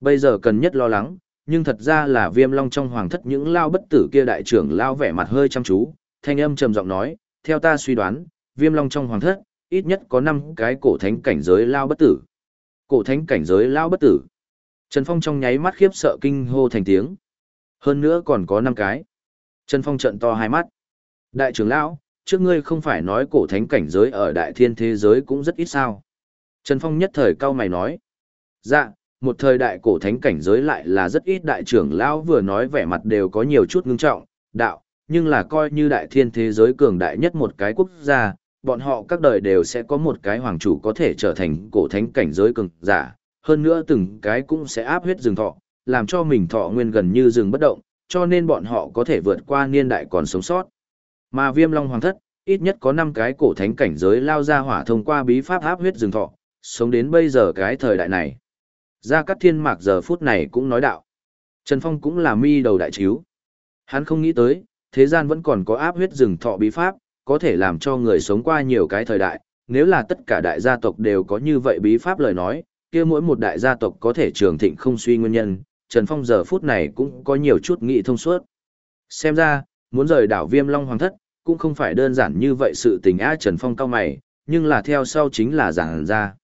Bây giờ cần nhất lo lắng, nhưng thật ra là viêm long trong hoàng thất những lao bất tử kia đại trưởng lao vẻ mặt hơi chăm chú, thanh âm trầm giọng nói, theo ta suy đoán, viêm long trong hoàng thất, ít nhất có 5 cái cổ thánh cảnh giới lao bất tử. Cổ thánh cảnh giới lao bất tử. Trần Phong trong nháy mắt khiếp sợ kinh hô thành tiếng. Hơn nữa còn có 5 cái. Trần Phong trận to hai mắt. Đại trưởng lão, trước ngươi không phải nói cổ thánh cảnh giới ở đại thiên thế giới cũng rất ít sao. Trần Phong nhất thời cao mày nói. Dạ, một thời đại cổ thánh cảnh giới lại là rất ít đại trưởng lão vừa nói vẻ mặt đều có nhiều chút ngưng trọng, đạo, nhưng là coi như đại thiên thế giới cường đại nhất một cái quốc gia, bọn họ các đời đều sẽ có một cái hoàng chủ có thể trở thành cổ thánh cảnh giới cường giả, hơn nữa từng cái cũng sẽ áp huyết rừng thọ, làm cho mình thọ nguyên gần như rừng bất động, cho nên bọn họ có thể vượt qua niên đại còn sống sót. Mà viêm long hoàng thất, ít nhất có 5 cái cổ thánh cảnh giới lao ra hỏa thông qua bí pháp áp huyết rừng thọ, sống đến bây giờ cái thời đại này. Gia Cát Thiên Mạc giờ phút này cũng nói đạo. Trần Phong cũng là mi đầu đại chiếu. Hắn không nghĩ tới, thế gian vẫn còn có áp huyết rừng thọ bí pháp, có thể làm cho người sống qua nhiều cái thời đại. Nếu là tất cả đại gia tộc đều có như vậy bí pháp lời nói, kia mỗi một đại gia tộc có thể trường thịnh không suy nguyên nhân, Trần Phong giờ phút này cũng có nhiều chút nghị thông suốt. Xem ra, muốn rời đảo Viêm Long Hoàng Thất, cũng không phải đơn giản như vậy sự tình á Trần Phong cao mày, nhưng là theo sau chính là giảng ra.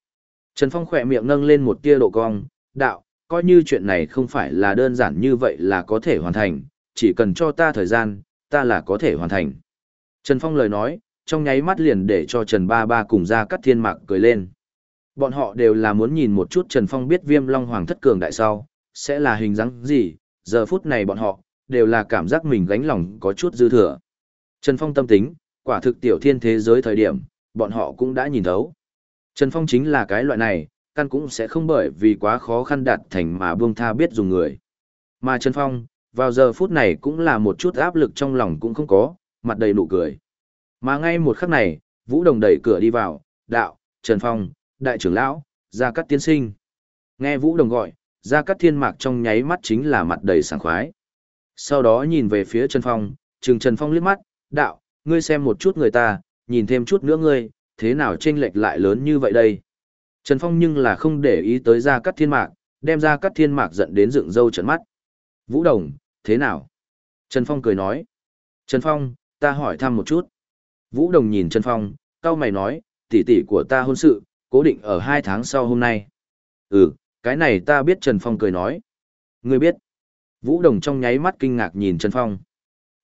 Trần Phong khỏe miệng nâng lên một tia độ cong, đạo, coi như chuyện này không phải là đơn giản như vậy là có thể hoàn thành, chỉ cần cho ta thời gian, ta là có thể hoàn thành. Trần Phong lời nói, trong nháy mắt liền để cho Trần Ba Ba cùng ra cắt thiên mạc cười lên. Bọn họ đều là muốn nhìn một chút Trần Phong biết viêm long hoàng thất cường đại sau, sẽ là hình dáng gì, giờ phút này bọn họ, đều là cảm giác mình gánh lòng có chút dư thừa. Trần Phong tâm tính, quả thực tiểu thiên thế giới thời điểm, bọn họ cũng đã nhìn thấu. Trần Phong chính là cái loại này, căn cũng sẽ không bởi vì quá khó khăn đạt thành mà buông tha biết dùng người. Mà Trần Phong, vào giờ phút này cũng là một chút áp lực trong lòng cũng không có, mặt đầy nụ cười. Mà ngay một khắc này, Vũ Đồng đẩy cửa đi vào, đạo, Trần Phong, đại trưởng lão, Gia Cát tiên sinh. Nghe Vũ Đồng gọi, Gia Cát thiên mạc trong nháy mắt chính là mặt đầy sảng khoái. Sau đó nhìn về phía Trần Phong, trừng Trần Phong liếc mắt, đạo, ngươi xem một chút người ta, nhìn thêm chút nữa ngươi, thế nào chênh lệch lại lớn như vậy đây? Trần Phong nhưng là không để ý tới Gia Cát Thiên Mạc, đem Gia Cát Thiên Mạc giận đến dựng râu trợn mắt. Vũ Đồng, thế nào? Trần Phong cười nói. Trần Phong, ta hỏi thăm một chút. Vũ Đồng nhìn Trần Phong, cau mày nói, tỷ tỷ của ta hôn sự, cố định ở hai tháng sau hôm nay. Ừ, cái này ta biết Trần Phong cười nói. Ngươi biết. Vũ Đồng trong nháy mắt kinh ngạc nhìn Trần Phong.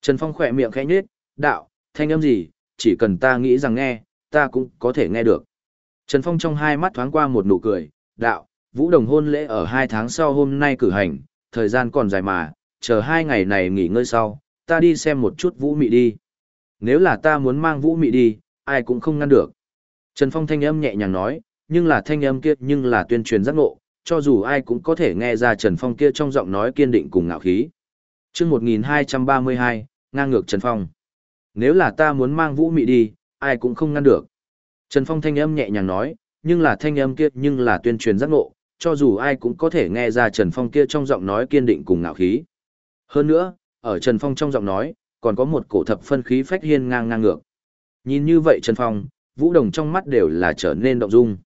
Trần Phong khỏe miệng khẽ nhếch, đạo, thanh âm gì, chỉ cần ta nghĩ rằng nghe, ta cũng có thể nghe được. Trần Phong trong hai mắt thoáng qua một nụ cười, đạo, vũ đồng hôn lễ ở hai tháng sau hôm nay cử hành, thời gian còn dài mà, chờ hai ngày này nghỉ ngơi sau, ta đi xem một chút vũ mị đi. Nếu là ta muốn mang vũ mị đi, ai cũng không ngăn được. Trần Phong thanh âm nhẹ nhàng nói, nhưng là thanh âm kia nhưng là tuyên truyền giác ngộ, cho dù ai cũng có thể nghe ra Trần Phong kia trong giọng nói kiên định cùng ngạo khí. chương 1232, ngang ngược Trần Phong. Nếu là ta muốn mang vũ mị đi, ai cũng không ngăn được. Trần Phong thanh âm nhẹ nhàng nói, nhưng là thanh âm kia nhưng là tuyên truyền giác ngộ, cho dù ai cũng có thể nghe ra Trần Phong kia trong giọng nói kiên định cùng ngạo khí. Hơn nữa, ở Trần Phong trong giọng nói, còn có một cổ thập phân khí phách hiên ngang ngang ngược. Nhìn như vậy Trần Phong, Vũ Đồng trong mắt đều là trở nên động dung.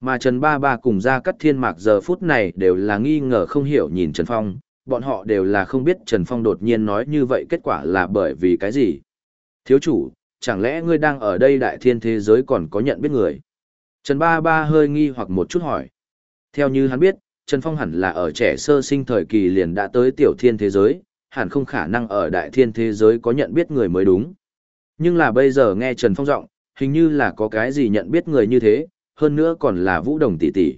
Mà Trần Ba Ba cùng ra cắt thiên mạc giờ phút này đều là nghi ngờ không hiểu nhìn Trần Phong, bọn họ đều là không biết Trần Phong đột nhiên nói như vậy kết quả là bởi vì cái gì. Thiếu chủ, chẳng lẽ ngươi đang ở đây đại thiên thế giới còn có nhận biết người? Trần Ba Ba hơi nghi hoặc một chút hỏi. Theo như hắn biết, Trần Phong hẳn là ở trẻ sơ sinh thời kỳ liền đã tới tiểu thiên thế giới, hẳn không khả năng ở đại thiên thế giới có nhận biết người mới đúng. Nhưng là bây giờ nghe Trần Phong giọng, hình như là có cái gì nhận biết người như thế, hơn nữa còn là Vũ Đồng tỷ tỷ.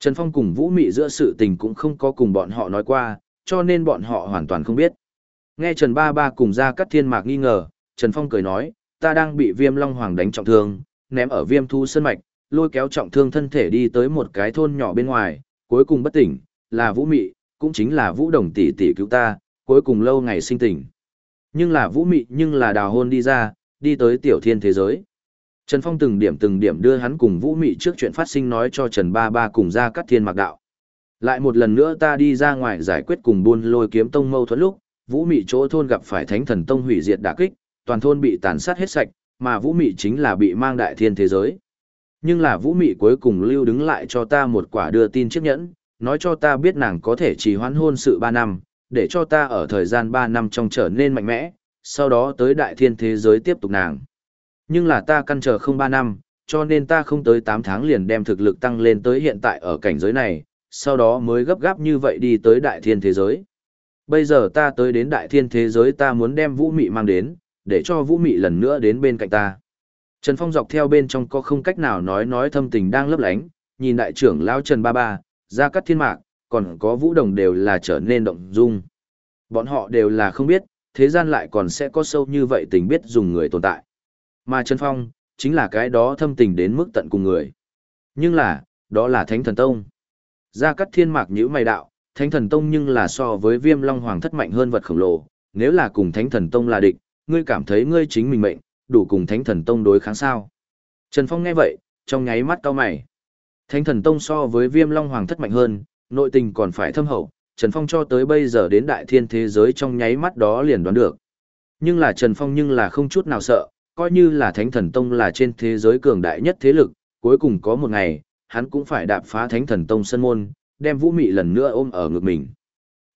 Trần Phong cùng Vũ Mị giữa sự tình cũng không có cùng bọn họ nói qua, cho nên bọn họ hoàn toàn không biết. Nghe Trần Ba Ba cùng ra cắt thiên mạc nghi ngờ, Trần Phong cười nói, ta đang bị viêm long hoàng đánh trọng thương, ném ở viêm thu sơn mạch, lôi kéo trọng thương thân thể đi tới một cái thôn nhỏ bên ngoài, cuối cùng bất tỉnh, là vũ mị, cũng chính là vũ đồng tỷ tỷ cứu ta, cuối cùng lâu ngày sinh tỉnh. Nhưng là vũ mị nhưng là đào hôn đi ra, đi tới tiểu thiên thế giới. Trần Phong từng điểm từng điểm đưa hắn cùng vũ mị trước chuyện phát sinh nói cho Trần Ba Ba cùng ra cắt thiên mạc đạo. Lại một lần nữa ta đi ra ngoài giải quyết cùng buôn lôi kiếm tông mâu thuẫn lúc, vũ mị chỗ thôn gặp phải thánh thần tông hủy diệt đả kích, toàn thôn bị tàn sát hết sạch, mà Vũ Mị chính là bị mang đại thiên thế giới. Nhưng là Vũ Mị cuối cùng lưu đứng lại cho ta một quả đưa tin chiếc nhẫn, nói cho ta biết nàng có thể chỉ hoãn hôn sự 3 năm, để cho ta ở thời gian 3 năm trong trở nên mạnh mẽ, sau đó tới đại thiên thế giới tiếp tục nàng. Nhưng là ta căn chờ không 3 năm, cho nên ta không tới 8 tháng liền đem thực lực tăng lên tới hiện tại ở cảnh giới này, sau đó mới gấp gáp như vậy đi tới đại thiên thế giới. Bây giờ ta tới đến đại thiên thế giới ta muốn đem vũ mị mang đến, để cho vũ mị lần nữa đến bên cạnh ta. Trần Phong dọc theo bên trong có không cách nào nói nói thâm tình đang lấp lánh, nhìn đại trưởng lão Trần Ba Ba, gia cắt thiên mạc, còn có vũ đồng đều là trở nên động dung. Bọn họ đều là không biết, thế gian lại còn sẽ có sâu như vậy tình biết dùng người tồn tại. Mà Trần Phong, chính là cái đó thâm tình đến mức tận cùng người. Nhưng là, đó là Thánh Thần Tông. Gia Cát Thiên Mạc nhữ mày đạo, Thánh Thần Tông nhưng là so với Viêm Long Hoàng thất mạnh hơn vật khổng lồ, nếu là cùng Thánh Thần Tông là địch, ngươi cảm thấy ngươi chính mình mệnh, đủ cùng Thánh Thần Tông đối kháng sao? Trần Phong nghe vậy, trong nháy mắt cau mày. Thánh Thần Tông so với Viêm Long Hoàng thất mạnh hơn, nội tình còn phải thâm hậu, Trần Phong cho tới bây giờ đến đại thiên thế giới trong nháy mắt đó liền đoán được. Nhưng là Trần Phong nhưng là không chút nào sợ, coi như là Thánh Thần Tông là trên thế giới cường đại nhất thế lực, cuối cùng có một ngày, hắn cũng phải đạp phá Thánh Thần Tông sân môn, đem Vũ Mị lần nữa ôm ở ngực mình.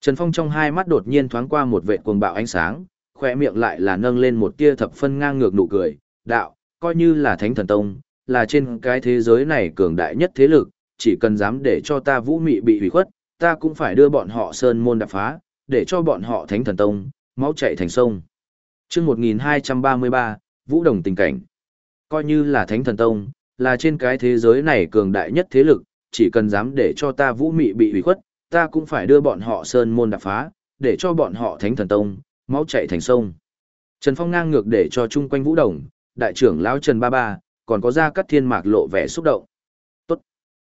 Trần Phong trong hai mắt đột nhiên thoáng qua một vệt cuồng bạo ánh sáng, khoe miệng lại là nâng lên một tia thập phân ngang ngược nụ cười, đạo, coi như là Thánh Thần Tông, là trên cái thế giới này cường đại nhất thế lực, chỉ cần dám để cho ta Vũ Mị bị hủy khuất, ta cũng phải đưa bọn họ sơn môn đạp phá, để cho bọn họ Thánh Thần Tông, máu chảy thành sông. Chương 1233, Vũ Đồng tình cảnh. Coi như là Thánh Thần Tông, là trên cái thế giới này cường đại nhất thế lực, chỉ cần dám để cho ta Vũ Mị bị hủy khuất, ta cũng phải đưa bọn họ sơn môn đạp phá, để cho bọn họ Thánh Thần Tông, máu chảy thành sông. Trần Phong ngang ngược để cho chung quanh Vũ Đồng, đại trưởng lão Trần Ba Ba, còn có ra cắt thiên mạc lộ vẻ xúc động. Tốt.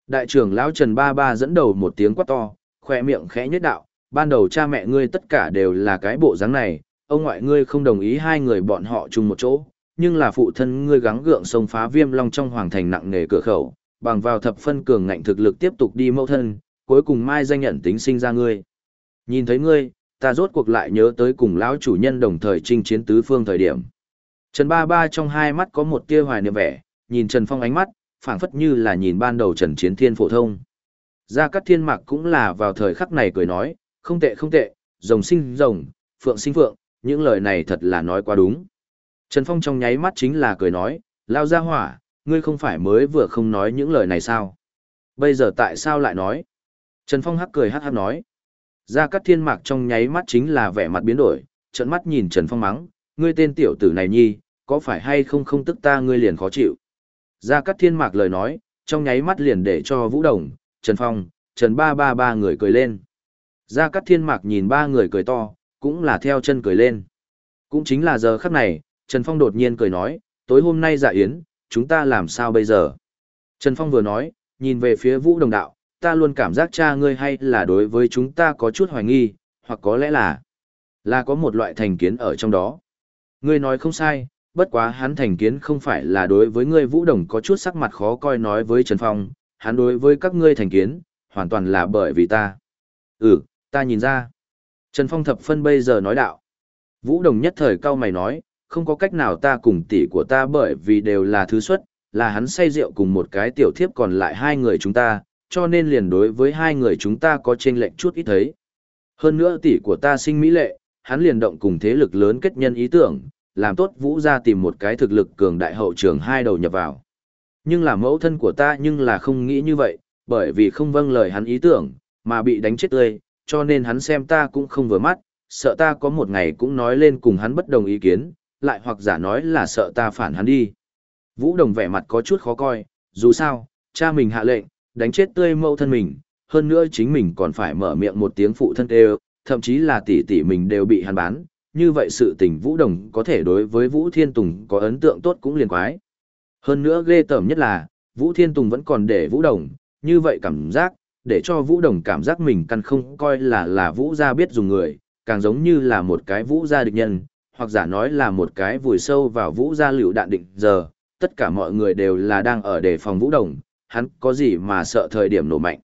Đại trưởng lão Trần Ba Ba dẫn đầu một tiếng quát to, khoe miệng khẽ nhất đạo, ban đầu cha mẹ ngươi tất cả đều là cái bộ dáng này, ông ngoại ngươi không đồng ý hai người bọn họ chung một chỗ, nhưng là phụ thân ngươi gắng gượng xông phá viêm long trong hoàng thành nặng nề cửa khẩu, bằng vào thập phân cường ngạnh thực lực tiếp tục đi mâu thân, cuối cùng mai danh nhận tính sinh ra ngươi. Nhìn thấy ngươi, ta rốt cuộc lại nhớ tới cùng lão chủ nhân đồng thời chinh chiến tứ phương thời điểm. Trần Ba Ba trong hai mắt có một tia hoài niệm vẻ, nhìn Trần Phong ánh mắt, phảng phất như là nhìn ban đầu Trần Chiến Thiên phổ thông. Gia Cát Thiên Mạc cũng là vào thời khắc này cười nói, không tệ không tệ, rồng sinh rồng, phượng sinh phượng, những lời này thật là nói quá đúng. Trần Phong trong nháy mắt chính là cười nói, lao ra hỏa, ngươi không phải mới vừa không nói những lời này sao? Bây giờ tại sao lại nói? Trần Phong hắc cười hắc hắc nói. Gia Cát Thiên Mạc trong nháy mắt chính là vẻ mặt biến đổi, trợn mắt nhìn Trần Phong mắng, ngươi tên tiểu tử này nhi, có phải hay không không tức ta ngươi liền khó chịu. Gia Cát Thiên Mạc lời nói, trong nháy mắt liền để cho Vũ Đồng, Trần Phong, Trần Ba Ba ba người cười lên. Gia Cát Thiên Mạc nhìn ba người cười to, cũng là theo chân cười lên. Cũng chính là giờ khắc này, Trần Phong đột nhiên cười nói, tối hôm nay dạ yến, chúng ta làm sao bây giờ? Trần Phong vừa nói, nhìn về phía Vũ Đồng Đạo, ta luôn cảm giác cha ngươi hay là đối với chúng ta có chút hoài nghi, hoặc có lẽ là, là có một loại thành kiến ở trong đó. Ngươi nói không sai, bất quá hắn thành kiến không phải là đối với ngươi Vũ Đồng có chút sắc mặt khó coi nói với Trần Phong, hắn đối với các ngươi thành kiến, hoàn toàn là bởi vì ta. Ừ, ta nhìn ra. Trần Phong thập phân bây giờ nói đạo. Vũ Đồng nhất thời cao mày nói, không có cách nào ta cùng tỷ của ta bởi vì đều là thứ xuất, là hắn say rượu cùng một cái tiểu thiếp còn lại hai người chúng ta, cho nên liền đối với hai người chúng ta có chênh lệnh chút ít thấy. Hơn nữa tỷ của ta sinh mỹ lệ, hắn liền động cùng thế lực lớn kết nhân ý tưởng, làm tốt vũ ra tìm một cái thực lực cường đại hậu trường hai đầu nhập vào. Nhưng là mẫu thân của ta nhưng là không nghĩ như vậy, bởi vì không vâng lời hắn ý tưởng, mà bị đánh chết tươi, cho nên hắn xem ta cũng không vừa mắt, sợ ta có một ngày cũng nói lên cùng hắn bất đồng ý kiến, lại hoặc giả nói là sợ ta phản hắn đi. Vũ Đồng vẻ mặt có chút khó coi, dù sao, cha mình hạ lệnh, đánh chết tươi mẫu thân mình, hơn nữa chính mình còn phải mở miệng một tiếng phụ thân đều, thậm chí là tỷ tỷ mình đều bị hắn bán, như vậy sự tình Vũ Đồng có thể đối với Vũ Thiên Tùng có ấn tượng tốt cũng liền quái. Hơn nữa ghê tởm nhất là, Vũ Thiên Tùng vẫn còn để Vũ Đồng, như vậy cảm giác, để cho Vũ Đồng cảm giác mình căn không coi là là Vũ gia biết dùng người, càng giống như là một cái Vũ gia địch nhân, hoặc giả nói là một cái vùi sâu vào Vũ gia liều đạn định giờ, tất cả mọi người đều là đang ở đề phòng Vũ Đồng, hắn có gì mà sợ thời điểm nổ mạnh.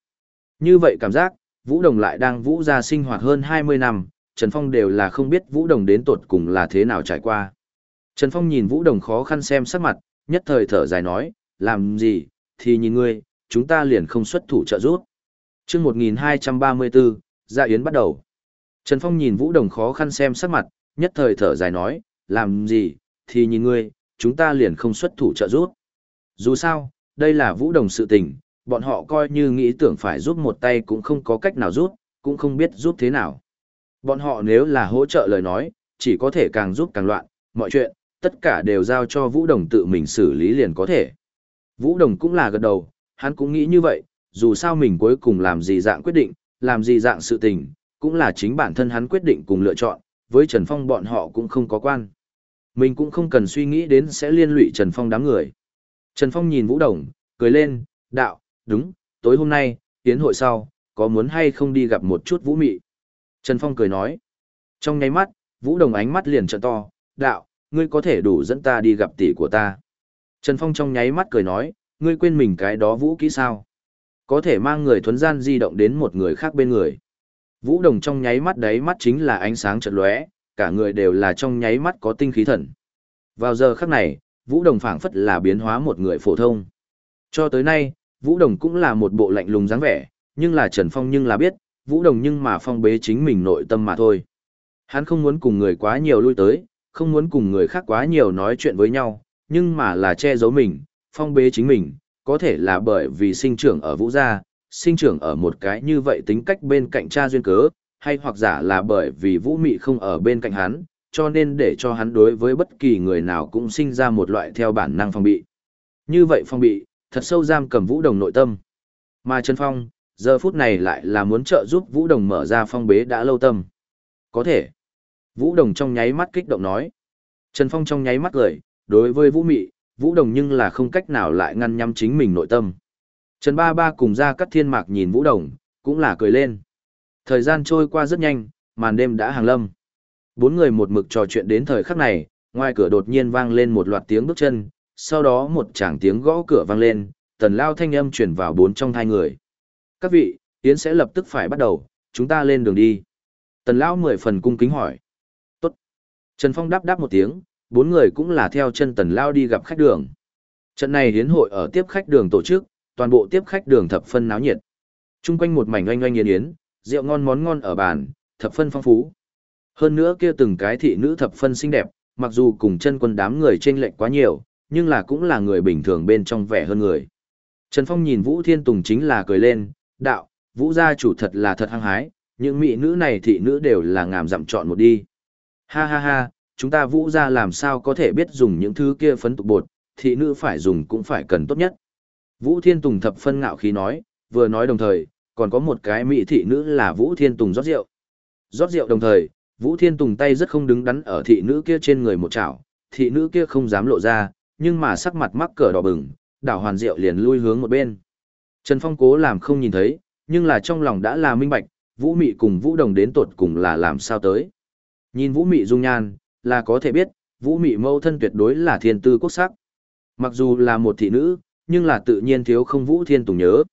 Như vậy cảm giác, Vũ Đồng lại đang Vũ gia sinh hoạt hơn 20 năm, Trần Phong đều là không biết Vũ Đồng đến tột cùng là thế nào trải qua. Trần Phong nhìn Vũ Đồng khó khăn xem sắc mặt, nhất thời thở dài nói, làm gì, thì nhìn ngươi, chúng ta liền không xuất thủ trợ giúp. Trước 1234, Dạ Yến bắt đầu. Trần Phong nhìn Vũ Đồng khó khăn xem sắc mặt, nhất thời thở dài nói, làm gì, thì nhìn ngươi, chúng ta liền không xuất thủ trợ giúp. Dù sao, đây là Vũ Đồng sự tình, bọn họ coi như nghĩ tưởng phải giúp một tay cũng không có cách nào giúp, cũng không biết giúp thế nào. Bọn họ nếu là hỗ trợ lời nói, chỉ có thể càng giúp càng loạn, mọi chuyện, tất cả đều giao cho Vũ Đồng tự mình xử lý liền có thể. Vũ Đồng cũng là gật đầu, hắn cũng nghĩ như vậy, dù sao mình cuối cùng làm gì dạng quyết định, làm gì dạng sự tình, cũng là chính bản thân hắn quyết định cùng lựa chọn, với Trần Phong bọn họ cũng không có quan. Mình cũng không cần suy nghĩ đến sẽ liên lụy Trần Phong đám người. Trần Phong nhìn Vũ Đồng, cười lên, đạo, đúng, tối hôm nay, tiến hội sau, có muốn hay không đi gặp một chút Vũ Mị? Trần Phong cười nói. Trong nháy mắt, Vũ Đồng ánh mắt liền trợ to, đạo, ngươi có thể đủ dẫn ta đi gặp tỷ của ta. Trần Phong trong nháy mắt cười nói, ngươi quên mình cái đó Vũ kỹ sao? Có thể mang người thuấn gian di động đến một người khác bên người. Vũ Đồng trong nháy mắt đấy mắt chính là ánh sáng chợt lóe, cả người đều là trong nháy mắt có tinh khí thần. Vào giờ khắc này, Vũ Đồng phảng phất là biến hóa một người phổ thông. Cho tới nay, Vũ Đồng cũng là một bộ lạnh lùng dáng vẻ, nhưng là Trần Phong nhưng là biết, Vũ Đồng nhưng mà phong bế chính mình nội tâm mà thôi. Hắn không muốn cùng người quá nhiều lui tới, không muốn cùng người khác quá nhiều nói chuyện với nhau, nhưng mà là che giấu mình, phong bế chính mình, có thể là bởi vì sinh trưởng ở Vũ gia, sinh trưởng ở một cái như vậy tính cách bên cạnh cha duyên cớ, hay hoặc giả là bởi vì Vũ Mị không ở bên cạnh hắn, cho nên để cho hắn đối với bất kỳ người nào cũng sinh ra một loại theo bản năng phong bị. Như vậy phong bị, thật sâu giam cầm Vũ Đồng nội tâm. Mà Trần Phong, giờ phút này lại là muốn trợ giúp Vũ Đồng mở ra phong bế đã lâu tâm. Có thể. Vũ Đồng trong nháy mắt kích động nói. Trần Phong trong nháy mắt cười, đối với Vũ Mị, Vũ Đồng nhưng là không cách nào lại ngăn nhắm chính mình nội tâm. Trần Ba Ba cùng ra cắt thiên mạc nhìn Vũ Đồng, cũng là cười lên. Thời gian trôi qua rất nhanh, màn đêm đã hàng lâm. Bốn người một mực trò chuyện đến thời khắc này, ngoài cửa đột nhiên vang lên một loạt tiếng bước chân, sau đó một tràng tiếng gõ cửa vang lên, tần lao thanh âm chuyển vào bốn trong hai người. Các vị, Yến sẽ lập tức phải bắt đầu, chúng ta lên đường đi. Tần lão mười phần cung kính hỏi. Tốt. Trần Phong đáp đáp một tiếng, bốn người cũng là theo chân tần lao đi gặp khách đường. Trận này hiến hội ở tiếp khách đường tổ chức, toàn bộ tiếp khách đường thập phân náo nhiệt. Trung quanh một mảnh oanh oanh yến yến, rượu ngon món ngon ở bàn, thập phân phong phú. Hơn nữa kia từng cái thị nữ thập phân xinh đẹp, mặc dù cùng chân quân đám người chênh lệch quá nhiều, nhưng là cũng là người bình thường bên trong vẻ hơn người. Trần Phong nhìn Vũ Thiên Tùng chính là cười lên, đạo, Vũ gia chủ thật là thật hăng hái, những mỹ nữ này thị nữ đều là ngàm dặm chọn một đi. Ha ha ha, chúng ta Vũ gia làm sao có thể biết dùng những thứ kia phấn tục bột, thị nữ phải dùng cũng phải cần tốt nhất. Vũ Thiên Tùng thập phân ngạo khí nói, vừa nói đồng thời, còn có một cái mỹ thị nữ là Vũ Thiên Tùng rót rượu. Rót rượu đồng thời, Vũ Thiên Tùng tay rất không đứng đắn ở thị nữ kia trên người một chảo, thị nữ kia không dám lộ ra, nhưng mà sắc mặt mắc cỡ đỏ bừng, đảo hoàn rượu liền lui hướng một bên. Trần Phong cố làm không nhìn thấy, nhưng là trong lòng đã là minh bạch, Vũ Mị cùng Vũ Đồng đến tột cùng là làm sao tới. Nhìn Vũ Mị dung nhan, là có thể biết, Vũ Mị mâu thân tuyệt đối là thiên tư quốc sắc. Mặc dù là một thị nữ, nhưng là tự nhiên thiếu không Vũ Thiên Tùng nhớ.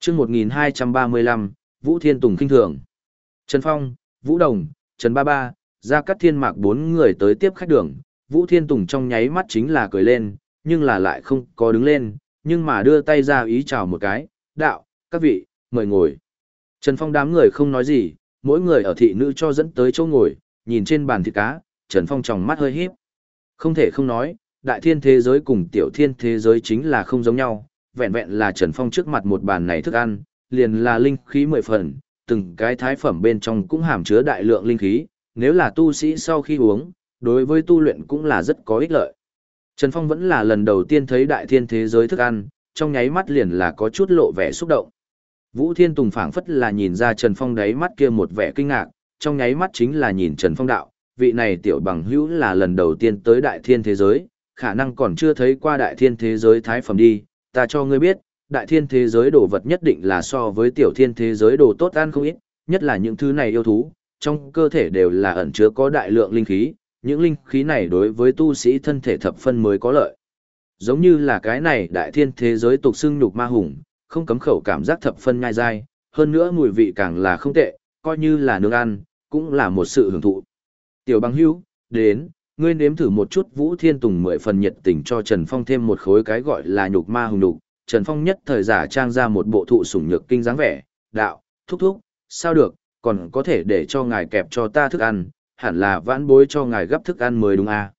chương 1235, Vũ Thiên Tùng kinh thường. Trần Phong, Vũ Đồng, Trần Ba Ba, Gia Cát Thiên Mạc bốn người tới tiếp khách đường, Vũ Thiên Tùng trong nháy mắt chính là cười lên, nhưng là lại không có đứng lên, nhưng mà đưa tay ra ý chào một cái, đạo, các vị, mời ngồi. Trần Phong đám người không nói gì, mỗi người ở thị nữ cho dẫn tới chỗ ngồi, nhìn trên bàn thịt cá, Trần Phong tròng mắt hơi híp. Không thể không nói, đại thiên thế giới cùng tiểu thiên thế giới chính là không giống nhau, vẹn vẹn là Trần Phong trước mặt một bàn này thức ăn, liền là linh khí mười phần, từng cái thái phẩm bên trong cũng hàm chứa đại lượng linh khí, nếu là tu sĩ sau khi uống, đối với tu luyện cũng là rất có ích lợi. Trần Phong vẫn là lần đầu tiên thấy đại thiên thế giới thức ăn, trong nháy mắt liền là có chút lộ vẻ xúc động. Vũ Thiên Tùng phảng phất là nhìn ra Trần Phong đáy mắt kia một vẻ kinh ngạc, trong nháy mắt chính là nhìn Trần Phong đạo, vị này tiểu bằng hữu là lần đầu tiên tới đại thiên thế giới, khả năng còn chưa thấy qua đại thiên thế giới thái phẩm đi, ta cho ngươi biết, đại thiên thế giới đồ vật nhất định là so với tiểu thiên thế giới đồ tốt ăn không ít, nhất là những thứ này yêu thú, trong cơ thể đều là ẩn chứa có đại lượng linh khí, những linh khí này đối với tu sĩ thân thể thập phân mới có lợi. Giống như là cái này đại thiên thế giới tục xưng nhục ma hùng, không cấm khẩu cảm giác thập phân nhai dai, hơn nữa mùi vị càng là không tệ, coi như là nướng ăn, cũng là một sự hưởng thụ. Tiểu băng hữu, đến, ngươi nếm thử một chút Vũ Thiên Tùng mười phần nhiệt tình cho Trần Phong thêm một khối cái gọi là nhục ma hùng nhục. Trần Phong nhất thời giả trang ra một bộ thụ sủng nhược kinh dáng vẻ, đạo, thúc thúc, sao được, còn có thể để cho ngài kẹp cho ta thức ăn, hẳn là vãn bối cho ngài gấp thức ăn mới đúng à.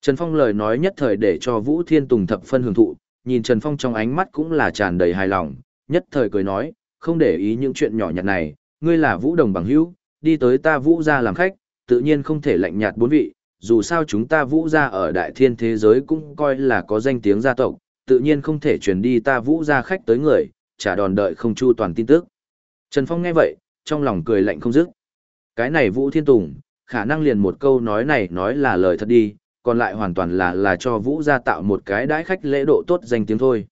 Trần Phong lời nói nhất thời để cho Vũ Thiên Tùng thập phân hưởng thụ, nhìn Trần Phong trong ánh mắt cũng là tràn đầy hài lòng, nhất thời cười nói, không để ý những chuyện nhỏ nhặt này, ngươi là Vũ Đồng bằng hữu, đi tới ta Vũ gia làm khách, tự nhiên không thể lạnh nhạt bốn vị, dù sao chúng ta Vũ gia ở đại thiên thế giới cũng coi là có danh tiếng gia tộc, tự nhiên không thể truyền đi ta Vũ gia khách tới người, trả đòn đợi không chu toàn tin tức. Trần Phong nghe vậy, trong lòng cười lạnh không dứt. Cái này Vũ Thiên Tùng, khả năng liền một câu nói này nói là lời thật đi, còn lại hoàn toàn là là cho Vũ gia tạo một cái đãi khách lễ độ tốt danh tiếng thôi.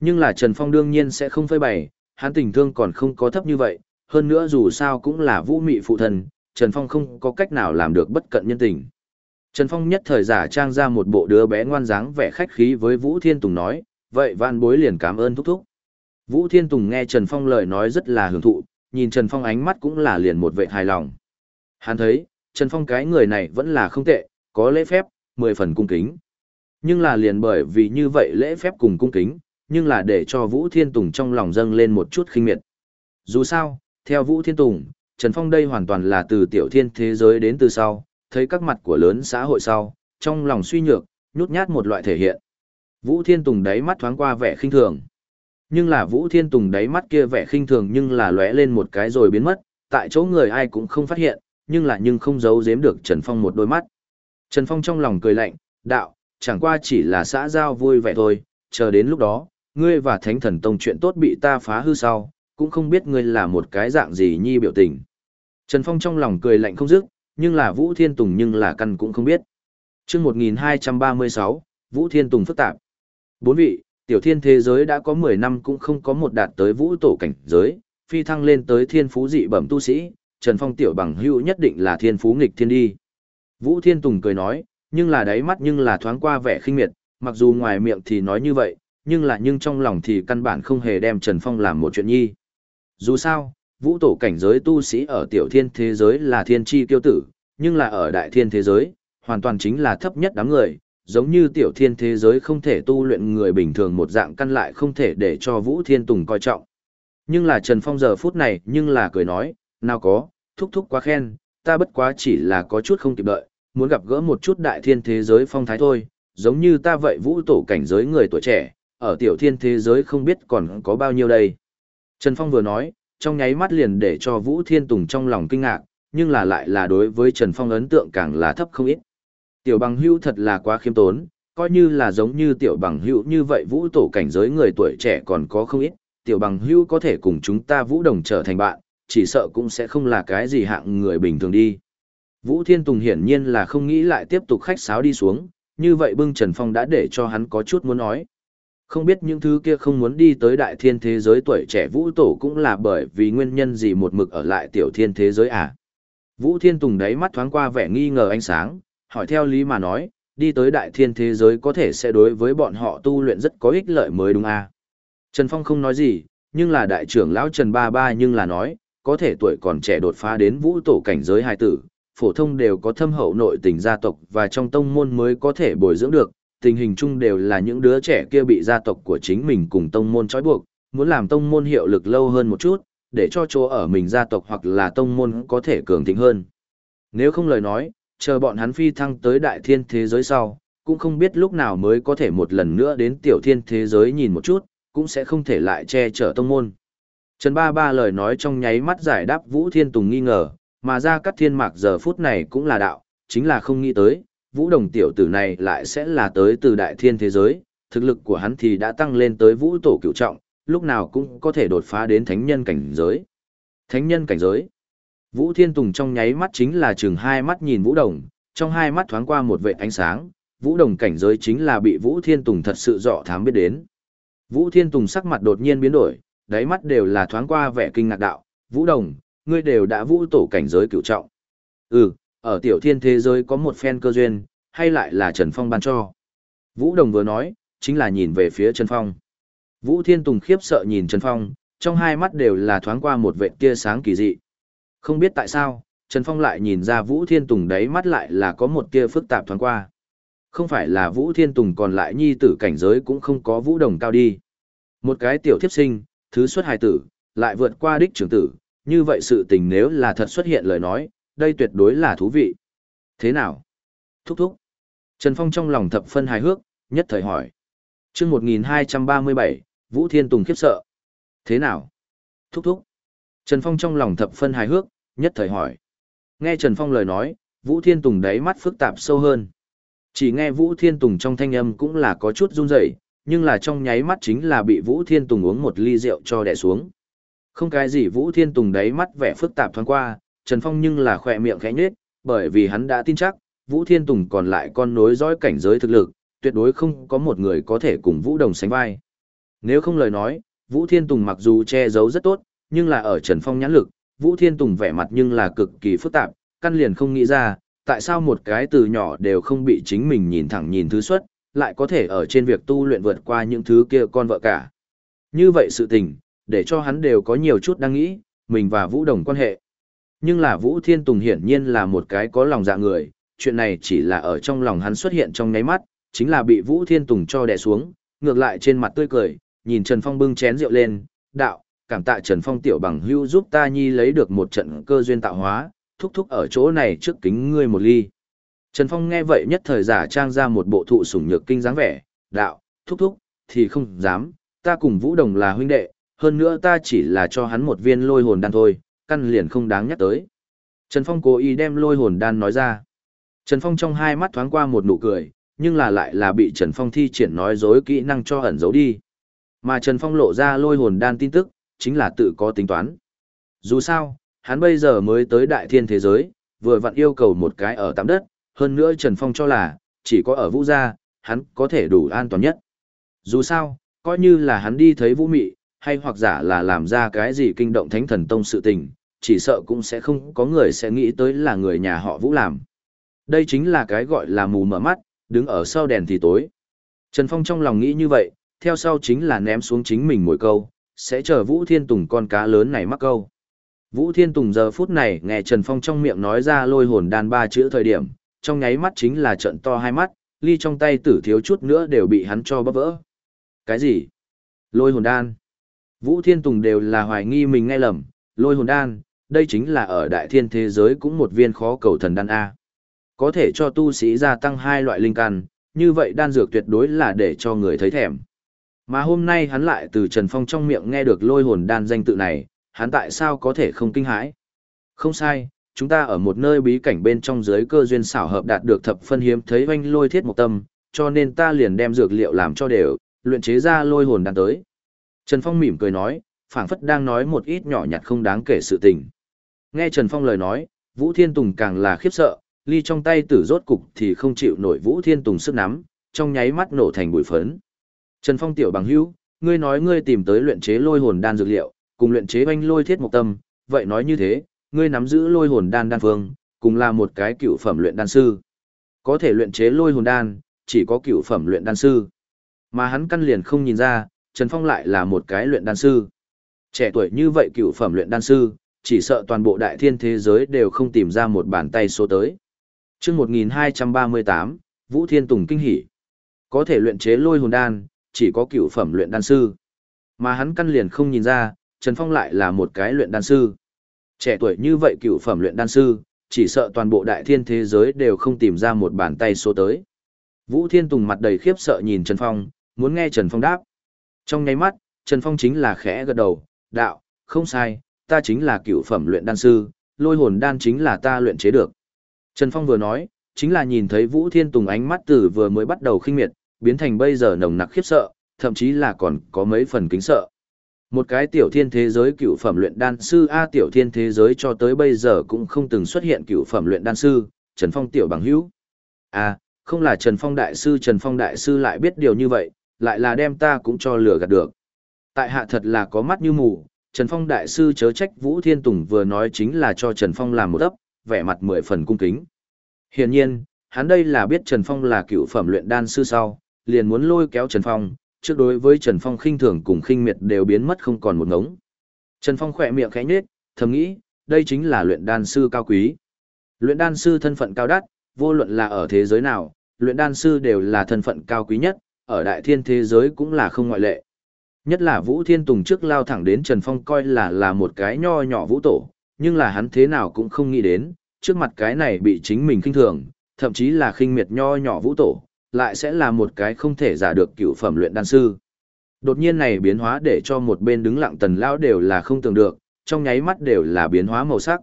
Nhưng là Trần Phong đương nhiên sẽ không phơi bày, hắn tình thương còn không có thấp như vậy, hơn nữa dù sao cũng là Vũ Mị phụ thần, Trần Phong không có cách nào làm được bất cận nhân tình. Trần Phong nhất thời giả trang ra một bộ đứa bé ngoan dáng vẻ khách khí với Vũ Thiên Tùng nói, vậy vạn bối liền cảm ơn thúc thúc. Vũ Thiên Tùng nghe Trần Phong lời nói rất là hưởng thụ, nhìn Trần Phong ánh mắt cũng là liền một vệ hài lòng. Hắn thấy, Trần Phong cái người này vẫn là không tệ, có lễ phép, mười phần cung kính. Nhưng là liền bởi vì như vậy lễ phép cùng cung kính, nhưng là để cho Vũ Thiên Tùng trong lòng dâng lên một chút khinh miệt. Dù sao, theo Vũ Thiên Tùng, Trần Phong đây hoàn toàn là từ tiểu thiên thế giới đến từ sau, thấy các mặt của lớn xã hội sau, trong lòng suy nhược, nhút nhát một loại thể hiện. Vũ Thiên Tùng đáy mắt thoáng qua vẻ khinh thường. Nhưng là Vũ Thiên Tùng đáy mắt kia vẻ khinh thường nhưng là lóe lên một cái rồi biến mất, tại chỗ người ai cũng không phát hiện, nhưng là nhưng không giấu giếm được Trần Phong một đôi mắt. Trần Phong trong lòng cười lạnh, đạo, chẳng qua chỉ là xã giao vui vẻ thôi, chờ đến lúc đó, ngươi và Thánh Thần Tông chuyện tốt bị ta phá hư sau, cũng không biết ngươi là một cái dạng gì nhi biểu tình. Trần Phong trong lòng cười lạnh không dứt, nhưng là Vũ Thiên Tùng nhưng là căn cũng không biết. chương 1236, Vũ Thiên Tùng phức tạp. Bốn vị, tiểu thiên thế giới đã có 10 năm cũng không có một đạt tới vũ tổ cảnh giới, phi thăng lên tới thiên phú dị bẩm tu sĩ, Trần Phong tiểu bằng hữu nhất định là thiên phú nghịch thiên đi. Vũ Thiên Tùng cười nói, nhưng là đáy mắt nhưng là thoáng qua vẻ khinh miệt, mặc dù ngoài miệng thì nói như vậy, nhưng là nhưng trong lòng thì căn bản không hề đem Trần Phong làm một chuyện nhi. Dù sao, vũ tổ cảnh giới tu sĩ ở tiểu thiên thế giới là thiên chi tiêu tử, nhưng là ở đại thiên thế giới, hoàn toàn chính là thấp nhất đám người, giống như tiểu thiên thế giới không thể tu luyện người bình thường một dạng căn lại không thể để cho Vũ Thiên Tùng coi trọng. Nhưng là Trần Phong giờ phút này nhưng là cười nói, nào có, thúc thúc quá khen, ta bất quá chỉ là có chút không kịp đợi, muốn gặp gỡ một chút đại thiên thế giới phong thái thôi, giống như ta vậy vũ tổ cảnh giới người tuổi trẻ, ở tiểu thiên thế giới không biết còn có bao nhiêu đây. Trần Phong vừa nói, trong nháy mắt liền để cho Vũ Thiên Tùng trong lòng kinh ngạc, nhưng là lại là đối với Trần Phong ấn tượng càng là thấp không ít. Tiểu bằng hữu thật là quá khiêm tốn, coi như là giống như tiểu bằng hữu như vậy vũ tổ cảnh giới người tuổi trẻ còn có không ít, tiểu bằng hữu có thể cùng chúng ta vũ đồng trở thành bạn, chỉ sợ cũng sẽ không là cái gì hạng người bình thường đi. Vũ Thiên Tùng hiển nhiên là không nghĩ lại tiếp tục khách sáo đi xuống, như vậy bưng Trần Phong đã để cho hắn có chút muốn nói. Không biết những thứ kia không muốn đi tới đại thiên thế giới tuổi trẻ vũ tổ cũng là bởi vì nguyên nhân gì một mực ở lại tiểu thiên thế giới à. Vũ Thiên Tùng đáy mắt thoáng qua vẻ nghi ngờ ánh sáng, hỏi theo lý mà nói, đi tới đại thiên thế giới có thể sẽ đối với bọn họ tu luyện rất có ích lợi mới đúng à. Trần Phong không nói gì, nhưng là đại trưởng lão Trần Ba Ba nhưng là nói, có thể tuổi còn trẻ đột phá đến vũ tổ cảnh giới hai tử, phổ thông đều có thâm hậu nội tình gia tộc và trong tông môn mới có thể bồi dưỡng được, tình hình chung đều là những đứa trẻ kia bị gia tộc của chính mình cùng tông môn trói buộc, muốn làm tông môn hiệu lực lâu hơn một chút, để cho chỗ ở mình gia tộc hoặc là tông môn có thể cường thịnh hơn. Nếu không lời nói, chờ bọn hắn phi thăng tới đại thiên thế giới sau, cũng không biết lúc nào mới có thể một lần nữa đến tiểu thiên thế giới nhìn một chút, cũng sẽ không thể lại che chở tông môn. Trần Ba Ba lời nói trong nháy mắt giải đáp Vũ Thiên Tùng nghi ngờ, mà ra cắt thiên mạc giờ phút này cũng là đạo, chính là không nghĩ tới, Vũ Đồng tiểu tử này lại sẽ là tới từ đại thiên thế giới, thực lực của hắn thì đã tăng lên tới Vũ Tổ cựu trọng, lúc nào cũng có thể đột phá đến thánh nhân cảnh giới. Thánh nhân cảnh giới. Vũ Thiên Tùng trong nháy mắt chính là chừng hai mắt nhìn Vũ Đồng, trong hai mắt thoáng qua một vệt ánh sáng, Vũ Đồng cảnh giới chính là bị Vũ Thiên Tùng thật sự rõ thám biết đến. Vũ Thiên Tùng sắc mặt đột nhiên biến đổi, đáy mắt đều là thoáng qua vẻ kinh ngạc đạo, Vũ Đồng, ngươi đều đã Vũ Tổ cảnh giới cựu trọng. Ừ, ở tiểu thiên thế giới có một phen cơ duyên, hay lại là Trần Phong ban cho. Vũ Đồng vừa nói, chính là nhìn về phía Trần Phong. Vũ Thiên Tùng khiếp sợ nhìn Trần Phong, trong hai mắt đều là thoáng qua một vệt tia sáng kỳ dị. Không biết tại sao, Trần Phong lại nhìn ra Vũ Thiên Tùng đấy mắt lại là có một tia phức tạp thoáng qua. Không phải là Vũ Thiên Tùng còn lại nhi tử cảnh giới cũng không có Vũ Đồng cao đi. Một cái tiểu thiếp sinh, thứ xuất hài tử, lại vượt qua đích trưởng tử, như vậy sự tình nếu là thật xuất hiện lời nói, đây tuyệt đối là thú vị. Thế nào? Thúc thúc. Trần Phong trong lòng thập phân hài hước, nhất thời hỏi. chương 1237, Vũ Thiên Tùng khiếp sợ. Thế nào? Thúc thúc. Trần Phong trong lòng thập phân hài hước, nhất thời hỏi. Nghe Trần Phong lời nói, Vũ Thiên Tùng đáy mắt phức tạp sâu hơn. Chỉ nghe Vũ Thiên Tùng trong thanh âm cũng là có chút run rẩy, nhưng là trong nháy mắt chính là bị Vũ Thiên Tùng uống một ly rượu cho đè xuống. Không cái gì Vũ Thiên Tùng đáy mắt vẻ phức tạp thoáng qua, Trần Phong nhưng là khỏe miệng khẽ nhếch, bởi vì hắn đã tin chắc, Vũ Thiên Tùng còn lại con nối dõi cảnh giới thực lực, tuyệt đối không có một người có thể cùng Vũ Đồng sánh vai. Nếu không lời nói, Vũ Thiên Tùng mặc dù che giấu rất tốt, nhưng là ở Trần Phong nhãn lực, Vũ Thiên Tùng vẻ mặt nhưng là cực kỳ phức tạp, căn liền không nghĩ ra, tại sao một cái từ nhỏ đều không bị chính mình nhìn thẳng nhìn thứ xuất, lại có thể ở trên việc tu luyện vượt qua những thứ kia con vợ cả. Như vậy sự tình, để cho hắn đều có nhiều chút đang nghĩ, mình và Vũ Đồng quan hệ. Nhưng là Vũ Thiên Tùng hiển nhiên là một cái có lòng dạ người, chuyện này chỉ là ở trong lòng hắn xuất hiện trong ngáy mắt, chính là bị Vũ Thiên Tùng cho đè xuống, ngược lại trên mặt tươi cười, nhìn Trần Phong bưng chén rượu lên, đạo, cảm tạ Trần Phong tiểu bằng hưu giúp ta nhi lấy được một trận cơ duyên tạo hóa, thúc thúc ở chỗ này trước kính ngươi một ly. Trần Phong nghe vậy nhất thời giả trang ra một bộ thụ sủng nhược kinh dáng vẻ, đạo, thúc thúc, thì không dám, ta cùng Vũ Đồng là huynh đệ, hơn nữa ta chỉ là cho hắn một viên lôi hồn đan thôi, căn liền không đáng nhắc tới. Trần Phong cố ý đem lôi hồn đan nói ra. Trần Phong trong hai mắt thoáng qua một nụ cười, nhưng là lại là bị Trần Phong thi triển nói dối kỹ năng cho ẩn giấu đi. Mà Trần Phong lộ ra lôi hồn đan tin tức, chính là tự có tính toán. Dù sao, hắn bây giờ mới tới đại thiên thế giới, vừa vặn yêu cầu một cái ở tạm đất, hơn nữa Trần Phong cho là, chỉ có ở vũ gia, hắn có thể đủ an toàn nhất. Dù sao, coi như là hắn đi thấy vũ mị, hay hoặc giả là làm ra cái gì kinh động thánh thần tông sự tình, chỉ sợ cũng sẽ không có người sẽ nghĩ tới là người nhà họ vũ làm. Đây chính là cái gọi là mù mở mắt, đứng ở sau đèn thì tối. Trần Phong trong lòng nghĩ như vậy, theo sau chính là ném xuống chính mình mỗi câu, sẽ chờ Vũ Thiên Tùng con cá lớn này mắc câu. Vũ Thiên Tùng giờ phút này nghe Trần Phong trong miệng nói ra lôi hồn đan ba chữ thời điểm, trong nháy mắt chính là trận to hai mắt, ly trong tay tử thiếu chút nữa đều bị hắn cho bắp vỡ. Cái gì? Lôi hồn đan. Vũ Thiên Tùng đều là hoài nghi mình nghe lầm, lôi hồn đan, đây chính là ở đại thiên thế giới cũng một viên khó cầu thần đan A. Có thể cho tu sĩ gia tăng hai loại linh căn, như vậy đan dược tuyệt đối là để cho người thấy thèm. Mà hôm nay hắn lại từ Trần Phong trong miệng nghe được lôi hồn đan danh tự này, hắn tại sao có thể không kinh hãi? Không sai, chúng ta ở một nơi bí cảnh bên trong dưới cơ duyên xảo hợp đạt được thập phân hiếm thấy vanh lôi thiết một tâm, cho nên ta liền đem dược liệu làm cho đều, luyện chế ra lôi hồn đan tới. Trần Phong mỉm cười nói, phảng phất đang nói một ít nhỏ nhặt không đáng kể sự tình. Nghe Trần Phong lời nói, Vũ Thiên Tùng càng là khiếp sợ, ly trong tay tử rốt cục thì không chịu nổi Vũ Thiên Tùng sức nắm, trong nháy mắt nổ thành bụi phấn. Trần Phong tiểu bằng hữu, ngươi nói ngươi tìm tới luyện chế lôi hồn đan dược liệu, cùng luyện chế banh lôi thiết một tâm, vậy nói như thế, ngươi nắm giữ lôi hồn đan đan phương, cùng là một cái cựu phẩm luyện đan sư. Có thể luyện chế lôi hồn đan, chỉ có cựu phẩm luyện đan sư. Mà hắn căn liền không nhìn ra, Trần Phong lại là một cái luyện đan sư. Trẻ tuổi như vậy cựu phẩm luyện đan sư, chỉ sợ toàn bộ đại thiên thế giới đều không tìm ra một bàn tay số tới. Trước 1238, Vũ Thiên Tùng kinh hỉ. Có thể luyện chế lôi hồn đan, chỉ có cựu phẩm luyện đan sư. Mà hắn căn liền không nhìn ra, Trần Phong lại là một cái luyện đan sư. Trẻ tuổi như vậy cựu phẩm luyện đan sư, chỉ sợ toàn bộ đại thiên thế giới đều không tìm ra một bàn tay số tới. Vũ Thiên Tùng mặt đầy khiếp sợ nhìn Trần Phong, muốn nghe Trần Phong đáp. Trong nháy mắt, Trần Phong chính là khẽ gật đầu, đạo, không sai, ta chính là cựu phẩm luyện đan sư, lôi hồn đan chính là ta luyện chế được. Trần Phong vừa nói, chính là nhìn thấy Vũ Thiên Tùng ánh mắt từ vừa mới bắt đầu khinh miệt, biến thành bây giờ nồng nặc khiếp sợ, thậm chí là còn có mấy phần kính sợ. Một cái tiểu thiên thế giới cựu phẩm luyện đan sư A tiểu thiên thế giới cho tới bây giờ cũng không từng xuất hiện cựu phẩm luyện đan sư, Trần Phong tiểu bằng hữu. À, không là Trần Phong đại sư Trần Phong đại sư lại biết điều như vậy, lại là đem ta cũng cho lừa gạt được. Tại hạ thật là có mắt như mù, Trần Phong đại sư chớ trách Vũ Thiên Tùng vừa nói chính là cho Trần Phong làm một ấp, vẻ mặt mười phần cung kính. Hiển nhiên, hắn đây là biết Trần Phong là cựu phẩm luyện đan sư sau, liền muốn lôi kéo Trần Phong, trước đối với Trần Phong khinh thường cùng khinh miệt đều biến mất không còn một ngống. Trần Phong khỏe miệng khẽ nhếch, thầm nghĩ, đây chính là luyện đan sư cao quý. Luyện đan sư thân phận cao đắt, vô luận là ở thế giới nào, luyện đan sư đều là thân phận cao quý nhất, ở đại thiên thế giới cũng là không ngoại lệ. Nhất là Vũ Thiên Tùng trước lao thẳng đến Trần Phong coi là là một cái nho nhỏ vũ tổ, nhưng là hắn thế nào cũng không nghĩ đến, trước mặt cái này bị chính mình khinh thường, thậm chí là khinh miệt nho nhỏ vũ tổ, lại sẽ là một cái không thể giả được cựu phẩm luyện đan sư. Đột nhiên này biến hóa để cho một bên đứng lặng tần lão đều là không tưởng được, trong nháy mắt đều là biến hóa màu sắc.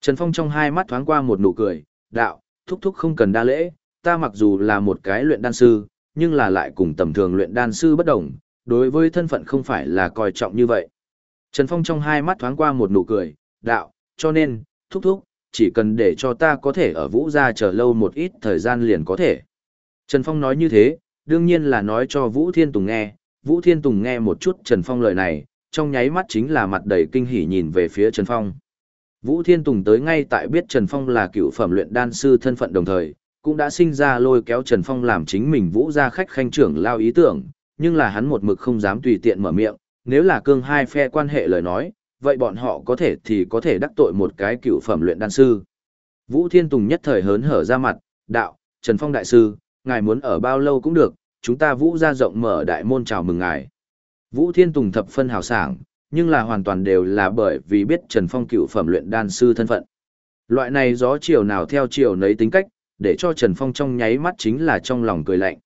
Trần Phong trong hai mắt thoáng qua một nụ cười, đạo, thúc thúc không cần đa lễ, ta mặc dù là một cái luyện đan sư, nhưng là lại cùng tầm thường luyện đan sư bất đồng, đối với thân phận không phải là coi trọng như vậy. Trần Phong trong hai mắt thoáng qua một nụ cười, đạo, cho nên, thúc thúc, chỉ cần để cho ta có thể ở vũ gia chờ lâu một ít thời gian liền có thể. Trần Phong nói như thế, đương nhiên là nói cho Vũ Thiên Tùng nghe, Vũ Thiên Tùng nghe một chút Trần Phong lời này, trong nháy mắt chính là mặt đầy kinh hỉ nhìn về phía Trần Phong. Vũ Thiên Tùng tới ngay tại biết Trần Phong là cựu phẩm luyện đan sư thân phận đồng thời, cũng đã sinh ra lôi kéo Trần Phong làm chính mình Vũ gia khách khanh trưởng lao ý tưởng, nhưng là hắn một mực không dám tùy tiện mở miệng, nếu là cương hai phe quan hệ lời nói, vậy bọn họ có thể thì có thể đắc tội một cái cựu phẩm luyện đan sư. Vũ Thiên Tùng nhất thời hớn hở ra mặt, đạo, Trần Phong đại sư, ngài muốn ở bao lâu cũng được, chúng ta Vũ gia rộng mở đại môn chào mừng ngài. Vũ Thiên Tùng thập phân hào sảng, nhưng là hoàn toàn đều là bởi vì biết Trần Phong cựu phẩm luyện đan sư thân phận. Loại này gió chiều nào theo chiều nấy tính cách, để cho Trần Phong trong nháy mắt chính là trong lòng cười lạnh.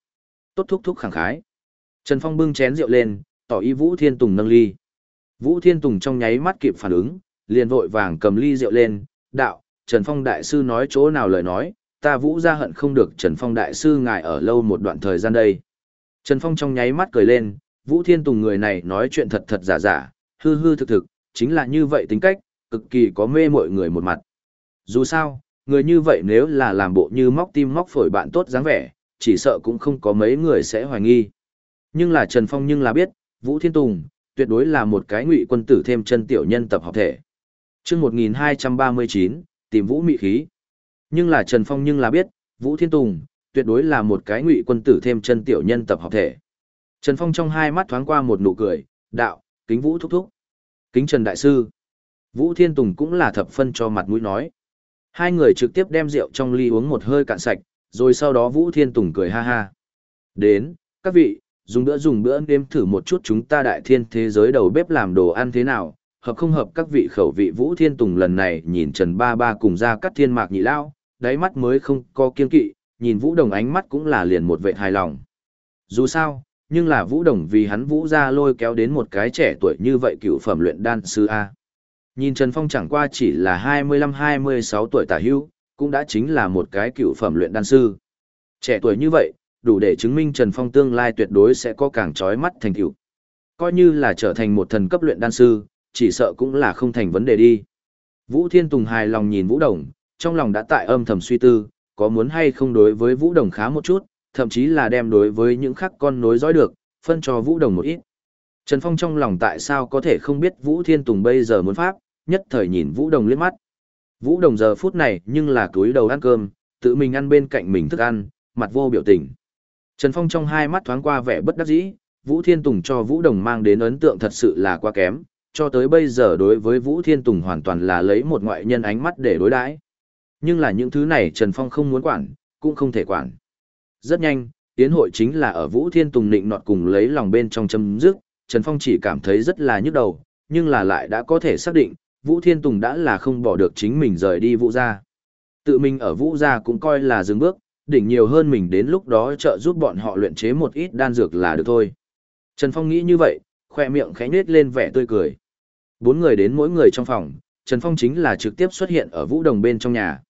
Tốt thúc thúc khẳng khái. Trần Phong bưng chén rượu lên, tỏ ý Vũ Thiên Tùng nâng ly. Vũ Thiên Tùng trong nháy mắt kịp phản ứng, liền vội vàng cầm ly rượu lên, đạo, Trần Phong Đại Sư nói chỗ nào lời nói, ta Vũ ra hận không được Trần Phong Đại Sư ngài ở lâu một đoạn thời gian đây. Trần Phong trong nháy mắt cười lên, Vũ Thiên Tùng người này nói chuyện thật thật giả giả, hư hư thực thực, chính là như vậy tính cách, cực kỳ có mê mọi người một mặt. Dù sao, người như vậy nếu là làm bộ như móc tim móc phổi bạn tốt dáng vẻ, chỉ sợ cũng không có mấy người sẽ hoài nghi. Nhưng là Trần Phong nhưng là biết, Vũ Thiên Tùng, tuyệt đối là một cái ngụy quân tử thêm chân tiểu nhân tập hợp thể. chương 1239, tìm Vũ mị khí. Nhưng là Trần Phong nhưng là biết, Vũ Thiên Tùng, tuyệt đối là một cái ngụy quân tử thêm chân tiểu nhân tập hợp thể. Trần Phong trong hai mắt thoáng qua một nụ cười, đạo, kính Vũ thúc thúc. Kính Trần Đại Sư. Vũ Thiên Tùng cũng là thập phân cho mặt mũi nói. Hai người trực tiếp đem rượu trong ly uống một hơi cạn sạch, rồi sau đó Vũ Thiên Tùng cười ha ha. Đến, các vị, dùng bữa dùng bữa nếm thử một chút chúng ta đại thiên thế giới đầu bếp làm đồ ăn thế nào, hợp không hợp các vị khẩu vị Vũ Thiên Tùng lần này nhìn Trần Ba Ba cùng ra cắt thiên mạc nhị lao, đáy mắt mới không có kiên kỵ, nhìn Vũ Đồng ánh mắt cũng là liền một vệ hài lòng. Dù sao, nhưng là Vũ Đồng vì hắn Vũ ra lôi kéo đến một cái trẻ tuổi như vậy cựu phẩm luyện đan sư A. Nhìn Trần Phong chẳng qua chỉ là 25-26 tuổi tả hưu, cũng đã chính là một cái cựu phẩm luyện đan sư. Trẻ tuổi như vậy, đủ để chứng minh Trần Phong tương lai tuyệt đối sẽ có càng trói mắt thành tựu. Coi như là trở thành một thần cấp luyện đan sư, chỉ sợ cũng là không thành vấn đề đi. Vũ Thiên Tùng hài lòng nhìn Vũ Đồng, trong lòng đã tại âm thầm suy tư, có muốn hay không đối với Vũ Đồng khá một chút, thậm chí là đem đối với những khác con nối dõi được, phân cho Vũ Đồng một ít. Trần Phong trong lòng tại sao có thể không biết Vũ Thiên Tùng bây giờ muốn pháp, nhất thời nhìn Vũ Đồng liếc mắt. Vũ Đồng giờ phút này nhưng là túi đầu ăn cơm, tự mình ăn bên cạnh mình thức ăn, mặt vô biểu tình. Trần Phong trong hai mắt thoáng qua vẻ bất đắc dĩ, Vũ Thiên Tùng cho Vũ Đồng mang đến ấn tượng thật sự là quá kém, cho tới bây giờ đối với Vũ Thiên Tùng hoàn toàn là lấy một ngoại nhân ánh mắt để đối đãi. Nhưng là những thứ này Trần Phong không muốn quản, cũng không thể quản. Rất nhanh, tiến hội chính là ở Vũ Thiên Tùng nịnh nọt cùng lấy lòng bên trong châm dứt, Trần Phong chỉ cảm thấy rất là nhức đầu, nhưng là lại đã có thể xác định, Vũ Thiên Tùng đã là không bỏ được chính mình rời đi Vũ gia. Tự mình ở Vũ gia cũng coi là dừng bước, đỉnh nhiều hơn mình đến lúc đó trợ giúp bọn họ luyện chế một ít đan dược là được thôi. Trần Phong nghĩ như vậy, khoe miệng khẽ nết lên vẻ tươi cười. Bốn người đến mỗi người trong phòng, Trần Phong chính là trực tiếp xuất hiện ở Vũ Đồng bên trong nhà.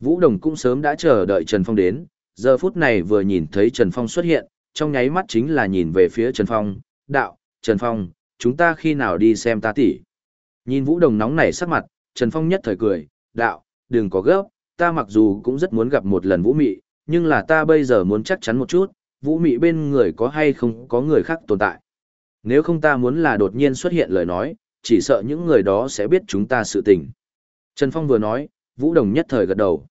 Vũ Đồng cũng sớm đã chờ đợi Trần Phong đến, giờ phút này vừa nhìn thấy Trần Phong xuất hiện, trong nháy mắt chính là nhìn về phía Trần Phong, đạo, Trần Phong, chúng ta khi nào đi xem ta tỷ. Nhìn Vũ Đồng nóng nảy sắc mặt, Trần Phong nhất thời cười, đạo, đừng có gấp, ta mặc dù cũng rất muốn gặp một lần Vũ Mị, nhưng là ta bây giờ muốn chắc chắn một chút, Vũ Mị bên người có hay không có người khác tồn tại. Nếu không ta muốn là đột nhiên xuất hiện lời nói, chỉ sợ những người đó sẽ biết chúng ta sự tình. Trần Phong vừa nói, Vũ Đồng nhất thời gật đầu.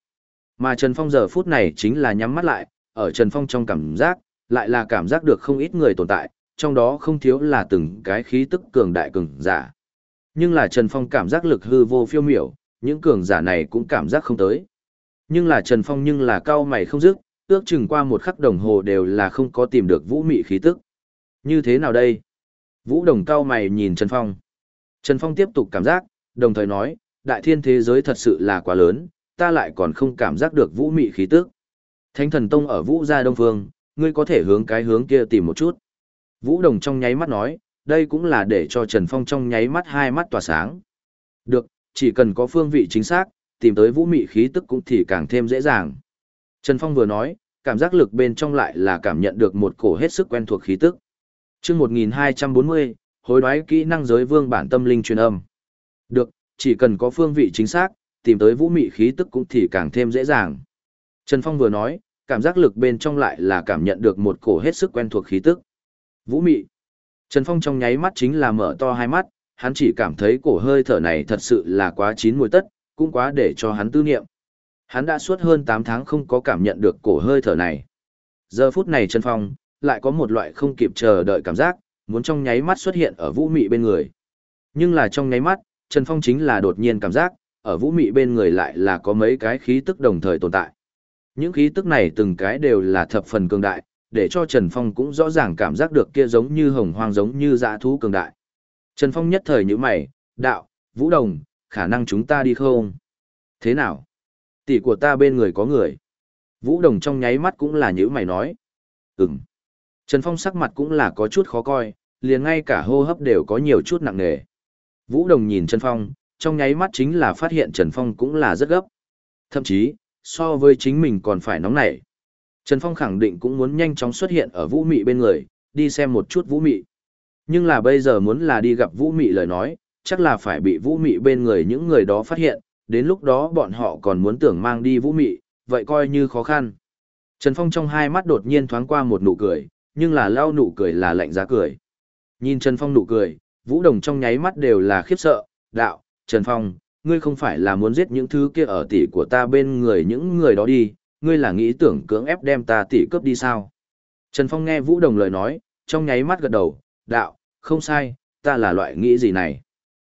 Mà Trần Phong giờ phút này chính là nhắm mắt lại, ở Trần Phong trong cảm giác, lại là cảm giác được không ít người tồn tại, trong đó không thiếu là từng cái khí tức cường đại cường giả. Nhưng là Trần Phong cảm giác lực hư vô phiêu miểu, những cường giả này cũng cảm giác không tới. Nhưng là Trần Phong nhưng là cao mày không dứt, ước chừng qua một khắc đồng hồ đều là không có tìm được vũ mị khí tức. Như thế nào đây? Vũ Đồng cao mày nhìn Trần Phong. Trần Phong tiếp tục cảm giác, đồng thời nói, đại thiên thế giới thật sự là quá lớn, ta lại còn không cảm giác được vũ mị khí tức. Thánh thần tông ở vũ gia đông phương, ngươi có thể hướng cái hướng kia tìm một chút. Vũ Đồng trong nháy mắt nói, đây cũng là để cho Trần Phong trong nháy mắt hai mắt tỏa sáng. Được, chỉ cần có phương vị chính xác, tìm tới vũ mị khí tức cũng thì càng thêm dễ dàng. Trần Phong vừa nói, cảm giác lực bên trong lại là cảm nhận được một cổ hết sức quen thuộc khí tức. Chương 1240, hối đoái kỹ năng giới vương bản tâm linh truyền âm. Được, chỉ cần có phương vị chính xác, tìm tới vũ mị khí tức cũng thì càng thêm dễ dàng. Trần Phong vừa nói, cảm giác lực bên trong lại là cảm nhận được một cổ hết sức quen thuộc khí tức. Vũ mị. Trần Phong trong nháy mắt chính là mở to hai mắt, hắn chỉ cảm thấy cổ hơi thở này thật sự là quá chín mùi tất, cũng quá để cho hắn tư niệm. Hắn đã suốt hơn 8 tháng không có cảm nhận được cổ hơi thở này. Giờ phút này Trần Phong, lại có một loại không kịp chờ đợi cảm giác, muốn trong nháy mắt xuất hiện ở vũ mị bên người. Nhưng là trong nháy mắt, Trần Phong chính là đột nhiên cảm giác, ở vũ mị bên người lại là có mấy cái khí tức đồng thời tồn tại. Những khí tức này từng cái đều là thập phần cường đại, để cho Trần Phong cũng rõ ràng cảm giác được kia giống như hồng hoang giống như dã thú cường đại. Trần Phong nhất thời như mày, đạo, vũ đồng, khả năng chúng ta đi không? Thế nào? Tỷ của ta bên người có người. Vũ đồng trong nháy mắt cũng là như mày nói. Ừm. Trần Phong sắc mặt cũng là có chút khó coi, liền ngay cả hô hấp đều có nhiều chút nặng nề. Vũ đồng nhìn Trần Phong, trong nháy mắt chính là phát hiện Trần Phong cũng là rất gấp. Thậm chí, so với chính mình còn phải nóng nảy. Trần Phong khẳng định cũng muốn nhanh chóng xuất hiện ở Vũ Mị bên người, đi xem một chút Vũ Mị. Nhưng là bây giờ muốn là đi gặp Vũ Mị lời nói, chắc là phải bị Vũ Mị bên người những người đó phát hiện, đến lúc đó bọn họ còn muốn tưởng mang đi Vũ Mị, vậy coi như khó khăn. Trần Phong trong hai mắt đột nhiên thoáng qua một nụ cười, nhưng là lao nụ cười là lạnh giá cười. Nhìn Trần Phong nụ cười, Vũ Đồng trong nháy mắt đều là khiếp sợ, đạo, Trần Phong, ngươi không phải là muốn giết những thứ kia ở tỷ của ta bên người những người đó đi, ngươi là nghĩ tưởng cưỡng ép đem ta tỷ cướp đi sao? Trần Phong nghe Vũ Đồng lời nói, trong nháy mắt gật đầu, đạo, không sai, ta là loại nghĩ gì này.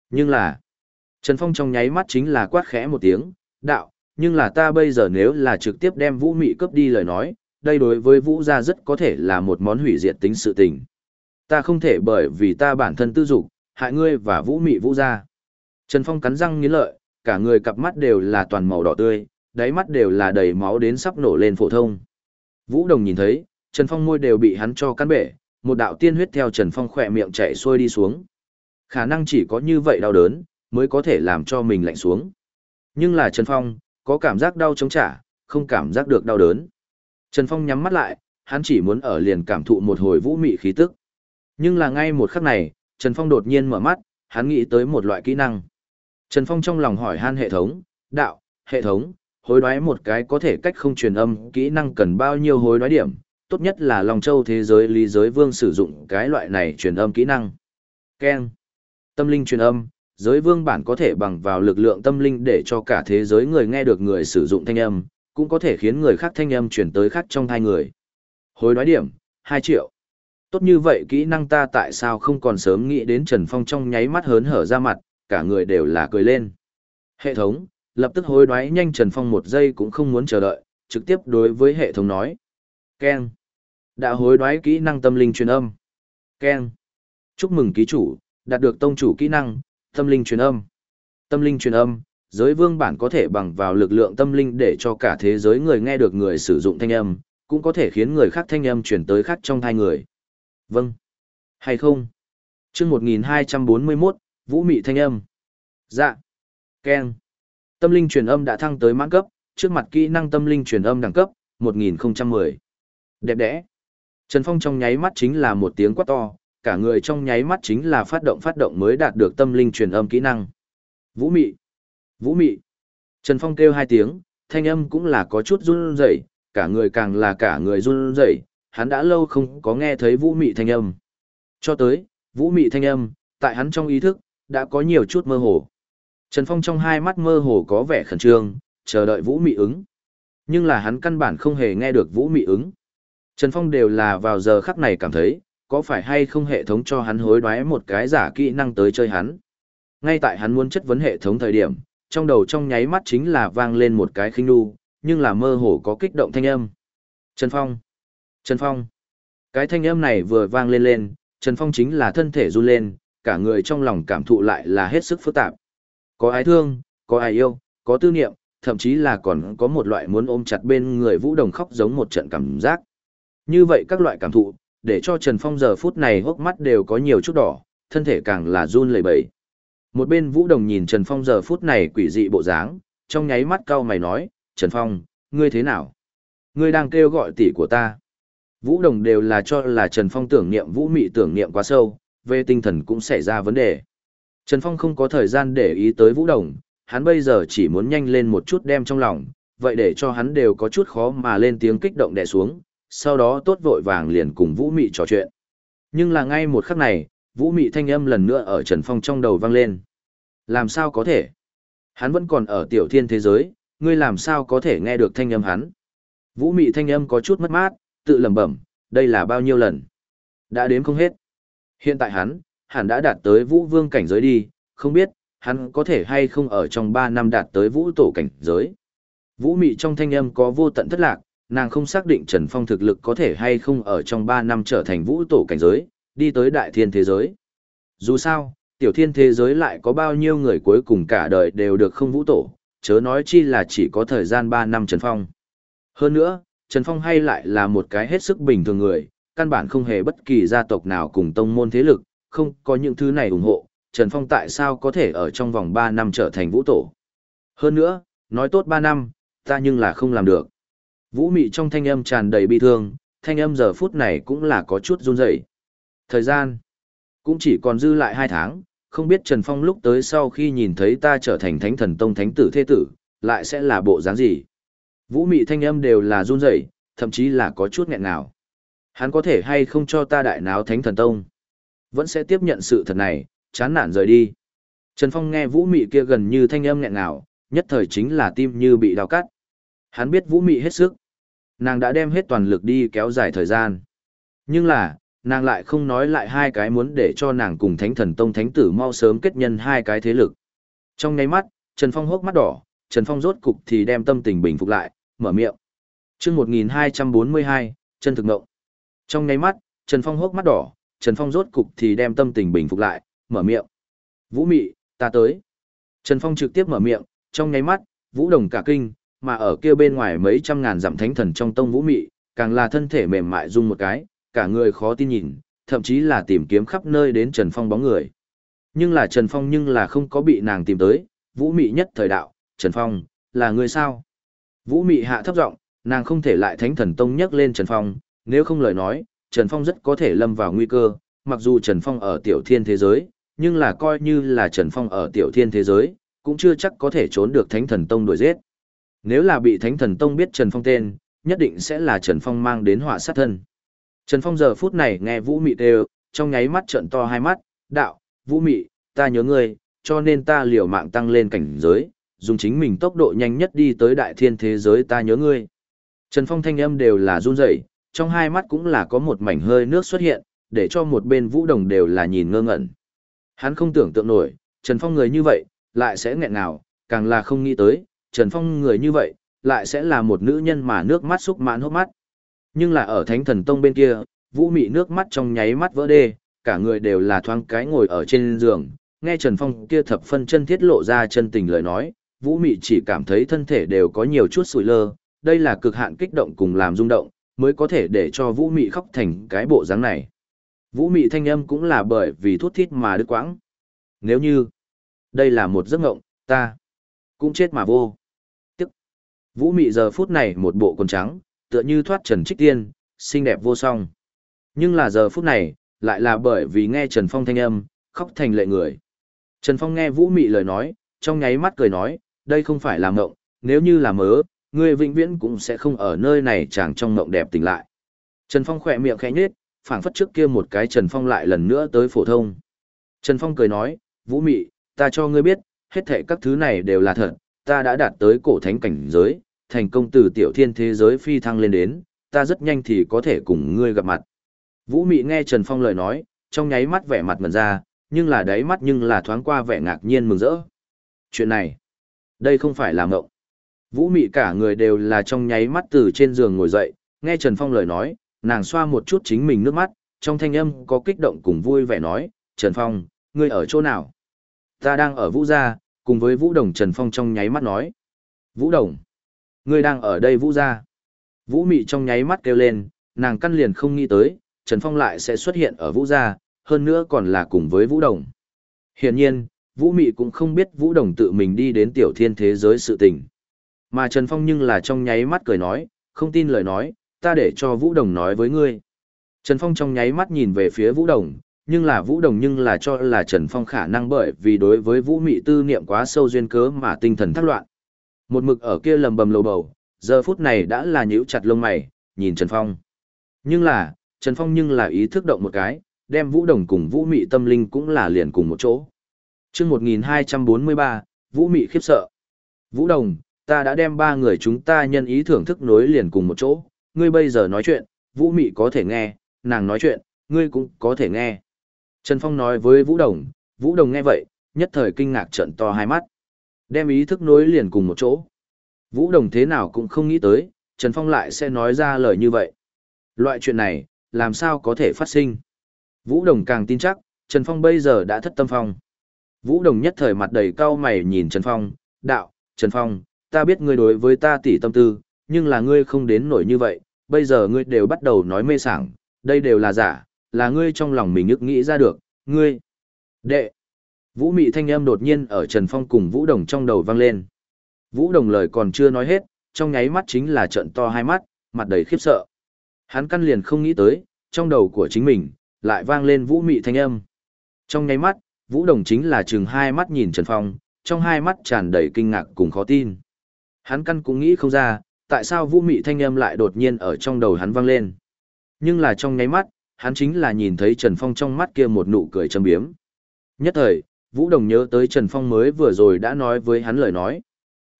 Nhưng là, Trần Phong trong nháy mắt chính là quát khẽ một tiếng, đạo, nhưng là ta bây giờ nếu là trực tiếp đem Vũ Mị cướp đi lời nói, đây đối với Vũ gia rất có thể là một món hủy diệt tính sự tình. Ta không thể bởi vì ta bản thân tư dục, hại ngươi và Vũ Mị Vũ gia. Trần Phong cắn răng nghiến lợi, cả người cặp mắt đều là toàn màu đỏ tươi, đáy mắt đều là đầy máu đến sắp nổ lên phổ thông. Vũ Đồng nhìn thấy, Trần Phong môi đều bị hắn cho cắn bể, một đạo tiên huyết theo Trần Phong khỏe miệng chạy xuôi đi xuống. Khả năng chỉ có như vậy đau đớn, mới có thể làm cho mình lạnh xuống. Nhưng là Trần Phong, có cảm giác đau chống trả, không cảm giác được đau đớn. Trần Phong nhắm mắt lại, hắn chỉ muốn ở liền cảm thụ một hồi vũ mị khí tức. Nhưng là ngay một khắc này, Trần Phong đột nhiên mở mắt, hắn nghĩ tới một loại kỹ năng. Trần Phong trong lòng hỏi han hệ thống, đạo, hệ thống, hối đoái một cái có thể cách không truyền âm, kỹ năng cần bao nhiêu hối đoái điểm, tốt nhất là Long Châu thế giới lý giới vương sử dụng cái loại này truyền âm kỹ năng. Ken. Tâm linh truyền âm, giới vương bản có thể bằng vào lực lượng tâm linh để cho cả thế giới người nghe được người sử dụng thanh âm, cũng có thể khiến người khác thanh âm truyền tới khác trong hai người. Hối đoái điểm, 2 triệu. Tốt như vậy kỹ năng ta tại sao không còn sớm nghĩ đến Trần Phong trong nháy mắt hớn hở ra mặt, cả người đều là cười lên. Hệ thống, lập tức hối đoái nhanh Trần Phong một giây cũng không muốn chờ đợi, trực tiếp đối với hệ thống nói. Ken. Đã hối đoái kỹ năng tâm linh truyền âm. Ken. Chúc mừng ký chủ, đạt được tông chủ kỹ năng, tâm linh truyền âm. Tâm linh truyền âm, giới vương bản có thể bằng vào lực lượng tâm linh để cho cả thế giới người nghe được người sử dụng thanh âm, cũng có thể khiến người khác thanh âm chuyển tới khác trong thai người. Vâng. Hay không? chương 1241, Vũ Mị Thanh Âm. Dạ. Keng. Tâm linh truyền âm đã thăng tới mãn cấp, trước mặt kỹ năng tâm linh truyền âm đẳng cấp, 1010. Đẹp đẽ. Trần Phong trong nháy mắt chính là một tiếng quát to, cả người trong nháy mắt chính là phát động phát động mới đạt được tâm linh truyền âm kỹ năng. Vũ Mị. Vũ Mị. Trần Phong kêu hai tiếng, thanh âm cũng là có chút run rẩy, cả người càng là cả người run rẩy, hắn đã lâu không có nghe thấy Vũ Mị thanh âm. Cho tới, Vũ Mị thanh âm, tại hắn trong ý thức, đã có nhiều chút mơ hồ. Trần Phong trong hai mắt mơ hồ có vẻ khẩn trương, chờ đợi Vũ Mị ứng. Nhưng là hắn căn bản không hề nghe được Vũ Mị ứng. Trần Phong đều là vào giờ khắc này cảm thấy, có phải hay không hệ thống cho hắn hối đoái một cái giả kỹ năng tới chơi hắn. Ngay tại hắn muốn chất vấn hệ thống thời điểm, trong đầu trong nháy mắt chính là vang lên một cái khinh nu, nhưng là mơ hồ có kích động thanh âm. Trần Phong! Trần Phong! Cái thanh âm này vừa vang lên lên, Trần Phong chính là thân thể run lên, cả người trong lòng cảm thụ lại là hết sức phức tạp. Có ai thương, có ai yêu, có tư niệm, thậm chí là còn có một loại muốn ôm chặt bên người Vũ Đồng khóc giống một trận cảm giác. Như vậy các loại cảm thụ, để cho Trần Phong giờ phút này hốc mắt đều có nhiều chút đỏ, thân thể càng là run lẩy bẩy. Một bên Vũ Đồng nhìn Trần Phong giờ phút này quỷ dị bộ dáng, trong nháy mắt cau mày nói, Trần Phong, ngươi thế nào? Ngươi đang kêu gọi tỷ của ta. Vũ Đồng đều là cho là Trần Phong tưởng niệm Vũ Mị tưởng niệm quá sâu, về tinh thần cũng xảy ra vấn đề. Trần Phong không có thời gian để ý tới Vũ Đồng, hắn bây giờ chỉ muốn nhanh lên một chút đem trong lòng, vậy để cho hắn đều có chút khó mà lên tiếng kích động đè xuống, sau đó tốt vội vàng liền cùng Vũ Mị trò chuyện. Nhưng là ngay một khắc này, Vũ Mị thanh âm lần nữa ở Trần Phong trong đầu vang lên. Làm sao có thể? Hắn vẫn còn ở tiểu thiên thế giới, ngươi làm sao có thể nghe được thanh âm hắn? Vũ Mị thanh âm có chút mất mát, tự lẩm bẩm, đây là bao nhiêu lần? Đã đếm không hết. Hiện tại hắn, hẳn đã đạt tới Vũ Vương cảnh giới đi, không biết, hắn có thể hay không ở trong 3 năm đạt tới Vũ Tổ cảnh giới. Vũ Mị trong thanh âm có vô tận thất lạc, nàng không xác định Trần Phong thực lực có thể hay không ở trong 3 năm trở thành Vũ Tổ cảnh giới, đi tới đại thiên thế giới. Dù sao, tiểu thiên thế giới lại có bao nhiêu người cuối cùng cả đời đều được không Vũ Tổ, chớ nói chi là chỉ có thời gian 3 năm Trần Phong. Hơn nữa, Trần Phong hay lại là một cái hết sức bình thường người, căn bản không hề bất kỳ gia tộc nào cùng tông môn thế lực, không có những thứ này ủng hộ, Trần Phong tại sao có thể ở trong vòng 3 năm trở thành vũ tổ. Hơn nữa, nói tốt 3 năm, ta nhưng là không làm được. Vũ mị trong thanh âm tràn đầy bi thương, thanh âm giờ phút này cũng là có chút run rẩy. Thời gian, cũng chỉ còn dư lại 2 tháng, không biết Trần Phong lúc tới sau khi nhìn thấy ta trở thành thánh thần tông thánh tử thế tử, lại sẽ là bộ dáng gì. Vũ mị thanh âm đều là run rẩy, thậm chí là có chút nghẹn ngào. Hắn có thể hay không cho ta đại náo thánh thần tông. Vẫn sẽ tiếp nhận sự thật này, chán nản rời đi. Trần Phong nghe vũ mị kia gần như thanh âm nghẹn ngào, nhất thời chính là tim như bị đào cắt. Hắn biết vũ mị hết sức. Nàng đã đem hết toàn lực đi kéo dài thời gian. Nhưng là, nàng lại không nói lại hai cái muốn để cho nàng cùng thánh thần tông thánh tử mau sớm kết nhân hai cái thế lực. Trong ngay mắt, Trần Phong hốc mắt đỏ, Trần Phong rốt cục thì đem tâm tình bình phục lại, mở miệng. Chương 1242, chân thực ngộng. Trong ngay mắt, Trần Phong hốc mắt đỏ, Trần Phong rốt cục thì đem tâm tình bình phục lại, mở miệng. Vũ Mị, ta tới. Trần Phong trực tiếp mở miệng, trong ngay mắt, Vũ Đồng cả kinh, mà ở kia bên ngoài mấy trăm ngàn dặm thánh thần trong tông Vũ Mị, càng là thân thể mềm mại rung một cái, cả người khó tin nhìn, thậm chí là tìm kiếm khắp nơi đến Trần Phong bóng người. Nhưng là Trần Phong nhưng là không có bị nàng tìm tới, Vũ Mị nhất thời đạo, Trần Phong, là người sao? Vũ Mị hạ thấp giọng, nàng không thể lại thánh thần tông nhắc lên Trần Phong, nếu không lời nói, Trần Phong rất có thể lâm vào nguy cơ, mặc dù Trần Phong ở tiểu thiên thế giới, nhưng là coi như là Trần Phong ở tiểu thiên thế giới, cũng chưa chắc có thể trốn được Thánh Thần Tông đuổi giết. Nếu là bị Thánh Thần Tông biết Trần Phong tên, nhất định sẽ là Trần Phong mang đến họa sát thân. Trần Phong giờ phút này nghe Vũ Mị đều, trong nháy mắt trợn to hai mắt, đạo, Vũ Mị, ta nhớ ngươi, cho nên ta liều mạng tăng lên cảnh giới, dùng chính mình tốc độ nhanh nhất đi tới đại thiên thế giới ta nhớ ngươi. Trần Phong thanh âm đều là run rẩy, trong hai mắt cũng là có một mảnh hơi nước xuất hiện, để cho một bên Vũ Đồng đều là nhìn ngơ ngẩn. Hắn không tưởng tượng nổi, Trần Phong người như vậy, lại sẽ nghẹn nào, càng là không nghĩ tới, Trần Phong người như vậy, lại sẽ là một nữ nhân mà nước mắt xúc mãn hốc mắt. Nhưng là ở Thánh Thần Tông bên kia, Vũ Mị nước mắt trong nháy mắt vỡ đê, cả người đều là thoáng cái ngồi ở trên giường, nghe Trần Phong kia thập phân chân thiết lộ ra chân tình lời nói, Vũ Mị chỉ cảm thấy thân thể đều có nhiều chút sủi lơ, đây là cực hạn kích động cùng làm rung động, mới có thể để cho Vũ Mị khóc thành cái bộ dáng này. Vũ mị thanh âm cũng là bởi vì thuốc thít mà đứt quãng. Nếu như, đây là một giấc ngộng, ta cũng chết mà vô. Vũ mị giờ phút này một bộ quần trắng, tựa như thoát trần trích tiên, xinh đẹp vô song. Nhưng là giờ phút này, lại là bởi vì nghe Trần Phong thanh âm, khóc thành lệ người. Trần Phong nghe vũ mị lời nói, trong nháy mắt cười nói, đây không phải là mộng. nếu như là mớ, người vĩnh viễn cũng sẽ không ở nơi này chẳng trong mộng đẹp tỉnh lại. Trần Phong khỏe miệng khẽ nhếch, phảng phất trước kia một cái Trần Phong lại lần nữa tới phổ thông. Trần Phong cười nói, Vũ Mị, ta cho ngươi biết, hết thảy các thứ này đều là thật, ta đã đạt tới cổ thánh cảnh giới, thành công từ tiểu thiên thế giới phi thăng lên đến, ta rất nhanh thì có thể cùng ngươi gặp mặt. Vũ Mị nghe Trần Phong lời nói, trong nháy mắt vẻ mặt mẩn ra, nhưng là đáy mắt nhưng là thoáng qua vẻ ngạc nhiên mừng rỡ. Chuyện này, đây không phải là ngộng. Vũ Mị cả người đều là trong nháy mắt từ trên giường ngồi dậy, nghe Trần Phong lời nói, nàng xoa một chút chính mình nước mắt, trong thanh âm có kích động cùng vui vẻ nói, Trần Phong, ngươi ở chỗ nào? Ta đang ở Vũ Gia, cùng với Vũ Đồng Trần Phong trong nháy mắt nói. Vũ Đồng, ngươi đang ở đây Vũ Gia. Vũ Mị trong nháy mắt kêu lên, nàng căn liền không nghĩ tới, Trần Phong lại sẽ xuất hiện ở Vũ Gia, hơn nữa còn là cùng với Vũ Đồng. Hiển nhiên, Vũ Mị cũng không biết Vũ Đồng tự mình đi đến tiểu thiên thế giới sự tình. Mà Trần Phong nhưng là trong nháy mắt cười nói, không tin lời nói, ta để cho Vũ Đồng nói với ngươi. Trần Phong trong nháy mắt nhìn về phía Vũ Đồng, nhưng là Vũ Đồng nhưng là cho là Trần Phong khả năng bởi vì đối với Vũ Mị tư niệm quá sâu duyên cớ mà tinh thần thắc loạn. Một mực ở kia lầm bầm lầu bầu, giờ phút này đã là nhíu chặt lông mày, nhìn Trần Phong. Nhưng là, Trần Phong nhưng là ý thức động một cái, đem Vũ Đồng cùng Vũ Mị tâm linh cũng là liền cùng một chỗ. chương 1243, Vũ Mị khiếp sợ. Vũ Đồng, ta đã đem ba người chúng ta nhân ý thưởng thức nối liền cùng một chỗ, ngươi bây giờ nói chuyện, Vũ Mị có thể nghe, nàng nói chuyện, ngươi cũng có thể nghe. Trần Phong nói với Vũ Đồng, Vũ Đồng nghe vậy, nhất thời kinh ngạc trận to hai mắt. Đem ý thức nối liền cùng một chỗ. Vũ Đồng thế nào cũng không nghĩ tới, Trần Phong lại sẽ nói ra lời như vậy. Loại chuyện này, làm sao có thể phát sinh? Vũ Đồng càng tin chắc, Trần Phong bây giờ đã thất tâm phong. Vũ Đồng nhất thời mặt đầy cau mày nhìn Trần Phong, đạo, Trần Phong, ta biết ngươi đối với ta tỉ tâm tư, nhưng là ngươi không đến nổi như vậy, bây giờ ngươi đều bắt đầu nói mê sảng, đây đều là giả, là ngươi trong lòng mình ức nghĩ ra được, ngươi. Đệ. Vũ mị thanh âm đột nhiên ở Trần Phong cùng Vũ Đồng trong đầu vang lên. Vũ Đồng lời còn chưa nói hết, trong nháy mắt chính là trận to hai mắt, mặt đầy khiếp sợ. Hắn căn liền không nghĩ tới, trong đầu của chính mình, lại vang lên Vũ mị thanh âm. Trong nháy mắt, Vũ Đồng chính là chừng hai mắt nhìn Trần Phong, trong hai mắt tràn đầy kinh ngạc cùng khó tin. Hắn căn cũng nghĩ không ra, tại sao Vũ mị thanh âm lại đột nhiên ở trong đầu hắn vang lên. Nhưng là trong nháy mắt, hắn chính là nhìn thấy Trần Phong trong mắt kia một nụ cười châm biếm. Nhất thời, Vũ Đồng nhớ tới Trần Phong mới vừa rồi đã nói với hắn lời nói.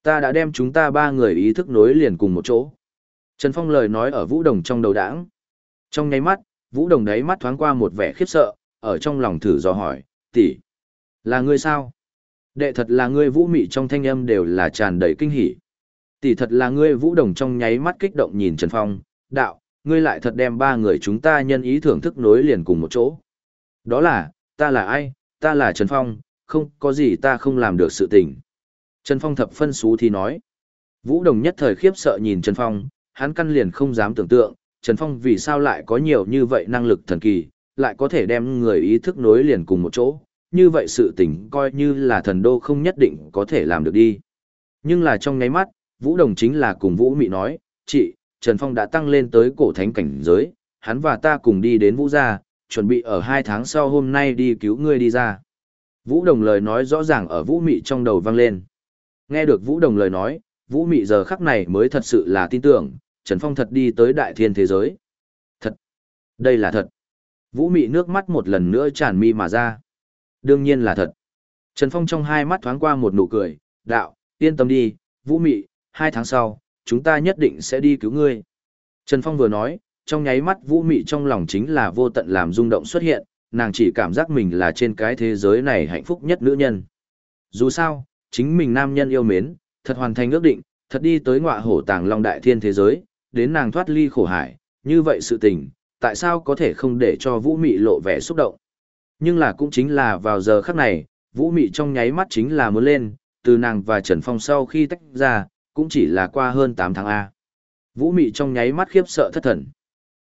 Ta đã đem chúng ta ba người ý thức nối liền cùng một chỗ. Trần Phong lời nói ở Vũ Đồng trong đầu đảng. Trong nháy mắt, Vũ Đồng đáy mắt thoáng qua một vẻ khiếp sợ, ở trong lòng thử dò hỏi, tỷ, là ngươi sao? Đệ thật là ngươi Vũ Mị trong thanh âm đều là tràn đầy kinh hỉ. Tỷ thật là ngươi Vũ Đồng trong nháy mắt kích động nhìn Trần Phong, đạo, ngươi lại thật đem ba người chúng ta nhân ý thưởng thức nối liền cùng một chỗ. Đó là, ta là ai, ta là Trần Phong, không có gì ta không làm được sự tình. Trần Phong thập phân xú thì nói. Vũ Đồng nhất thời khiếp sợ nhìn Trần Phong, hắn căn liền không dám tưởng tượng, Trần Phong vì sao lại có nhiều như vậy năng lực thần kỳ, lại có thể đem người ý thức nối liền cùng một chỗ, như vậy sự tình coi như là thần đô không nhất định có thể làm được đi. Nhưng là trong ngáy mắt, Vũ Đồng chính là cùng Vũ Mị nói, chị, Trần Phong đã tăng lên tới cổ thánh cảnh giới, hắn và ta cùng đi đến Vũ gia, chuẩn bị ở hai tháng sau hôm nay đi cứu ngươi đi ra. Vũ Đồng lời nói rõ ràng ở Vũ Mị trong đầu vang lên. Nghe được Vũ Đồng lời nói, Vũ Mị giờ khắc này mới thật sự là tin tưởng, Trần Phong thật đi tới đại thiên thế giới. Thật! Đây là thật! Vũ Mị nước mắt một lần nữa tràn mi mà ra. Đương nhiên là thật. Trần Phong trong hai mắt thoáng qua một nụ cười, đạo, yên tâm đi, Vũ Mị, hai tháng sau, chúng ta nhất định sẽ đi cứu ngươi. Trần Phong vừa nói, trong nháy mắt Vũ Mị trong lòng chính là vô tận làm rung động xuất hiện, nàng chỉ cảm giác mình là trên cái thế giới này hạnh phúc nhất nữ nhân. Dù sao, chính mình nam nhân yêu mến, thật hoàn thành ước định, thật đi tới ngọa hổ tàng long đại thiên thế giới, đến nàng thoát ly khổ hải, như vậy sự tình, tại sao có thể không để cho Vũ Mị lộ vẻ xúc động. Nhưng là cũng chính là vào giờ khắc này, Vũ Mị trong nháy mắt chính là muốn lên, từ nàng và Trần Phong sau khi tách ra, cũng chỉ là qua hơn 8 tháng A. Vũ Mị trong nháy mắt khiếp sợ thất thần.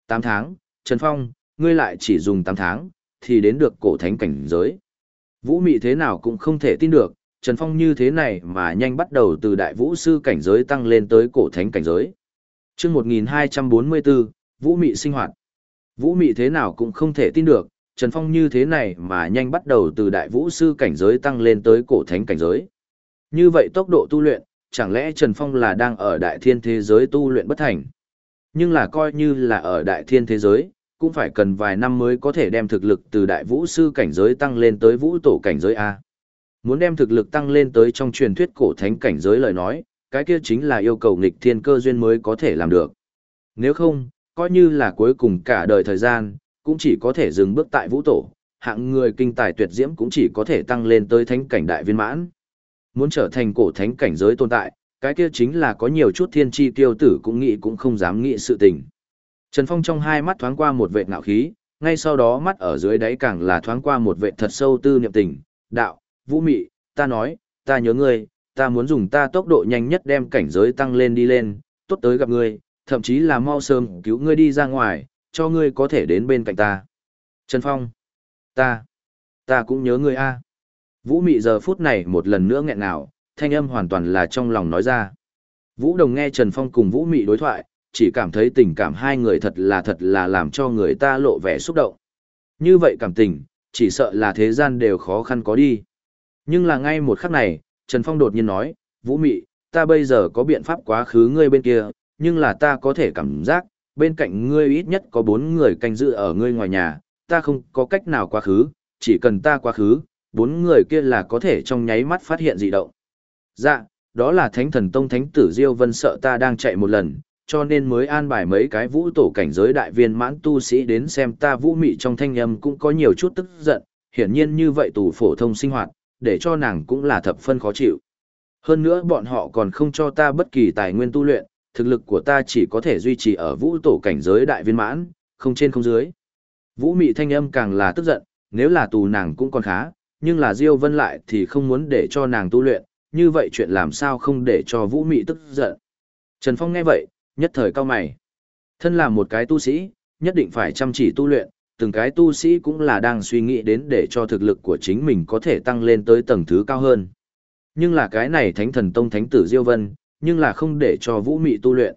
8 tháng, Trần Phong, ngươi lại chỉ dùng 8 tháng, thì đến được cổ thánh cảnh giới. Vũ Mị thế nào cũng không thể tin được, Trần Phong như thế này mà nhanh bắt đầu từ đại vũ sư cảnh giới tăng lên tới cổ thánh cảnh giới. chương 1244, Vũ Mị sinh hoạt. Vũ Mị thế nào cũng không thể tin được, Trần Phong như thế này mà nhanh bắt đầu từ đại vũ sư cảnh giới tăng lên tới cổ thánh cảnh giới. Như vậy tốc độ tu luyện, chẳng lẽ Trần Phong là đang ở đại thiên thế giới tu luyện bất thành? Nhưng là coi như là ở đại thiên thế giới, cũng phải cần vài năm mới có thể đem thực lực từ đại vũ sư cảnh giới tăng lên tới vũ tổ cảnh giới A. Muốn đem thực lực tăng lên tới trong truyền thuyết cổ thánh cảnh giới lời nói, cái kia chính là yêu cầu nghịch thiên cơ duyên mới có thể làm được. Nếu không, coi như là cuối cùng cả đời thời gian, cũng chỉ có thể dừng bước tại vũ tổ, hạng người kinh tài tuyệt diễm cũng chỉ có thể tăng lên tới thánh cảnh đại viên mãn. Muốn trở thành cổ thánh cảnh giới tồn tại, cái kia chính là có nhiều chút thiên chi tiêu tử cũng nghĩ cũng không dám nghĩ sự tình. Trần Phong trong hai mắt thoáng qua một vệt ngạo khí, ngay sau đó mắt ở dưới đáy càng là thoáng qua một vệ thật sâu tư niệm tình, đạo, vũ mị, ta nói, ta nhớ ngươi, ta muốn dùng ta tốc độ nhanh nhất đem cảnh giới tăng lên đi lên, tốt tới gặp ngươi, thậm chí là mau sớm cứu ngươi đi ra ngoài, cho ngươi có thể đến bên cạnh ta. Trần Phong, ta, ta cũng nhớ ngươi a. Vũ mị giờ phút này một lần nữa nghẹn nào, thanh âm hoàn toàn là trong lòng nói ra. Vũ Đồng nghe Trần Phong cùng Vũ mị đối thoại, chỉ cảm thấy tình cảm hai người thật là thật là làm cho người ta lộ vẻ xúc động. Như vậy cảm tình, chỉ sợ là thế gian đều khó khăn có đi. Nhưng là ngay một khắc này, Trần Phong đột nhiên nói, Vũ Mị, ta bây giờ có biện pháp quá khứ ngươi bên kia, nhưng là ta có thể cảm giác, bên cạnh ngươi ít nhất có bốn người canh giữ ở ngươi ngoài nhà, ta không có cách nào quá khứ, chỉ cần ta quá khứ, bốn người kia là có thể trong nháy mắt phát hiện dị động. Dạ, đó là Thánh Thần Tông Thánh Tử Diêu Vân sợ ta đang chạy một lần, cho nên mới an bài mấy cái vũ tổ cảnh giới đại viên mãn tu sĩ đến xem ta vũ mị trong thanh âm cũng có nhiều chút tức giận, hiển nhiên như vậy tù phổ thông sinh hoạt, để cho nàng cũng là thập phân khó chịu. Hơn nữa bọn họ còn không cho ta bất kỳ tài nguyên tu luyện, thực lực của ta chỉ có thể duy trì ở vũ tổ cảnh giới đại viên mãn, không trên không dưới. Vũ mị thanh âm càng là tức giận, nếu là tù nàng cũng còn khá, nhưng là Diêu Vân lại thì không muốn để cho nàng tu luyện, như vậy chuyện làm sao không để cho Vũ mị tức giận. Trần Phong nghe vậy, nhất thời cao mày. Thân là một cái tu sĩ, nhất định phải chăm chỉ tu luyện, từng cái tu sĩ cũng là đang suy nghĩ đến để cho thực lực của chính mình có thể tăng lên tới tầng thứ cao hơn. Nhưng là cái này thánh thần tông thánh tử Diêu Vân, nhưng là không để cho vũ mị tu luyện.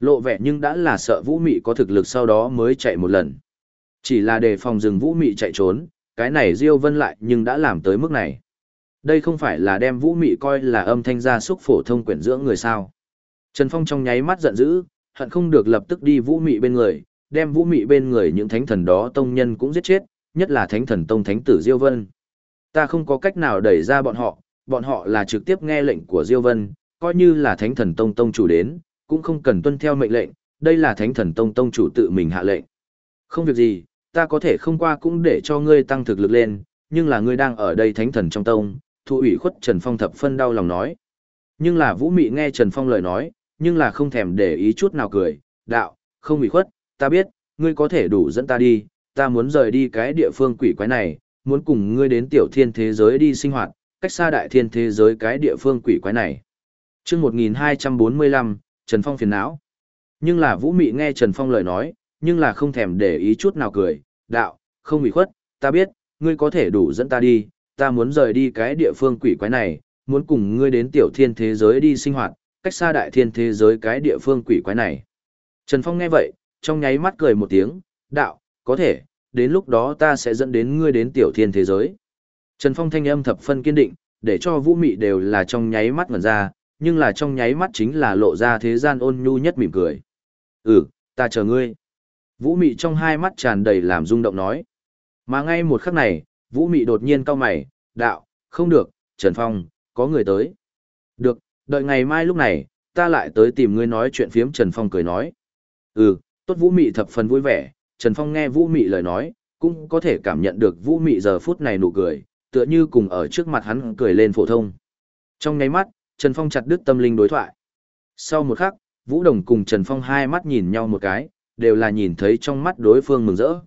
Lộ vẻ nhưng đã là sợ vũ mị có thực lực sau đó mới chạy một lần. Chỉ là đề phòng rừng vũ mị chạy trốn, cái này Diêu Vân lại nhưng đã làm tới mức này. Đây không phải là đem vũ mị coi là âm thanh gia súc phổ thông quyển dưỡng người sao. Trần Phong trong nháy mắt giận dữ, hận không được lập tức đi vũ mị bên người, đem vũ mị bên người những thánh thần đó tông nhân cũng giết chết, nhất là thánh thần tông thánh tử Diêu Vân. Ta không có cách nào đẩy ra bọn họ, bọn họ là trực tiếp nghe lệnh của Diêu Vân, coi như là thánh thần tông tông chủ đến, cũng không cần tuân theo mệnh lệnh, đây là thánh thần tông tông chủ tự mình hạ lệnh. Không việc gì, ta có thể không qua cũng để cho ngươi tăng thực lực lên, nhưng là ngươi đang ở đây thánh thần trong tông, thu ủy khuất Trần Phong thập phân đau lòng nói. Nhưng là Vũ Mị nghe Trần Phong lời nói, nhưng là không thèm để ý chút nào cười, đạo, không ủy khuất, ta biết, ngươi có thể đủ dẫn ta đi, ta muốn rời đi cái địa phương quỷ quái này, muốn cùng ngươi đến tiểu thiên thế giới đi sinh hoạt, cách xa đại thiên thế giới cái địa phương quỷ quái này. Trước 1245, Trần Phong phiền não. Nhưng là Vũ Mị nghe Trần Phong lời nói, nhưng là không thèm để ý chút nào cười, đạo, không ủy khuất, ta biết, ngươi có thể đủ dẫn ta đi, ta muốn rời đi cái địa phương quỷ quái này, muốn cùng ngươi đến tiểu thiên thế giới đi sinh hoạt, cách xa đại thiên thế giới cái địa phương quỷ quái này. Trần Phong nghe vậy, trong nháy mắt cười một tiếng, đạo, có thể, đến lúc đó ta sẽ dẫn đến ngươi đến tiểu thiên thế giới. Trần Phong thanh âm thập phân kiên định, để cho vũ mị đều là trong nháy mắt ngẩn ra, nhưng là trong nháy mắt chính là lộ ra thế gian ôn nhu nhất mỉm cười. Ừ, ta chờ ngươi. Vũ mị trong hai mắt tràn đầy làm rung động nói. Mà ngay một khắc này, vũ mị đột nhiên cau mày, đạo, không được, Trần Phong, có người tới. Được, đợi ngày mai lúc này, ta lại tới tìm ngươi nói chuyện phiếm Trần Phong cười nói. Ừ, tốt Vũ Mị thập phần vui vẻ, Trần Phong nghe Vũ Mị lời nói, cũng có thể cảm nhận được Vũ Mị giờ phút này nụ cười, tựa như cùng ở trước mặt hắn cười lên phổ thông. Trong nháy mắt, Trần Phong chặt đứt tâm linh đối thoại. Sau một khắc, Vũ Đồng cùng Trần Phong hai mắt nhìn nhau một cái, đều là nhìn thấy trong mắt đối phương mừng rỡ.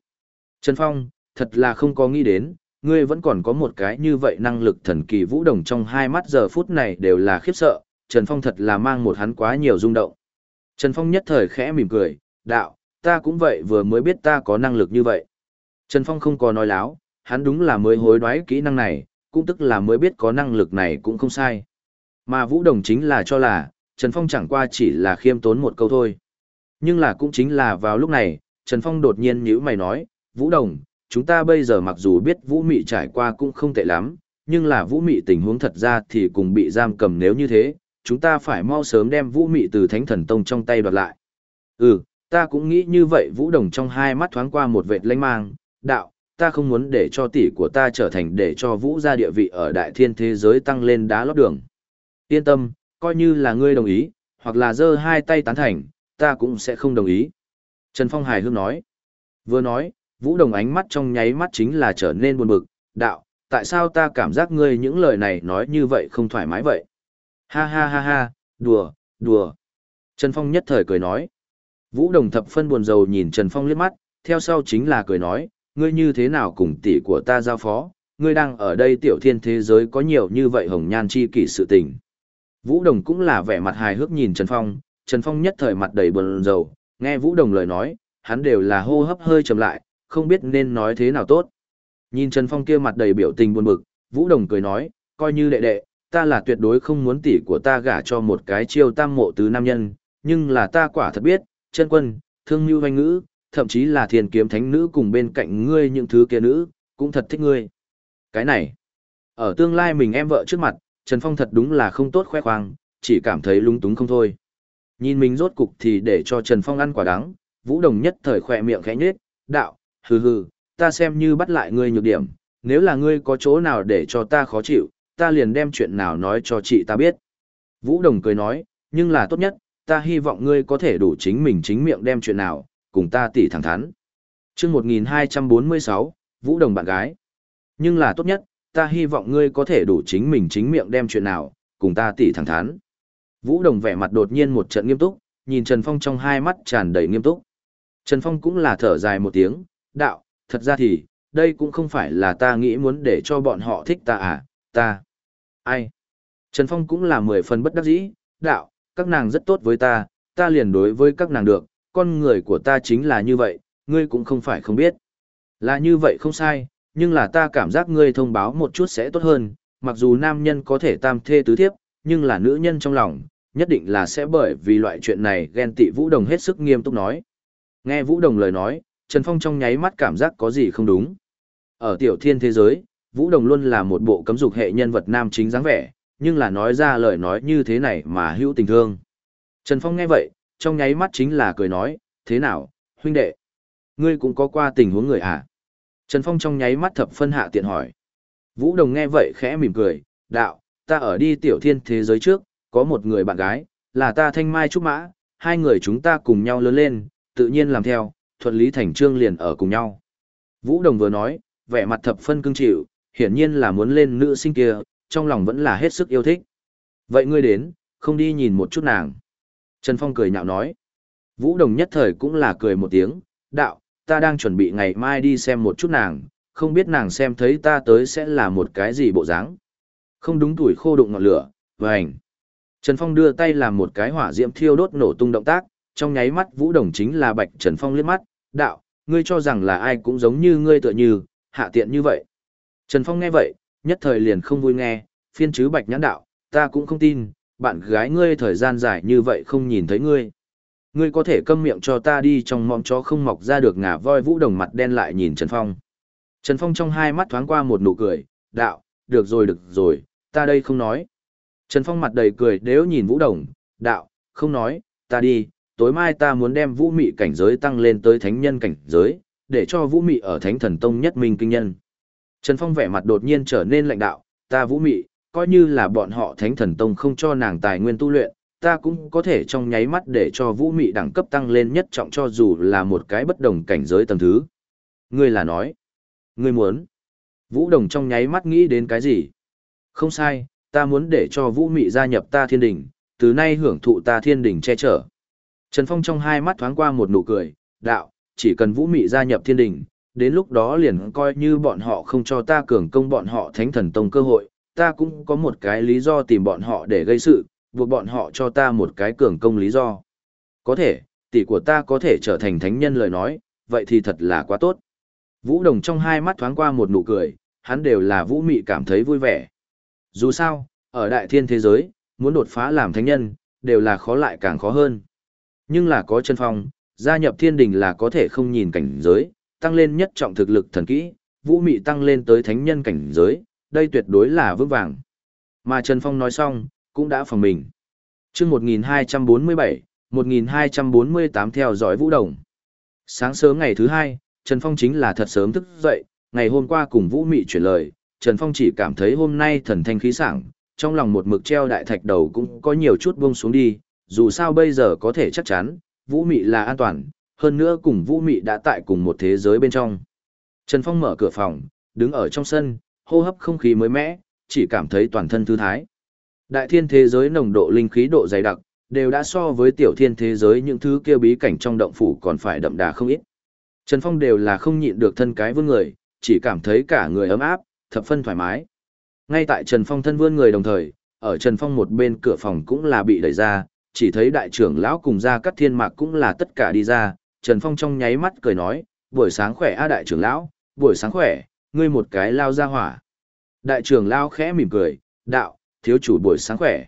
Trần Phong, thật là không có nghĩ đến, ngươi vẫn còn có một cái như vậy năng lực thần kỳ Vũ Đồng trong hai mắt giờ phút này đều là khiếp sợ, Trần Phong thật là mang một hắn quá nhiều rung động. Trần Phong nhất thời khẽ mỉm cười, đạo, ta cũng vậy vừa mới biết ta có năng lực như vậy. Trần Phong không có nói láo, hắn đúng là mới hối đoái kỹ năng này, cũng tức là mới biết có năng lực này cũng không sai. Mà Vũ Đồng chính là cho là, Trần Phong chẳng qua chỉ là khiêm tốn một câu thôi. Nhưng là cũng chính là vào lúc này, Trần Phong đột nhiên nhíu mày nói, Vũ Đồng, chúng ta bây giờ mặc dù biết Vũ Mị trải qua cũng không tệ lắm, nhưng là Vũ Mị tình huống thật ra thì cùng bị giam cầm nếu như thế, chúng ta phải mau sớm đem Vũ Mị từ Thánh Thần Tông trong tay đoạt lại. Ừ, ta cũng nghĩ như vậy Vũ Đồng trong hai mắt thoáng qua một vệt lanh mang, đạo, ta không muốn để cho tỷ của ta trở thành để cho Vũ gia địa vị ở đại thiên thế giới tăng lên đá lót đường. Yên tâm, coi như là ngươi đồng ý, hoặc là giơ hai tay tán thành, ta cũng sẽ không đồng ý. Trần Phong hài hước nói. Vừa nói, Vũ Đồng ánh mắt trong nháy mắt chính là trở nên buồn bực, đạo, tại sao ta cảm giác ngươi những lời này nói như vậy không thoải mái vậy? Ha ha ha ha, đùa, đùa. Trần Phong nhất thời cười nói. Vũ Đồng thập phân buồn rầu nhìn Trần Phong liếc mắt, theo sau chính là cười nói, ngươi như thế nào cùng tỷ của ta giao phó, ngươi đang ở đây tiểu thiên thế giới có nhiều như vậy hồng nhan chi kỷ sự tình. Vũ Đồng cũng là vẻ mặt hài hước nhìn Trần Phong, Trần Phong nhất thời mặt đầy buồn rầu, nghe Vũ Đồng lời nói, hắn đều là hô hấp hơi trầm lại, không biết nên nói thế nào tốt. Nhìn Trần Phong kia mặt đầy biểu tình buồn bực, Vũ Đồng cười nói, coi như đệ đệ, ta là tuyệt đối không muốn tỷ của ta gả cho một cái chiêu tam mộ tứ nam nhân, nhưng là ta quả thật biết, chân quân, thương mưu hoanh ngữ, thậm chí là thiền kiếm thánh nữ cùng bên cạnh ngươi những thứ kia nữ, cũng thật thích ngươi. Cái này, ở tương lai mình em vợ trước mặt, Trần Phong thật đúng là không tốt khoe khoang, chỉ cảm thấy lung túng không thôi. Nhìn mình rốt cục thì để cho Trần Phong ăn quả đắng, Vũ Đồng nhất thời khỏe miệng khẽ nhếch, đạo, hừ hừ, ta xem như bắt lại ngươi nhược điểm, nếu là ngươi có chỗ nào để cho ta khó chịu, ta liền đem chuyện nào nói cho chị ta biết. Vũ Đồng cười nói, nhưng là tốt nhất, ta hy vọng ngươi có thể đủ chính mình chính miệng đem chuyện nào, cùng ta tỉ thẳng thắn. chương 1246, Vũ Đồng bạn gái. Nhưng là tốt nhất, ta hy vọng ngươi có thể đủ chính mình chính miệng đem chuyện nào, cùng ta tỉ thẳng thắn. Vũ Đồng vẻ mặt đột nhiên một trận nghiêm túc, nhìn Trần Phong trong hai mắt tràn đầy nghiêm túc. Trần Phong cũng là thở dài một tiếng, đạo, thật ra thì, đây cũng không phải là ta nghĩ muốn để cho bọn họ thích ta à, ta. Ai? Trần Phong cũng là mười phần bất đắc dĩ, đạo, các nàng rất tốt với ta, ta liền đối với các nàng được, con người của ta chính là như vậy, ngươi cũng không phải không biết. Là như vậy không sai, nhưng là ta cảm giác ngươi thông báo một chút sẽ tốt hơn, mặc dù nam nhân có thể tam thê tứ thiếp, nhưng là nữ nhân trong lòng, nhất định là sẽ bởi vì loại chuyện này ghen tị Vũ Đồng hết sức nghiêm túc nói. Nghe Vũ Đồng lời nói, Trần Phong trong nháy mắt cảm giác có gì không đúng. Ở tiểu thiên thế giới, Vũ Đồng luôn là một bộ cấm dục hệ nhân vật nam chính dáng vẻ, nhưng là nói ra lời nói như thế này mà hữu tình thương. Trần Phong nghe vậy, trong nháy mắt chính là cười nói, thế nào, huynh đệ? Ngươi cũng có qua tình huống người à? Trần Phong trong nháy mắt thập phân hạ tiện hỏi. Vũ Đồng nghe vậy khẽ mỉm cười, đạo, ta ở đi tiểu thiên thế giới trước, có một người bạn gái, là ta thanh mai trúc mã, hai người chúng ta cùng nhau lớn lên, tự nhiên làm theo, thuận lý thành trương liền ở cùng nhau. Vũ Đồng vừa nói, vẻ mặt thập phân cưng chịu, hiển nhiên là muốn lên nữ sinh kia, trong lòng vẫn là hết sức yêu thích. Vậy ngươi đến, không đi nhìn một chút nàng. Trần Phong cười nhạo nói. Vũ Đồng nhất thời cũng là cười một tiếng, đạo, ta đang chuẩn bị ngày mai đi xem một chút nàng, không biết nàng xem thấy ta tới sẽ là một cái gì bộ dáng. Không đúng tuổi khô đụng ngọn lửa, vành. Trần Phong đưa tay làm một cái hỏa diễm thiêu đốt nổ tung động tác, trong nháy mắt Vũ Đồng chính là Bạch Trần Phong liếc mắt, đạo, ngươi cho rằng là ai cũng giống như ngươi tựa như, hạ tiện như vậy. Trần Phong nghe vậy, nhất thời liền không vui nghe, phiên chứ Bạch nhãn đạo, ta cũng không tin, bạn gái ngươi thời gian dài như vậy không nhìn thấy ngươi. Ngươi có thể câm miệng cho ta đi trong mong chó không mọc ra được ngà voi Vũ Đồng mặt đen lại nhìn Trần Phong. Trần Phong trong hai mắt thoáng qua một nụ cười, đạo, được rồi được rồi, ta đây không nói. Trần Phong mặt đầy cười nếu nhìn Vũ Đồng, đạo, không nói, ta đi, tối mai ta muốn đem Vũ Mị cảnh giới tăng lên tới thánh nhân cảnh giới, để cho Vũ Mị ở Thánh Thần Tông nhất minh kinh nhân. Trần Phong vẻ mặt đột nhiên trở nên lạnh đạo, ta Vũ Mị, coi như là bọn họ Thánh Thần Tông không cho nàng tài nguyên tu luyện, ta cũng có thể trong nháy mắt để cho Vũ Mị đẳng cấp tăng lên nhất trọng cho dù là một cái bất đồng cảnh giới tầng thứ. Ngươi là nói, ngươi muốn. Vũ Đồng trong nháy mắt nghĩ đến cái gì? Không sai, ta muốn để cho Vũ Mị gia nhập ta thiên đình, từ nay hưởng thụ ta thiên đình che chở. Trần Phong trong hai mắt thoáng qua một nụ cười, đạo, chỉ cần Vũ Mị gia nhập thiên đình, đến lúc đó liền coi như bọn họ không cho ta cường công bọn họ thánh thần tông cơ hội, ta cũng có một cái lý do tìm bọn họ để gây sự, buộc bọn họ cho ta một cái cường công lý do. Có thể, tỷ của ta có thể trở thành thánh nhân lời nói, vậy thì thật là quá tốt. Vũ Đồng trong hai mắt thoáng qua một nụ cười, hắn đều là Vũ Mị cảm thấy vui vẻ. Dù sao, ở đại thiên thế giới, muốn đột phá làm thánh nhân, đều là khó lại càng khó hơn. Nhưng là có chân phong, gia nhập thiên đình là có thể không nhìn cảnh giới, tăng lên nhất trọng thực lực thần kỹ, vũ mị tăng lên tới thánh nhân cảnh giới, đây tuyệt đối là vững vàng. Mà Trần Phong nói xong, cũng đã phòng mình. chương 1247, 1248 theo dõi vũ đồng. Sáng sớm ngày thứ hai, Trần Phong chính là thật sớm thức dậy, ngày hôm qua cùng vũ mị chuyển lời, Trần Phong chỉ cảm thấy hôm nay thần thanh khí sảng, trong lòng một mực treo đại thạch đầu cũng có nhiều chút buông xuống đi, dù sao bây giờ có thể chắc chắn, Vũ Mị là an toàn, hơn nữa cùng Vũ Mị đã tại cùng một thế giới bên trong. Trần Phong mở cửa phòng, đứng ở trong sân, hô hấp không khí mới mẻ, chỉ cảm thấy toàn thân thư thái. Đại thiên thế giới nồng độ linh khí độ dày đặc, đều đã so với tiểu thiên thế giới những thứ kia bí cảnh trong động phủ còn phải đậm đà không ít. Trần Phong đều là không nhịn được thân cái vươn người, chỉ cảm thấy cả người ấm áp, thập phân thoải mái. Ngay tại Trần Phong thân vươn người đồng thời, ở Trần Phong một bên cửa phòng cũng là bị đẩy ra, chỉ thấy đại trưởng lão cùng ra cắt thiên mạc cũng là tất cả đi ra, Trần Phong trong nháy mắt cười nói, buổi sáng khỏe a đại trưởng lão, buổi sáng khỏe, ngươi một cái lao ra hỏa. Đại trưởng lão khẽ mỉm cười, đạo, thiếu chủ buổi sáng khỏe.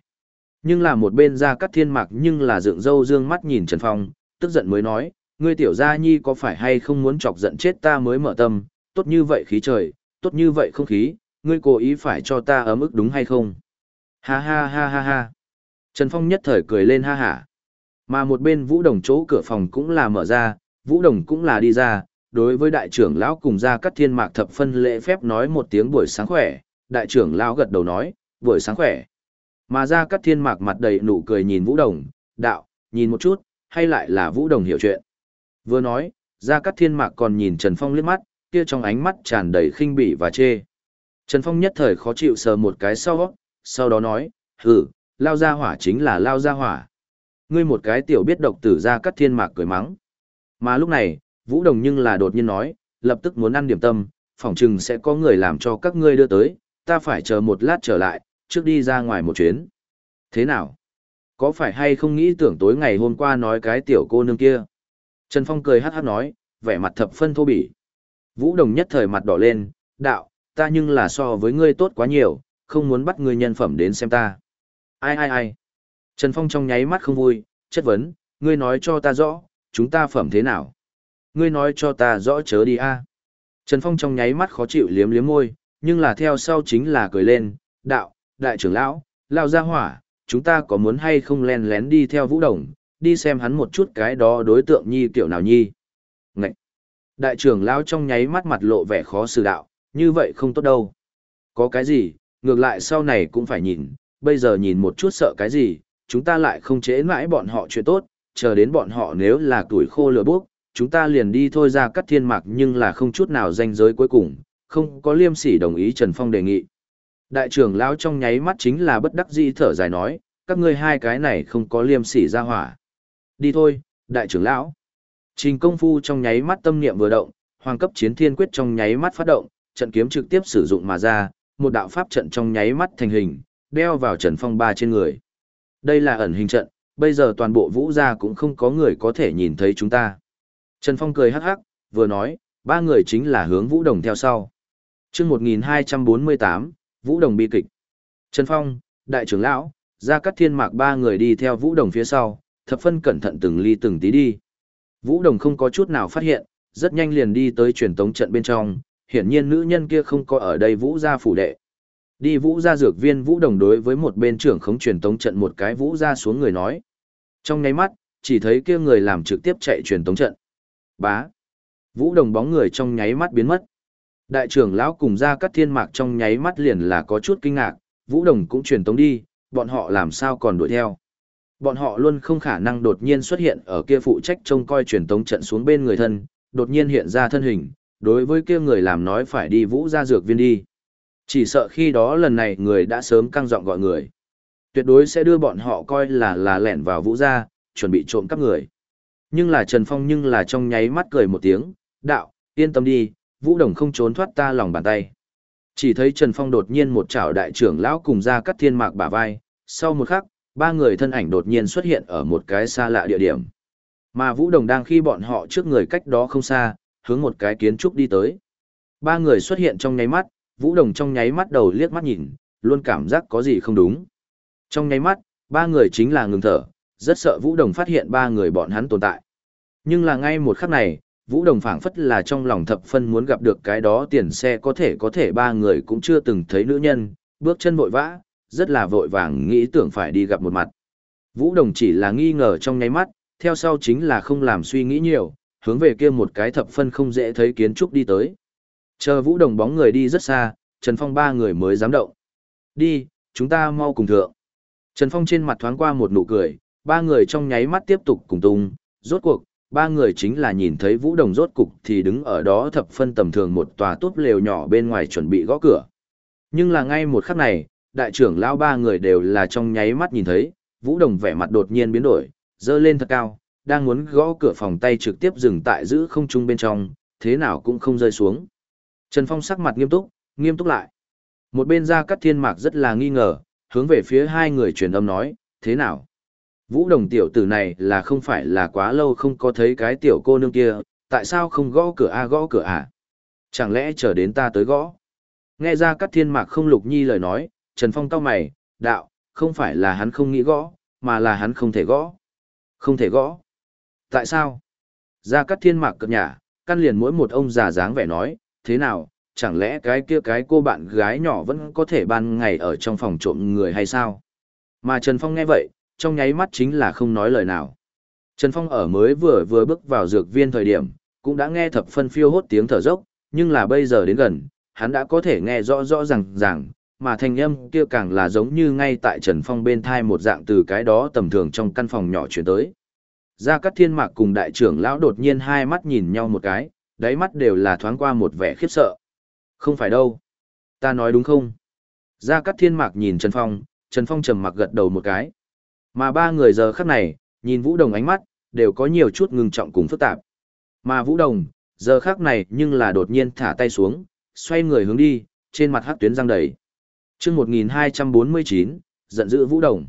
Nhưng là một bên ra cắt thiên mạc nhưng là dựng râu dương mắt nhìn Trần Phong, tức giận mới nói, ngươi tiểu gia nhi có phải hay không muốn chọc giận chết ta mới mở tâm, tốt như vậy khí trời, tốt như vậy không khí, ngươi cố ý phải cho ta ấm ức đúng hay không? Ha ha ha ha ha. Trần Phong nhất thời cười lên ha hả. Mà một bên Vũ Đồng chỗ cửa phòng cũng là mở ra, Vũ Đồng cũng là đi ra, đối với đại trưởng lão cùng ra cắt thiên mạc thập phân lễ phép nói một tiếng buổi sáng khỏe, đại trưởng lão gật đầu nói, buổi sáng khỏe. Mà ra cắt thiên mạc mặt đầy nụ cười nhìn Vũ Đồng, đạo, nhìn một chút, hay lại là Vũ Đồng hiểu chuyện. Vừa nói, ra cắt thiên mạc còn nhìn Trần Phong liếc mắt, kia trong ánh mắt tràn đầy khinh bỉ và chê. Trần Phong nhất thời khó chịu sờ một cái sau, sau đó nói, hử, lao ra hỏa chính là lao ra hỏa. Ngươi một cái tiểu biết độc tử ra cắt thiên mạc cười mắng. Mà lúc này, Vũ Đồng nhưng là đột nhiên nói, lập tức muốn ăn điểm tâm, phỏng chừng sẽ có người làm cho các ngươi đưa tới, ta phải chờ một lát trở lại, trước đi ra ngoài một chuyến. Thế nào? Có phải hay không nghĩ tưởng tối ngày hôm qua nói cái tiểu cô nương kia? Trần Phong cười hát hát nói, vẻ mặt thập phân thô bỉ. Vũ Đồng nhất thời mặt đỏ lên, đạo, ta nhưng là so với ngươi tốt quá nhiều, không muốn bắt ngươi nhân phẩm đến xem ta. Ai ai ai? Trần Phong trong nháy mắt không vui, chất vấn, ngươi nói cho ta rõ, chúng ta phẩm thế nào? Ngươi nói cho ta rõ chớ đi a. Trần Phong trong nháy mắt khó chịu liếm liếm môi, nhưng là theo sau chính là cười lên, đạo, đại trưởng lão, lao ra hỏa, chúng ta có muốn hay không len lén đi theo vũ đồng, đi xem hắn một chút cái đó đối tượng nhi kiểu nào nhi. Ngậy! Đại trưởng lão trong nháy mắt mặt lộ vẻ khó xử đạo, như vậy không tốt đâu. Có cái gì, ngược lại sau này cũng phải nhìn, bây giờ nhìn một chút sợ cái gì, chúng ta lại không chế mãi bọn họ chuyện tốt, chờ đến bọn họ nếu là tuổi khô lửa bốc, chúng ta liền đi thôi ra cắt thiên mạc nhưng là không chút nào danh giới cuối cùng, không có liêm sỉ đồng ý Trần Phong đề nghị. Đại trưởng lão trong nháy mắt chính là bất đắc dĩ thở dài nói, các ngươi hai cái này không có liêm sỉ ra hỏa. Đi thôi, đại trưởng lão. Trình công phu trong nháy mắt tâm niệm vừa động, hoàng cấp chiến thiên quyết trong nháy mắt phát động, trận kiếm trực tiếp sử dụng mà ra, một đạo pháp trận trong nháy mắt thành hình, đeo vào Trần Phong ba trên người. Đây là ẩn hình trận, bây giờ toàn bộ vũ gia cũng không có người có thể nhìn thấy chúng ta. Trần Phong cười hắc hắc, vừa nói, ba người chính là hướng Vũ Đồng theo sau. chương 1248, Vũ Đồng bi kịch. Trần Phong, Đại trưởng Lão, Gia Cát Thiên Mạc ba người đi theo Vũ Đồng phía sau, thập phân cẩn thận từng ly từng tí đi. Vũ Đồng không có chút nào phát hiện, rất nhanh liền đi tới truyền tống trận bên trong, hiển nhiên nữ nhân kia không có ở đây Vũ gia phủ đệ. Đi Vũ ra dược viên Vũ Đồng đối với một bên trưởng khống truyền tống trận một cái Vũ ra xuống người nói. Trong nháy mắt, chỉ thấy kia người làm trực tiếp chạy truyền tống trận. Bá. Vũ Đồng bóng người trong nháy mắt biến mất. Đại trưởng lão cùng ra cắt thiên mạc trong nháy mắt liền là có chút kinh ngạc, Vũ Đồng cũng truyền tống đi, bọn họ làm sao còn đuổi theo. Bọn họ luôn không khả năng đột nhiên xuất hiện ở kia phụ trách trông coi truyền tống trận xuống bên người thân, đột nhiên hiện ra thân hình, đối với kia người làm nói phải đi vũ ra dược viên đi. Chỉ sợ khi đó lần này người đã sớm căng giọng gọi người. Tuyệt đối sẽ đưa bọn họ coi là là lẻn vào vũ gia chuẩn bị trộm cắp người. Nhưng là Trần Phong nhưng là trong nháy mắt cười một tiếng, đạo, yên tâm đi, Vũ Đồng không trốn thoát ta lòng bàn tay. Chỉ thấy Trần Phong đột nhiên một chảo đại trưởng lão cùng ra cắt thiên mạc bả vai, sau một khắc, ba người thân ảnh đột nhiên xuất hiện ở một cái xa lạ địa điểm. Mà Vũ Đồng đang khi bọn họ trước người cách đó không xa, hướng một cái kiến trúc đi tới. Ba người xuất hiện trong nháy mắt, Vũ Đồng trong nháy mắt đầu liếc mắt nhìn, luôn cảm giác có gì không đúng. Trong nháy mắt, ba người chính là ngừng thở, rất sợ Vũ Đồng phát hiện ba người bọn hắn tồn tại. Nhưng là ngay một khắc này, Vũ Đồng phảng phất là trong lòng thập phân muốn gặp được cái đó tiền xe có thể có thể ba người cũng chưa từng thấy nữ nhân, bước chân vội vã, rất là vội vàng nghĩ tưởng phải đi gặp một mặt. Vũ Đồng chỉ là nghi ngờ trong nháy mắt, theo sau chính là không làm suy nghĩ nhiều, hướng về kia một cái thập phân không dễ thấy kiến trúc đi tới. Chờ Vũ Đồng bóng người đi rất xa, Trần Phong ba người mới dám động. Đi, chúng ta mau cùng thượng. Trần Phong trên mặt thoáng qua một nụ cười, ba người trong nháy mắt tiếp tục cùng tung, rốt cuộc, ba người chính là nhìn thấy Vũ Đồng rốt cục thì đứng ở đó thập phân tầm thường một tòa tốt lều nhỏ bên ngoài chuẩn bị gõ cửa. Nhưng là ngay một khắc này, đại trưởng lão ba người đều là trong nháy mắt nhìn thấy, Vũ Đồng vẻ mặt đột nhiên biến đổi, dơ lên thật cao, đang muốn gõ cửa phòng tay trực tiếp dừng tại giữ không trung bên trong, thế nào cũng không rơi xuống. Trần Phong sắc mặt nghiêm túc, nghiêm túc lại. Một bên ra cắt thiên mạc rất là nghi ngờ, hướng về phía hai người truyền âm nói, thế nào? Vũ đồng tiểu tử này là không phải là quá lâu không có thấy cái tiểu cô nương kia, tại sao không gõ cửa a gõ cửa à? Chẳng lẽ chờ đến ta tới gõ? Nghe ra cắt thiên mạc không lục nhi lời nói, Trần Phong cau mày, đạo, không phải là hắn không nghĩ gõ, mà là hắn không thể gõ. Không thể gõ. Tại sao? Ra cắt thiên mạc cập nhà, căn liền mỗi một ông già dáng vẻ nói, thế nào, chẳng lẽ cái kia cái cô bạn gái nhỏ vẫn có thể ban ngày ở trong phòng trộm người hay sao? Mà Trần Phong nghe vậy, trong nháy mắt chính là không nói lời nào. Trần Phong ở mới vừa vừa bước vào dược viên thời điểm, cũng đã nghe thập phân phiêu hốt tiếng thở dốc, nhưng là bây giờ đến gần, hắn đã có thể nghe rõ rõ ràng ràng, mà thanh âm kia càng là giống như ngay tại Trần Phong bên thai một dạng từ cái đó tầm thường trong căn phòng nhỏ chuyển tới. Gia Cát Thiên Mạc cùng đại trưởng lão đột nhiên hai mắt nhìn nhau một cái, đáy mắt đều là thoáng qua một vẻ khiếp sợ. Không phải đâu. Ta nói đúng không? Gia Cát Thiên Mạc nhìn Trần Phong, Trần Phong trầm mặc gật đầu một cái. Mà ba người giờ khắc này, nhìn Vũ Đồng ánh mắt, đều có nhiều chút ngừng trọng cùng phức tạp. Mà Vũ Đồng, giờ khắc này nhưng là đột nhiên thả tay xuống, xoay người hướng đi, trên mặt hắc tuyến răng đầy. Trước 1249, giận dữ Vũ Đồng.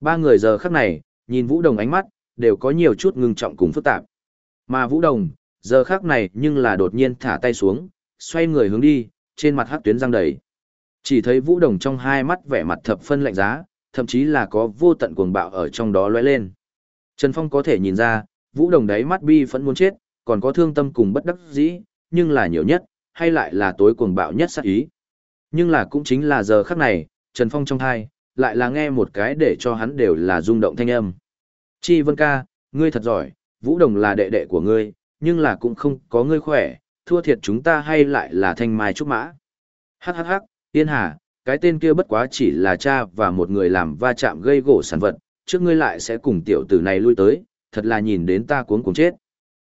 Ba người giờ khắc này, nhìn Vũ Đồng ánh mắt, đều có nhiều chút ngừng trọng cùng phức tạp. Mà Vũ Đồng, giờ khắc này nhưng là đột nhiên thả tay xuống, xoay người hướng đi, trên mặt hắc tuyến răng đầy. Chỉ thấy Vũ Đồng trong hai mắt vẻ mặt thập phân lạnh giá, thậm chí là có vô tận cuồng bạo ở trong đó lóe lên. Trần Phong có thể nhìn ra, Vũ Đồng đáy mắt bi phẫn muốn chết, còn có thương tâm cùng bất đắc dĩ, nhưng là nhiều nhất, hay lại là tối cuồng bạo nhất sát ý. Nhưng là cũng chính là giờ khắc này, Trần Phong trong thai, lại là nghe một cái để cho hắn đều là rung động thanh âm. Chi Vân ca, ngươi thật giỏi, Vũ Đồng là đệ đệ của ngươi, nhưng là cũng không có ngươi khỏe, thua thiệt chúng ta hay lại là thanh mai trúc mã. Hắc hắc hắc, Yên Hà, cái tên kia bất quá chỉ là cha và một người làm va chạm gây gỗ sản vật, trước ngươi lại sẽ cùng tiểu tử này lui tới, thật là nhìn đến ta cuống cuồng chết.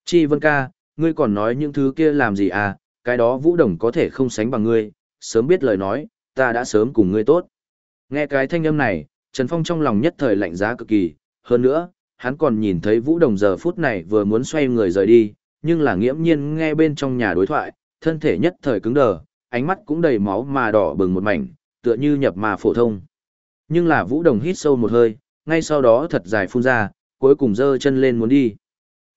Chi Vân ca, ngươi còn nói những thứ kia làm gì à, cái đó Vũ Đồng có thể không sánh bằng ngươi, sớm biết lời nói, ta đã sớm cùng ngươi tốt. Nghe cái thanh âm này, Trần Phong trong lòng nhất thời lạnh giá cực kỳ, hơn nữa, hắn còn nhìn thấy Vũ Đồng giờ phút này vừa muốn xoay người rời đi, nhưng là nghiễm nhiên nghe bên trong nhà đối thoại, thân thể nhất thời cứng đờ, ánh mắt cũng đầy máu mà đỏ bừng một mảnh, tựa như nhập mà phổ thông. Nhưng là Vũ Đồng hít sâu một hơi, ngay sau đó thật dài phun ra, cuối cùng giơ chân lên muốn đi.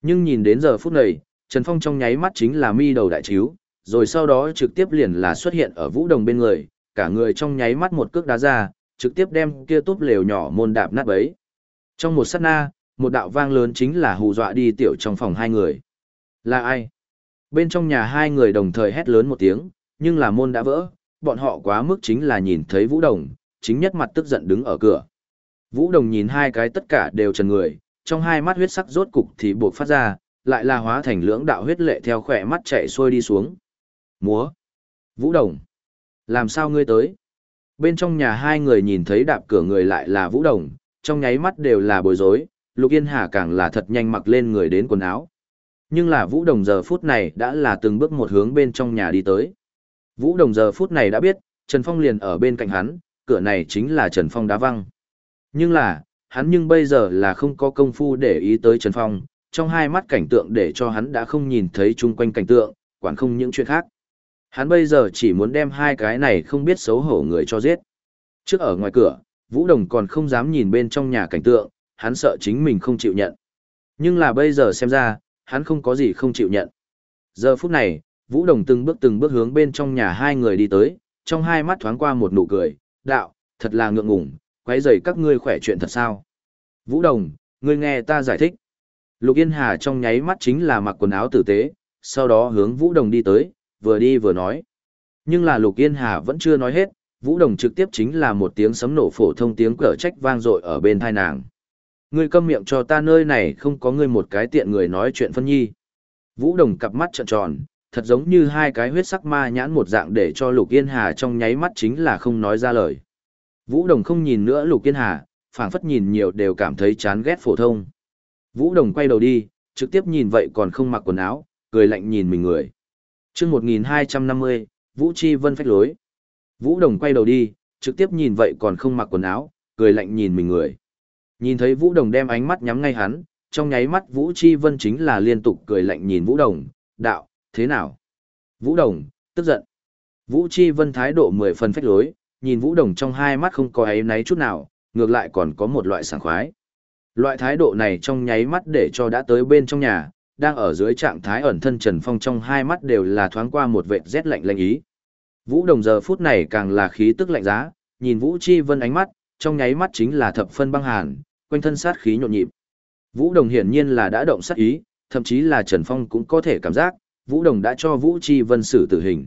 Nhưng nhìn đến giờ phút này, Trần Phong trong nháy mắt chính là mi đầu đại chiếu, rồi sau đó trực tiếp liền là xuất hiện ở Vũ Đồng bên người, cả người trong nháy mắt một cước đá ra, trực tiếp đem kia túp lều nhỏ môn đạp nát bấy. Trong một sát na, một đạo vang lớn chính là hù dọa đi tiểu trong phòng hai người. Là ai? Bên trong nhà hai người đồng thời hét lớn một tiếng, nhưng là môn đã vỡ, bọn họ quá mức chính là nhìn thấy Vũ Đồng, chính nhất mặt tức giận đứng ở cửa. Vũ Đồng nhìn hai cái tất cả đều trần người, trong hai mắt huyết sắc rốt cục thì buộc phát ra, lại là hóa thành lưỡng đạo huyết lệ theo khỏe mắt chạy xuôi đi xuống. Múa! Vũ Đồng! Làm sao ngươi tới? Bên trong nhà hai người nhìn thấy đạp cửa người lại là Vũ Đồng, trong nháy mắt đều là bối rối, Lục Yên Hà càng là thật nhanh mặc lên người đến quần áo. Nhưng là Vũ Đồng giờ phút này đã là từng bước một hướng bên trong nhà đi tới. Vũ Đồng giờ phút này đã biết, Trần Phong liền ở bên cạnh hắn, cửa này chính là Trần Phong đá văng. Nhưng là, hắn nhưng bây giờ là không có công phu để ý tới Trần Phong, trong hai mắt cảnh tượng để cho hắn đã không nhìn thấy chung quanh cảnh tượng, quản không những chuyện khác. Hắn bây giờ chỉ muốn đem hai cái này không biết xấu hổ người cho giết. Trước ở ngoài cửa, Vũ Đồng còn không dám nhìn bên trong nhà cảnh tượng, hắn sợ chính mình không chịu nhận. Nhưng là bây giờ xem ra, hắn không có gì không chịu nhận. Giờ phút này, Vũ Đồng từng bước từng bước hướng bên trong nhà hai người đi tới, trong hai mắt thoáng qua một nụ cười, đạo, thật là ngượng ngùng, quấy rầy các ngươi khỏe chuyện thật sao. Vũ Đồng, ngươi nghe ta giải thích. Lục Yên Hà trong nháy mắt chính là mặc quần áo tử tế, sau đó hướng Vũ Đồng đi tới, vừa đi vừa nói. Nhưng là Lục Yên Hà vẫn chưa nói hết, Vũ Đồng trực tiếp chính là một tiếng sấm nổ phổ thông tiếng cở trách vang dội ở bên thai nàng. Ngươi câm miệng cho ta nơi này không có ngươi một cái tiện người nói chuyện phân nhi. Vũ Đồng cặp mắt trợn tròn, thật giống như hai cái huyết sắc ma nhãn một dạng để cho Lục Yên Hà trong nháy mắt chính là không nói ra lời. Vũ Đồng không nhìn nữa Lục Yên Hà, phảng phất nhìn nhiều đều cảm thấy chán ghét phổ thông. Vũ Đồng quay đầu đi, trực tiếp nhìn vậy còn không mặc quần áo, cười lạnh nhìn mình người. Trước 1250, Vũ Chi Vân phách lối. Vũ Đồng quay đầu đi, trực tiếp nhìn vậy còn không mặc quần áo, cười lạnh nhìn mình người. Nhìn thấy Vũ Đồng đem ánh mắt nhắm ngay hắn, trong nháy mắt Vũ Chi Vân chính là liên tục cười lạnh nhìn Vũ Đồng, đạo, thế nào? Vũ Đồng, tức giận. Vũ Chi Vân thái độ mười phần phách lối, nhìn Vũ Đồng trong hai mắt không có ấy náy chút nào, ngược lại còn có một loại sảng khoái. Loại thái độ này trong nháy mắt để cho đã tới bên trong nhà, đang ở dưới trạng thái ẩn thân Trần Phong trong hai mắt đều là thoáng qua một vệt rét lạnh lạnh ý. Vũ Đồng giờ phút này càng là khí tức lạnh giá, nhìn Vũ Chi Vân ánh mắt, trong nháy mắt chính là thập phân băng hàn, quanh thân sát khí nhộn nhịp. Vũ Đồng hiển nhiên là đã động sát ý, thậm chí là Trần Phong cũng có thể cảm giác, Vũ Đồng đã cho Vũ Chi Vân xử tử hình.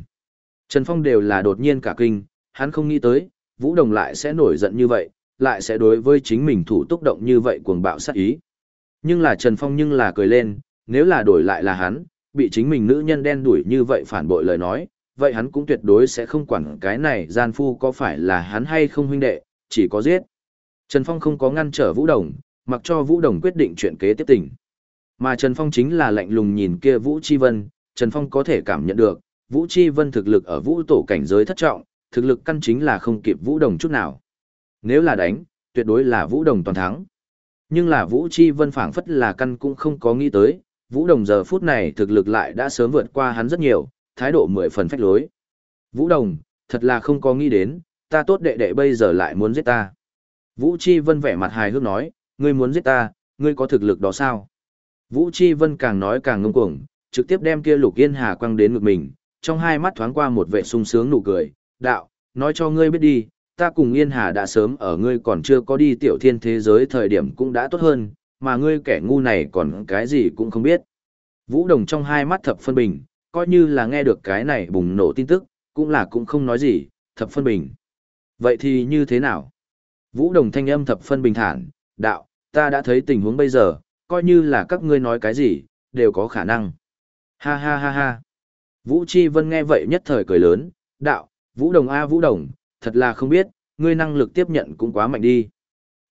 Trần Phong đều là đột nhiên cả kinh, hắn không nghĩ tới, Vũ Đồng lại sẽ nổi giận như vậy, lại sẽ đối với chính mình thủ túc động như vậy cuồng bạo sát ý. Nhưng là Trần Phong nhưng là cười lên, nếu là đổi lại là hắn, bị chính mình nữ nhân đen đuổi như vậy phản bội lời nói, vậy hắn cũng tuyệt đối sẽ không quản cái này gian phu có phải là hắn hay không huynh đệ, chỉ có giết. Trần Phong không có ngăn trở Vũ Đồng, mặc cho Vũ Đồng quyết định chuyện kế tiếp tình. Mà Trần Phong chính là lạnh lùng nhìn kia Vũ Chi Vân, Trần Phong có thể cảm nhận được, Vũ Chi Vân thực lực ở Vũ tổ cảnh giới thất trọng, thực lực căn chính là không kịp Vũ Đồng chút nào. Nếu là đánh, tuyệt đối là Vũ Đồng toàn thắng. Nhưng là Vũ Chi Vân phảng phất là căn cũng không có nghĩ tới, Vũ Đồng giờ phút này thực lực lại đã sớm vượt qua hắn rất nhiều, thái độ mười phần phách lối. Vũ Đồng, thật là không có nghĩ đến, ta tốt đệ đệ bây giờ lại muốn giết ta. Vũ Chi Vân vẻ mặt hài hước nói, ngươi muốn giết ta, ngươi có thực lực đó sao? Vũ Chi Vân càng nói càng ngông cuồng, trực tiếp đem kia Lục Yên Hà quăng đến ngực mình, trong hai mắt thoáng qua một vẻ sung sướng nụ cười, đạo, nói cho ngươi biết đi, ta cùng Yên Hà đã sớm ở ngươi còn chưa có đi tiểu thiên thế giới thời điểm cũng đã tốt hơn, mà ngươi kẻ ngu này còn cái gì cũng không biết. Vũ Đồng trong hai mắt thập phân bình, coi như là nghe được cái này bùng nổ tin tức, cũng là cũng không nói gì, thập phân bình. Vậy thì như thế nào? Vũ Đồng thanh âm thập phân bình thản, đạo, ta đã thấy tình huống bây giờ, coi như là các ngươi nói cái gì, đều có khả năng. Ha ha ha ha. Vũ Chi Vân nghe vậy nhất thời cười lớn, đạo, Vũ Đồng A Vũ Đồng, thật là không biết, ngươi năng lực tiếp nhận cũng quá mạnh đi.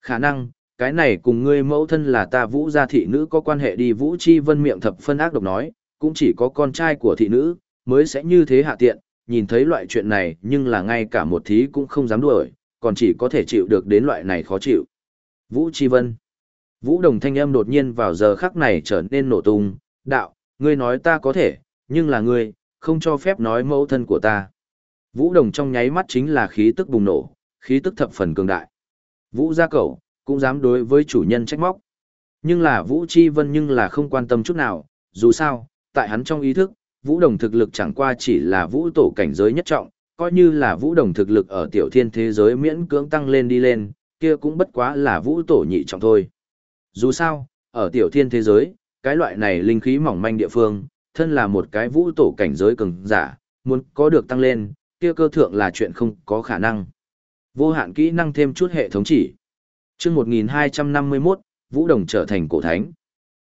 Khả năng, cái này cùng ngươi mẫu thân là ta Vũ gia thị nữ có quan hệ đi Vũ Chi Vân miệng thập phân ác độc nói, cũng chỉ có con trai của thị nữ, mới sẽ như thế hạ tiện, nhìn thấy loại chuyện này nhưng là ngay cả một thí cũng không dám đuổi, còn chỉ có thể chịu được đến loại này khó chịu. Vũ Chi Vân Vũ Đồng thanh âm đột nhiên vào giờ khắc này trở nên nổ tung, đạo, ngươi nói ta có thể, nhưng là ngươi, không cho phép nói mẫu thân của ta. Vũ Đồng trong nháy mắt chính là khí tức bùng nổ, khí tức thập phần cường đại. Vũ gia cẩu, cũng dám đối với chủ nhân trách móc. Nhưng là Vũ Chi Vân nhưng là không quan tâm chút nào, dù sao, tại hắn trong ý thức, Vũ Đồng thực lực chẳng qua chỉ là Vũ tổ cảnh giới nhất trọng, coi như là Vũ Đồng thực lực ở tiểu thiên thế giới miễn cưỡng tăng lên đi lên, kia cũng bất quá là Vũ tổ nhị trọng thôi. Dù sao, ở tiểu thiên thế giới, cái loại này linh khí mỏng manh địa phương, thân là một cái Vũ tổ cảnh giới cường giả, muốn có được tăng lên, kia cơ thượng là chuyện không có khả năng. Vô hạn kỹ năng thêm chút hệ thống chỉ. Chương 1251, Vũ Đồng trở thành cổ thánh.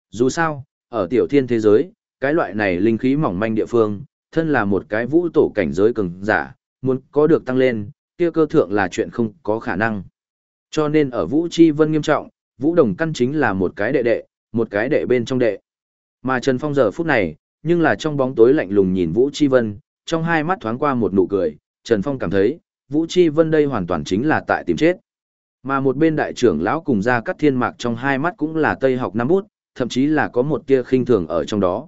Dù sao, ở tiểu thiên thế giới, cái loại này linh khí mỏng manh địa phương, thân là một cái vũ tổ cảnh giới cường giả, muốn có được tăng lên, kia cơ thượng là chuyện không có khả năng. Cho nên ở Vũ Chi Vân nghiêm trọng, Vũ Đồng căn chính là một cái đệ đệ, một cái đệ bên trong đệ. Mà Trần Phong giờ phút này, nhưng là trong bóng tối lạnh lùng nhìn Vũ Chi Vân, trong hai mắt thoáng qua một nụ cười, Trần Phong cảm thấy, Vũ Chi Vân đây hoàn toàn chính là tại tìm chết. Mà một bên đại trưởng lão cùng ra cắt thiên mạc trong hai mắt cũng là tây học năm bút, thậm chí là có một tia khinh thường ở trong đó.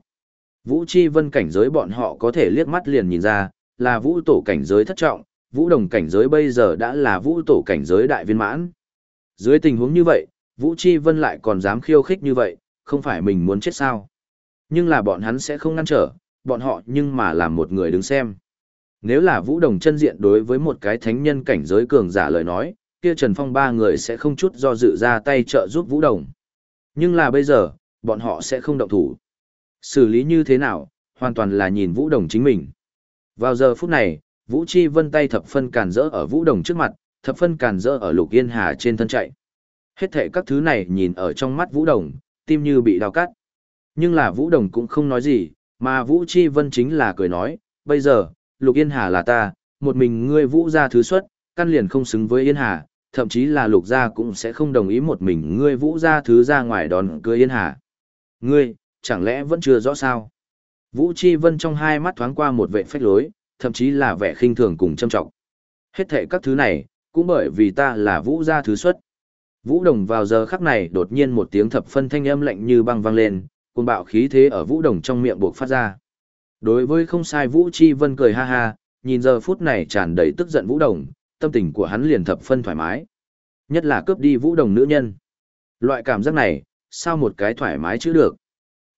Vũ Chi Vân cảnh giới bọn họ có thể liếc mắt liền nhìn ra, là vũ tổ cảnh giới thất trọng, vũ đồng cảnh giới bây giờ đã là vũ tổ cảnh giới đại viên mãn. Dưới tình huống như vậy, Vũ Chi Vân lại còn dám khiêu khích như vậy, không phải mình muốn chết sao. Nhưng là bọn hắn sẽ không ngăn trở, bọn họ nhưng mà làm một người đứng xem. Nếu là vũ đồng chân diện đối với một cái thánh nhân cảnh giới cường giả lời nói, kia Trần Phong ba người sẽ không chút do dự ra tay trợ giúp vũ đồng. Nhưng là bây giờ, bọn họ sẽ không động thủ. Xử lý như thế nào, hoàn toàn là nhìn Vũ Đồng chính mình. Vào giờ phút này, Vũ Chi Vân tay thập phân càn rỡ ở Vũ Đồng trước mặt, thập phân càn rỡ ở Lục Yên Hà trên thân chạy. Hết thệ các thứ này nhìn ở trong mắt Vũ Đồng, tim như bị đào cắt. Nhưng là Vũ Đồng cũng không nói gì, mà Vũ Chi Vân chính là cười nói, bây giờ, Lục Yên Hà là ta, một mình ngươi Vũ ra thứ xuất, căn liền không xứng với Yên Hà, thậm chí là Lục gia cũng sẽ không đồng ý một mình ngươi Vũ ra thứ ra ngoài đón cưới Yên Hà. Ngươi, chẳng lẽ vẫn chưa rõ sao? Vũ Chi Vân trong hai mắt thoáng qua một vẻ phách lối, thậm chí là vẻ khinh thường cùng châm trọng. Hết thệ các thứ này, cũng bởi vì ta là Vũ gia thứ xuất. Vũ Đồng vào giờ khắc này đột nhiên một tiếng thập phân thanh âm lạnh như băng vang lên, cuồng bạo khí thế ở Vũ Đồng trong miệng buộc phát ra. Đối với không sai Vũ Chi Vân cười ha ha, nhìn giờ phút này tràn đầy tức giận Vũ Đồng, tâm tình của hắn liền thập phân thoải mái. Nhất là cướp đi Vũ Đồng nữ nhân. Loại cảm giác này, sao một cái thoải mái chứ được.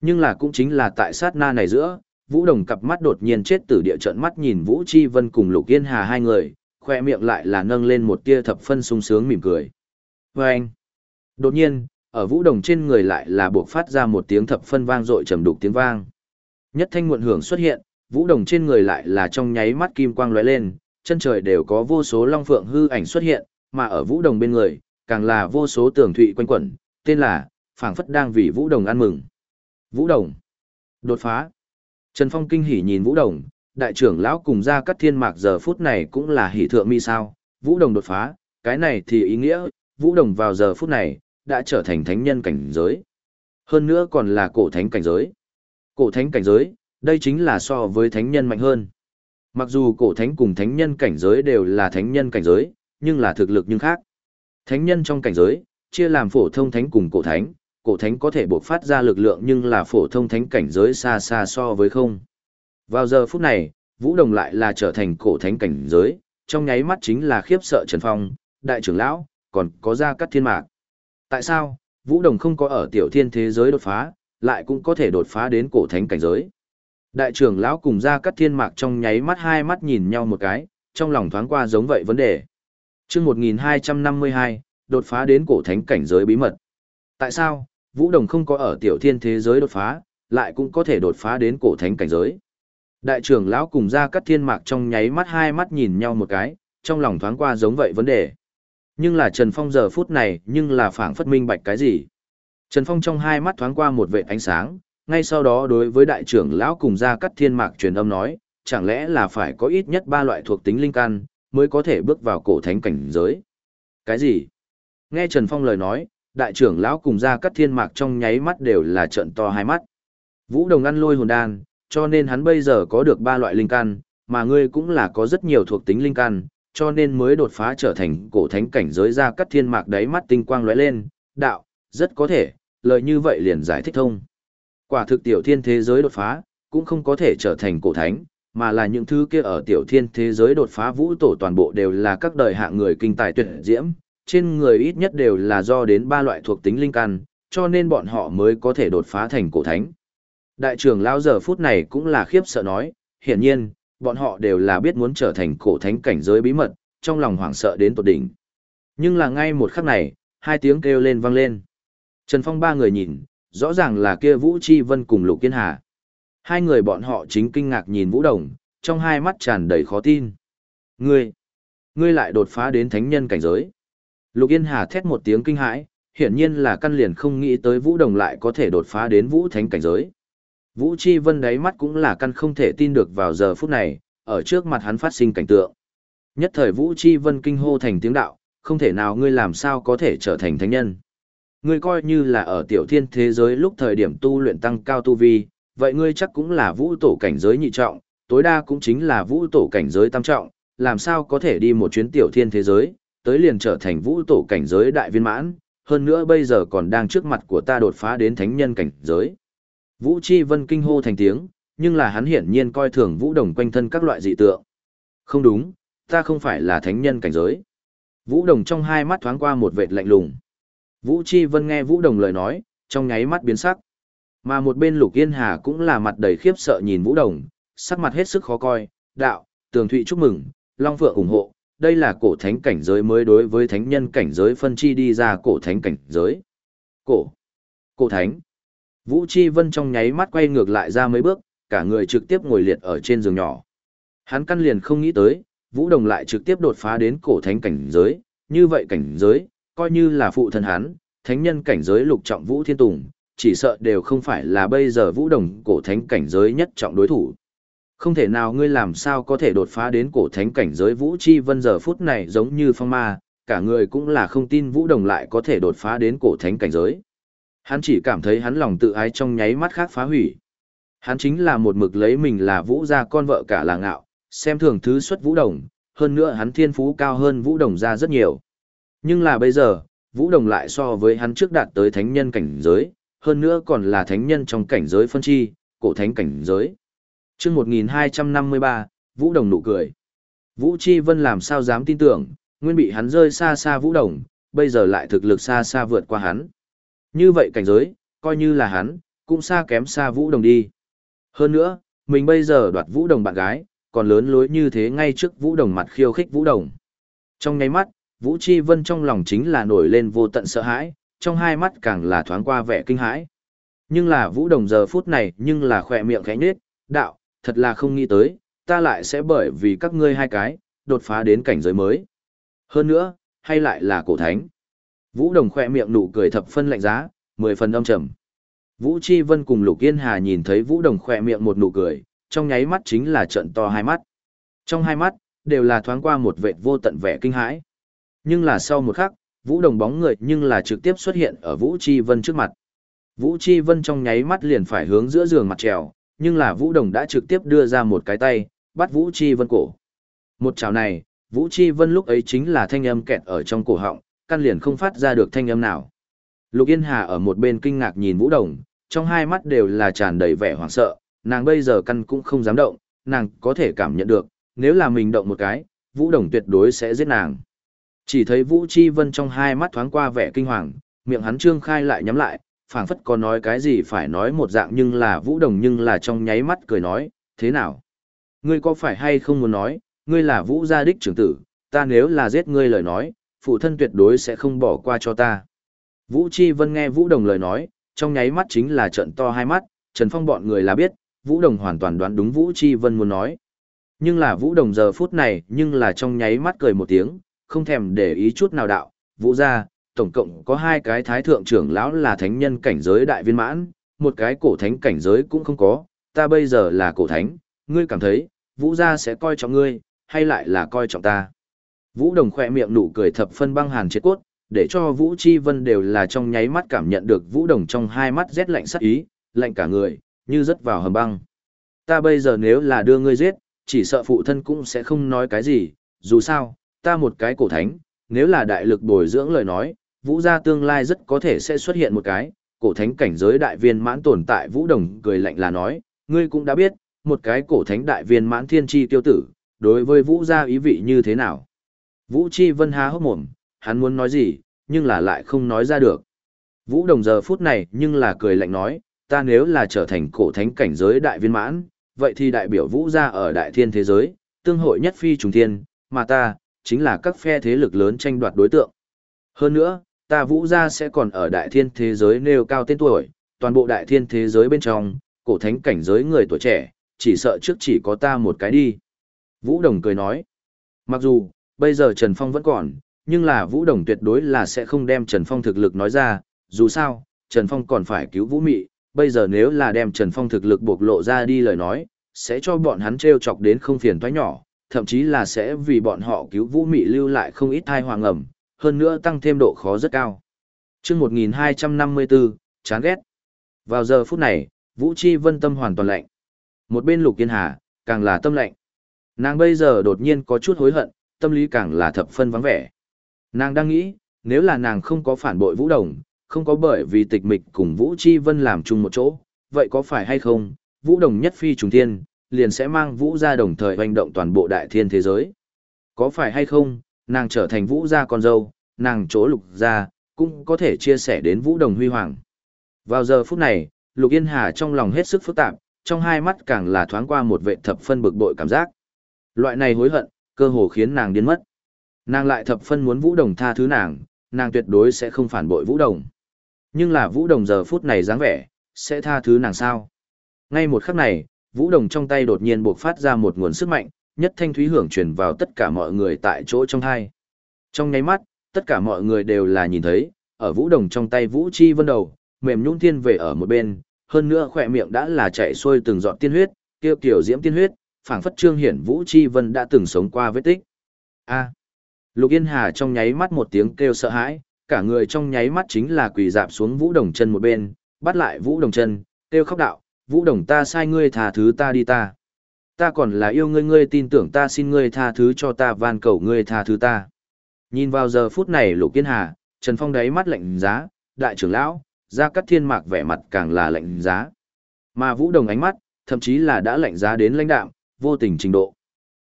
Nhưng là cũng chính là tại sát na này giữa, Vũ Đồng cặp mắt đột nhiên chết từ địa trận mắt nhìn Vũ Chi Vân cùng Lục Yên Hà hai người, khoe miệng lại là nâng lên một tia thập phân sung sướng mỉm cười. Và anh, đột nhiên, ở Vũ Đồng trên người lại là buộc phát ra một tiếng thập phân vang dội trầm đục tiếng vang. Nhất thanh muộn hưởng xuất hiện, Vũ Đồng trên người lại là trong nháy mắt kim quang lóe lên, chân trời đều có vô số long phượng hư ảnh xuất hiện, mà ở Vũ Đồng bên người, càng là vô số tường thụy quanh quẩn, tên là phảng phất đang vì Vũ Đồng ăn mừng. Vũ Đồng. Đột phá. Trần Phong kinh hỉ nhìn Vũ Đồng, đại trưởng lão cùng ra cắt thiên mạc giờ phút này cũng là hỉ thượng mi sao, Vũ Đồng đột phá, cái này thì ý nghĩa, Vũ Đồng vào giờ phút này, đã trở thành thánh nhân cảnh giới. Hơn nữa còn là cổ thánh cảnh giới. Cổ thánh cảnh giới, đây chính là so với thánh nhân mạnh hơn. Mặc dù cổ thánh cùng thánh nhân cảnh giới đều là thánh nhân cảnh giới, nhưng là thực lực nhưng khác. Thánh nhân trong cảnh giới, chia làm phổ thông thánh cùng cổ thánh, cổ thánh có thể bộc phát ra lực lượng nhưng là phổ thông thánh cảnh giới xa xa so với không. Vào giờ phút này, Vũ Đồng lại là trở thành cổ thánh cảnh giới, trong nháy mắt chính là khiếp sợ Trần Phong, đại trưởng lão, còn có ra cắt thiên mạc. Tại sao, Vũ Đồng không có ở tiểu thiên thế giới đột phá, lại cũng có thể đột phá đến cổ thánh cảnh giới. Đại trưởng lão cùng ra cắt thiên mạc trong nháy mắt hai mắt nhìn nhau một cái, trong lòng thoáng qua giống vậy vấn đề. Trước 1252, đột phá đến cổ thánh cảnh giới bí mật. Tại sao, Vũ Đồng không có ở tiểu thiên thế giới đột phá, lại cũng có thể đột phá đến cổ thánh cảnh giới. Đại trưởng lão cùng ra cắt thiên mạc trong nháy mắt hai mắt nhìn nhau một cái, trong lòng thoáng qua giống vậy vấn đề. Nhưng là Trần Phong giờ phút này nhưng là phảng phất minh bạch cái gì. Trần Phong trong hai mắt thoáng qua một vệ ánh sáng, ngay sau đó đối với đại trưởng lão cùng ra cắt thiên mạc truyền âm nói, chẳng lẽ là phải có ít nhất ba loại thuộc tính linh căn mới có thể bước vào cổ thánh cảnh giới. Cái gì? Nghe Trần Phong lời nói, đại trưởng lão cùng ra cắt thiên mạc trong nháy mắt đều là trận to hai mắt. Vũ Đồng ăn lôi hồn đan, cho nên hắn bây giờ có được ba loại linh căn, mà ngươi cũng là có rất nhiều thuộc tính linh căn, cho nên mới đột phá trở thành cổ thánh cảnh giới ra cắt thiên mạc đáy mắt tinh quang lóe lên, đạo, rất có thể, lời như vậy liền giải thích thông. Quả thực tiểu thiên thế giới đột phá, cũng không có thể trở thành cổ thánh, mà là những thứ kia ở tiểu thiên thế giới đột phá vũ tổ toàn bộ đều là các đời hạng người kinh tài tuyệt diễm, trên người ít nhất đều là do đến ba loại thuộc tính linh căn, cho nên bọn họ mới có thể đột phá thành cổ thánh. Đại trưởng lão giờ phút này cũng là khiếp sợ nói, hiển nhiên, bọn họ đều là biết muốn trở thành cổ thánh cảnh giới bí mật, trong lòng hoảng sợ đến tột đỉnh. Nhưng là ngay một khắc này, hai tiếng kêu lên vang lên. Trần Phong ba người nhìn, rõ ràng là kia Vũ Chi Vân cùng Lục Kiên Hà. Hai người bọn họ chính kinh ngạc nhìn Vũ Đồng, trong hai mắt tràn đầy khó tin. Ngươi, ngươi lại đột phá đến thánh nhân cảnh giới. Lục Yên Hà thét một tiếng kinh hãi, hiển nhiên là căn liền không nghĩ tới Vũ Đồng lại có thể đột phá đến Vũ Thánh cảnh giới. Vũ Chi Vân đáy mắt cũng là căn không thể tin được vào giờ phút này, ở trước mặt hắn phát sinh cảnh tượng. Nhất thời Vũ Chi Vân kinh hô thành tiếng đạo, không thể nào ngươi làm sao có thể trở thành thánh nhân. Ngươi coi như là ở tiểu thiên thế giới lúc thời điểm tu luyện tăng cao tu vi, vậy ngươi chắc cũng là vũ tổ cảnh giới nhị trọng, tối đa cũng chính là vũ tổ cảnh giới tam trọng, làm sao có thể đi một chuyến tiểu thiên thế giới, tới liền trở thành vũ tổ cảnh giới đại viên mãn, hơn nữa bây giờ còn đang trước mặt của ta đột phá đến thánh nhân cảnh giới. Vũ Chi Vân kinh hô thành tiếng, nhưng là hắn hiển nhiên coi thường Vũ Đồng quanh thân các loại dị tượng. Không đúng, ta không phải là thánh nhân cảnh giới. Vũ Đồng trong hai mắt thoáng qua một vệt lạnh lùng. Vũ Chi Vân nghe Vũ Đồng lời nói, trong nháy mắt biến sắc. Mà một bên Lục Yên Hà cũng là mặt đầy khiếp sợ nhìn Vũ Đồng, sắc mặt hết sức khó coi, đạo, tường thụy chúc mừng, Long Phượng ủng hộ, đây là cổ thánh cảnh giới mới đối với thánh nhân cảnh giới phân chi đi ra cổ thánh cảnh giới. Cổ, cổ thánh. Vũ Chi Vân trong nháy mắt quay ngược lại ra mấy bước, cả người trực tiếp ngồi liệt ở trên giường nhỏ. Hắn căn liền không nghĩ tới, Vũ Đồng lại trực tiếp đột phá đến cổ thánh cảnh giới, như vậy cảnh giới, coi như là phụ thân hắn, thánh nhân cảnh giới lục trọng Vũ Thiên Tùng, chỉ sợ đều không phải là bây giờ Vũ Đồng cổ thánh cảnh giới nhất trọng đối thủ. Không thể nào ngươi làm sao có thể đột phá đến cổ thánh cảnh giới Vũ Chi Vân giờ phút này giống như phong ma, cả người cũng là không tin Vũ Đồng lại có thể đột phá đến cổ thánh cảnh giới. Hắn chỉ cảm thấy hắn lòng tự ái trong nháy mắt khác phá hủy. Hắn chính là một mực lấy mình là Vũ gia con vợ cả là ngạo, xem thường thứ xuất Vũ Đồng, hơn nữa hắn thiên phú cao hơn Vũ Đồng ra rất nhiều. Nhưng là bây giờ, Vũ Đồng lại so với hắn trước đạt tới thánh nhân cảnh giới, hơn nữa còn là thánh nhân trong cảnh giới phân chi, cổ thánh cảnh giới. Chương 1253, Vũ Đồng nụ cười. Vũ Chi Vân làm sao dám tin tưởng, nguyên bị hắn rơi xa xa Vũ Đồng, bây giờ lại thực lực xa xa vượt qua hắn. Như vậy cảnh giới, coi như là hắn, cũng xa kém xa Vũ Đồng đi. Hơn nữa, mình bây giờ đoạt Vũ Đồng bạn gái, còn lớn lối như thế ngay trước Vũ Đồng mặt khiêu khích Vũ Đồng. Trong nháy mắt, Vũ Chi Vân trong lòng chính là nổi lên vô tận sợ hãi, trong hai mắt càng là thoáng qua vẻ kinh hãi. Nhưng là Vũ Đồng giờ phút này nhưng là khỏe miệng khẽ nhếch, đạo, thật là không nghĩ tới, ta lại sẽ bởi vì các ngươi hai cái, đột phá đến cảnh giới mới. Hơn nữa, hay lại là cổ thánh. Vũ Đồng khỏe miệng nụ cười thập phân lạnh giá, mười phần âm trầm. Vũ Chi Vân cùng Lục Yên Hà nhìn thấy Vũ Đồng khỏe miệng một nụ cười, trong nháy mắt chính là trận to hai mắt. Trong hai mắt, đều là thoáng qua một vệt vô tận vẻ kinh hãi. Nhưng là sau một khắc, Vũ Đồng bóng người nhưng là trực tiếp xuất hiện ở Vũ Chi Vân trước mặt. Vũ Chi Vân trong nháy mắt liền phải hướng giữa giường mặt trèo, nhưng là Vũ Đồng đã trực tiếp đưa ra một cái tay, bắt Vũ Chi Vân cổ. Một chảo này, Vũ Chi Vân lúc ấy chính là thanh âm kẹt ở trong cổ họng, căn liền không phát ra được thanh âm nào. Lục Yên Hà ở một bên kinh ngạc nhìn Vũ Đồng, trong hai mắt đều là tràn đầy vẻ hoảng sợ, nàng bây giờ căn cũng không dám động, nàng có thể cảm nhận được, nếu là mình động một cái, Vũ Đồng tuyệt đối sẽ giết nàng. Chỉ thấy Vũ Chi Vân trong hai mắt thoáng qua vẻ kinh hoàng, miệng hắn trương khai lại nhắm lại, phảng phất có nói cái gì phải nói một dạng nhưng là Vũ Đồng nhưng là trong nháy mắt cười nói, thế nào? Ngươi có phải hay không muốn nói, ngươi là Vũ gia đích trưởng tử, ta nếu là giết ngươi lời nói, phụ thân tuyệt đối sẽ không bỏ qua cho ta. Vũ Chi Vân nghe Vũ Đồng lời nói, trong nháy mắt chính là trận to hai mắt, Trần Phong bọn người là biết, Vũ Đồng hoàn toàn đoán đúng Vũ Chi Vân muốn nói. Nhưng là Vũ Đồng giờ phút này nhưng là trong nháy mắt cười một tiếng, không thèm để ý chút nào đạo, Vũ gia, tổng cộng có hai cái thái thượng trưởng lão là thánh nhân cảnh giới đại viên mãn, một cái cổ thánh cảnh giới cũng không có, ta bây giờ là cổ thánh, ngươi cảm thấy, Vũ gia sẽ coi trọng ngươi, hay lại là coi trọng ta. Vũ Đồng khỏe miệng nụ cười thập phân băng hàn chết cốt, để cho Vũ Chi Vân đều là trong nháy mắt cảm nhận được Vũ Đồng trong hai mắt rét lạnh sắc ý, lạnh cả người, như rớt vào hầm băng. Ta bây giờ nếu là đưa ngươi giết, chỉ sợ phụ thân cũng sẽ không nói cái gì, dù sao, ta một cái cổ thánh, nếu là đại lực bồi dưỡng lời nói, Vũ gia tương lai rất có thể sẽ xuất hiện một cái, cổ thánh cảnh giới đại viên mãn tồn tại Vũ Đồng cười lạnh là nói, ngươi cũng đã biết, một cái cổ thánh đại viên mãn thiên chi tiêu tử, đối với Vũ gia ý vị như thế nào. Vũ Chi Vân há hốc mồm, hắn muốn nói gì, nhưng là lại không nói ra được. Vũ Đồng giờ phút này nhưng là cười lạnh nói, ta nếu là trở thành cổ thánh cảnh giới đại viên mãn, vậy thì đại biểu Vũ gia ở đại thiên thế giới, tương hội nhất phi trùng thiên, mà ta, chính là các phe thế lực lớn tranh đoạt đối tượng. Hơn nữa, ta Vũ gia sẽ còn ở đại thiên thế giới nêu cao tên tuổi, toàn bộ đại thiên thế giới bên trong, cổ thánh cảnh giới người tuổi trẻ, chỉ sợ trước chỉ có ta một cái đi. Vũ Đồng cười nói, mặc dù, bây giờ Trần Phong vẫn còn, nhưng là Vũ Đồng tuyệt đối là sẽ không đem Trần Phong thực lực nói ra, dù sao, Trần Phong còn phải cứu Vũ Mị, bây giờ nếu là đem Trần Phong thực lực bộc lộ ra đi lời nói, sẽ cho bọn hắn treo chọc đến không phiền toái nhỏ, thậm chí là sẽ vì bọn họ cứu Vũ Mị lưu lại không ít thai hoàng ẩm, hơn nữa tăng thêm độ khó rất cao. Trước 1254, chán ghét. Vào giờ phút này, Vũ Chi Vân tâm hoàn toàn lạnh. Một bên Lục Yên Hà, càng là tâm lạnh. Nàng bây giờ đột nhiên có chút hối hận, tâm lý càng là thập phân vắng vẻ. Nàng đang nghĩ, nếu là nàng không có phản bội Vũ Đồng, không có bởi vì tịch mịch cùng Vũ Chi Vân làm chung một chỗ, vậy có phải hay không, Vũ Đồng nhất phi trùng thiên, liền sẽ mang Vũ ra đồng thời hành động toàn bộ đại thiên thế giới. Có phải hay không, nàng trở thành Vũ gia con dâu, nàng chỗ lục gia, cũng có thể chia sẻ đến Vũ Đồng huy hoàng. Vào giờ phút này, Lục Yên Hà trong lòng hết sức phức tạp, trong hai mắt càng là thoáng qua một vệ thập phân bực bội cảm giác. Loại này hối hận, cơ hồ khiến nàng điên mất. Nàng lại thập phân muốn Vũ Đồng tha thứ nàng, nàng tuyệt đối sẽ không phản bội Vũ Đồng. Nhưng là Vũ Đồng giờ phút này dáng vẻ, sẽ tha thứ nàng sao? Ngay một khắc này, Vũ Đồng trong tay đột nhiên buộc phát ra một nguồn sức mạnh, nhất thanh thúy hưởng truyền vào tất cả mọi người tại chỗ trong hai. Trong nháy mắt, tất cả mọi người đều là nhìn thấy, ở Vũ Đồng trong tay Vũ Chi Vân đầu, mềm nhũn thiên về ở một bên, hơn nữa khỏe miệng đã là chạy xuôi từng giọt tiên huyết, kêu kiểu diễm tiên huyết, phảng phất trương hiển Vũ Chi Vân đã từng sống qua vết tích. A. Lục Yên Hà trong nháy mắt một tiếng kêu sợ hãi, cả người trong nháy mắt chính là quỳ dạp xuống Vũ Đồng chân một bên, bắt lại Vũ Đồng chân, kêu khóc đạo, Vũ Đồng ta sai ngươi tha thứ ta đi ta. Ta còn là yêu ngươi ngươi tin tưởng ta xin ngươi tha thứ cho ta van cầu ngươi tha thứ ta. Nhìn vào giờ phút này Lục kiên Hà, Trần Phong đáy mắt lạnh giá, đại trưởng lão, ra cắt thiên mạc vẻ mặt càng là lạnh giá. Mà Vũ Đồng ánh mắt, thậm chí là đã lạnh giá đến lãnh đạm, vô tình trình độ.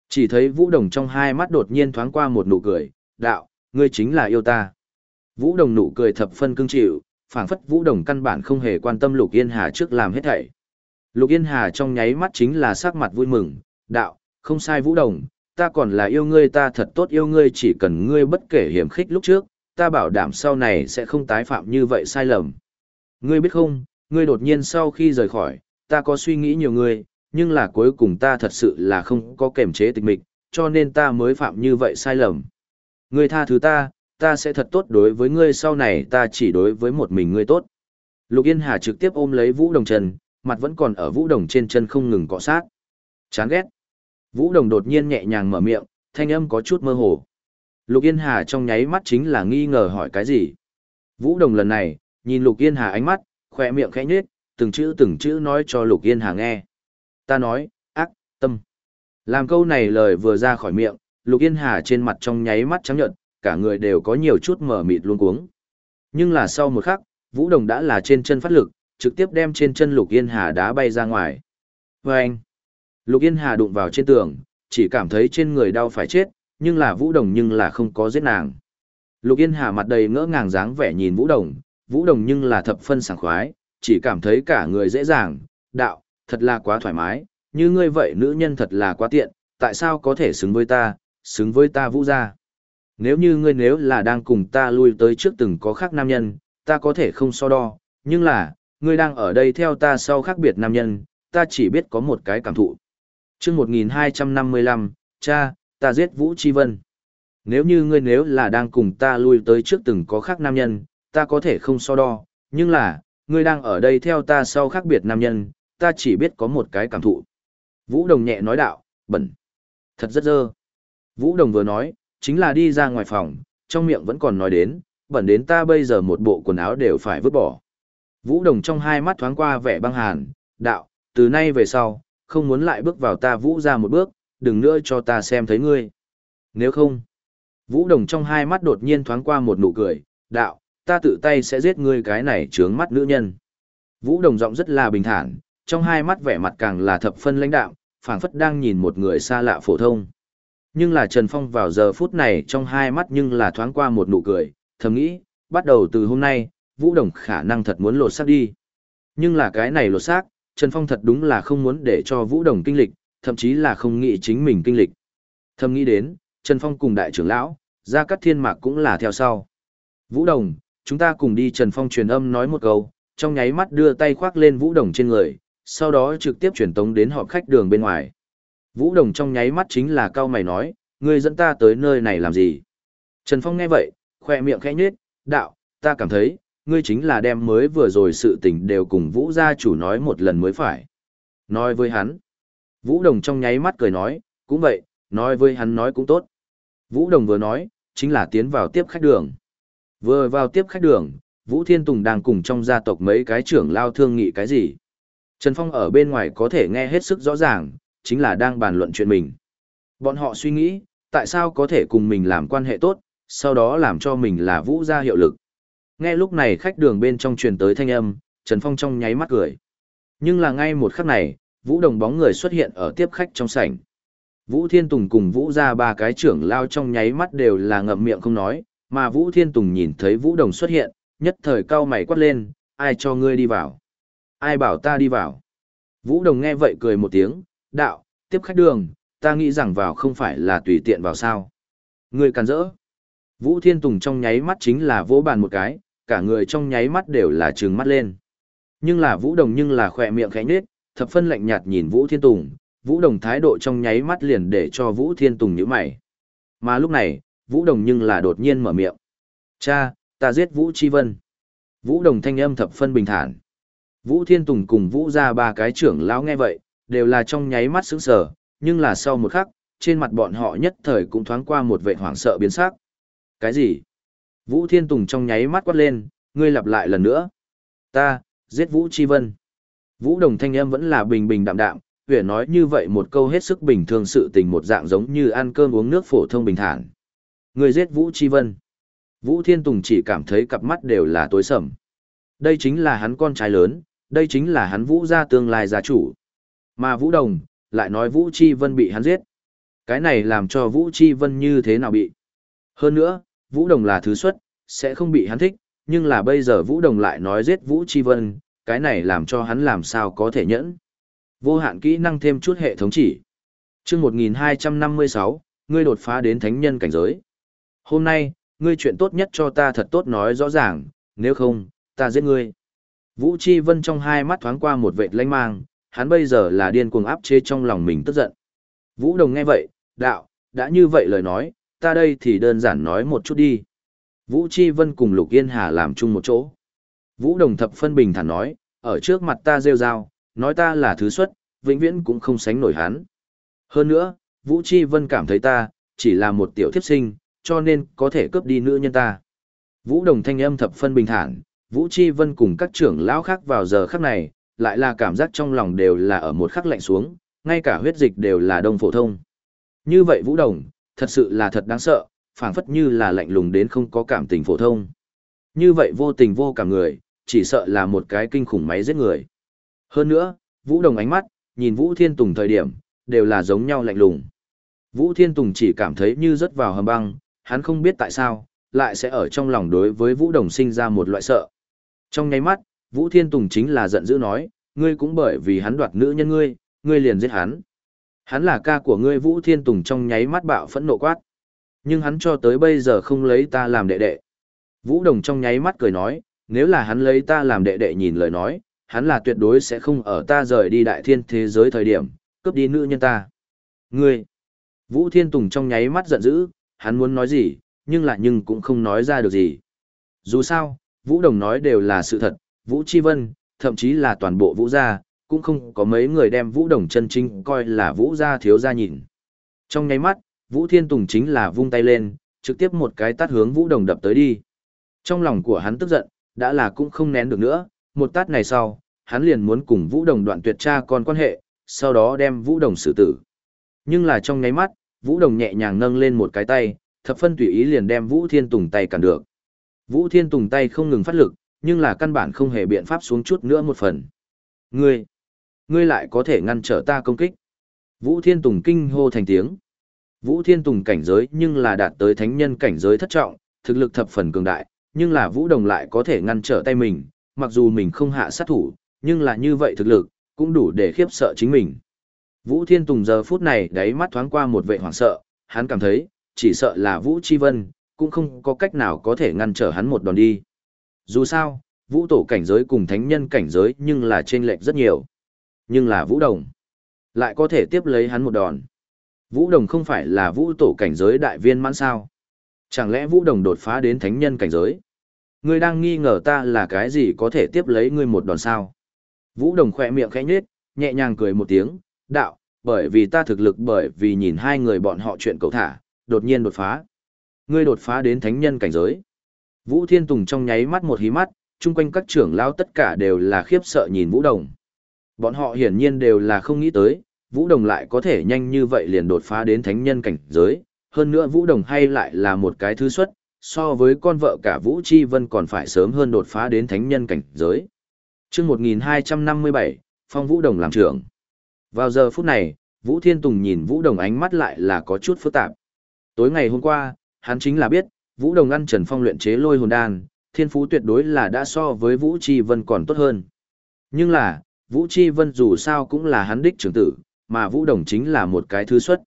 Chỉ thấy Vũ Đồng trong hai mắt đột nhiên thoáng qua một nụ cười, đạo, ngươi chính là yêu ta. Vũ Đồng nụ cười thập phân cưng chịu, phảng phất Vũ Đồng căn bản không hề quan tâm Lục Yên Hà trước làm hết thảy. Lục Yên Hà trong nháy mắt chính là sắc mặt vui mừng, đạo, không sai Vũ Đồng, ta còn là yêu ngươi ta thật tốt yêu ngươi chỉ cần ngươi bất kể hiểm khích lúc trước, ta bảo đảm sau này sẽ không tái phạm như vậy sai lầm. Ngươi biết không, ngươi đột nhiên sau khi rời khỏi, ta có suy nghĩ nhiều ngươi, nhưng là cuối cùng ta thật sự là không có kềm chế tịch mịch, cho nên ta mới phạm như vậy sai lầm. Ngươi tha thứ ta, ta sẽ thật tốt đối với ngươi sau này ta chỉ đối với một mình ngươi tốt. Lục Yên Hà trực tiếp ôm lấy Vũ Đồng Trần mặt vẫn còn ở Vũ Đồng trên chân không ngừng cọ sát. Chán ghét. Vũ Đồng đột nhiên nhẹ nhàng mở miệng, thanh âm có chút mơ hồ. Lục Yên Hà trong nháy mắt chính là nghi ngờ hỏi cái gì. Vũ Đồng lần này, nhìn Lục Yên Hà ánh mắt, khỏe miệng khẽ nhếch, từng chữ từng chữ nói cho Lục Yên Hà nghe. Ta nói, ác, tâm. Làm câu này lời vừa ra khỏi miệng, Lục Yên Hà trên mặt trong nháy mắt trắng nhợt, cả người đều có nhiều chút mở mịt luôn cuống. Nhưng là sau một khắc, Vũ Đồng đã là trên chân phát lực, trực tiếp đem trên chân Lục Yên Hà đá bay ra ngoài. Vâng! Lục Yên Hà đụng vào trên tường, chỉ cảm thấy trên người đau phải chết, nhưng là Vũ Đồng nhưng là không có giết nàng. Lục Yên Hà mặt đầy ngỡ ngàng dáng vẻ nhìn Vũ Đồng, Vũ Đồng nhưng là thập phân sảng khoái, chỉ cảm thấy cả người dễ dàng, đạo, thật là quá thoải mái, như ngươi vậy nữ nhân thật là quá tiện, tại sao có thể xứng với ta, xứng với ta Vũ gia. Nếu như ngươi nếu là đang cùng ta lui tới trước từng có khác nam nhân, ta có thể không so đo, nhưng là, ngươi đang ở đây theo ta sau khác biệt nam nhân, ta chỉ biết có một cái cảm thụ. chương 1255, cha, ta giết Vũ Chi Vân. Nếu như ngươi nếu là đang cùng ta lui tới trước từng có khác nam nhân, ta có thể không so đo, nhưng là, ngươi đang ở đây theo ta sau khác biệt nam nhân, ta chỉ biết có một cái cảm thụ. Vũ Đồng nhẹ nói đạo, bẩn. Thật rất dơ. Vũ Đồng vừa nói, chính là đi ra ngoài phòng, trong miệng vẫn còn nói đến, bẩn đến ta bây giờ một bộ quần áo đều phải vứt bỏ. Vũ Đồng trong hai mắt thoáng qua vẻ băng hàn, đạo, từ nay về sau, không muốn lại bước vào ta Vũ ra một bước, đừng nữa cho ta xem thấy ngươi. Nếu không, Vũ Đồng trong hai mắt đột nhiên thoáng qua một nụ cười, đạo, ta tự tay sẽ giết ngươi cái này trướng mắt nữ nhân. Vũ Đồng giọng rất là bình thản, trong hai mắt vẻ mặt càng là thập phân lãnh đạo, phảng phất đang nhìn một người xa lạ phổ thông. Nhưng là Trần Phong vào giờ phút này trong hai mắt nhưng là thoáng qua một nụ cười, thầm nghĩ, bắt đầu từ hôm nay, Vũ Đồng khả năng thật muốn lột xác đi. Nhưng là cái này lột xác, Trần Phong thật đúng là không muốn để cho Vũ Đồng kinh lịch, thậm chí là không nghĩ chính mình kinh lịch. Thầm nghĩ đến, Trần Phong cùng đại trưởng lão, Gia Cát Thiên Mạc cũng là theo sau. Vũ Đồng, chúng ta cùng đi Trần Phong truyền âm nói một câu, trong nháy mắt đưa tay khoác lên Vũ Đồng trên người, sau đó trực tiếp truyền tống đến họp khách đường bên ngoài. Vũ Đồng trong nháy mắt chính là cao mày nói, ngươi dẫn ta tới nơi này làm gì? Trần Phong nghe vậy, khoe miệng khẽ nhếch, đạo, ta cảm thấy, ngươi chính là đem mới vừa rồi sự tình đều cùng Vũ gia chủ nói một lần mới phải. Nói với hắn. Vũ Đồng trong nháy mắt cười nói, cũng vậy, nói với hắn nói cũng tốt. Vũ Đồng vừa nói, chính là tiến vào tiếp khách đường. Vừa vào tiếp khách đường, Vũ Thiên Tùng đang cùng trong gia tộc mấy cái trưởng lao thương nghị cái gì. Trần Phong ở bên ngoài có thể nghe hết sức rõ ràng, chính là đang bàn luận chuyện mình. Bọn họ suy nghĩ, tại sao có thể cùng mình làm quan hệ tốt, sau đó làm cho mình là vũ gia hiệu lực. Nghe lúc này khách đường bên trong truyền tới thanh âm, Trần Phong trong nháy mắt cười. Nhưng là ngay một khắc này, Vũ Đồng bóng người xuất hiện ở tiếp khách trong sảnh. Vũ Thiên Tùng cùng Vũ gia ba cái trưởng lao trong nháy mắt đều là ngậm miệng không nói, mà Vũ Thiên Tùng nhìn thấy Vũ Đồng xuất hiện, nhất thời cao mày quát lên, ai cho ngươi đi vào? Ai bảo ta đi vào? Vũ Đồng nghe vậy cười một tiếng, đạo, tiếp khách đường, ta nghĩ rằng vào không phải là tùy tiện vào sao. Ngươi càn rỡ. Vũ Thiên Tùng trong nháy mắt chính là vỗ bàn một cái, cả người trong nháy mắt đều là trừng mắt lên. Nhưng là Vũ Đồng nhưng là khỏe miệng khẽ nhếch, thập phân lạnh nhạt nhìn Vũ Thiên Tùng, Vũ Đồng thái độ trong nháy mắt liền để cho Vũ Thiên Tùng nhíu mày. Mà lúc này, Vũ Đồng nhưng là đột nhiên mở miệng. Cha, ta giết Vũ Chi Vân. Vũ Đồng thanh âm thập phân bình thản. Vũ Thiên Tùng cùng Vũ ra ba cái trưởng lão nghe vậy, đều là trong nháy mắt sững sờ, nhưng là sau một khắc, trên mặt bọn họ nhất thời cũng thoáng qua một vẻ hoảng sợ biến sắc. Cái gì? Vũ Thiên Tùng trong nháy mắt quát lên, ngươi lặp lại lần nữa. Ta, giết Vũ Chi Vân. Vũ Đồng thanh em vẫn là bình bình đạm đạm, huyện nói như vậy một câu hết sức bình thường sự tình một dạng giống như ăn cơm uống nước phổ thông bình thản. Ngươi giết Vũ Chi Vân. Vũ Thiên Tùng chỉ cảm thấy cặp mắt đều là tối sầm. Đây chính là hắn con trai lớn, đây chính là hắn Vũ gia tương lai gia chủ. Mà Vũ Đồng, lại nói Vũ Chi Vân bị hắn giết. Cái này làm cho Vũ Chi Vân như thế nào bị. Hơn nữa, Vũ Đồng là thứ xuất, sẽ không bị hắn thích, nhưng là bây giờ Vũ Đồng lại nói giết Vũ Chi Vân, cái này làm cho hắn làm sao có thể nhẫn. Vô hạn kỹ năng thêm chút hệ thống chỉ. chương 1256, ngươi đột phá đến thánh nhân cảnh giới. Hôm nay, ngươi chuyện tốt nhất cho ta thật tốt nói rõ ràng, nếu không, ta giết ngươi. Vũ Chi Vân trong hai mắt thoáng qua một vệt lanh mang, hắn bây giờ là điên cuồng áp chế trong lòng mình tức giận. Vũ Đồng nghe vậy, đạo, đã như vậy lời nói, ta đây thì đơn giản nói một chút đi. Vũ Chi Vân cùng Lục Yên Hà làm chung một chỗ. Vũ Đồng thập phân bình thản nói, ở trước mặt ta rêu rao, nói ta là thứ xuất, vĩnh viễn cũng không sánh nổi hắn. Hơn nữa, Vũ Chi Vân cảm thấy ta, chỉ là một tiểu thiếp sinh, cho nên có thể cướp đi nữ nhân ta. Vũ Đồng thanh âm thập phân bình thản, Vũ Chi Vân cùng các trưởng lão khác vào giờ khắc này, lại là cảm giác trong lòng đều là ở một khắc lạnh xuống, ngay cả huyết dịch đều là đông phổ thông. Như vậy Vũ Đồng, thật sự là thật đáng sợ, phảng phất như là lạnh lùng đến không có cảm tình phổ thông. Như vậy vô tình vô cảm người, chỉ sợ là một cái kinh khủng máy giết người. Hơn nữa, Vũ Đồng ánh mắt, nhìn Vũ Thiên Tùng thời điểm, đều là giống nhau lạnh lùng. Vũ Thiên Tùng chỉ cảm thấy như rớt vào hầm băng, hắn không biết tại sao, lại sẽ ở trong lòng đối với Vũ Đồng sinh ra một loại sợ. Trong nháy mắt, Vũ Thiên Tùng chính là giận dữ nói, ngươi cũng bởi vì hắn đoạt nữ nhân ngươi, ngươi liền giết hắn. Hắn là ca của ngươi Vũ Thiên Tùng trong nháy mắt bạo phẫn nộ quát. Nhưng hắn cho tới bây giờ không lấy ta làm đệ đệ. Vũ Đồng trong nháy mắt cười nói, nếu là hắn lấy ta làm đệ đệ nhìn lời nói, hắn là tuyệt đối sẽ không ở ta rời đi đại thiên thế giới thời điểm, cướp đi nữ nhân ta. Ngươi! Vũ Thiên Tùng trong nháy mắt giận dữ, hắn muốn nói gì, nhưng lại nhưng cũng không nói ra được gì. Dù sao, Vũ Đồng nói đều là sự thật, Vũ Chi Vân, thậm chí là toàn bộ Vũ gia, cũng không có mấy người đem Vũ Đồng chân chính coi là Vũ gia thiếu gia nhìn. Trong nháy mắt, Vũ Thiên Tùng chính là vung tay lên, trực tiếp một cái tát hướng Vũ Đồng đập tới đi. Trong lòng của hắn tức giận, đã là cũng không nén được nữa, một tát này sau, hắn liền muốn cùng Vũ Đồng đoạn tuyệt tra con quan hệ, sau đó đem Vũ Đồng xử tử. Nhưng là trong nháy mắt, Vũ Đồng nhẹ nhàng nâng lên một cái tay, thập phân tùy ý liền đem Vũ Thiên Tùng tay cản được. Vũ Thiên Tùng tay không ngừng phát lực, nhưng là căn bản không hề biện pháp xuống chút nữa một phần. Ngươi, ngươi lại có thể ngăn trở ta công kích. Vũ Thiên Tùng kinh hô thành tiếng. Vũ Thiên Tùng cảnh giới nhưng là đạt tới thánh nhân cảnh giới thất trọng, thực lực thập phần cường đại, nhưng là Vũ Đồng lại có thể ngăn trở tay mình, mặc dù mình không hạ sát thủ, nhưng là như vậy thực lực, cũng đủ để khiếp sợ chính mình. Vũ Thiên Tùng giờ phút này đáy mắt thoáng qua một vệ hoảng sợ, hắn cảm thấy, chỉ sợ là Vũ Chi Vân, cũng không có cách nào có thể ngăn trở hắn một đòn đi. Dù sao, Vũ Tổ cảnh giới cùng Thánh Nhân cảnh giới nhưng là chênh lệch rất nhiều. Nhưng là Vũ Đồng, lại có thể tiếp lấy hắn một đòn. Vũ Đồng không phải là Vũ Tổ cảnh giới đại viên mãn sao? Chẳng lẽ Vũ Đồng đột phá đến Thánh Nhân cảnh giới? Ngươi đang nghi ngờ ta là cái gì có thể tiếp lấy ngươi một đòn sao? Vũ Đồng khỏe miệng khẽ nhếch, nhẹ nhàng cười một tiếng, đạo, bởi vì ta thực lực bởi vì nhìn hai người bọn họ chuyện cầu thả, đột nhiên đột phá. Ngươi đột phá đến thánh nhân cảnh giới. Vũ Thiên Tùng trong nháy mắt một hí mắt, chung quanh các trưởng lão tất cả đều là khiếp sợ nhìn Vũ Đồng. Bọn họ hiển nhiên đều là không nghĩ tới, Vũ Đồng lại có thể nhanh như vậy liền đột phá đến thánh nhân cảnh giới, hơn nữa Vũ Đồng hay lại là một cái thứ xuất, so với con vợ cả Vũ Chi Vân còn phải sớm hơn đột phá đến thánh nhân cảnh giới. Chương 1257, Phong Vũ Đồng làm trưởng. Vào giờ phút này, Vũ Thiên Tùng nhìn Vũ Đồng ánh mắt lại là có chút phức tạp. Tối ngày hôm qua, hắn chính là biết, Vũ Đồng ăn Trần Phong luyện chế lôi hồn đan, thiên phú tuyệt đối là đã so với Vũ Chi Vân còn tốt hơn. Nhưng là, Vũ Chi Vân dù sao cũng là hắn đích trưởng tử, mà Vũ Đồng chính là một cái thứ xuất.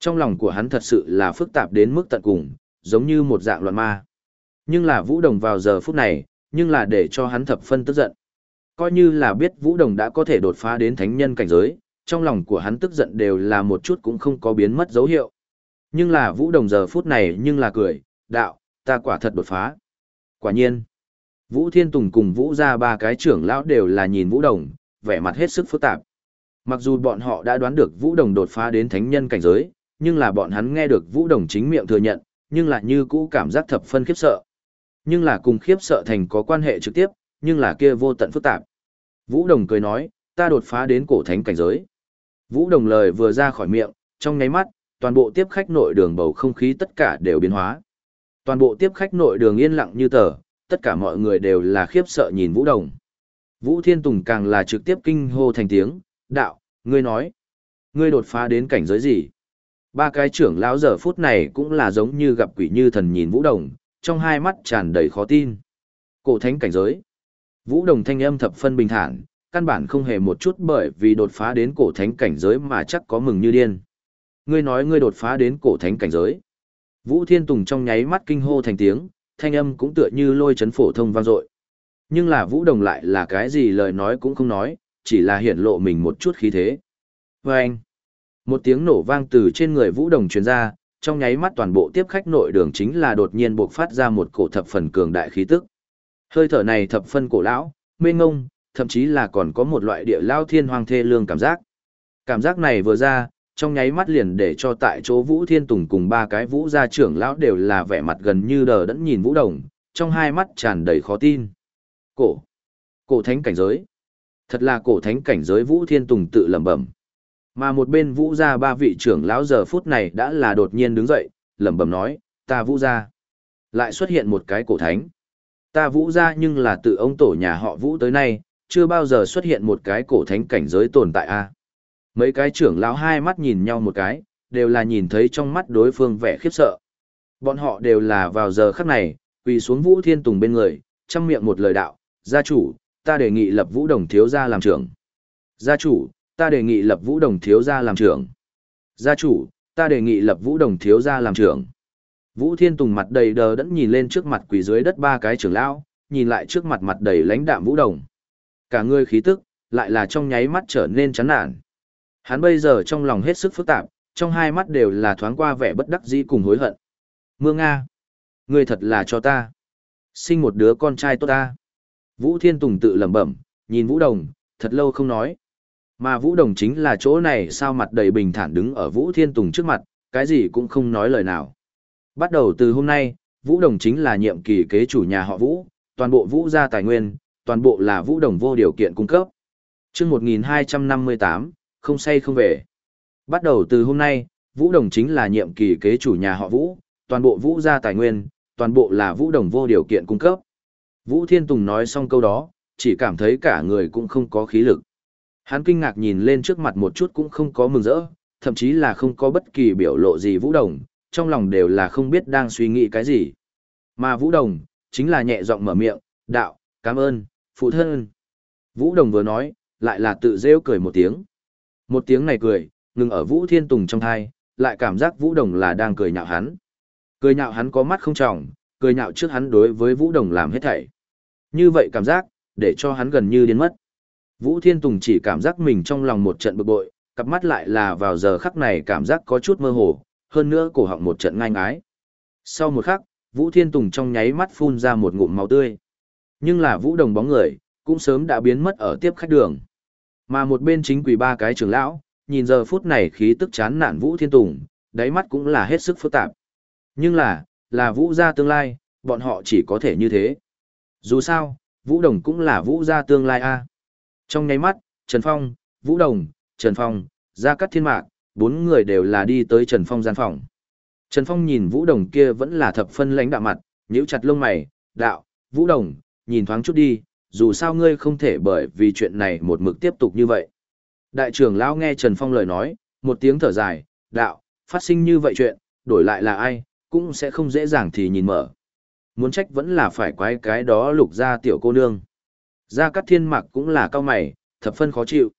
Trong lòng của hắn thật sự là phức tạp đến mức tận cùng, giống như một dạng loạn ma. Nhưng là Vũ Đồng vào giờ phút này, nhưng là để cho hắn thập phân tức giận. Coi như là biết Vũ Đồng đã có thể đột phá đến thánh nhân cảnh giới, trong lòng của hắn tức giận đều là một chút cũng không có biến mất dấu hiệu. Nhưng là Vũ Đồng giờ phút này nhưng là cười, đạo, ta quả thật đột phá. Quả nhiên, Vũ Thiên Tùng cùng Vũ ra ba cái trưởng lão đều là nhìn Vũ Đồng, vẻ mặt hết sức phức tạp. Mặc dù bọn họ đã đoán được Vũ Đồng đột phá đến thánh nhân cảnh giới, nhưng là bọn hắn nghe được Vũ Đồng chính miệng thừa nhận, nhưng lại như cũ cảm giác thập phân khiếp sợ. Nhưng là cùng khiếp sợ thành có quan hệ trực tiếp, nhưng là kia vô tận phức tạp. Vũ Đồng cười nói, ta đột phá đến cổ thánh cảnh giới. Vũ Đồng lời vừa ra khỏi miệng, trong nháy mắt, toàn bộ tiếp khách nội đường bầu không khí tất cả đều biến hóa. Toàn bộ tiếp khách nội đường yên lặng như tờ, tất cả mọi người đều là khiếp sợ nhìn Vũ Đồng. Vũ Thiên Tùng càng là trực tiếp kinh hô thành tiếng, đạo, ngươi nói, ngươi đột phá đến cảnh giới gì? Ba cái trưởng lão giờ phút này cũng là giống như gặp quỷ như thần nhìn Vũ Đồng, trong hai mắt tràn đầy khó tin. Cổ thánh cảnh giới. Vũ Đồng thanh âm thập phân bình thản, căn bản không hề một chút bởi vì đột phá đến cổ thánh cảnh giới mà chắc có mừng như điên. Ngươi nói ngươi đột phá đến cổ thánh cảnh giới. Vũ Thiên Tùng trong nháy mắt kinh hô thành tiếng, thanh âm cũng tựa như lôi chấn phổ thông vang dội. Nhưng là Vũ Đồng lại là cái gì lời nói cũng không nói, chỉ là hiển lộ mình một chút khí thế. Và anh, một tiếng nổ vang từ trên người Vũ Đồng truyền ra, trong nháy mắt toàn bộ tiếp khách nội đường chính là đột nhiên bộc phát ra một cổ thập phần cường đại khí tức. Hơi thở này thập phân cổ lão, mê ngông, thậm chí là còn có một loại địa lao thiên hoàng thê lương cảm giác. Cảm giác này vừa ra, trong nháy mắt liền để cho tại chỗ Vũ Thiên Tùng cùng ba cái Vũ gia trưởng lão đều là vẻ mặt gần như đờ đẫn nhìn Vũ Đồng, trong hai mắt tràn đầy khó tin. Cổ, cổ thánh cảnh giới. Thật là cổ thánh cảnh giới Vũ Thiên Tùng tự lẩm bẩm. Mà một bên Vũ gia ba vị trưởng lão giờ phút này đã là đột nhiên đứng dậy, lẩm bẩm nói, ta Vũ gia. Lại xuất hiện một cái cổ thánh. Ta Vũ gia nhưng là tự ông tổ nhà họ Vũ tới nay, chưa bao giờ xuất hiện một cái cổ thánh cảnh giới tồn tại a. Mấy cái trưởng lão hai mắt nhìn nhau một cái, đều là nhìn thấy trong mắt đối phương vẻ khiếp sợ. Bọn họ đều là vào giờ khắc này, quỳ xuống Vũ Thiên Tùng bên người, chăm miệng một lời đạo, gia chủ, ta đề nghị lập Vũ Đồng thiếu gia làm trưởng. Gia chủ, ta đề nghị lập Vũ Đồng thiếu gia làm trưởng. Gia chủ, ta đề nghị lập Vũ Đồng thiếu gia làm trưởng. Vũ Thiên Tùng mặt đầy đờ đẫn nhìn lên trước mặt quỳ dưới đất ba cái trưởng lão, nhìn lại trước mặt mặt đầy lãnh đạm Vũ Đồng. Cả người khí tức, lại là trong nháy mắt trở nên chán nản. Hắn bây giờ trong lòng hết sức phức tạp, trong hai mắt đều là thoáng qua vẻ bất đắc dĩ cùng hối hận. Mưa Nga, ngươi thật là cho ta. Sinh một đứa con trai tốt ta. Vũ Thiên Tùng tự lẩm bẩm, nhìn Vũ Đồng, thật lâu không nói. Mà Vũ Đồng chính là chỗ này sao mặt đầy bình thản đứng ở Vũ Thiên Tùng trước mặt, cái gì cũng không nói lời nào. Bắt đầu từ hôm nay, Vũ Đồng chính là nhiệm kỳ kế chủ nhà họ Vũ, toàn bộ Vũ gia tài nguyên, toàn bộ là Vũ Đồng vô điều kiện cung cấp. Chương 1258, không say không về. Bắt đầu từ hôm nay, Vũ Đồng chính là nhiệm kỳ kế chủ nhà họ Vũ, toàn bộ Vũ gia tài nguyên, toàn bộ là Vũ Đồng vô điều kiện cung cấp. Vũ Thiên Tùng nói xong câu đó, chỉ cảm thấy cả người cũng không có khí lực. Hắn kinh ngạc nhìn lên trước mặt một chút cũng không có mừng rỡ, thậm chí là không có bất kỳ biểu lộ gì Vũ Đồng, trong lòng đều là không biết đang suy nghĩ cái gì. Mà Vũ Đồng, chính là nhẹ giọng mở miệng, đạo, cảm ơn, phụ thân. Vũ Đồng vừa nói, lại là tự rêu cười một tiếng. Một tiếng này cười, ngừng ở Vũ Thiên Tùng trong thai, lại cảm giác Vũ Đồng là đang cười nhạo hắn. Cười nhạo hắn có mắt không trọng, cười nhạo trước hắn đối với Vũ Đồng làm hết thảy. Như vậy cảm giác, để cho hắn gần như điên mất. Vũ Thiên Tùng chỉ cảm giác mình trong lòng một trận bực bội, cặp mắt lại là vào giờ khắc này cảm giác có chút mơ hồ, hơn nữa cổ họng một trận ngang ái. Sau một khắc, Vũ Thiên Tùng trong nháy mắt phun ra một ngụm máu tươi. Nhưng là Vũ Đồng bóng người, cũng sớm đã biến mất ở tiếp khách đường. Mà một bên chính quỷ ba cái trưởng lão, nhìn giờ phút này khí tức chán nản Vũ Thiên Tùng, đáy mắt cũng là hết sức phức tạp. Nhưng là, là Vũ gia tương lai, bọn họ chỉ có thể như thế. Dù sao, Vũ Đồng cũng là Vũ gia tương lai a. Trong nháy mắt, Trần Phong, Vũ Đồng, Trần Phong, Gia Cát Thiên Mạc, bốn người đều là đi tới Trần Phong gian phòng. Trần Phong nhìn Vũ Đồng kia vẫn là thập phân lãnh đạm mặt, nhíu chặt lông mày, đạo, Vũ Đồng, nhìn thoáng chút đi, dù sao ngươi không thể bởi vì chuyện này một mực tiếp tục như vậy. Đại trưởng lão nghe Trần Phong lời nói, một tiếng thở dài, đạo, phát sinh như vậy chuyện, đổi lại là ai, cũng sẽ không dễ dàng thì nhìn mở. Muốn trách vẫn là phải quái cái đó lục ra tiểu cô nương. Gia Cát Thiên Mặc cũng là cao mày, thập phân khó chịu.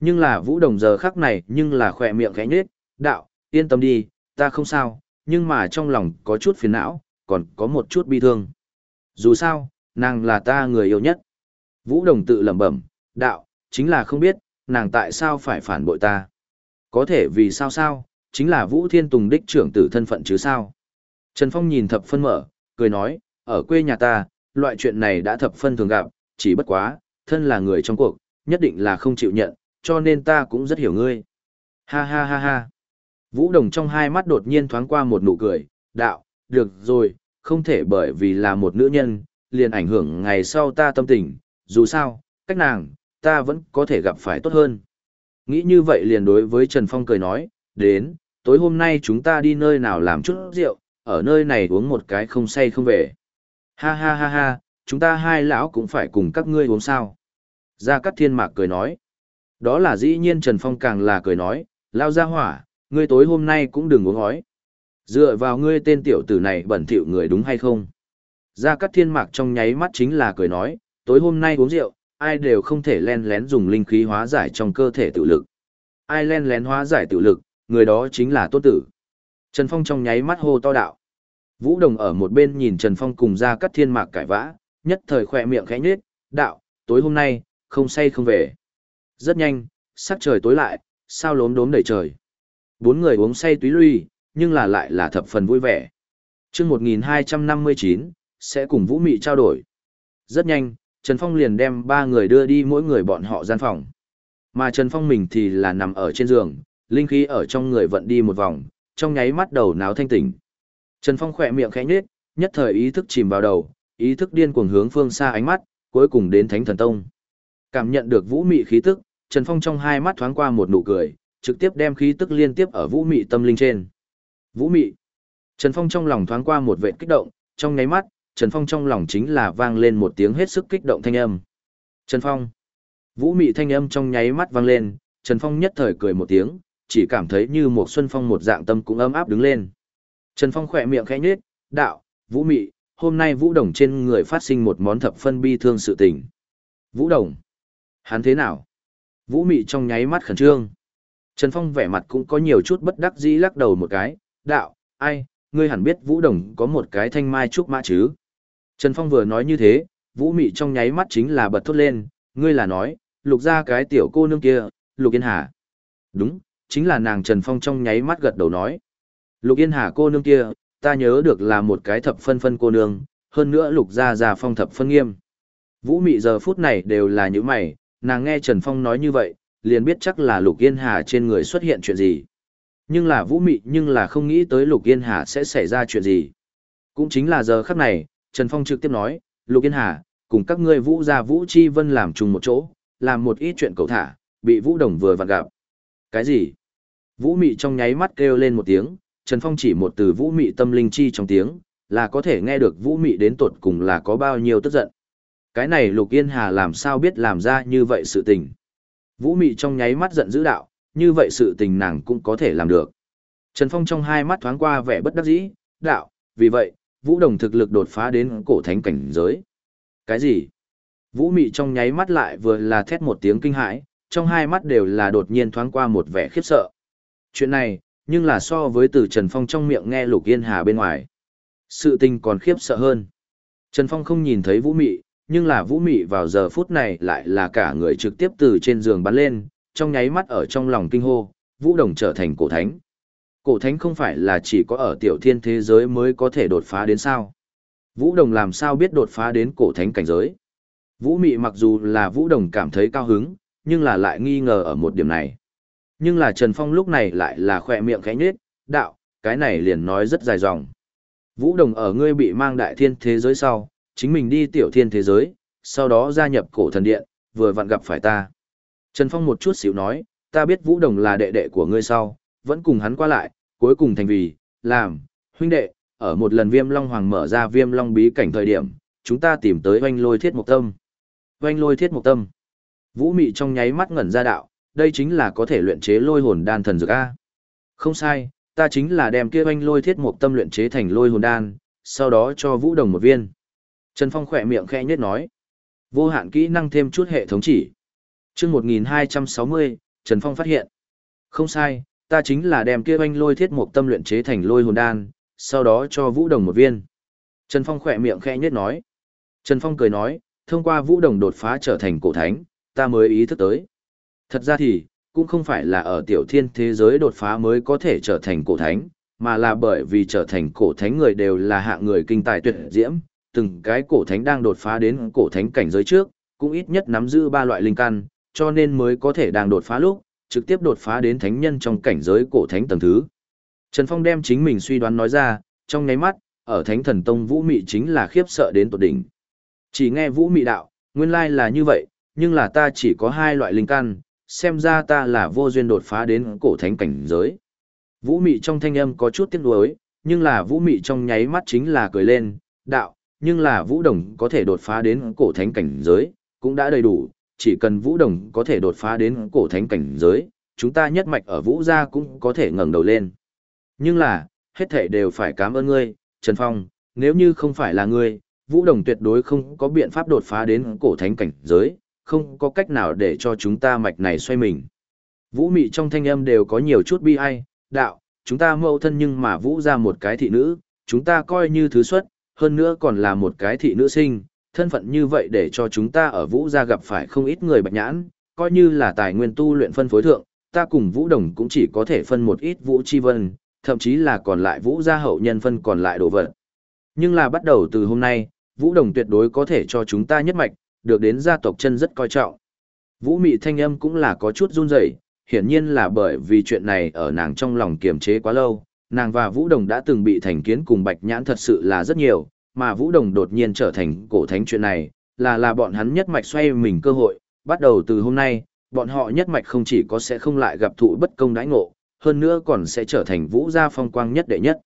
Nhưng là Vũ Đồng giờ khắc này nhưng là khỏe miệng khẽ nhếch, đạo, yên tâm đi, ta không sao, nhưng mà trong lòng có chút phiền não, còn có một chút bi thương. Dù sao, nàng là ta người yêu nhất. Vũ Đồng tự lẩm bẩm, đạo, chính là không biết, nàng tại sao phải phản bội ta. Có thể vì sao sao, chính là Vũ Thiên Tùng đích trưởng tử thân phận chứ sao. Trần Phong nhìn thập phân mở, cười nói, ở quê nhà ta, loại chuyện này đã thập phân thường gặp, chỉ bất quá, thân là người trong cuộc, nhất định là không chịu nhận, cho nên ta cũng rất hiểu ngươi. Ha ha ha ha. Vũ Đồng trong hai mắt đột nhiên thoáng qua một nụ cười, đạo, được rồi, không thể bởi vì là một nữ nhân, liền ảnh hưởng ngày sau ta tâm tình, dù sao, cách nàng, ta vẫn có thể gặp phải tốt hơn. Nghĩ như vậy liền đối với Trần Phong cười nói, đến, tối hôm nay chúng ta đi nơi nào làm chút rượu, ở nơi này uống một cái không say không về. Ha ha ha ha, chúng ta hai lão cũng phải cùng các ngươi uống sao. Gia Cát Thiên Mạc cười nói. Đó là dĩ nhiên Trần Phong càng là cười nói, lao ra hỏa, ngươi tối hôm nay cũng đừng uống ói. Dựa vào ngươi tên tiểu tử này bẩn thỉu người đúng hay không? Gia Cát Thiên Mạc trong nháy mắt chính là cười nói, tối hôm nay uống rượu, ai đều không thể len lén dùng linh khí hóa giải trong cơ thể tự lực. Ai len lén hóa giải tự lực, người đó chính là tốt tử. Trần Phong trong nháy mắt hô to đạo. Vũ Đồng ở một bên nhìn Trần Phong cùng ra cắt Thiên Mạc cãi vã, nhất thời khỏe miệng khẽ nhếch, đạo, tối hôm nay, không say không về. Rất nhanh, sắc trời tối lại, sao lốm đốm đầy trời. Bốn người uống say túy lui, nhưng là lại là thập phần vui vẻ. chương 1259, sẽ cùng Vũ Mị trao đổi. Rất nhanh, Trần Phong liền đem ba người đưa đi mỗi người bọn họ gian phòng. Mà Trần Phong mình thì là nằm ở trên giường, linh khí ở trong người vận đi một vòng, trong nháy mắt đầu náo thanh tỉnh. Trần Phong khỏe miệng khẽ nhếch, nhất thời ý thức chìm vào đầu, ý thức điên cuồng hướng phương xa ánh mắt, cuối cùng đến Thánh Thần Tông. Cảm nhận được vũ mị khí tức, Trần Phong trong hai mắt thoáng qua một nụ cười, trực tiếp đem khí tức liên tiếp ở vũ mị tâm linh trên. Vũ mị. Trần Phong trong lòng thoáng qua một vệt kích động, trong nháy mắt, Trần Phong trong lòng chính là vang lên một tiếng hết sức kích động thanh âm. Trần Phong. Vũ mị thanh âm trong nháy mắt vang lên, Trần Phong nhất thời cười một tiếng, chỉ cảm thấy như một xuân phong một dạng tâm cũng ấm áp đứng lên. Trần Phong khỏe miệng khẽ nhếch, đạo, Vũ mị, hôm nay Vũ Đồng trên người phát sinh một món thập phân bi thương sự tình. Vũ Đồng. Hắn thế nào? Vũ mị trong nháy mắt khẩn trương. Trần Phong vẻ mặt cũng có nhiều chút bất đắc dĩ lắc đầu một cái, đạo, ai, ngươi hẳn biết Vũ Đồng có một cái thanh mai trúc mã chứ. Trần Phong vừa nói như thế, Vũ mị trong nháy mắt chính là bật thốt lên, ngươi là nói, lục ra cái tiểu cô nương kia, lục yên hà. Đúng, chính là nàng Trần Phong trong nháy mắt gật đầu nói. Lục yên hà cô nương kia, ta nhớ được là một cái thập phân phân cô nương, hơn nữa lục gia già phong thập phân nghiêm. Vũ mị giờ phút này đều là những mày, nàng nghe Trần Phong nói như vậy, liền biết chắc là Lục Yên Hà trên người xuất hiện chuyện gì. Nhưng là Vũ Mị nhưng là không nghĩ tới Lục Yên Hà sẽ xảy ra chuyện gì. Cũng chính là giờ khắc này, Trần Phong trực tiếp nói, Lục Yên Hà, cùng các ngươi Vũ gia Vũ Chi Vân làm chung một chỗ, làm một ít chuyện cầu thả, bị Vũ Đồng vừa vặn gặp. Cái gì? Vũ Mị trong nháy mắt kêu lên một tiếng, Trần Phong chỉ một từ Vũ Mị tâm linh chi trong tiếng, là có thể nghe được Vũ Mị đến tột cùng là có bao nhiêu tức giận. Cái này Lục Yên Hà làm sao biết làm ra như vậy sự tình. Vũ Mị trong nháy mắt giận dữ đạo, như vậy sự tình nàng cũng có thể làm được. Trần Phong trong hai mắt thoáng qua vẻ bất đắc dĩ, đạo, vì vậy, Vũ Đồng thực lực đột phá đến cổ thánh cảnh giới. Cái gì? Vũ Mị trong nháy mắt lại vừa là thét một tiếng kinh hãi, trong hai mắt đều là đột nhiên thoáng qua một vẻ khiếp sợ. Chuyện này, nhưng là so với từ Trần Phong trong miệng nghe Lục Yên Hà bên ngoài. Sự tình còn khiếp sợ hơn. Trần Phong không nhìn thấy Vũ Mị, nhưng là vũ mị vào giờ phút này lại là cả người trực tiếp từ trên giường bắn lên, trong nháy mắt ở trong lòng kinh hô, vũ đồng trở thành cổ thánh. Cổ thánh không phải là chỉ có ở tiểu thiên thế giới mới có thể đột phá đến sao. Vũ đồng làm sao biết đột phá đến cổ thánh cảnh giới. Vũ mị mặc dù là vũ đồng cảm thấy cao hứng, nhưng là lại nghi ngờ ở một điểm này. Nhưng là Trần Phong lúc này lại là khỏe miệng khẽ nhết, đạo, cái này liền nói rất dài dòng. Vũ đồng ở ngươi bị mang đại thiên thế giới sau, chính mình đi tiểu thiên thế giới, sau đó gia nhập cổ thần điện, vừa vặn gặp phải ta. Trần Phong một chút xíu nói, ta biết Vũ Đồng là đệ đệ của ngươi sau, vẫn cùng hắn qua lại, cuối cùng thành vì, làm, huynh đệ, ở một lần viêm long hoàng mở ra viêm long bí cảnh thời điểm, chúng ta tìm tới oanh lôi thiết mục tâm. Oanh lôi thiết mục tâm. Vũ mị trong nháy mắt ngẩn ra đạo, đây chính là có thể luyện chế lôi hồn đan thần dược A. Không sai, ta chính là đem kia oanh lôi thiết mục tâm luyện chế thành lôi hồn đan, sau đó cho Vũ Đồng một viên. Trần Phong khỏe miệng khẽ nhất nói. Vô hạn kỹ năng thêm chút hệ thống chỉ. chương 1260, Trần Phong phát hiện. Không sai, ta chính là đem kia anh lôi thiết mục tâm luyện chế thành lôi hồn đan, sau đó cho Vũ Đồng một viên. Trần Phong khỏe miệng khẽ nhất nói. Trần Phong cười nói, thông qua Vũ Đồng đột phá trở thành cổ thánh, ta mới ý thức tới. Thật ra thì, cũng không phải là ở tiểu thiên thế giới đột phá mới có thể trở thành cổ thánh, mà là bởi vì trở thành cổ thánh người đều là hạng người kinh tài tuyệt diễm, từng cái cổ thánh đang đột phá đến cổ thánh cảnh giới trước, cũng ít nhất nắm giữ ba loại linh căn, cho nên mới có thể đang đột phá lúc, trực tiếp đột phá đến thánh nhân trong cảnh giới cổ thánh tầng thứ. Trần Phong đem chính mình suy đoán nói ra, trong nháy mắt, ở Thánh Thần Tông Vũ Mị chính là khiếp sợ đến tột đỉnh. Chỉ nghe Vũ Mị đạo, nguyên lai là như vậy, nhưng là ta chỉ có hai loại linh căn, xem ra ta là vô duyên đột phá đến cổ thánh cảnh giới. Vũ Mị trong thanh âm có chút tiếc nuối, nhưng là Vũ Mị trong nháy mắt chính là cười lên, đạo, nhưng là Vũ Đồng có thể đột phá đến cổ thánh cảnh giới, cũng đã đầy đủ, chỉ cần Vũ Đồng có thể đột phá đến cổ thánh cảnh giới, chúng ta nhất mạch ở Vũ gia cũng có thể ngẩng đầu lên. Nhưng là, hết thảy đều phải cảm ơn ngươi, Trần Phong, nếu như không phải là ngươi, Vũ Đồng tuyệt đối không có biện pháp đột phá đến cổ thánh cảnh giới, không có cách nào để cho chúng ta mạch này xoay mình. Vũ mị trong thanh âm đều có nhiều chút bi ai, đạo, chúng ta mẫu thân nhưng mà Vũ ra một cái thị nữ, chúng ta coi như thứ xuất, hơn nữa còn là một cái thị nữ sinh, thân phận như vậy để cho chúng ta ở Vũ gia gặp phải không ít người bạch nhãn, coi như là tài nguyên tu luyện phân phối thượng, ta cùng Vũ Đồng cũng chỉ có thể phân một ít Vũ Chi Vân, thậm chí là còn lại Vũ gia hậu nhân phân còn lại đồ vật. Nhưng là bắt đầu từ hôm nay, Vũ Đồng tuyệt đối có thể cho chúng ta nhất mạch, được đến gia tộc chân rất coi trọng. Vũ Mị thanh âm cũng là có chút run rẩy, hiển nhiên là bởi vì chuyện này ở nàng trong lòng kiềm chế quá lâu, nàng và Vũ Đồng đã từng bị thành kiến cùng Bạch Nhãn thật sự là rất nhiều, mà Vũ Đồng đột nhiên trở thành cổ thánh chuyện này, là là bọn hắn nhất mạch xoay mình cơ hội, bắt đầu từ hôm nay, bọn họ nhất mạch không chỉ có sẽ không lại gặp thụ bất công đãi ngộ, hơn nữa còn sẽ trở thành Vũ gia phong quang nhất đệ nhất.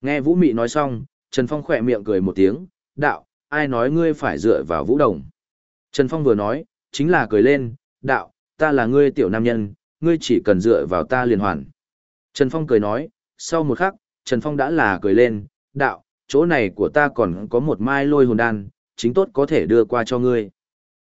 Nghe Vũ Mị nói xong, Trần Phong khỏe miệng cười một tiếng, đạo, ai nói ngươi phải dựa vào Vũ Đồng. Trần Phong vừa nói, chính là cười lên, đạo, ta là ngươi tiểu nam nhân, ngươi chỉ cần dựa vào ta liền hoàn. Trần Phong cười nói, sau một khắc, Trần Phong đã là cười lên, đạo, chỗ này của ta còn có một mai lôi hồn đan, chính tốt có thể đưa qua cho ngươi.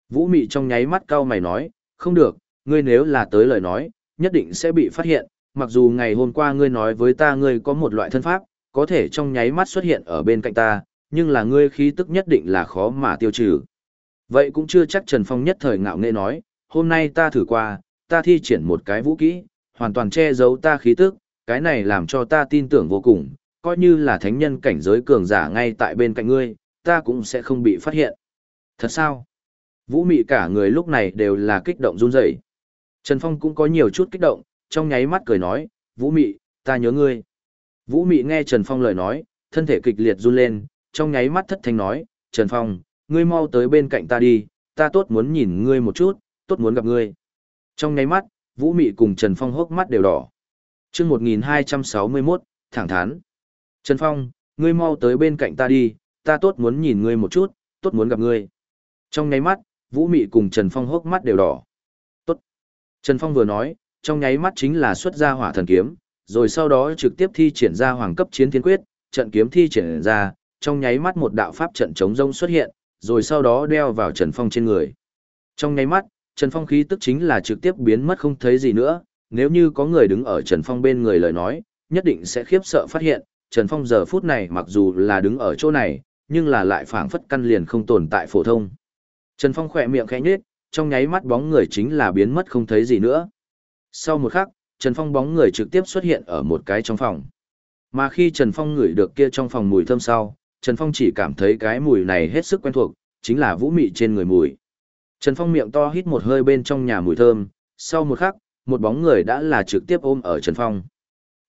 Vũ Mị trong nháy mắt cau mày nói, không được, ngươi nếu là tới lời nói, nhất định sẽ bị phát hiện, mặc dù ngày hôm qua ngươi nói với ta ngươi có một loại thân pháp, có thể trong nháy mắt xuất hiện ở bên cạnh ta, nhưng là ngươi khí tức nhất định là khó mà tiêu trừ. Vậy cũng chưa chắc Trần Phong nhất thời ngạo nghễ nói, hôm nay ta thử qua, ta thi triển một cái vũ kỹ, hoàn toàn che giấu ta khí tức, cái này làm cho ta tin tưởng vô cùng, coi như là thánh nhân cảnh giới cường giả ngay tại bên cạnh ngươi, ta cũng sẽ không bị phát hiện. Thật sao? Vũ mị cả người lúc này đều là kích động run rẩy. Trần Phong cũng có nhiều chút kích động, trong nháy mắt cười nói, Vũ mị, ta nhớ ngươi. Vũ mị nghe Trần Phong lời nói, thân thể kịch liệt run lên, trong nháy mắt thất thanh nói, Trần Phong, ngươi mau tới bên cạnh ta đi, ta tốt muốn nhìn ngươi một chút, tốt muốn gặp ngươi. Trong nháy mắt, Vũ Mị cùng Trần Phong hốc mắt đều đỏ. chương 1261, thẳng thắn. Trần Phong, ngươi mau tới bên cạnh ta đi, ta tốt muốn nhìn ngươi một chút, tốt muốn gặp ngươi. Trong nháy mắt, Vũ Mị cùng Trần Phong hốc mắt đều đỏ. Tốt. Trần Phong vừa nói, trong nháy mắt chính là xuất ra hỏa thần kiếm, rồi sau đó trực tiếp thi triển ra hoàng cấp chiến thiên quyết, trận kiếm thi triển ra, trong nháy mắt một đạo pháp trận chống rông xuất hiện, rồi sau đó đeo vào Trần Phong trên người. Trong nháy mắt, Trần Phong khí tức chính là trực tiếp biến mất không thấy gì nữa, nếu như có người đứng ở Trần Phong bên người lời nói, nhất định sẽ khiếp sợ phát hiện, Trần Phong giờ phút này mặc dù là đứng ở chỗ này, nhưng là lại phảng phất căn liền không tồn tại phổ thông. Trần Phong khỏe miệng khẽ nhếch, trong nháy mắt bóng người chính là biến mất không thấy gì nữa. Sau một khắc, Trần Phong bóng người trực tiếp xuất hiện ở một cái trong phòng. Mà khi Trần Phong ngửi được kia trong phòng mùi thơm sau, Trần Phong chỉ cảm thấy cái mùi này hết sức quen thuộc, chính là vũ mị trên người mùi. Trần Phong miệng to hít một hơi bên trong nhà mùi thơm, sau một khắc, một bóng người đã là trực tiếp ôm ở Trần Phong.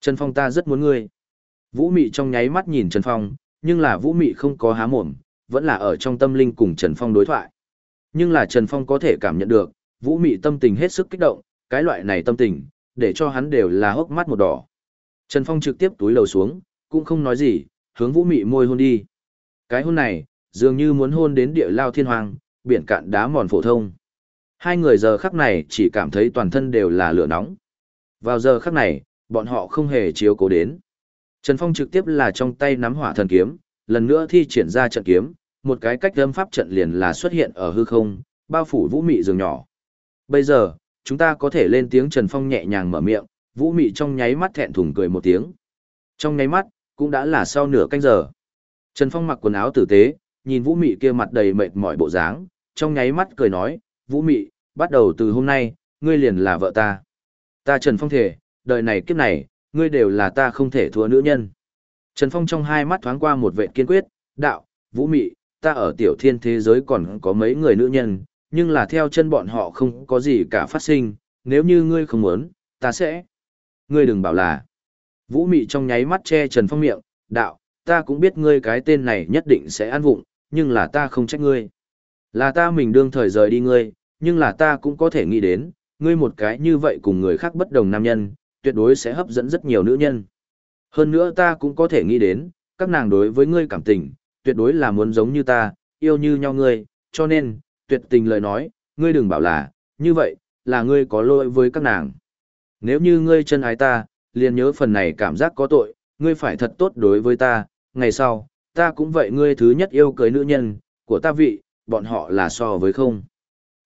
Trần Phong ta rất muốn ngươi. Vũ mị trong nháy mắt nhìn Trần Phong, nhưng là vũ mị không có há mồm, vẫn là ở trong tâm linh cùng Trần Phong đối thoại. Nhưng là Trần Phong có thể cảm nhận được, vũ mị tâm tình hết sức kích động, cái loại này tâm tình, để cho hắn đều là hốc mắt một đỏ. Trần Phong trực tiếp túi lầu xuống, cũng không nói gì, hướng vũ mị môi hôn đi. Cái hôn này, dường như muốn hôn đến địa lao thiên hoàng, biển cạn đá mòn phổ thông. Hai người giờ khắc này chỉ cảm thấy toàn thân đều là lửa nóng. Vào giờ khắc này, bọn họ không hề chiếu cố đến. Trần Phong trực tiếp là trong tay nắm hỏa thần kiếm, lần nữa thi triển ra trận kiếm, một cái cách âm pháp trận liền là xuất hiện ở hư không, bao phủ vũ mị giường nhỏ. Bây giờ, chúng ta có thể lên tiếng Trần Phong nhẹ nhàng mở miệng, vũ mị trong nháy mắt thẹn thùng cười một tiếng. Trong nháy mắt, cũng đã là sau nửa canh giờ. Trần Phong mặc quần áo tử tế, nhìn Vũ Mị kia mặt đầy mệt mỏi bộ dáng, trong nháy mắt cười nói, Vũ Mị, bắt đầu từ hôm nay, ngươi liền là vợ ta. Ta Trần Phong thể, đời này kiếp này, ngươi đều là ta không thể thua nữ nhân. Trần Phong trong hai mắt thoáng qua một vẻ kiên quyết, đạo, Vũ Mị, ta ở tiểu thiên thế giới còn có mấy người nữ nhân, nhưng là theo chân bọn họ không có gì cả phát sinh, nếu như ngươi không muốn, ta sẽ. Ngươi đừng bảo là. Vũ Mị trong nháy mắt che Trần Phong miệng, đạo, ta cũng biết ngươi cái tên này nhất định sẽ ăn vụng, nhưng là ta không trách ngươi. Là ta mình đương thời rời đi ngươi, nhưng là ta cũng có thể nghĩ đến, ngươi một cái như vậy cùng người khác bất đồng nam nhân, tuyệt đối sẽ hấp dẫn rất nhiều nữ nhân. Hơn nữa ta cũng có thể nghĩ đến, các nàng đối với ngươi cảm tình, tuyệt đối là muốn giống như ta, yêu như nhau ngươi, cho nên, tuyệt tình lời nói, ngươi đừng bảo là, như vậy, là ngươi có lỗi với các nàng. Nếu như ngươi chân ái ta, liền nhớ phần này cảm giác có tội, ngươi phải thật tốt đối với ta, ngày sau, ta cũng vậy ngươi thứ nhất yêu cưới nữ nhân, của ta vị, bọn họ là so với không.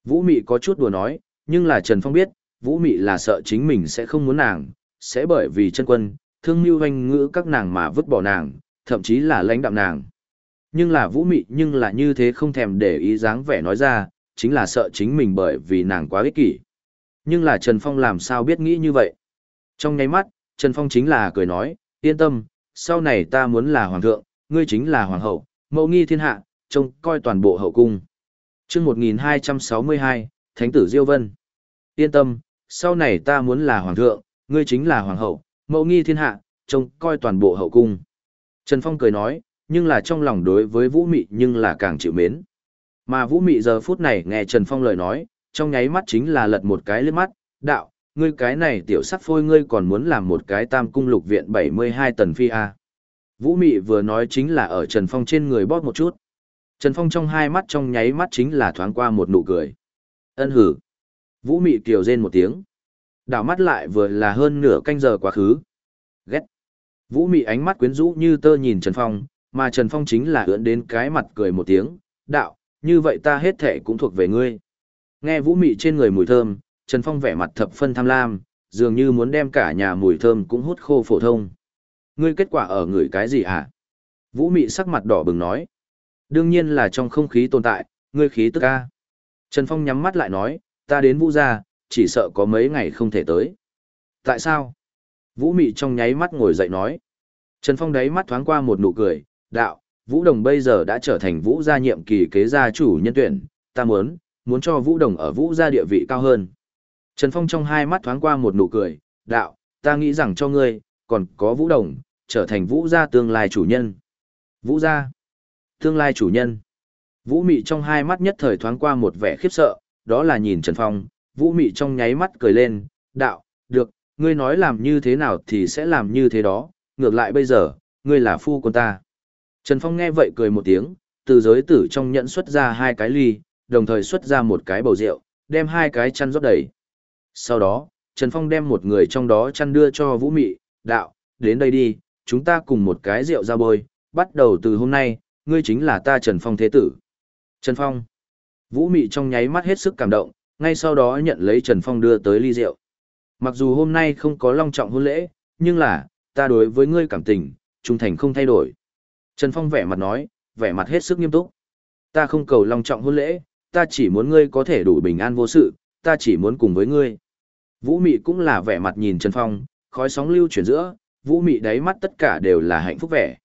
Vũ Mị có chút đùa nói, nhưng là Trần Phong biết, Vũ Mị là sợ chính mình sẽ không muốn nàng, sẽ bởi vì chân quân, thương mưu hoanh ngữ các nàng mà vứt bỏ nàng, thậm chí là lãnh đạm nàng. Nhưng là Vũ Mị nhưng là như thế không thèm để ý dáng vẻ nói ra, chính là sợ chính mình bởi vì nàng quá ích kỷ. Nhưng là Trần Phong làm sao biết nghĩ như vậy? Trong nháy mắt, Trần Phong chính là cười nói, yên tâm, sau này ta muốn là hoàng thượng, ngươi chính là hoàng hậu, mẫu nghi thiên hạ, trông coi toàn bộ hậu cung. chương 1262, Thánh tử Diêu Vân. Yên tâm, sau này ta muốn là hoàng thượng, ngươi chính là hoàng hậu, mẫu nghi thiên hạ, trông coi toàn bộ hậu cung. Trần Phong cười nói, nhưng là trong lòng đối với Vũ Mị nhưng là càng chịu mến. Mà Vũ Mị giờ phút này nghe Trần Phong lời nói, trong nháy mắt chính là lật một cái lướt mắt, đạo, ngươi cái này tiểu sắc phôi ngươi còn muốn làm một cái tam cung lục viện 72 tần phi A. Vũ Mị vừa nói chính là ở Trần Phong trên người bóp một chút. Trần Phong trong hai mắt trong nháy mắt chính là thoáng qua một nụ cười. Ân hử. Vũ Mị kiều rên một tiếng. Đảo mắt lại vừa là hơn nửa canh giờ quá khứ. Ghét. Vũ Mị ánh mắt quyến rũ như tơ nhìn Trần Phong, mà Trần Phong chính là ưỡn đến cái mặt cười một tiếng. Đạo, như vậy ta hết thể cũng thuộc về ngươi. Nghe Vũ Mị trên người mùi thơm, Trần Phong vẻ mặt thập phân tham lam, dường như muốn đem cả nhà mùi thơm cũng hút khô phổ thông. Ngươi kết quả ở người cái gì hả? Vũ Mị sắc mặt đỏ bừng nói. Đương nhiên là trong không khí tồn tại, ngươi khí tức ca. Trần Phong nhắm mắt lại nói, ta đến Vũ gia, chỉ sợ có mấy ngày không thể tới. Tại sao? Vũ Mị trong nháy mắt ngồi dậy nói. Trần Phong đáy mắt thoáng qua một nụ cười, đạo, Vũ Đồng bây giờ đã trở thành Vũ gia nhiệm kỳ kế gia chủ nhân tuyển, ta muốn, muốn cho Vũ Đồng ở Vũ gia địa vị cao hơn. Trần Phong trong hai mắt thoáng qua một nụ cười, đạo, ta nghĩ rằng cho ngươi, còn có Vũ Đồng, trở thành Vũ gia tương lai chủ nhân. Vũ gia, tương lai chủ nhân. Vũ Mị trong hai mắt nhất thời thoáng qua một vẻ khiếp sợ, đó là nhìn Trần Phong, Vũ Mị trong nháy mắt cười lên, đạo, được, ngươi nói làm như thế nào thì sẽ làm như thế đó, ngược lại bây giờ, ngươi là phu quân ta. Trần Phong nghe vậy cười một tiếng, từ giới tử trong nhẫn xuất ra hai cái ly, đồng thời xuất ra một cái bầu rượu, đem hai cái chăn rót đầy. Sau đó, Trần Phong đem một người trong đó chăn đưa cho Vũ Mị, đạo, đến đây đi, chúng ta cùng một cái rượu ra bôi, bắt đầu từ hôm nay, ngươi chính là ta Trần Phong thế tử. Trần Phong. Vũ Mị trong nháy mắt hết sức cảm động, ngay sau đó nhận lấy Trần Phong đưa tới ly rượu. Mặc dù hôm nay không có long trọng hôn lễ, nhưng là, ta đối với ngươi cảm tình, trung thành không thay đổi. Trần Phong vẻ mặt nói, vẻ mặt hết sức nghiêm túc. Ta không cầu long trọng hôn lễ, ta chỉ muốn ngươi có thể đủ bình an vô sự, ta chỉ muốn cùng với ngươi. Vũ Mị cũng là vẻ mặt nhìn Trần Phong, khói sóng lưu chuyển giữa, Vũ Mị đáy mắt tất cả đều là hạnh phúc vẻ.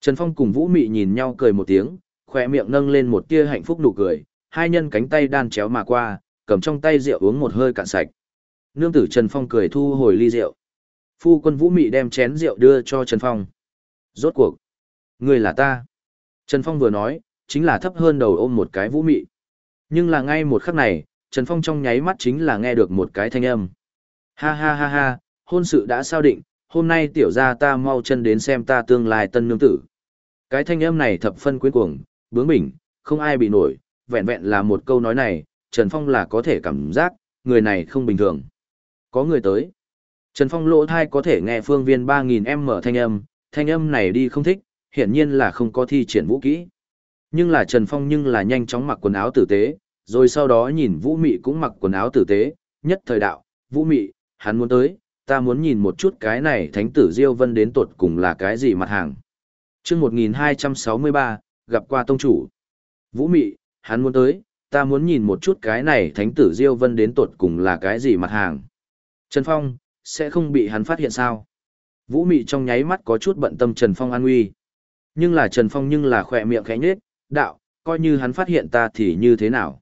Trần Phong cùng Vũ Mị nhìn nhau cười một tiếng, khỏe miệng nâng lên một tia hạnh phúc nụ cười, hai nhân cánh tay đan chéo mà qua, cầm trong tay rượu uống một hơi cạn sạch. Nương tử Trần Phong cười thu hồi ly rượu. Phu quân Vũ Mị đem chén rượu đưa cho Trần Phong. Rốt cuộc, người là ta. Trần Phong vừa nói, chính là thấp hơn đầu ôm một cái Vũ Mị. Nhưng là ngay một khắc này, Trần Phong trong nháy mắt chính là nghe được một cái thanh âm. Ha ha ha ha, hôn sự đã sao định, hôm nay tiểu gia ta mau chân đến xem ta tương lai tân nương tử. Cái thanh âm này thập phân quyến cuồng, bướng bỉnh, không ai bị nổi, vẹn vẹn là một câu nói này, Trần Phong là có thể cảm giác, người này không bình thường. Có người tới. Trần Phong lỗ thai có thể nghe phương viên 3000m thanh âm, thanh âm này đi không thích, hiển nhiên là không có thi triển vũ kỹ. Nhưng là Trần Phong nhưng là nhanh chóng mặc quần áo tử tế, rồi sau đó nhìn Vũ Mị cũng mặc quần áo tử tế, nhất thời đạo, Vũ Mị, hắn muốn tới, ta muốn nhìn một chút cái này thánh tử Diêu Vân đến tột cùng là cái gì mặt hàng. chương 1263, gặp qua tông chủ. Vũ Mị, hắn muốn tới, ta muốn nhìn một chút cái này thánh tử Diêu Vân đến tột cùng là cái gì mặt hàng. Trần Phong, sẽ không bị hắn phát hiện sao? Vũ Mị trong nháy mắt có chút bận tâm Trần Phong an nguy. Nhưng là Trần Phong nhưng là khỏe miệng khẽ nhết, đạo, coi như hắn phát hiện ta thì như thế nào?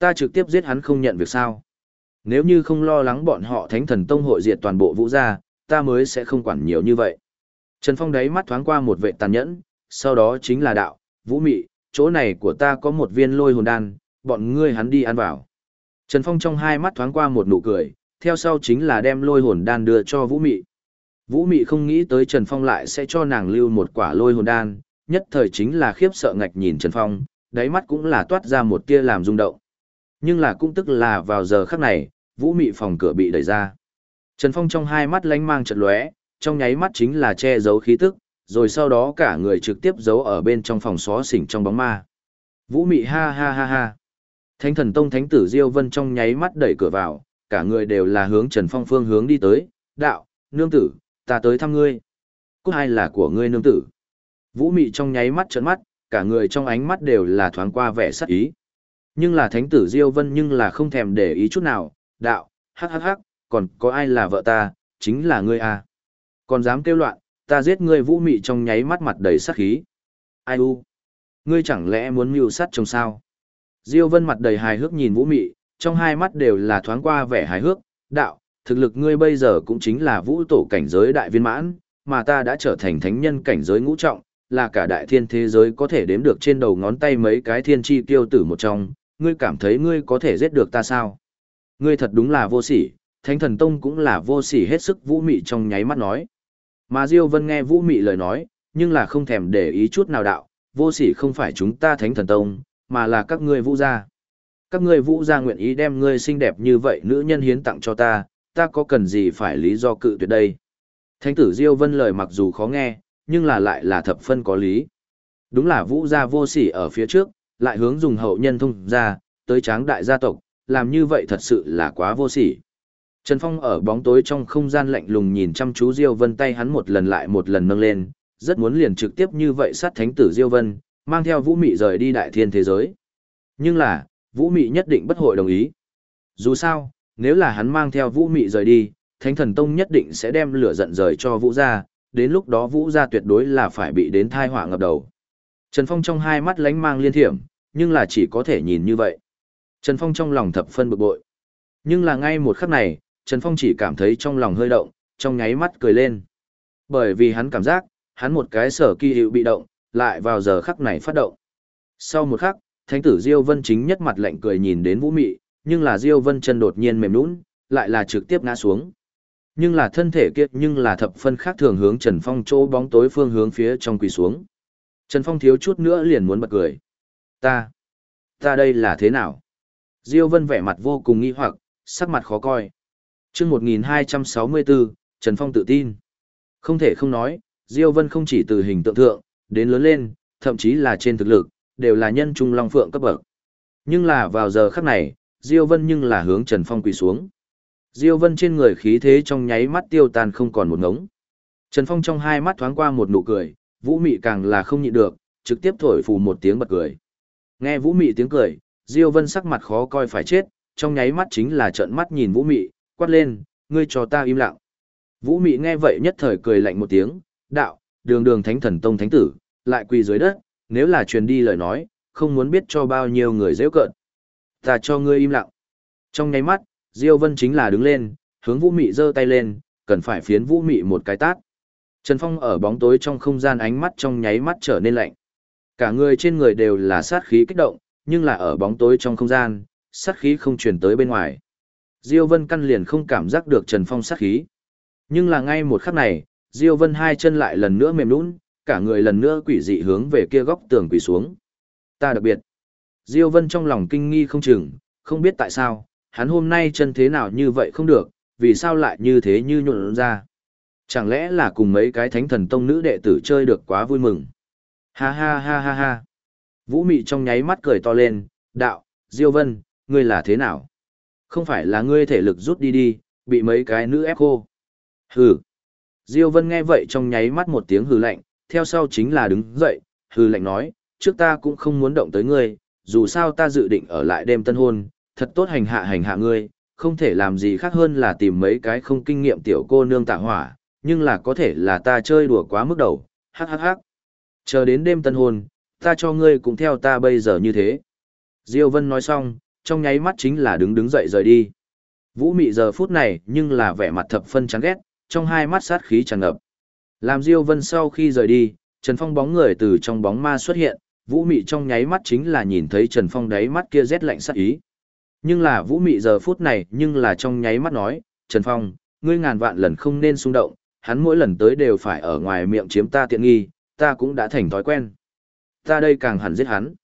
Ta trực tiếp giết hắn không nhận việc sao? Nếu như không lo lắng bọn họ thánh thần tông hội diệt toàn bộ vũ gia, ta mới sẽ không quản nhiều như vậy. Trần Phong đáy mắt thoáng qua một vệ tàn nhẫn, sau đó chính là đạo, vũ mị, chỗ này của ta có một viên lôi hồn đan, bọn ngươi hắn đi ăn vào. Trần Phong trong hai mắt thoáng qua một nụ cười, theo sau chính là đem lôi hồn đan đưa cho vũ mị. Vũ Mị không nghĩ tới Trần Phong lại sẽ cho nàng lưu một quả lôi hồn đan, nhất thời chính là khiếp sợ ngạch nhìn Trần Phong, đáy mắt cũng là toát ra một tia làm rung động. Nhưng là cũng tức là vào giờ khắc này, Vũ Mị phòng cửa bị đẩy ra. Trần Phong trong hai mắt lánh mang chợt lóe, trong nháy mắt chính là che giấu khí tức, rồi sau đó cả người trực tiếp giấu ở bên trong phòng xó xỉnh trong bóng ma. Vũ Mị ha ha ha ha. Thánh thần tông thánh tử Diêu Vân trong nháy mắt đẩy cửa vào, cả người đều là hướng Trần Phong phương hướng đi tới, đạo, nương tử, ta tới thăm ngươi. Cúc hai là của ngươi nương tử. Vũ Mị trong nháy mắt trợn mắt, cả người trong ánh mắt đều là thoáng qua vẻ sắc ý. Nhưng là thánh tử Diêu Vân nhưng là không thèm để ý chút nào, đạo, hắc hắc hắc, còn có ai là vợ ta, chính là ngươi à. Còn dám kêu loạn, ta giết ngươi Vũ Mị trong nháy mắt mặt đầy sắc khí. Ai u? Ngươi chẳng lẽ muốn mưu sát chồng sao? Diêu Vân mặt đầy hài hước nhìn Vũ Mị, trong hai mắt đều là thoáng qua vẻ hài hước, đạo, thực lực ngươi bây giờ cũng chính là vũ tổ cảnh giới đại viên mãn, mà ta đã trở thành thánh nhân cảnh giới ngũ trọng, là cả đại thiên thế giới có thể đếm được trên đầu ngón tay mấy cái thiên chi tiêu tử một trong, ngươi cảm thấy ngươi có thể giết được ta sao? Ngươi thật đúng là vô sỉ, thánh thần tông cũng là vô sỉ hết sức vũ mị trong nháy mắt nói. Mà Diêu Vân nghe vũ mị lời nói, nhưng là không thèm để ý chút nào đạo, vô sỉ không phải chúng ta thánh thần tông, mà là các ngươi vũ gia. Các ngươi vũ gia nguyện ý đem ngươi xinh đẹp như vậy nữ nhân hiến tặng cho ta, ta có cần gì phải lý do cự tuyệt đây? Thánh tử Diêu Vân lời mặc dù khó nghe, nhưng là lại là thập phân có lý. Đúng là vũ gia vô sỉ ở phía trước, lại hướng dùng hậu nhân thông ra, tới tráng đại gia tộc, làm như vậy thật sự là quá vô sỉ. Trần Phong ở bóng tối trong không gian lạnh lùng nhìn chăm chú Diêu Vân tay hắn một lần lại một lần nâng lên, rất muốn liền trực tiếp như vậy sát thánh tử Diêu Vân, mang theo Vũ Mị rời đi đại thiên thế giới. Nhưng là, Vũ Mị nhất định bất hội đồng ý. Dù sao, nếu là hắn mang theo Vũ Mị rời đi, Thánh Thần Tông nhất định sẽ đem lửa giận rời cho Vũ gia, đến lúc đó Vũ gia tuyệt đối là phải bị đến tai họa ngập đầu. Trần Phong trong hai mắt lánh mang liên thiểm, nhưng là chỉ có thể nhìn như vậy. Trần Phong trong lòng thập phân bực bội. Nhưng là ngay một khắc này, Trần Phong chỉ cảm thấy trong lòng hơi động, trong nháy mắt cười lên. Bởi vì hắn cảm giác, hắn một cái sở kỳ hiệu bị động, lại vào giờ khắc này phát động. Sau một khắc, thánh tử Diêu Vân chính nhất mặt lạnh cười nhìn đến Vũ Mị, nhưng là Diêu Vân chân đột nhiên mềm nhũn, lại là trực tiếp ngã xuống. Nhưng là thân thể kia nhưng là thập phân khác thường hướng Trần Phong chỗ bóng tối phương hướng phía trong quỳ xuống. Trần Phong thiếu chút nữa liền muốn bật cười. Ta, ta đây là thế nào? Diêu Vân vẻ mặt vô cùng nghi hoặc, sắc mặt khó coi. Chương 1264, Trần Phong tự tin. Không thể không nói, Diêu Vân không chỉ từ hình tượng thượng, đến lớn lên, thậm chí là trên thực lực, đều là nhân trung long phượng cấp bậc. Nhưng là vào giờ khắc này, Diêu Vân nhưng là hướng Trần Phong quỳ xuống. Diêu Vân trên người khí thế trong nháy mắt tiêu tan không còn một ngống. Trần Phong trong hai mắt thoáng qua một nụ cười, Vũ Mị càng là không nhịn được, trực tiếp thổi phù một tiếng bật cười. Nghe Vũ Mị tiếng cười, Diêu Vân sắc mặt khó coi phải chết, trong nháy mắt chính là trợn mắt nhìn Vũ Mị, quát lên, ngươi cho ta im lặng. Vũ Mị nghe vậy nhất thời cười lạnh một tiếng, đạo, đường đường thánh thần tông thánh tử, lại quỳ dưới đất, nếu là truyền đi lời nói, không muốn biết cho bao nhiêu người dễ cợt. Ta cho ngươi im lặng. Trong nháy mắt, Diêu Vân chính là đứng lên, hướng Vũ Mị giơ tay lên, cần phải phiến Vũ Mị một cái tát. Trần Phong ở bóng tối trong không gian ánh mắt trong nháy mắt trở nên lạnh. Cả người trên người đều là sát khí kích động, nhưng là ở bóng tối trong không gian, sát khí không truyền tới bên ngoài. Diêu Vân căn liền không cảm giác được Trần Phong sát khí. Nhưng là ngay một khắc này, Diêu Vân hai chân lại lần nữa mềm nhũn, cả người lần nữa quỷ dị hướng về kia góc tường quỳ xuống. Ta đặc biệt. Diêu Vân trong lòng kinh nghi không chừng, không biết tại sao, hắn hôm nay chân thế nào như vậy không được, vì sao lại như thế như nhuộn ra. Chẳng lẽ là cùng mấy cái thánh thần tông nữ đệ tử chơi được quá vui mừng. Ha ha ha ha ha. Vũ Mị trong nháy mắt cười to lên, đạo, Diêu Vân, ngươi là thế nào? Không phải là ngươi thể lực rút đi đi, bị mấy cái nữ ép khô. Hừ. Diêu Vân nghe vậy trong nháy mắt một tiếng hừ lạnh, theo sau chính là đứng dậy, hừ lạnh nói, trước ta cũng không muốn động tới ngươi, dù sao ta dự định ở lại đêm tân hôn, thật tốt hành hạ hành hạ ngươi, không thể làm gì khác hơn là tìm mấy cái không kinh nghiệm tiểu cô nương tạ hỏa, nhưng là có thể là ta chơi đùa quá mức đầu, hắc hắc hắc. Chờ đến đêm tân hôn, ta cho ngươi cũng theo ta bây giờ như thế. Diêu Vân nói xong, trong nháy mắt chính là đứng đứng dậy rời đi. Vũ Mị giờ phút này nhưng là vẻ mặt thập phân chán ghét, trong hai mắt sát khí tràn ngập. Làm Diêu Vân sau khi rời đi, Trần Phong bóng người từ trong bóng ma xuất hiện, Vũ Mị trong nháy mắt chính là nhìn thấy Trần Phong đáy mắt kia rét lạnh sát ý. Nhưng là Vũ Mị giờ phút này nhưng là trong nháy mắt nói, Trần Phong, ngươi ngàn vạn lần không nên xung động, hắn mỗi lần tới đều phải ở ngoài miệng chiếm ta tiện nghi, ta cũng đã thành thói quen. Ta đây càng hẳn giết hắn.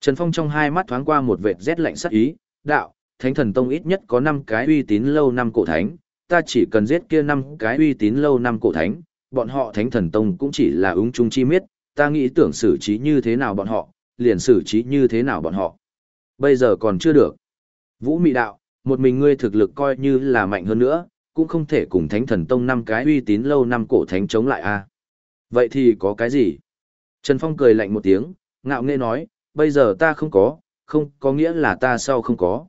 Trần Phong trong hai mắt thoáng qua một vệt rét lạnh sắc ý, đạo, Thánh Thần Tông ít nhất có 5 cái uy tín lâu năm cổ thánh, ta chỉ cần giết kia 5 cái uy tín lâu năm cổ thánh, bọn họ Thánh Thần Tông cũng chỉ là ứng trung chi miết, ta nghĩ tưởng xử trí như thế nào bọn họ, liền xử trí như thế nào bọn họ. Bây giờ còn chưa được. Vũ Mị đạo, một mình ngươi thực lực coi như là mạnh hơn nữa, cũng không thể cùng Thánh Thần Tông năm cái uy tín lâu năm cổ thánh chống lại a. Vậy thì có cái gì? Trần Phong cười lạnh một tiếng, ngạo nghễ nói, bây giờ ta không có, không có nghĩa là ta sau không có.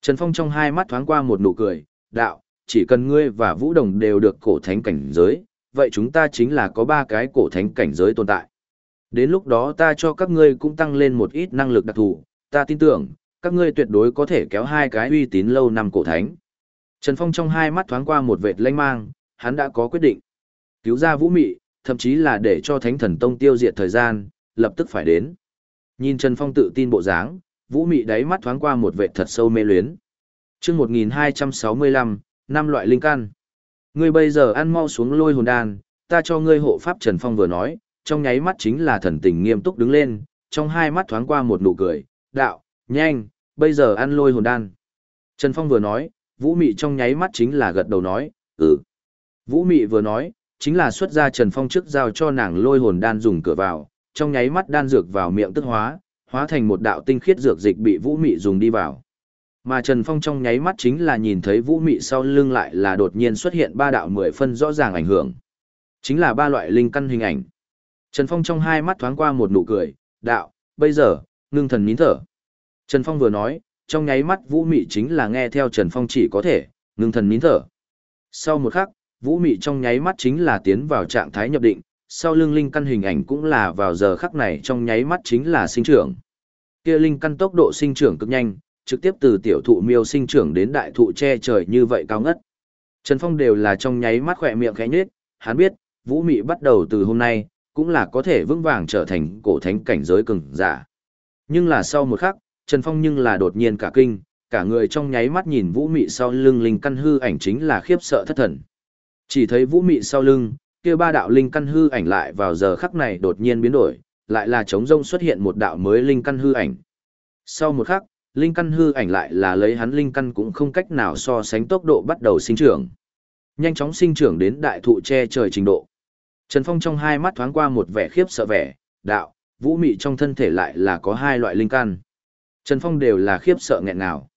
Trần Phong trong hai mắt thoáng qua một nụ cười, đạo, chỉ cần ngươi và Vũ Đồng đều được cổ thánh cảnh giới, vậy chúng ta chính là có ba cái cổ thánh cảnh giới tồn tại. Đến lúc đó ta cho các ngươi cũng tăng lên một ít năng lực đặc thù, ta tin tưởng, các ngươi tuyệt đối có thể kéo hai cái uy tín lâu năm cổ thánh. Trần Phong trong hai mắt thoáng qua một vệt lanh mang, hắn đã có quyết định. Cứu ra vũ mị, thậm chí là để cho thánh thần tông tiêu diệt thời gian, lập tức phải đến. Nhìn Trần Phong tự tin bộ dáng, vũ mị đáy mắt thoáng qua một vẻ thật sâu mê luyến. chương 1265, năm loại linh căn. Ngươi bây giờ ăn mau xuống lôi hồn đan, ta cho ngươi hộ pháp Trần Phong vừa nói, trong nháy mắt chính là thần tình nghiêm túc đứng lên, trong hai mắt thoáng qua một nụ cười, đạo, nhanh, bây giờ ăn lôi hồn đan. Trần Phong vừa nói, Vũ Mị trong nháy mắt chính là gật đầu nói, ừ. Vũ Mị vừa nói, chính là xuất ra Trần Phong trước giao cho nàng lôi hồn đan dùng cửa vào, trong nháy mắt đan dược vào miệng tức hóa, hóa thành một đạo tinh khiết dược dịch bị Vũ Mị dùng đi vào. Mà Trần Phong trong nháy mắt chính là nhìn thấy Vũ Mị sau lưng lại là đột nhiên xuất hiện ba đạo mười phân rõ ràng ảnh hưởng. Chính là ba loại linh căn hình ảnh. Trần Phong trong hai mắt thoáng qua một nụ cười, đạo, bây giờ, ngưng thần nín thở. Trần Phong vừa nói, trong nháy mắt Vũ Mị chính là nghe theo Trần Phong chỉ có thể, ngưng thần nín thở. Sau một khắc, Vũ Mị trong nháy mắt chính là tiến vào trạng thái nhập định, sau lưng linh căn hình ảnh cũng là vào giờ khắc này trong nháy mắt chính là sinh trưởng. Kia linh căn tốc độ sinh trưởng cực nhanh, trực tiếp từ tiểu thụ miêu sinh trưởng đến đại thụ che trời như vậy cao ngất. Trần Phong đều là trong nháy mắt khỏe miệng khẽ nhếch, hắn biết, Vũ Mị bắt đầu từ hôm nay, cũng là có thể vững vàng trở thành cổ thánh cảnh giới cường giả. Nhưng là sau một khắc, Trần Phong nhưng là đột nhiên cả kinh, cả người trong nháy mắt nhìn Vũ Mị sau lưng linh căn hư ảnh chính là khiếp sợ thất thần. Chỉ thấy Vũ Mị sau lưng, kia ba đạo linh căn hư ảnh lại vào giờ khắc này đột nhiên biến đổi, lại là trống rông xuất hiện một đạo mới linh căn hư ảnh. Sau một khắc, linh căn hư ảnh lại là lấy hắn linh căn cũng không cách nào so sánh tốc độ bắt đầu sinh trưởng. Nhanh chóng sinh trưởng đến đại thụ che trời trình độ. Trần Phong trong hai mắt thoáng qua một vẻ khiếp sợ vẻ, đạo, vũ mị trong thân thể lại là có hai loại linh căn. Trần Phong đều là khiếp sợ nghẹn ngào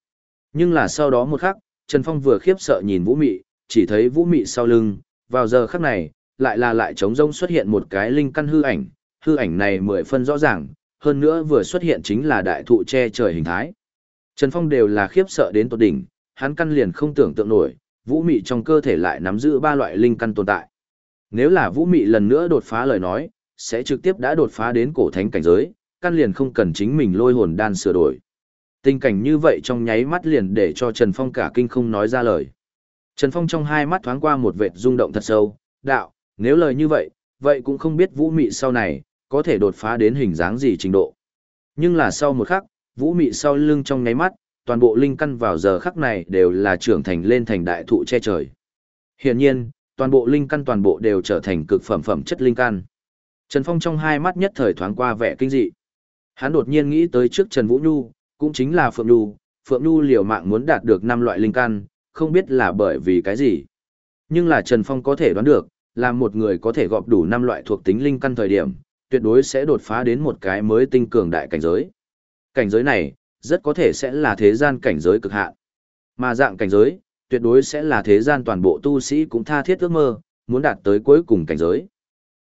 Nhưng là sau đó một khắc, Trần Phong vừa khiếp sợ nhìn vũ mị, chỉ thấy vũ mị sau lưng, vào giờ khắc này, lại là lại trống rông xuất hiện một cái linh căn hư ảnh, hư ảnh này mười phân rõ ràng, hơn nữa vừa xuất hiện chính là đại thụ che trời hình thái. Trần Phong đều là khiếp sợ đến tột đỉnh, hắn căn liền không tưởng tượng nổi, vũ mị trong cơ thể lại nắm giữ ba loại linh căn tồn tại. Nếu là vũ mị lần nữa đột phá lời nói, sẽ trực tiếp đã đột phá đến cổ thánh cảnh giới, căn liền không cần chính mình lôi hồn đan sửa đổi. Tình cảnh như vậy trong nháy mắt liền để cho Trần Phong cả kinh không nói ra lời. Trần Phong trong hai mắt thoáng qua một vệt rung động thật sâu, đạo, nếu lời như vậy, vậy cũng không biết vũ mị sau này, có thể đột phá đến hình dáng gì trình độ. Nhưng là sau một khắc, vũ mị sau lưng trong ngáy mắt, toàn bộ linh căn vào giờ khắc này đều là trưởng thành lên thành đại thụ che trời. Hiển nhiên, toàn bộ linh căn toàn bộ đều trở thành cực phẩm phẩm chất linh căn. Trần Phong trong hai mắt nhất thời thoáng qua vẻ kinh dị. Hắn đột nhiên nghĩ tới trước Trần Vũ Nhu, cũng chính là Phượng Nhu, Phượng Nhu liều mạng muốn đạt được năm loại linh căn, không biết là bởi vì cái gì. Nhưng là Trần Phong có thể đoán được, là một người có thể gọp đủ năm loại thuộc tính linh căn thời điểm, tuyệt đối sẽ đột phá đến một cái mới tinh cường đại cảnh giới. Cảnh giới này, rất có thể sẽ là thế gian cảnh giới cực hạn. Mà dạng cảnh giới, tuyệt đối sẽ là thế gian toàn bộ tu sĩ cũng tha thiết ước mơ, muốn đạt tới cuối cùng cảnh giới.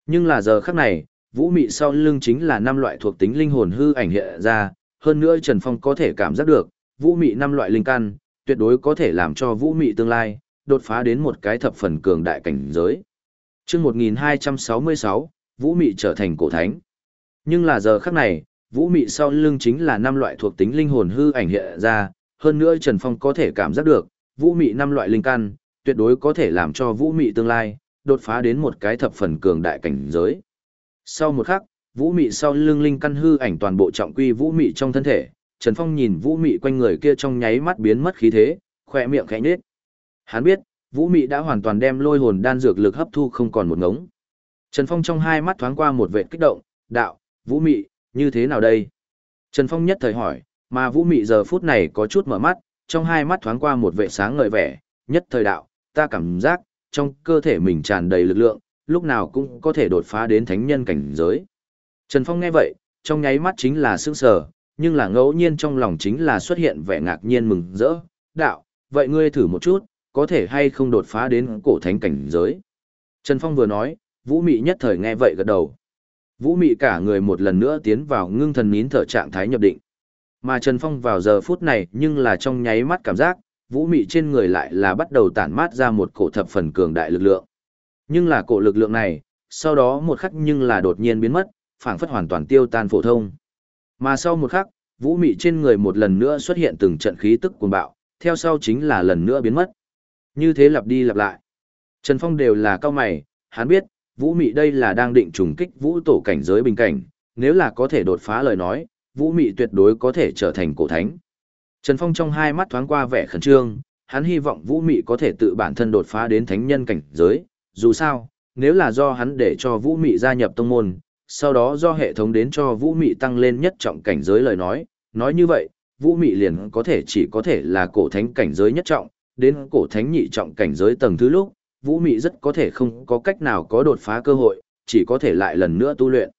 Nhưng là giờ khắc này, vũ mị sau lưng chính là năm loại thuộc tính linh hồn hư ảnh hiện ra, hơn nữa Trần Phong có thể cảm giác được, vũ mị năm loại linh căn, tuyệt đối có thể làm cho vũ mị tương lai, đột phá đến một cái thập phần cường đại cảnh giới. chương 1266, vũ mị trở thành cổ thánh. Nhưng là giờ khắc này, vũ mị sau lưng chính là năm loại thuộc tính linh hồn hư ảnh hiện ra, hơn nữa Trần Phong có thể cảm giác được, vũ mị năm loại linh căn, tuyệt đối có thể làm cho vũ mị tương lai, đột phá đến một cái thập phần cường đại cảnh giới. Sau một khắc, vũ mị sau lưng linh căn hư ảnh toàn bộ trọng quy vũ mị trong thân thể, Trần Phong nhìn vũ mị quanh người kia trong nháy mắt biến mất khí thế, khỏe miệng khẽ nhếch. Hắn biết, Vũ Mị đã hoàn toàn đem lôi hồn đan dược lực hấp thu không còn một ngống. Trần Phong trong hai mắt thoáng qua một vệt kích động, đạo, Vũ Mị, như thế nào đây? Trần Phong nhất thời hỏi, mà Vũ Mị giờ phút này có chút mở mắt, trong hai mắt thoáng qua một vệ sáng ngời vẻ, nhất thời đạo, ta cảm giác, trong cơ thể mình tràn đầy lực lượng, lúc nào cũng có thể đột phá đến thánh nhân cảnh giới. Trần Phong nghe vậy, trong nháy mắt chính là sững sờ, nhưng là ngẫu nhiên trong lòng chính là xuất hiện vẻ ngạc nhiên mừng rỡ, đạo, vậy ngươi thử một chút, có thể hay không đột phá đến cổ thánh cảnh giới. Trần Phong vừa nói, Vũ Mị nhất thời nghe vậy gật đầu. Vũ Mị cả người một lần nữa tiến vào ngưng thần nín thở trạng thái nhập định. Mà Trần Phong vào giờ phút này nhưng là trong nháy mắt cảm giác, Vũ Mị trên người lại là bắt đầu tản mát ra một cổ thập phần cường đại lực lượng. Nhưng là cổ lực lượng này, sau đó một khắc nhưng là đột nhiên biến mất, phảng phất hoàn toàn tiêu tan phổ thông. Mà sau một khắc, Vũ Mị trên người một lần nữa xuất hiện từng trận khí tức cuồng bạo, theo sau chính là lần nữa biến mất. Như thế lặp đi lặp lại. Trần Phong đều là cao mày, hắn biết, Vũ Mị đây là đang định trùng kích Vũ tổ cảnh giới bình cảnh, nếu là có thể đột phá lời nói, Vũ Mị tuyệt đối có thể trở thành cổ thánh. Trần Phong trong hai mắt thoáng qua vẻ khẩn trương, hắn hy vọng Vũ Mị có thể tự bản thân đột phá đến thánh nhân cảnh giới, dù sao, nếu là do hắn để cho Vũ Mị gia nhập tông môn, sau đó do hệ thống đến cho Vũ Mị tăng lên nhất trọng cảnh giới lời nói, nói như vậy, Vũ Mị liền có thể chỉ có thể là cổ thánh cảnh giới nhất trọng, đến cổ thánh nhị trọng cảnh giới tầng thứ lúc, Vũ Mị rất có thể không có cách nào có đột phá cơ hội, chỉ có thể lại lần nữa tu luyện.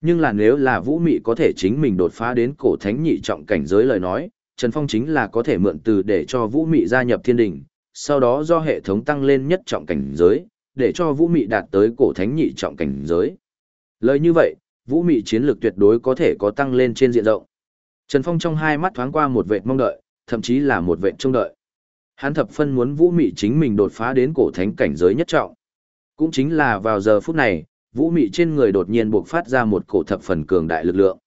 Nhưng là nếu là Vũ Mị có thể chính mình đột phá đến cổ thánh nhị trọng cảnh giới lời nói, Trần Phong chính là có thể mượn từ để cho Vũ Mị gia nhập thiên đình, sau đó do hệ thống tăng lên nhất trọng cảnh giới, để cho Vũ Mị đạt tới cổ thánh nhị trọng cảnh giới. Lời như vậy, Vũ Mị chiến lược tuyệt đối có thể có tăng lên trên diện rộng. Trần Phong trong hai mắt thoáng qua một vệt mong đợi, thậm chí là một vệt trông đợi. Hắn thập phân muốn Vũ Mị chính mình đột phá đến cổ thánh cảnh giới nhất trọng. Cũng chính là vào giờ phút này, Vũ Mị trên người đột nhiên buộc phát ra một cổ thập phần cường đại lực lượng.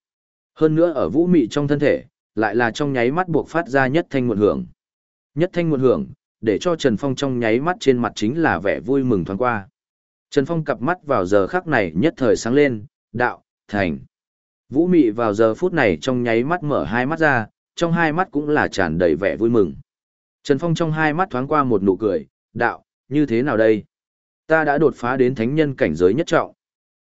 Hơn nữa ở Vũ Mị trong thân thể, lại là trong nháy mắt buộc phát ra nhất thanh nguồn hưởng. Nhất thanh nguồn hưởng, để cho Trần Phong trong nháy mắt trên mặt chính là vẻ vui mừng thoáng qua. Trần Phong cặp mắt vào giờ khắc này nhất thời sáng lên, đạo, thành. Vũ Mị vào giờ phút này trong nháy mắt mở hai mắt ra, trong hai mắt cũng là tràn đầy vẻ vui mừng. Trần Phong trong hai mắt thoáng qua một nụ cười, đạo, như thế nào đây? Ta đã đột phá đến thánh nhân cảnh giới nhất trọng.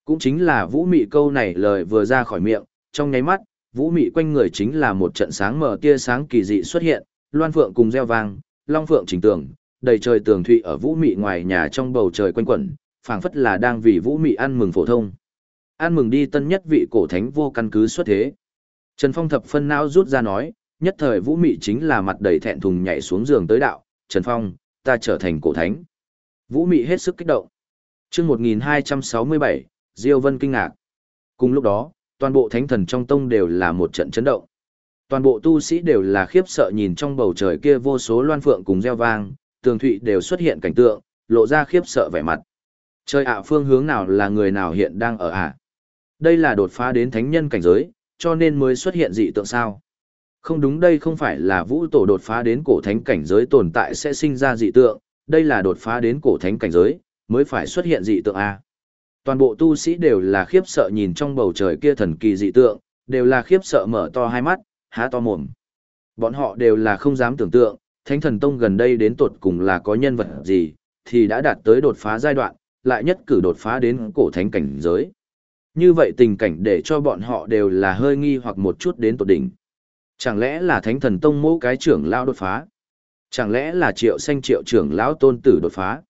Cũng chính là Vũ Mị câu này lời vừa ra khỏi miệng, trong nháy mắt, Vũ Mị quanh người chính là một trận sáng mở tia sáng kỳ dị xuất hiện, loan phượng cùng gieo vang, long phượng chỉnh tường, đầy trời tường thụy ở Vũ Mị ngoài nhà trong bầu trời quanh quẩn, phảng phất là đang vì Vũ Mị ăn mừng phổ thông. Ăn mừng đi tân nhất vị cổ thánh vô căn cứ xuất thế. Trần Phong thập phân não rút ra nói, nhất thời Vũ Mị chính là mặt đầy thẹn thùng nhảy xuống giường tới đạo, Trần Phong, ta trở thành cổ thánh. Vũ Mị hết sức kích động. Chương 1267, Diêu Vân kinh ngạc. Cùng lúc đó, toàn bộ thánh thần trong tông đều là một trận chấn động. Toàn bộ tu sĩ đều là khiếp sợ nhìn trong bầu trời kia vô số loan phượng cùng reo vang, tường thụy đều xuất hiện cảnh tượng, lộ ra khiếp sợ vẻ mặt. Trời ạ phương hướng nào là người nào hiện đang ở ạ? Đây là đột phá đến thánh nhân cảnh giới, cho nên mới xuất hiện dị tượng sao? Không đúng đây không phải là vũ tổ đột phá đến cổ thánh cảnh giới tồn tại sẽ sinh ra dị tượng, đây là đột phá đến cổ thánh cảnh giới, mới phải xuất hiện dị tượng A. Toàn bộ tu sĩ đều là khiếp sợ nhìn trong bầu trời kia thần kỳ dị tượng, đều là khiếp sợ mở to hai mắt, há to mồm. Bọn họ đều là không dám tưởng tượng, Thánh Thần Tông gần đây đến tột cùng là có nhân vật gì, thì đã đạt tới đột phá giai đoạn, lại nhất cử đột phá đến cổ thánh cảnh giới. Như vậy tình cảnh để cho bọn họ đều là hơi nghi hoặc một chút đến tột đỉnh. Chẳng lẽ là Thánh Thần Tông mô cái trưởng lão đột phá? Chẳng lẽ là Triệu Xanh Triệu trưởng lão tôn tử đột phá?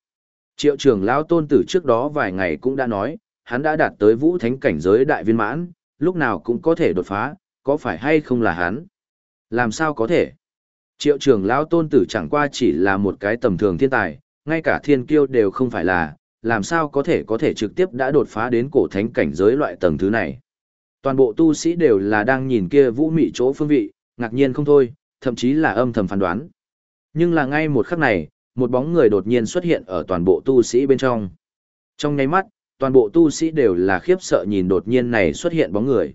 Triệu trưởng lão tôn tử trước đó vài ngày cũng đã nói, hắn đã đạt tới vũ thánh cảnh giới đại viên mãn, lúc nào cũng có thể đột phá, có phải hay không là hắn? Làm sao có thể? Triệu trưởng lão tôn tử chẳng qua chỉ là một cái tầm thường thiên tài, ngay cả thiên kiêu đều không phải là, làm sao có thể có thể trực tiếp đã đột phá đến cổ thánh cảnh giới loại tầng thứ này. Toàn bộ tu sĩ đều là đang nhìn kia vũ mị chỗ phương vị, ngạc nhiên không thôi, thậm chí là âm thầm phán đoán. Nhưng là ngay một khắc này, một bóng người đột nhiên xuất hiện ở toàn bộ tu sĩ bên trong. Trong nháy mắt, toàn bộ tu sĩ đều là khiếp sợ nhìn đột nhiên này xuất hiện bóng người.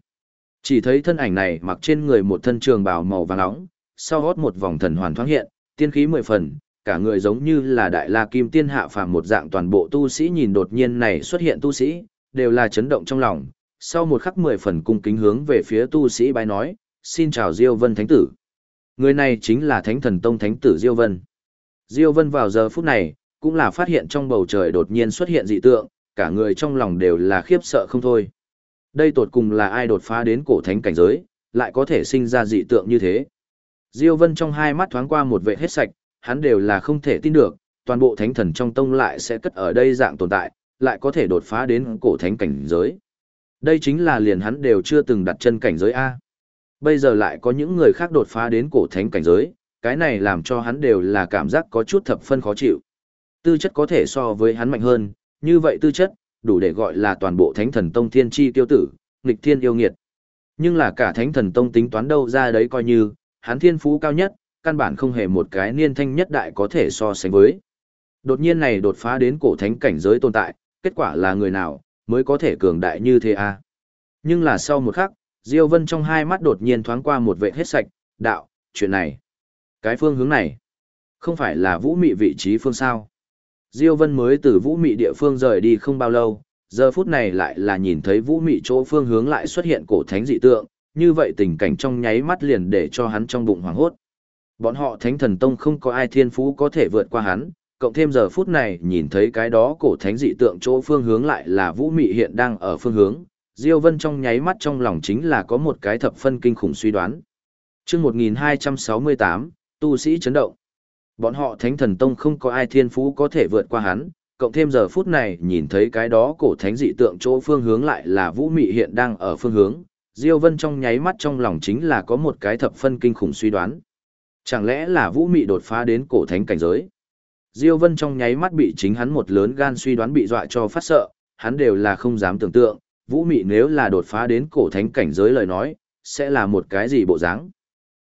Chỉ thấy thân ảnh này mặc trên người một thân trường bào màu vàng nóng, sau hót một vòng thần hoàn thoáng hiện, tiên khí mười phần, cả người giống như là đại la kim tiên hạ phàm một dạng toàn bộ tu sĩ nhìn đột nhiên này xuất hiện tu sĩ, đều là chấn động trong lòng, sau một khắc mười phần cung kính hướng về phía tu sĩ bái nói, xin chào Diêu Vân Thánh Tử. Người này chính là Thánh Thần Tông Thánh Tử Diêu Vân. Diêu Vân vào giờ phút này, cũng là phát hiện trong bầu trời đột nhiên xuất hiện dị tượng, cả người trong lòng đều là khiếp sợ không thôi. Đây tột cùng là ai đột phá đến cổ thánh cảnh giới, lại có thể sinh ra dị tượng như thế. Diêu Vân trong hai mắt thoáng qua một vệ hết sạch, hắn đều là không thể tin được, toàn bộ thánh thần trong tông lại sẽ cất ở đây dạng tồn tại, lại có thể đột phá đến cổ thánh cảnh giới. Đây chính là liền hắn đều chưa từng đặt chân cảnh giới A. Bây giờ lại có những người khác đột phá đến cổ thánh cảnh giới, cái này làm cho hắn đều là cảm giác có chút thập phân khó chịu. Tư chất có thể so với hắn mạnh hơn, như vậy tư chất, đủ để gọi là toàn bộ thánh thần tông thiên chi tiêu tử, nghịch thiên yêu nghiệt. Nhưng là cả thánh thần tông tính toán đâu ra đấy coi như, hắn thiên phú cao nhất, căn bản không hề một cái niên thanh nhất đại có thể so sánh với. Đột nhiên này đột phá đến cổ thánh cảnh giới tồn tại, kết quả là người nào, mới có thể cường đại như thế à? Nhưng là sau một khắc, Diêu Vân trong hai mắt đột nhiên thoáng qua một vệ hết sạch, đạo, chuyện này, cái phương hướng này, không phải là vũ mị vị trí phương sao. Diêu Vân mới từ vũ mị địa phương rời đi không bao lâu, giờ phút này lại là nhìn thấy vũ mị chỗ phương hướng lại xuất hiện cổ thánh dị tượng, như vậy tình cảnh trong nháy mắt liền để cho hắn trong bụng hoảng hốt. Bọn họ thánh thần tông không có ai thiên phú có thể vượt qua hắn, cộng thêm giờ phút này nhìn thấy cái đó cổ thánh dị tượng chỗ phương hướng lại là vũ mị hiện đang ở phương hướng, Diêu Vân trong nháy mắt trong lòng chính là có một cái thập phân kinh khủng suy đoán. Chương 1268, tu sĩ chấn động. Bọn họ Thánh Thần Tông không có ai thiên phú có thể vượt qua hắn, cộng thêm giờ phút này nhìn thấy cái đó cổ thánh dị tượng chỗ phương hướng lại là Vũ Mị hiện đang ở phương hướng, Diêu Vân trong nháy mắt trong lòng chính là có một cái thập phân kinh khủng suy đoán. Chẳng lẽ là Vũ Mị đột phá đến cổ thánh cảnh giới? Diêu Vân trong nháy mắt bị chính hắn một lớn gan suy đoán bị dọa cho phát sợ, hắn đều là không dám tưởng tượng, Vũ Mị nếu là đột phá đến cổ thánh cảnh giới lời nói, sẽ là một cái gì bộ dáng?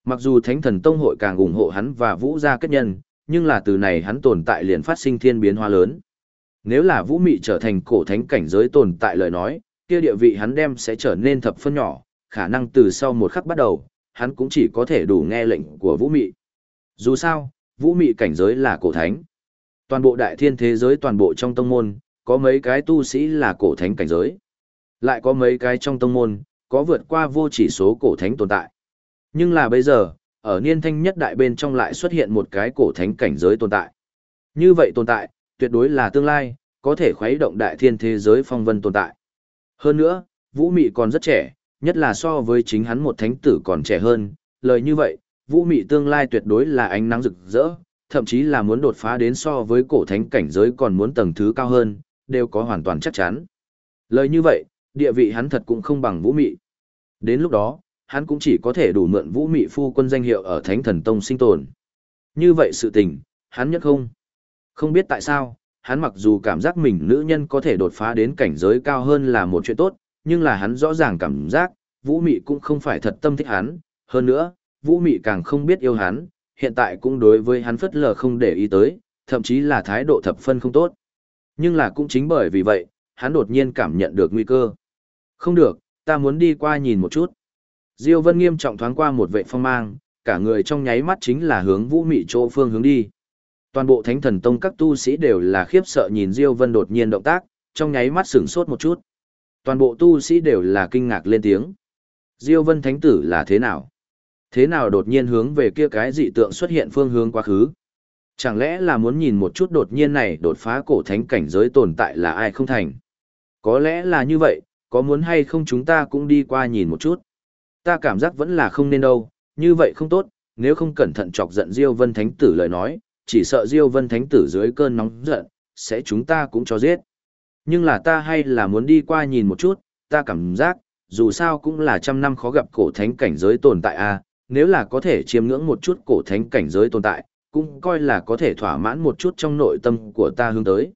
Mặc dù Thánh Thần Tông hội càng ủng hộ hắn và Vũ gia kết nhân, nhưng là từ này hắn tồn tại liền phát sinh thiên biến hóa lớn. Nếu là Vũ Mị trở thành cổ thánh cảnh giới tồn tại lời nói, kia địa vị hắn đem sẽ trở nên thập phân nhỏ, khả năng từ sau một khắc bắt đầu, hắn cũng chỉ có thể đủ nghe lệnh của Vũ Mị. Dù sao, Vũ Mị cảnh giới là cổ thánh. Toàn bộ đại thiên thế giới toàn bộ trong tông môn, có mấy cái tu sĩ là cổ thánh cảnh giới. Lại có mấy cái trong tông môn, có vượt qua vô chỉ số cổ thánh tồn tại. Nhưng là bây giờ, ở niên thanh nhất đại bên trong lại xuất hiện một cái cổ thánh cảnh giới tồn tại. Như vậy tồn tại, tuyệt đối là tương lai, có thể khuấy động đại thiên thế giới phong vân tồn tại. Hơn nữa, Vũ Mị còn rất trẻ, nhất là so với chính hắn một thánh tử còn trẻ hơn, lời như vậy, Vũ Mị tương lai tuyệt đối là ánh nắng rực rỡ, thậm chí là muốn đột phá đến so với cổ thánh cảnh giới còn muốn tầng thứ cao hơn, đều có hoàn toàn chắc chắn. Lời như vậy, địa vị hắn thật cũng không bằng Vũ Mị. Đến lúc đó, hắn cũng chỉ có thể đủ mượn Vũ Mị phu quân danh hiệu ở Thánh Thần Tông sinh tồn. Như vậy sự tình, hắn nhất không. Không biết tại sao, hắn mặc dù cảm giác mình nữ nhân có thể đột phá đến cảnh giới cao hơn là một chuyện tốt, nhưng là hắn rõ ràng cảm giác, Vũ Mị cũng không phải thật tâm thích hắn, hơn nữa, Vũ Mị càng không biết yêu hắn, hiện tại cũng đối với hắn phất lờ không để ý tới, thậm chí là thái độ thập phân không tốt. Nhưng là cũng chính bởi vì vậy, hắn đột nhiên cảm nhận được nguy cơ. Không được, ta muốn đi qua nhìn một chút. Diêu Vân nghiêm trọng thoáng qua một vệ phong mang, cả người trong nháy mắt chính là hướng Vũ Mị chỗ phương hướng đi. Toàn bộ Thánh Thần Tông các tu sĩ đều là khiếp sợ nhìn Diêu Vân đột nhiên động tác, trong nháy mắt sửng sốt một chút. Toàn bộ tu sĩ đều là kinh ngạc lên tiếng. Diêu Vân Thánh Tử là thế nào? Thế nào đột nhiên hướng về kia cái dị tượng xuất hiện phương hướng quá khứ? Chẳng lẽ là muốn nhìn một chút đột nhiên này đột phá cổ thánh cảnh giới tồn tại là ai không thành? Có lẽ là như vậy, có muốn hay không chúng ta cũng đi qua nhìn một chút. Ta cảm giác vẫn là không nên đâu, như vậy không tốt, nếu không cẩn thận chọc giận Diêu Vân Thánh Tử lời nói, chỉ sợ Diêu Vân Thánh Tử dưới cơn nóng giận, sẽ chúng ta cũng cho giết. Nhưng là ta hay là muốn đi qua nhìn một chút, ta cảm giác, dù sao cũng là trăm năm khó gặp cổ thánh cảnh giới tồn tại a nếu là có thể chiêm ngưỡng một chút cổ thánh cảnh giới tồn tại, cũng coi là có thể thỏa mãn một chút trong nội tâm của ta hướng tới.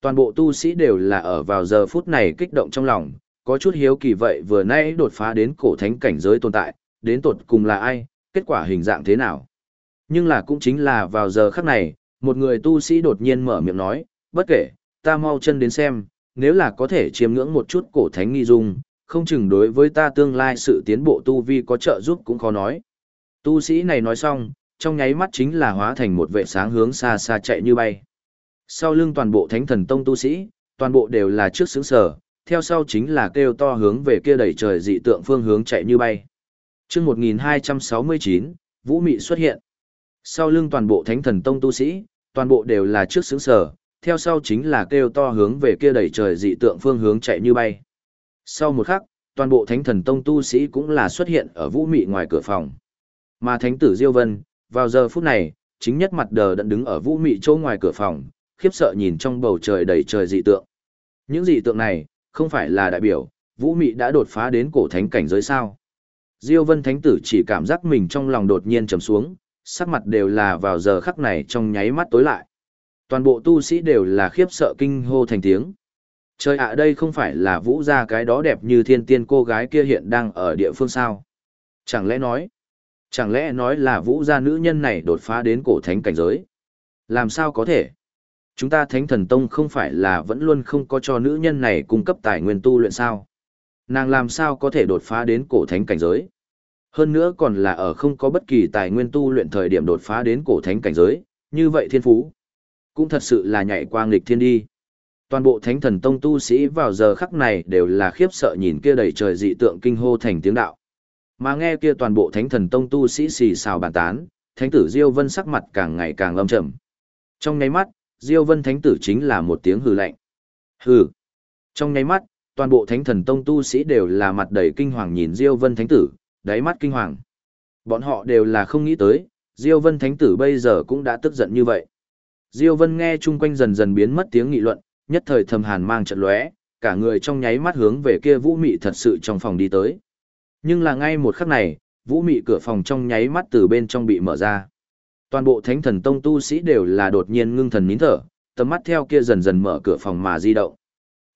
Toàn bộ tu sĩ đều là ở vào giờ phút này kích động trong lòng, có chút hiếu kỳ vậy vừa nãy đột phá đến cổ thánh cảnh giới tồn tại, đến tột cùng là ai, kết quả hình dạng thế nào. Nhưng là cũng chính là vào giờ khắc này, một người tu sĩ đột nhiên mở miệng nói, bất kể, ta mau chân đến xem, nếu là có thể chiêm ngưỡng một chút cổ thánh nghi dung, không chừng đối với ta tương lai sự tiến bộ tu vi có trợ giúp cũng khó nói. Tu sĩ này nói xong, trong nháy mắt chính là hóa thành một vệ sáng hướng xa xa chạy như bay. Sau lưng toàn bộ thánh thần tông tu sĩ, toàn bộ đều là trước xứng sở, theo sau chính là kêu to hướng về kia đẩy trời dị tượng phương hướng chạy như bay. chương 1269, Vũ Mị xuất hiện. Sau lưng toàn bộ thánh thần tông tu sĩ, toàn bộ đều là trước xứng sở, theo sau chính là kêu to hướng về kia đẩy trời dị tượng phương hướng chạy như bay. Sau một khắc, toàn bộ thánh thần tông tu sĩ cũng là xuất hiện ở vũ mị ngoài cửa phòng. Mà thánh tử Diêu Vân, vào giờ phút này, chính nhất mặt đờ đẫn đứng ở vũ mị chỗ ngoài cửa phòng, khiếp sợ nhìn trong bầu trời đầy trời dị tượng. Những dị tượng này, không phải là đại biểu, vũ mị đã đột phá đến cổ thánh cảnh giới sao. Diêu Vân Thánh Tử chỉ cảm giác mình trong lòng đột nhiên trầm xuống, sắc mặt đều là vào giờ khắc này trong nháy mắt tối lại. Toàn bộ tu sĩ đều là khiếp sợ kinh hô thành tiếng. Trời ạ đây không phải là vũ gia cái đó đẹp như thiên tiên cô gái kia hiện đang ở địa phương sao. Chẳng lẽ nói, chẳng lẽ nói là vũ gia nữ nhân này đột phá đến cổ thánh cảnh giới. Làm sao có thể? Chúng ta thánh thần tông không phải là vẫn luôn không có cho nữ nhân này cung cấp tài nguyên tu luyện sao? Nàng làm sao có thể đột phá đến cổ thánh cảnh giới? Hơn nữa còn là ở không có bất kỳ tài nguyên tu luyện thời điểm đột phá đến cổ thánh cảnh giới, như vậy thiên phú. Cũng thật sự là nhảy qua nghịch thiên đi. Toàn bộ thánh thần tông tu sĩ vào giờ khắc này đều là khiếp sợ nhìn kia đầy trời dị tượng kinh hô thành tiếng đạo. Mà nghe kia toàn bộ thánh thần tông tu sĩ xì xào bàn tán, thánh tử Diêu Vân sắc mặt càng ngày càng âm trầm. Trong nháy mắt, Diêu Vân thánh tử chính là một tiếng hừ lạnh. Hừ. Trong nháy mắt, toàn bộ thánh thần tông tu sĩ đều là mặt đầy kinh hoàng nhìn Diêu Vân thánh tử, đáy mắt kinh hoàng. Bọn họ đều là không nghĩ tới, Diêu Vân thánh tử bây giờ cũng đã tức giận như vậy. Diêu Vân nghe chung quanh dần dần biến mất tiếng nghị luận, nhất thời thầm hàn mang trận lóe, cả người trong nháy mắt hướng về kia Vũ Mị thật sự trong phòng đi tới. Nhưng là ngay một khắc này, Vũ Mị cửa phòng trong nháy mắt từ bên trong bị mở ra. Toàn bộ Thánh Thần Tông tu sĩ đều là đột nhiên ngưng thần nín thở, tầm mắt theo kia dần dần mở cửa phòng mà di động.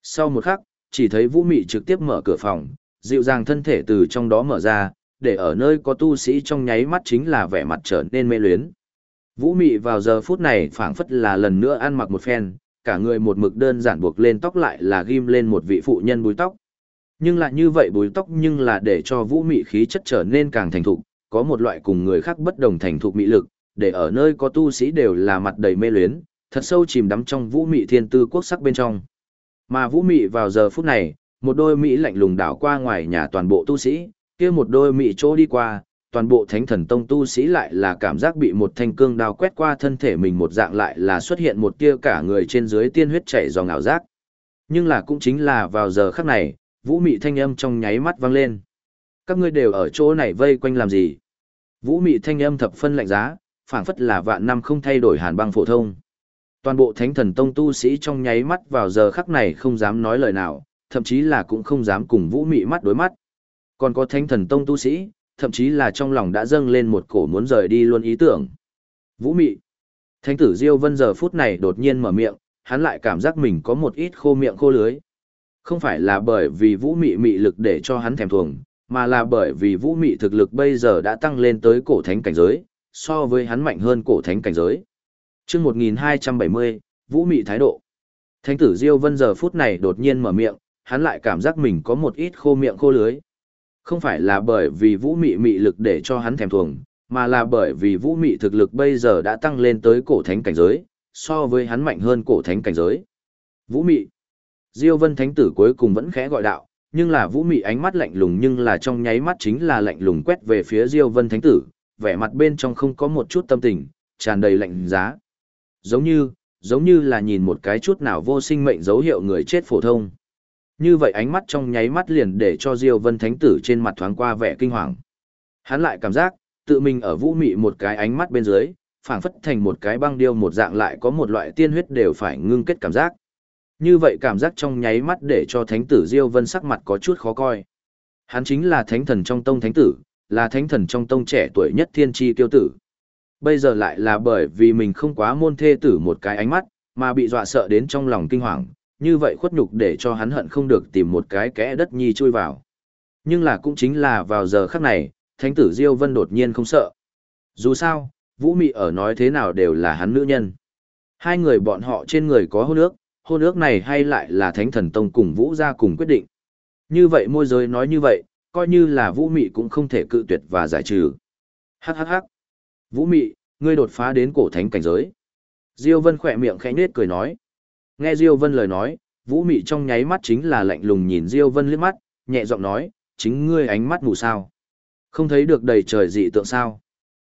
Sau một khắc, chỉ thấy Vũ Mị trực tiếp mở cửa phòng, dịu dàng thân thể từ trong đó mở ra, để ở nơi có tu sĩ trong nháy mắt chính là vẻ mặt trở nên mê luyến. Vũ Mị vào giờ phút này phảng phất là lần nữa ăn mặc một phen, cả người một mực đơn giản buộc lên tóc lại là ghim lên một vị phụ nhân búi tóc. Nhưng lại như vậy búi tóc nhưng là để cho Vũ Mị khí chất trở nên càng thành thục, có một loại cùng người khác bất đồng thành thục mị lực, để ở nơi có tu sĩ đều là mặt đầy mê luyến, thật sâu chìm đắm trong Vũ Mị thiên tư quốc sắc bên trong. Mà Vũ Mị vào giờ phút này, một đôi mỹ lạnh lùng đảo qua ngoài nhà toàn bộ tu sĩ, kia một đôi mỹ chỗ đi qua, toàn bộ thánh thần tông tu sĩ lại là cảm giác bị một thanh cương đao quét qua thân thể mình một dạng lại là xuất hiện một tia cả người trên dưới tiên huyết chảy dòng ảo giác. Nhưng là cũng chính là vào giờ khắc này, vũ mị thanh âm trong nháy mắt vang lên. Các ngươi đều ở chỗ này vây quanh làm gì? Vũ mị thanh âm thập phân lạnh giá, phảng phất là vạn năm không thay đổi hàn băng phổ thông. Toàn bộ thánh thần tông tu sĩ trong nháy mắt vào giờ khắc này không dám nói lời nào, thậm chí là cũng không dám cùng vũ mị mắt đối mắt. Còn có thánh thần tông tu sĩ, thậm chí là trong lòng đã dâng lên một cổ muốn rời đi luôn ý tưởng. Vũ mị. Thánh tử Diêu Vân giờ phút này đột nhiên mở miệng, hắn lại cảm giác mình có một ít khô miệng khô lưới. Không phải là bởi vì vũ mị mị lực để cho hắn thèm thuồng, mà là bởi vì vũ mị thực lực bây giờ đã tăng lên tới cổ thánh cảnh giới, so với hắn mạnh hơn cổ thánh cảnh giới. Trước 1270, vũ mị thái độ. Thánh tử Diêu Vân giờ phút này đột nhiên mở miệng, hắn lại cảm giác mình có một ít khô miệng khô lưới. Không phải là bởi vì vũ mị mị lực để cho hắn thèm thuồng, mà là bởi vì vũ mị thực lực bây giờ đã tăng lên tới cổ thánh cảnh giới, so với hắn mạnh hơn cổ thánh cảnh giới. Vũ mị. Diêu vân thánh tử cuối cùng vẫn khẽ gọi đạo, nhưng là vũ mị ánh mắt lạnh lùng nhưng là trong nháy mắt chính là lạnh lùng quét về phía Diêu vân thánh tử, vẻ mặt bên trong không có một chút tâm tình, tràn đầy lạnh giá. Giống như, giống như là nhìn một cái chút nào vô sinh mệnh dấu hiệu người chết phổ thông. Như vậy ánh mắt trong nháy mắt liền để cho Diêu Vân Thánh Tử trên mặt thoáng qua vẻ kinh hoàng. Hắn lại cảm giác, tự mình ở vũ mị một cái ánh mắt bên dưới, phảng phất thành một cái băng điêu một dạng lại có một loại tiên huyết đều phải ngưng kết cảm giác. Như vậy cảm giác trong nháy mắt để cho Thánh Tử Diêu Vân sắc mặt có chút khó coi. Hắn chính là Thánh Thần trong tông Thánh Tử, là Thánh Thần trong tông trẻ tuổi nhất thiên tri tiêu tử. Bây giờ lại là bởi vì mình không quá môn thê tử một cái ánh mắt, mà bị dọa sợ đến trong lòng kinh hoàng, như vậy khuất nhục để cho hắn hận không được tìm một cái kẽ đất nhi chui vào. Nhưng là cũng chính là vào giờ khắc này, thánh tử Diêu Vân đột nhiên không sợ. Dù sao, Vũ Mị ở nói thế nào đều là hắn nữ nhân. Hai người bọn họ trên người có hôn ước, hôn ước này hay lại là thánh thần tông cùng Vũ gia cùng quyết định. Như vậy môi giới nói như vậy, coi như là Vũ Mị cũng không thể cự tuyệt và giải trừ. Hắc hắc hắc. Vũ Mị, ngươi đột phá đến cổ thánh cảnh giới. Diêu Vân khỏe miệng khẽ nết cười nói. Nghe Diêu Vân lời nói, Vũ Mị trong nháy mắt chính là lạnh lùng nhìn Diêu Vân liếc mắt, nhẹ giọng nói, chính ngươi ánh mắt mù sao. Không thấy được đầy trời dị tượng sao.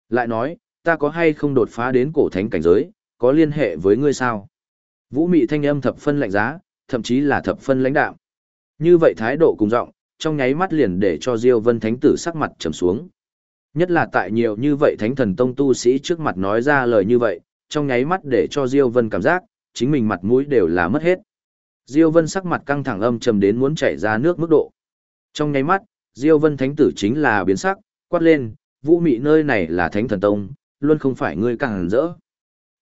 Lại nói, ta có hay không đột phá đến cổ thánh cảnh giới, có liên hệ với ngươi sao? Vũ mị thanh âm thập phân lạnh giá, thậm chí là thập phân lãnh đạo. Như vậy thái độ cùng giọng, trong nháy mắt liền để cho Diêu Vân Thánh tử sắc mặt trầm xuống. Nhất là tại nhiều như vậy Thánh Thần Tông tu sĩ trước mặt nói ra lời như vậy, trong nháy mắt để cho Diêu Vân cảm giác, chính mình mặt mũi đều là mất hết. Diêu Vân sắc mặt căng thẳng âm trầm đến muốn chảy ra nước mức độ. Trong nháy mắt, Diêu Vân Thánh tử chính là biến sắc, quát lên, Vũ Mị nơi này là Thánh Thần Tông, luôn không phải ngươi càng rỡ.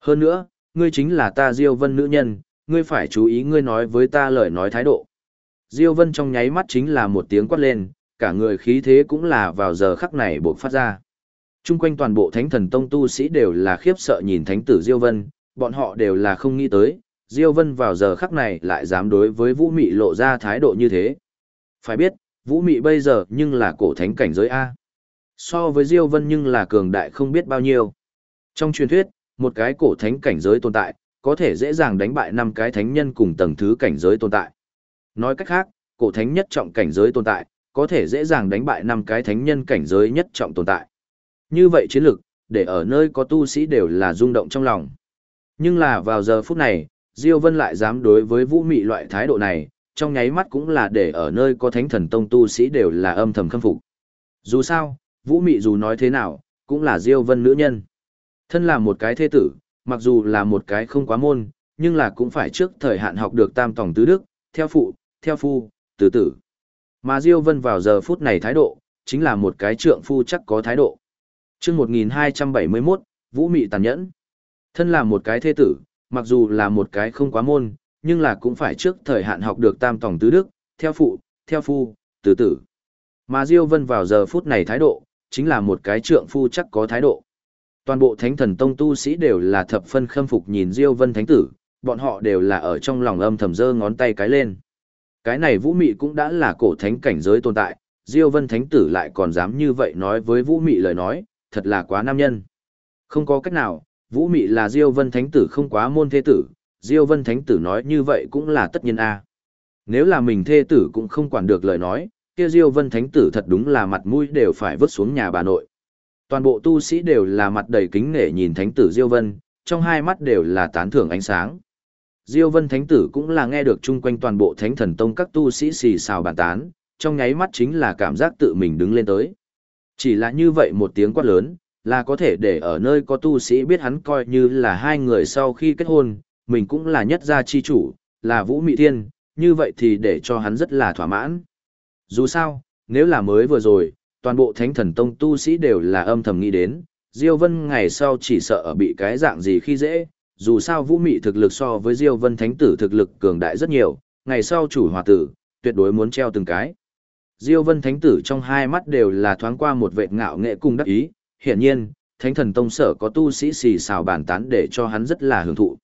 Hơn nữa, ngươi chính là ta Diêu Vân nữ nhân, ngươi phải chú ý ngươi nói với ta lời nói thái độ. Diêu Vân trong nháy mắt chính là một tiếng quát lên, cả người khí thế cũng là vào giờ khắc này bộc phát ra. Trung quanh toàn bộ Thánh Thần Tông tu sĩ đều là khiếp sợ nhìn Thánh tử Diêu Vân, bọn họ đều là không nghĩ tới, Diêu Vân vào giờ khắc này lại dám đối với Vũ Mị lộ ra thái độ như thế. Phải biết, Vũ Mị bây giờ nhưng là cổ thánh cảnh giới A. So với Diêu Vân nhưng là cường đại không biết bao nhiêu. Trong truyền thuyết, một cái cổ thánh cảnh giới tồn tại, có thể dễ dàng đánh bại năm cái thánh nhân cùng tầng thứ cảnh giới tồn tại. Nói cách khác, cổ thánh nhất trọng cảnh giới tồn tại, có thể dễ dàng đánh bại năm cái thánh nhân cảnh giới nhất trọng tồn tại. Như vậy chiến lược, để ở nơi có tu sĩ đều là rung động trong lòng. Nhưng là vào giờ phút này, Diêu Vân lại dám đối với Vũ Mị loại thái độ này, trong nháy mắt cũng là để ở nơi có thánh thần tông tu sĩ đều là âm thầm khâm phục. Dù sao, Vũ Mị dù nói thế nào, cũng là Diêu Vân nữ nhân. Thân là một cái thế tử, mặc dù là một cái không quá môn, nhưng là cũng phải trước thời hạn học được tam tổng tứ đức, theo phụ, theo phu, tử tử. Mà Diêu Vân vào giờ phút này thái độ, chính là một cái trượng phu chắc có thái độ. Chương 1271, Vũ Mị tàn nhẫn. Thân là một cái thế tử, mặc dù là một cái không quá môn, nhưng là cũng phải trước thời hạn học được tam tổng tứ đức, theo phụ, theo phu, tử tử. Mà Diêu Vân vào giờ phút này thái độ, chính là một cái trượng phu chắc có thái độ. Toàn bộ thánh thần tông tu sĩ đều là thập phân khâm phục nhìn Diêu Vân thánh tử, bọn họ đều là ở trong lòng âm thầm giơ ngón tay cái lên. Cái này Vũ Mị cũng đã là cổ thánh cảnh giới tồn tại, Diêu Vân thánh tử lại còn dám như vậy nói với Vũ Mị lời nói, thật là quá nam nhân. Không có cách nào, Vũ Mị là Diêu Vân thánh tử không quá môn thế tử, Diêu Vân thánh tử nói như vậy cũng là tất nhiên a. Nếu là mình thê tử cũng không quản được lời nói, kia Diêu Vân thánh tử thật đúng là mặt mũi đều phải vứt xuống nhà bà nội. Toàn bộ tu sĩ đều là mặt đầy kính nể nhìn thánh tử Diêu Vân, trong hai mắt đều là tán thưởng ánh sáng. Diêu Vân thánh tử cũng là nghe được chung quanh toàn bộ thánh thần tông các tu sĩ xì xào bàn tán, trong nháy mắt chính là cảm giác tự mình đứng lên tới. Chỉ là như vậy một tiếng quát lớn, là có thể để ở nơi có tu sĩ biết hắn coi như là hai người sau khi kết hôn, mình cũng là nhất gia chi chủ, là Vũ Mị Thiên, như vậy thì để cho hắn rất là thỏa mãn. Dù sao, nếu là mới vừa rồi, toàn bộ thánh thần tông tu sĩ đều là âm thầm nghĩ đến, Diêu Vân ngày sau chỉ sợ ở bị cái dạng gì khi dễ, dù sao Vũ Mị thực lực so với Diêu Vân Thánh tử thực lực cường đại rất nhiều, ngày sau chủ hòa tử, tuyệt đối muốn treo từng cái. Diêu Vân Thánh tử trong hai mắt đều là thoáng qua một vệt ngạo nghệ cùng đắc ý, hiển nhiên, Thánh thần tông sở có tu sĩ xì xào bàn tán để cho hắn rất là hưởng thụ.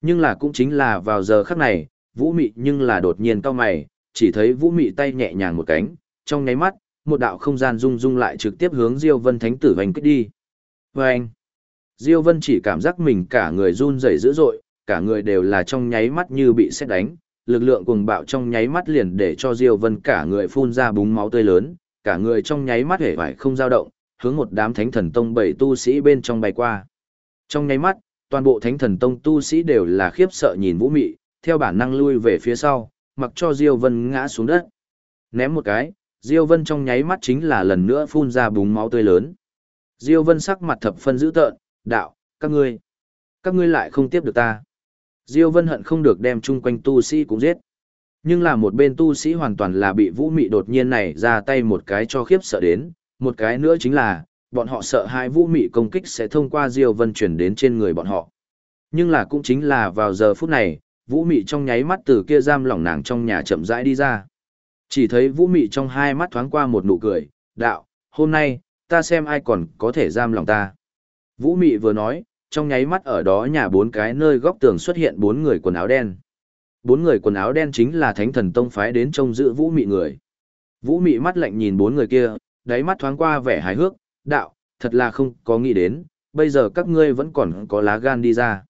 Nhưng là cũng chính là vào giờ khắc này, Vũ Mị nhưng là đột nhiên cao mày, chỉ thấy Vũ Mị tay nhẹ nhàng một cánh, trong nháy mắt, một đạo không gian rung rung lại trực tiếp hướng Diêu Vân Thánh tử vành kích đi. Vâng! Diêu Vân chỉ cảm giác mình cả người run rẩy dữ dội, cả người đều là trong nháy mắt như bị sét đánh, lực lượng cuồng bạo trong nháy mắt liền để cho Diêu Vân cả người phun ra búng máu tươi lớn, cả người trong nháy mắt hể vải không dao động, hướng một đám thánh thần tông bảy tu sĩ bên trong bay qua. Trong nháy mắt, toàn bộ thánh thần tông tu sĩ đều là khiếp sợ nhìn Vũ Mị, theo bản năng lui về phía sau, mặc cho Diêu Vân ngã xuống đất. Ném một cái, Diêu Vân trong nháy mắt chính là lần nữa phun ra búng máu tươi lớn. Diêu Vân sắc mặt thập phân dữ tợn, đạo, các ngươi, các ngươi lại không tiếp được ta. Diêu Vân hận không được đem chung quanh tu sĩ cũng giết. Nhưng là một bên tu sĩ hoàn toàn là bị Vũ Mị đột nhiên này ra tay một cái cho khiếp sợ đến, một cái nữa chính là, bọn họ sợ hai Vũ Mị công kích sẽ thông qua Diêu Vân chuyển đến trên người bọn họ. Nhưng là cũng chính là vào giờ phút này, Vũ Mị trong nháy mắt từ kia giam lỏng nàng trong nhà chậm rãi đi ra. Chỉ thấy Vũ Mị trong hai mắt thoáng qua một nụ cười, đạo, hôm nay, ta xem ai còn có thể giam lòng ta. Vũ Mị vừa nói, trong nháy mắt ở đó nhà bốn cái nơi góc tường xuất hiện bốn người quần áo đen. Bốn người quần áo đen chính là thánh thần tông phái đến trông giữ Vũ Mị người. Vũ Mị mắt lạnh nhìn bốn người kia, đáy mắt thoáng qua vẻ hài hước, đạo, thật là không có nghĩ đến, bây giờ các ngươi vẫn còn có lá gan đi ra.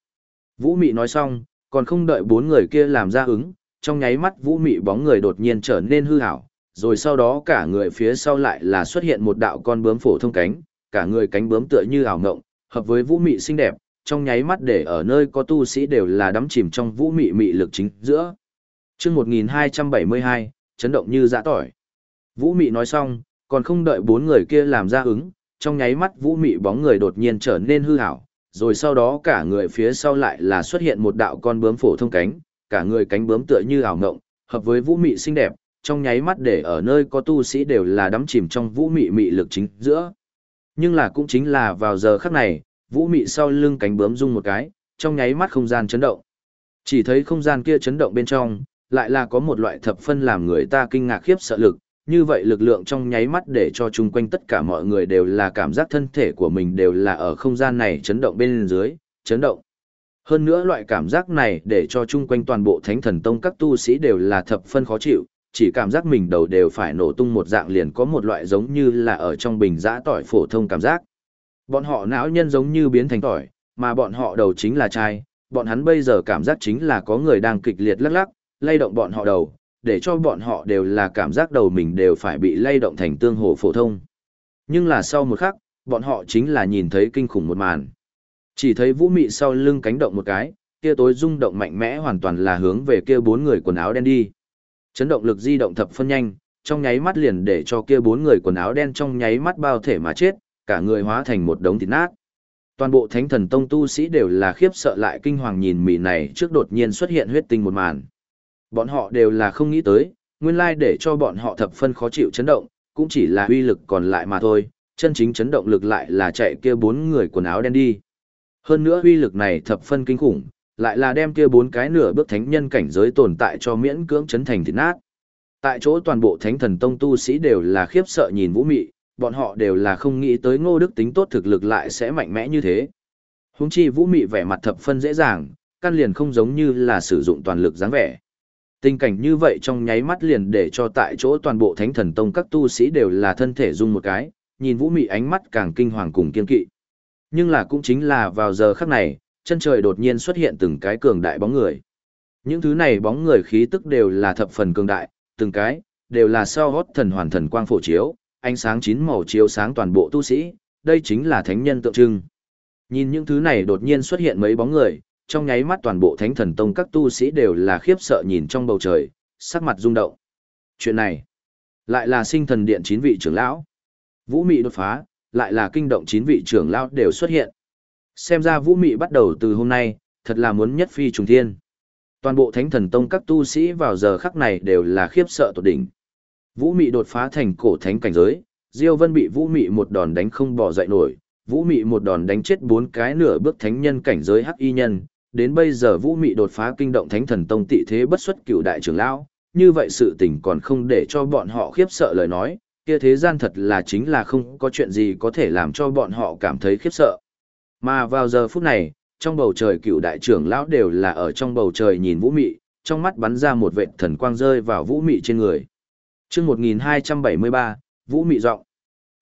Vũ Mị nói xong, còn không đợi bốn người kia làm ra ứng, trong nháy mắt Vũ Mị bóng người đột nhiên trở nên hư hảo, rồi sau đó cả người phía sau lại là xuất hiện một đạo con bướm phổ thông cánh, cả người cánh bướm tựa như ảo ngộng, hợp với vũ mị xinh đẹp, trong nháy mắt để ở nơi có tu sĩ đều là đắm chìm trong vũ mị mị lực chính giữa. chương 1272, chấn động như dã tỏi. Vũ mị nói xong, còn không đợi bốn người kia làm ra ứng, trong nháy mắt vũ mị bóng người đột nhiên trở nên hư hảo, rồi sau đó cả người phía sau lại là xuất hiện một đạo con bướm phổ thông cánh, cả người cánh bướm tựa như ảo ngộng, hợp với vũ mị xinh đẹp, trong nháy mắt để ở nơi có tu sĩ đều là đắm chìm trong vũ mị mị lực chính giữa. Nhưng là cũng chính là vào giờ khắc này, vũ mị sau lưng cánh bướm rung một cái, trong nháy mắt không gian chấn động. Chỉ thấy không gian kia chấn động bên trong, lại là có một loại thập phân làm người ta kinh ngạc khiếp sợ lực, như vậy lực lượng trong nháy mắt để cho chung quanh tất cả mọi người đều là cảm giác thân thể của mình đều là ở không gian này chấn động bên dưới, chấn động. Hơn nữa loại cảm giác này để cho chung quanh toàn bộ thánh thần tông các tu sĩ đều là thập phân khó chịu, chỉ cảm giác mình đầu đều phải nổ tung một dạng liền có một loại giống như là ở trong bình giã tỏi phổ thông cảm giác. Bọn họ não nhân giống như biến thành tỏi, mà bọn họ đầu chính là chai. bọn hắn bây giờ cảm giác chính là có người đang kịch liệt lắc lắc, lay động bọn họ đầu, để cho bọn họ đều là cảm giác đầu mình đều phải bị lay động thành tương hồ phổ thông. Nhưng là sau một khắc, bọn họ chính là nhìn thấy kinh khủng một màn. Chỉ thấy vũ mị sau lưng cánh động một cái, kia tối rung động mạnh mẽ hoàn toàn là hướng về kia bốn người quần áo đen đi. Chấn động lực di động thập phân nhanh, trong nháy mắt liền để cho kia bốn người quần áo đen trong nháy mắt bao thể mà chết, cả người hóa thành một đống thịt nát. Toàn bộ thánh thần tông tu sĩ đều là khiếp sợ lại kinh hoàng nhìn mị này trước đột nhiên xuất hiện huyết tinh một màn. Bọn họ đều là không nghĩ tới, nguyên lai để cho bọn họ thập phân khó chịu chấn động, cũng chỉ là uy lực còn lại mà thôi, chân chính chấn động lực lại là chạy kia bốn người quần áo đen đi. Hơn nữa uy lực này thập phân kinh khủng, lại là đem kia bốn cái nửa bước thánh nhân cảnh giới tồn tại cho miễn cưỡng chấn thành thịt nát. Tại chỗ toàn bộ thánh thần tông tu sĩ đều là khiếp sợ nhìn vũ mị, bọn họ đều là không nghĩ tới ngô đức tính tốt thực lực lại sẽ mạnh mẽ như thế. Húng chi vũ mị vẻ mặt thập phân dễ dàng, căn liền không giống như là sử dụng toàn lực dáng vẻ. Tình cảnh như vậy trong nháy mắt liền để cho tại chỗ toàn bộ thánh thần tông các tu sĩ đều là thân thể rung một cái, nhìn vũ mị ánh mắt càng kinh hoàng cùng kiên kỵ. Nhưng là cũng chính là vào giờ khắc này, chân trời đột nhiên xuất hiện từng cái cường đại bóng người. Những thứ này bóng người khí tức đều là thập phần cường đại, từng cái, đều là sao hót thần hoàn thần quang phổ chiếu, ánh sáng chín màu chiếu sáng toàn bộ tu sĩ, đây chính là thánh nhân tượng trưng. Nhìn những thứ này đột nhiên xuất hiện mấy bóng người, trong nháy mắt toàn bộ thánh thần tông các tu sĩ đều là khiếp sợ nhìn trong bầu trời, sắc mặt rung động. Chuyện này, lại là sinh thần điện chín vị trưởng lão. Vũ mị đột phá, lại là kinh động chín vị trưởng lão đều xuất hiện. Xem ra vũ mị bắt đầu từ hôm nay, thật là muốn nhất phi trùng thiên. Toàn bộ thánh thần tông các tu sĩ vào giờ khắc này đều là khiếp sợ tột đỉnh. Vũ mị đột phá thành cổ thánh cảnh giới, Diêu Vân bị vũ mị một đòn đánh không bỏ dậy nổi, vũ mị một đòn đánh chết bốn cái nửa bước thánh nhân cảnh giới hắc y nhân, đến bây giờ vũ mị đột phá kinh động thánh thần tông tị thế bất xuất cựu đại trưởng lão, như vậy sự tình còn không để cho bọn họ khiếp sợ lời nói, kia thế gian thật là chính là không có chuyện gì có thể làm cho bọn họ cảm thấy khiếp sợ. Mà vào giờ phút này, trong bầu trời cựu đại trưởng lão đều là ở trong bầu trời nhìn vũ mị, trong mắt bắn ra một vệt thần quang rơi vào vũ mị trên người. chương 1273, vũ mị giọng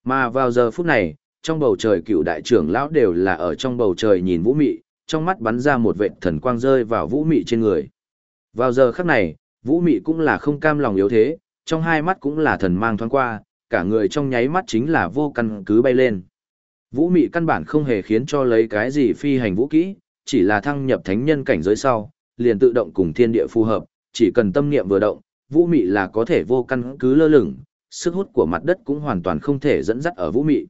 Mà vào giờ phút này, trong bầu trời cựu đại trưởng lão đều là ở trong bầu trời nhìn vũ mị, trong mắt bắn ra một vệt thần quang rơi vào vũ mị trên người. Vào giờ khắc này, vũ mị cũng là không cam lòng yếu thế, trong hai mắt cũng là thần mang thoáng qua, cả người trong nháy mắt chính là vô căn cứ bay lên. Vũ mị căn bản không hề khiến cho lấy cái gì phi hành vũ kỹ, chỉ là thăng nhập thánh nhân cảnh giới sau, liền tự động cùng thiên địa phù hợp, chỉ cần tâm niệm vừa động, vũ mị là có thể vô căn cứ lơ lửng, sức hút của mặt đất cũng hoàn toàn không thể dẫn dắt ở vũ mị.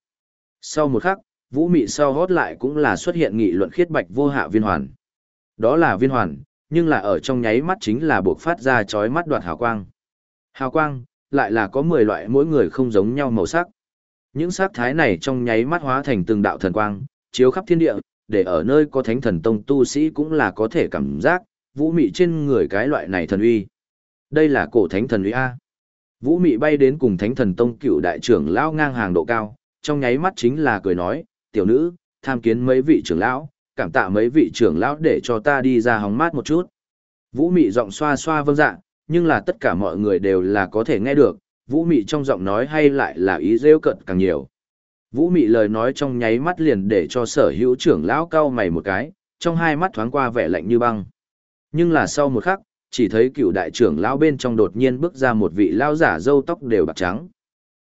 Sau một khắc, vũ mị sau hót lại cũng là xuất hiện nghị luận khiết bạch vô hạ viên hoàn. Đó là viên hoàn, nhưng là ở trong nháy mắt chính là buộc phát ra chói mắt đoạt hào quang. Hào quang, lại là có 10 loại mỗi người không giống nhau màu sắc. Những sắc thái này trong nháy mắt hóa thành từng đạo thần quang, chiếu khắp thiên địa, để ở nơi có thánh thần tông tu sĩ cũng là có thể cảm giác, vũ mị trên người cái loại này thần uy. Đây là cổ thánh thần uy A. Vũ mị bay đến cùng thánh thần tông cựu đại trưởng lao ngang hàng độ cao, trong nháy mắt chính là cười nói, tiểu nữ, tham kiến mấy vị trưởng lão, cảm tạ mấy vị trưởng lão để cho ta đi ra hóng mát một chút. Vũ mị giọng xoa xoa vâng dạ, nhưng là tất cả mọi người đều là có thể nghe được, vũ mị trong giọng nói hay lại là ý rêu cận càng nhiều. Vũ mị lời nói trong nháy mắt liền để cho sở hữu trưởng lão cao mày một cái, trong hai mắt thoáng qua vẻ lạnh như băng. Nhưng là sau một khắc, chỉ thấy cựu đại trưởng lão bên trong đột nhiên bước ra một vị lão giả râu tóc đều bạc trắng.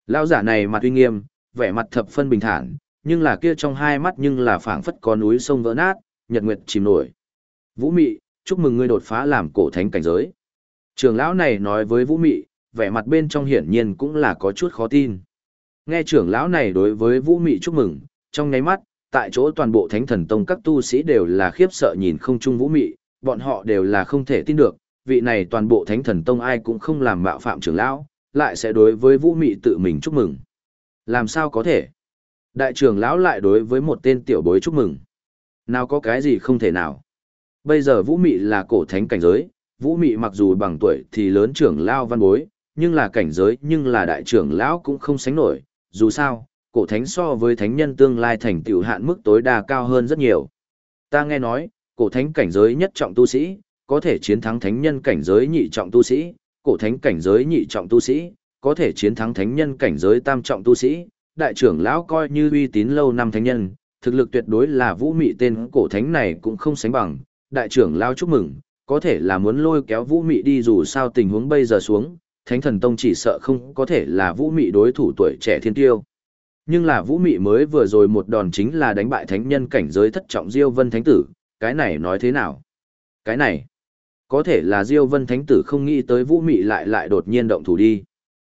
Lão giả này mặt uy nghiêm, vẻ mặt thập phân bình thản, nhưng là kia trong hai mắt nhưng là phảng phất có núi sông vỡ nát, nhật nguyệt chìm nổi. Vũ Mị, chúc mừng ngươi đột phá làm cổ thánh cảnh giới. Trường lão này nói với Vũ Mị, vẻ mặt bên trong hiển nhiên cũng là có chút khó tin. Nghe trưởng lão này đối với Vũ Mị chúc mừng, trong nháy mắt, tại chỗ toàn bộ Thánh Thần Tông các tu sĩ đều là khiếp sợ nhìn không chung Vũ Mị, bọn họ đều là không thể tin được, vị này toàn bộ Thánh Thần Tông ai cũng không làm mạo phạm trưởng lão, lại sẽ đối với Vũ Mị tự mình chúc mừng. Làm sao có thể? Đại trưởng lão lại đối với một tên tiểu bối chúc mừng. Nào có cái gì không thể nào. Bây giờ Vũ Mị là cổ thánh cảnh giới, Vũ Mị mặc dù bằng tuổi thì lớn trưởng lão văn bối, nhưng là cảnh giới nhưng là đại trưởng lão cũng không sánh nổi, dù sao, cổ thánh so với thánh nhân tương lai thành tựu hạn mức tối đa cao hơn rất nhiều. Ta nghe nói, cổ thánh cảnh giới nhất trọng tu sĩ, có thể chiến thắng thánh nhân cảnh giới nhị trọng tu sĩ, cổ thánh cảnh giới nhị trọng tu sĩ, có thể chiến thắng thánh nhân cảnh giới tam trọng tu sĩ, đại trưởng lão coi như uy tín lâu năm thánh nhân, thực lực tuyệt đối là vũ mị tên cổ thánh này cũng không sánh bằng, đại trưởng lão chúc mừng, có thể là muốn lôi kéo vũ mị đi dù sao tình huống bây giờ xuống, thánh thần tông chỉ sợ không có thể là vũ mị đối thủ tuổi trẻ thiên tiêu. Nhưng là vũ mị mới vừa rồi một đòn chính là đánh bại thánh nhân cảnh giới thất trọng Diêu Vân Thánh Tử, cái này nói thế nào? Cái này, có thể là Diêu Vân Thánh Tử không nghĩ tới vũ mị lại lại đột nhiên động thủ đi.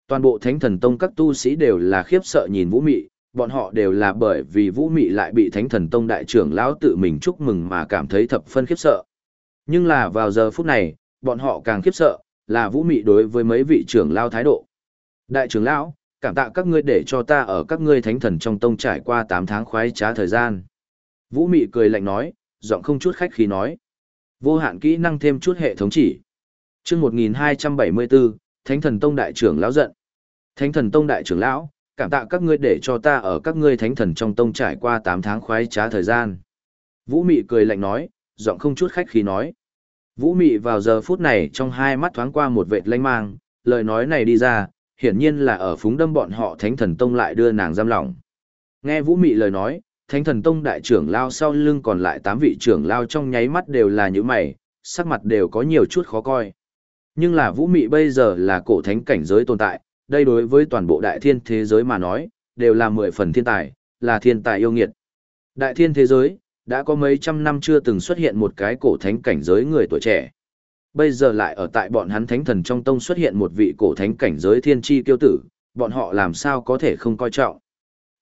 Toàn bộ thánh thần tông các tu sĩ đều là khiếp sợ nhìn vũ mị, bọn họ đều là bởi vì vũ mị lại bị thánh thần tông đại trưởng lão tự mình chúc mừng mà cảm thấy thập phân khiếp sợ. Nhưng là vào giờ phút này, bọn họ càng khiếp sợ, là vũ mị đối với mấy vị trưởng lao thái độ. Đại trưởng lão, cảm tạ các ngươi để cho ta ở các ngươi thánh thần trong tông trải qua 8 tháng khoái trá thời gian. Vũ mị cười lạnh nói, giọng không chút khách khí nói. Vô hạn kỹ năng thêm chút hệ thống chỉ. chương 1274, Thánh thần tông đại trưởng lão giận. Thánh thần tông đại trưởng lão, cảm tạ các ngươi để cho ta ở các ngươi thánh thần trong tông trải qua 8 tháng khoái trá thời gian. Vũ mị cười lạnh nói, giọng không chút khách khí nói. Vũ mị vào giờ phút này trong hai mắt thoáng qua một vệt lanh mang, lời nói này đi ra, hiển nhiên là ở phúng đâm bọn họ thánh thần tông lại đưa nàng giam lỏng. Nghe vũ mị lời nói, thánh thần tông đại trưởng lao sau lưng còn lại tám vị trưởng lao trong nháy mắt đều là những mày, sắc mặt đều có nhiều chút khó coi. Nhưng là vũ mị bây giờ là cổ thánh cảnh giới tồn tại, đây đối với toàn bộ đại thiên thế giới mà nói, đều là mười phần thiên tài, là thiên tài yêu nghiệt. Đại thiên thế giới, đã có mấy trăm năm chưa từng xuất hiện một cái cổ thánh cảnh giới người tuổi trẻ. Bây giờ lại ở tại bọn hắn thánh thần trong tông xuất hiện một vị cổ thánh cảnh giới thiên tri kiêu tử, bọn họ làm sao có thể không coi trọng.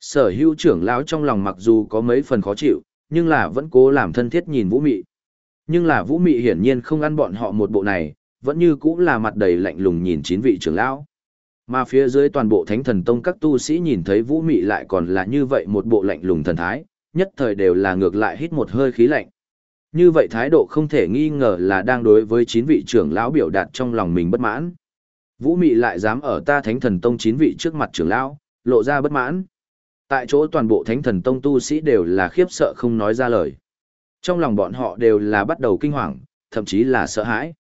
Sở hữu trưởng lão trong lòng mặc dù có mấy phần khó chịu, nhưng là vẫn cố làm thân thiết nhìn vũ mị. Nhưng là vũ mị hiển nhiên không ăn bọn họ một bộ này, vẫn như cũ là mặt đầy lạnh lùng nhìn chín vị trưởng lão. Mà phía dưới toàn bộ thánh thần tông các tu sĩ nhìn thấy vũ mị lại còn là như vậy một bộ lạnh lùng thần thái, nhất thời đều là ngược lại hít một hơi khí lạnh. Như vậy thái độ không thể nghi ngờ là đang đối với chín vị trưởng lão biểu đạt trong lòng mình bất mãn. Vũ Mị lại dám ở ta Thánh Thần Tông chín vị trước mặt trưởng lão, lộ ra bất mãn. Tại chỗ toàn bộ Thánh Thần Tông tu sĩ đều là khiếp sợ không nói ra lời. Trong lòng bọn họ đều là bắt đầu kinh hoàng, thậm chí là sợ hãi.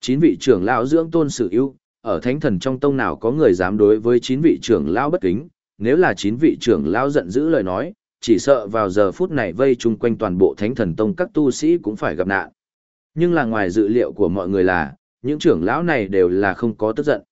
Chín vị trưởng lão dưỡng tôn sự ưu, ở Thánh Thần trong tông nào có người dám đối với chín vị trưởng lão bất kính, nếu là chín vị trưởng lão giận dữ lời nói, chỉ sợ vào giờ phút này vây chung quanh toàn bộ thánh thần tông các tu sĩ cũng phải gặp nạn. Nhưng là ngoài dự liệu của mọi người là, những trưởng lão này đều là không có tức giận.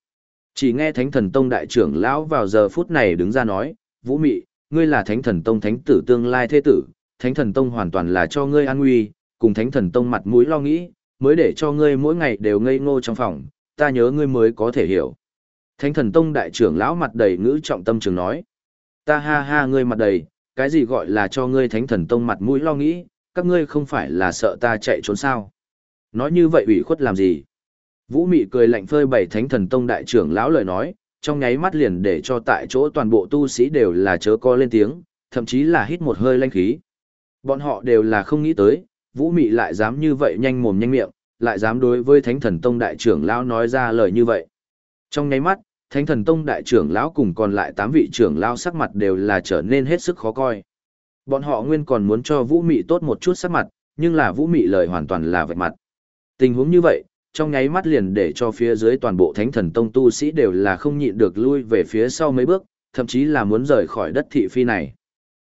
Chỉ nghe thánh thần tông đại trưởng lão vào giờ phút này đứng ra nói, Vũ Mị, ngươi là thánh thần tông thánh tử tương lai thế tử, thánh thần tông hoàn toàn là cho ngươi an nguy, cùng thánh thần tông mặt mũi lo nghĩ, mới để cho ngươi mỗi ngày đều ngây ngô trong phòng, ta nhớ ngươi mới có thể hiểu. Thánh thần tông đại trưởng lão mặt đầy ngữ trọng tâm trường nói, ta ha ha ngươi mặt đầy, cái gì gọi là cho ngươi thánh thần tông mặt mũi lo nghĩ, các ngươi không phải là sợ ta chạy trốn sao. Nói như vậy ủy khuất làm gì? Vũ Mị cười lạnh phơi bày thánh thần tông đại trưởng lão lời nói, trong nháy mắt liền để cho tại chỗ toàn bộ tu sĩ đều là chớ co lên tiếng, thậm chí là hít một hơi lanh khí. Bọn họ đều là không nghĩ tới, Vũ Mị lại dám như vậy nhanh mồm nhanh miệng, lại dám đối với thánh thần tông đại trưởng lão nói ra lời như vậy. Trong nháy mắt, Thánh thần tông đại trưởng lão cùng còn lại tám vị trưởng lão sắc mặt đều là trở nên hết sức khó coi. Bọn họ nguyên còn muốn cho Vũ Mị tốt một chút sắc mặt, nhưng là Vũ Mị lời hoàn toàn là vạch mặt. Tình huống như vậy, trong nháy mắt liền để cho phía dưới toàn bộ Thánh thần tông tu sĩ đều là không nhịn được lui về phía sau mấy bước, thậm chí là muốn rời khỏi đất thị phi này.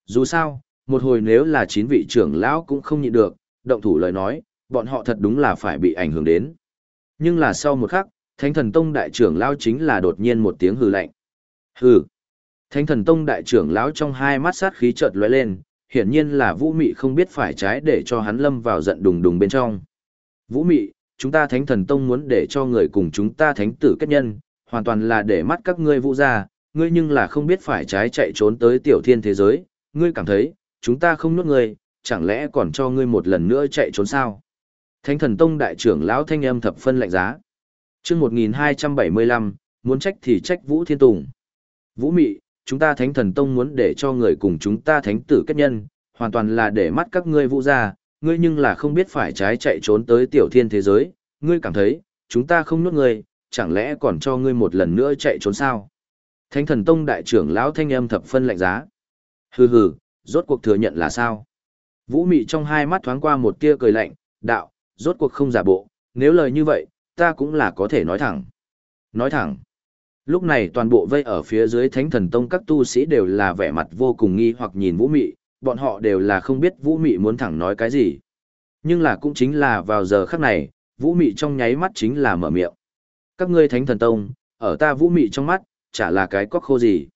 Dù sao, một hồi nếu là chín vị trưởng lão cũng không nhịn được, động thủ lời nói, bọn họ thật đúng là phải bị ảnh hưởng đến. Nhưng là sau một khắc, Thánh thần tông đại trưởng lão chính là đột nhiên một tiếng hừ lạnh. Hừ. Thánh thần tông đại trưởng lão trong hai mắt sát khí chợt lóe lên, hiển nhiên là Vũ Mị không biết phải trái để cho hắn lâm vào giận đùng đùng bên trong. Vũ Mị, chúng ta Thánh Thần Tông muốn để cho người cùng chúng ta Thánh Tử kết nhân, hoàn toàn là để mắt các ngươi vũ ra, ngươi nhưng là không biết phải trái chạy trốn tới tiểu thiên thế giới, ngươi cảm thấy, chúng ta không nuốt ngươi, chẳng lẽ còn cho ngươi một lần nữa chạy trốn sao? Thánh thần tông đại trưởng lão thanh âm thập phân lạnh giá. Trước 1275, muốn trách thì trách Vũ Thiên Tùng. Vũ Mị, chúng ta Thánh thần tông muốn để cho người cùng chúng ta thánh tử kết nhân, hoàn toàn là để mắt các ngươi vũ ra, ngươi nhưng là không biết phải trái chạy trốn tới tiểu thiên thế giới, ngươi cảm thấy, chúng ta không nuốt ngươi, chẳng lẽ còn cho ngươi một lần nữa chạy trốn sao? Thánh thần tông đại trưởng lão thanh âm thập phân lạnh giá. Hừ hừ, rốt cuộc thừa nhận là sao? Vũ mị trong hai mắt thoáng qua một tia cười lạnh, đạo, rốt cuộc không giả bộ, nếu lời như vậy, ta cũng là có thể nói thẳng. Nói thẳng. Lúc này toàn bộ vây ở phía dưới thánh thần tông các tu sĩ đều là vẻ mặt vô cùng nghi hoặc nhìn vũ mị, bọn họ đều là không biết vũ mị muốn thẳng nói cái gì. Nhưng là cũng chính là vào giờ khắc này, vũ mị trong nháy mắt chính là mở miệng. Các ngươi thánh thần tông, ở ta vũ mị trong mắt, chả là cái cóc khô gì.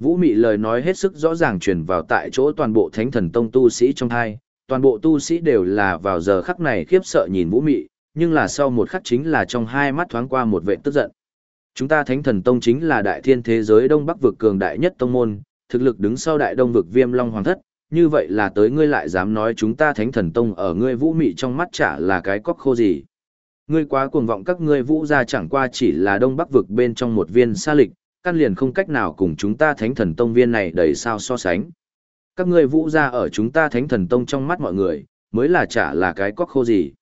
Vũ mị lời nói hết sức rõ ràng truyền vào tại chỗ toàn bộ thánh thần tông tu sĩ trong hai, toàn bộ tu sĩ đều là vào giờ khắc này khiếp sợ nhìn vũ mị, nhưng là sau một khắc chính là trong hai mắt thoáng qua một vệ tức giận. Chúng ta thánh thần tông chính là đại thiên thế giới đông bắc vực cường đại nhất tông môn, thực lực đứng sau đại đông vực viêm long hoàng thất, như vậy là tới ngươi lại dám nói chúng ta thánh thần tông ở ngươi vũ mị trong mắt chả là cái cóc khô gì. Ngươi quá cuồng vọng các ngươi vũ gia chẳng qua chỉ là đông bắc vực bên trong một viên sa lịch, căn liền không cách nào cùng chúng ta thánh thần tông viên này đầy sao so sánh. Các ngươi vũ gia ở chúng ta thánh thần tông trong mắt mọi người, mới là chả là cái cóc khô gì.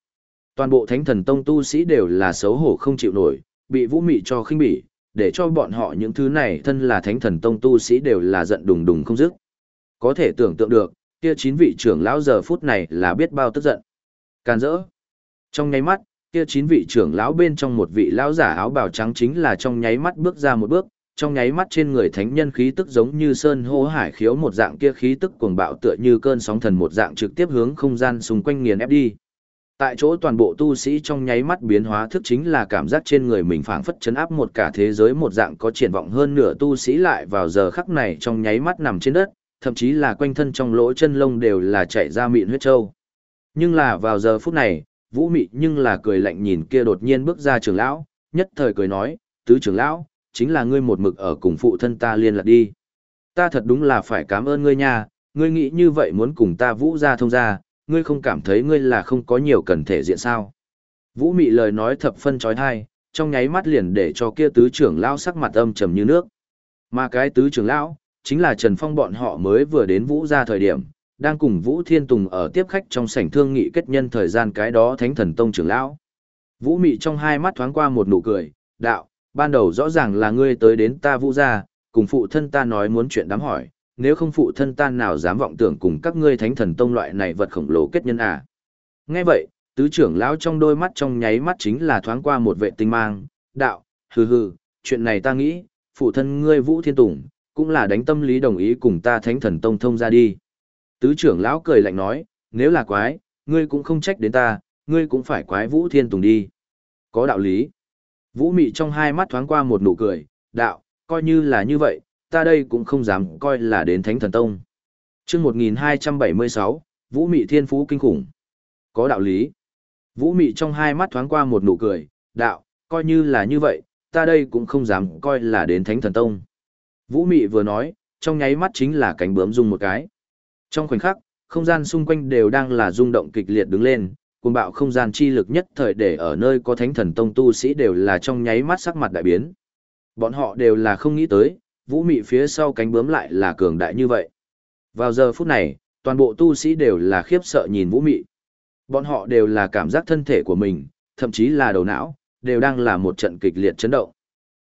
Toàn bộ thánh thần tông tu sĩ đều là xấu hổ không chịu nổi, bị vũ mị cho khinh bỉ, để cho bọn họ những thứ này thân là thánh thần tông tu sĩ đều là giận đùng đùng không dứt. Có thể tưởng tượng được, kia chín vị trưởng lão giờ phút này là biết bao tức giận. Càn rỡ. Trong nháy mắt, kia chín vị trưởng lão bên trong một vị lão giả áo bào trắng chính là trong nháy mắt bước ra một bước, trong nháy mắt trên người thánh nhân khí tức giống như sơn hô hải khiếu một dạng kia khí tức cuồng bạo tựa như cơn sóng thần một dạng trực tiếp hướng không gian xung quanh nghiền ép đi. Tại chỗ toàn bộ tu sĩ trong nháy mắt biến hóa thức chính là cảm giác trên người mình phảng phất chấn áp một cả thế giới một dạng có triển vọng hơn nửa tu sĩ lại vào giờ khắc này trong nháy mắt nằm trên đất, thậm chí là quanh thân trong lỗ chân lông đều là chảy ra mịn huyết trâu. Nhưng là vào giờ phút này, Vũ Mị nhưng là cười lạnh nhìn kia đột nhiên bước ra trưởng lão, nhất thời cười nói, tứ trưởng lão, chính là ngươi một mực ở cùng phụ thân ta liên lạc đi. Ta thật đúng là phải cảm ơn ngươi nha, ngươi nghĩ như vậy muốn cùng ta Vũ ra thông ra, ngươi không cảm thấy ngươi là không có nhiều cần thể diện sao. Vũ Mị lời nói thập phân trói thai, trong nháy mắt liền để cho kia tứ trưởng lão sắc mặt âm trầm như nước. Mà cái tứ trưởng lão, chính là Trần Phong bọn họ mới vừa đến Vũ ra thời điểm, đang cùng Vũ Thiên Tùng ở tiếp khách trong sảnh thương nghị kết nhân thời gian cái đó Thánh Thần Tông trưởng lão. Vũ Mị trong hai mắt thoáng qua một nụ cười, đạo, ban đầu rõ ràng là ngươi tới đến ta Vũ gia, cùng phụ thân ta nói muốn chuyện đám hỏi, nếu không phụ thân ta nào dám vọng tưởng cùng các ngươi Thánh Thần Tông loại này vật khổng lồ kết nhân à. Nghe vậy, tứ trưởng lão trong đôi mắt trong nháy mắt chính là thoáng qua một vệ tinh mang, đạo, hừ hừ, chuyện này ta nghĩ, phụ thân ngươi Vũ Thiên Tùng, cũng là đánh tâm lý đồng ý cùng ta Thánh Thần Tông thông ra đi. Tứ trưởng lão cười lạnh nói, nếu là quái, ngươi cũng không trách đến ta, ngươi cũng phải quái Vũ Thiên Tùng đi. Có đạo lý. Vũ Mị trong hai mắt thoáng qua một nụ cười, đạo, coi như là như vậy, ta đây cũng không dám coi là đến Thánh Thần Tông. chương 1276, Vũ Mị thiên phú kinh khủng. Có đạo lý. Vũ Mị trong hai mắt thoáng qua một nụ cười, đạo, coi như là như vậy, ta đây cũng không dám coi là đến Thánh Thần Tông. Vũ Mị vừa nói, trong nháy mắt chính là cánh bướm rung một cái. Trong khoảnh khắc, không gian xung quanh đều đang là rung động kịch liệt đứng lên, cuồng bạo không gian chi lực nhất thời để ở nơi có thánh thần tông tu sĩ đều là trong nháy mắt sắc mặt đại biến. Bọn họ đều là không nghĩ tới, vũ mị phía sau cánh bướm lại là cường đại như vậy. Vào giờ phút này, toàn bộ tu sĩ đều là khiếp sợ nhìn vũ mị. Bọn họ đều là cảm giác thân thể của mình, thậm chí là đầu não, đều đang là một trận kịch liệt chấn động.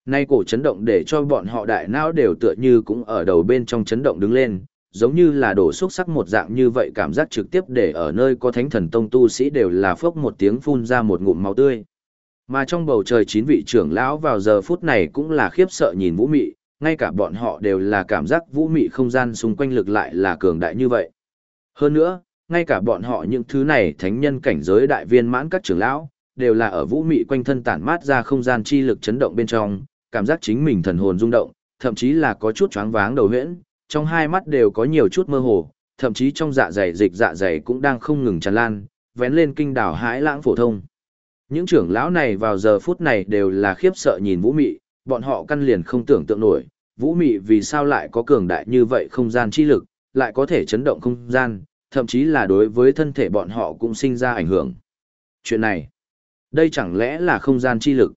Nay cổ chấn động để cho bọn họ đại não đều tựa như cũng ở đầu bên trong chấn động đứng lên, giống như là đổ xúc sắc một dạng như vậy cảm giác trực tiếp để ở nơi có thánh thần tông tu sĩ đều là phốc một tiếng phun ra một ngụm máu tươi. Mà trong bầu trời chín vị trưởng lão vào giờ phút này cũng là khiếp sợ nhìn vũ mị, ngay cả bọn họ đều là cảm giác vũ mị không gian xung quanh lực lại là cường đại như vậy. Hơn nữa, ngay cả bọn họ những thứ này thánh nhân cảnh giới đại viên mãn các trưởng lão, đều là ở vũ mị quanh thân tản mát ra không gian chi lực chấn động bên trong, cảm giác chính mình thần hồn rung động, thậm chí là có chút choáng váng đầu huyễn, trong hai mắt đều có nhiều chút mơ hồ, thậm chí trong dạ dày dịch dạ dày cũng đang không ngừng tràn lan, vén lên kinh đảo hãi lãng phổ thông. Những trưởng lão này vào giờ phút này đều là khiếp sợ nhìn Vũ Mị, bọn họ căn liền không tưởng tượng nổi, Vũ Mị vì sao lại có cường đại như vậy không gian chi lực, lại có thể chấn động không gian, thậm chí là đối với thân thể bọn họ cũng sinh ra ảnh hưởng. Chuyện này, đây chẳng lẽ là không gian chi lực?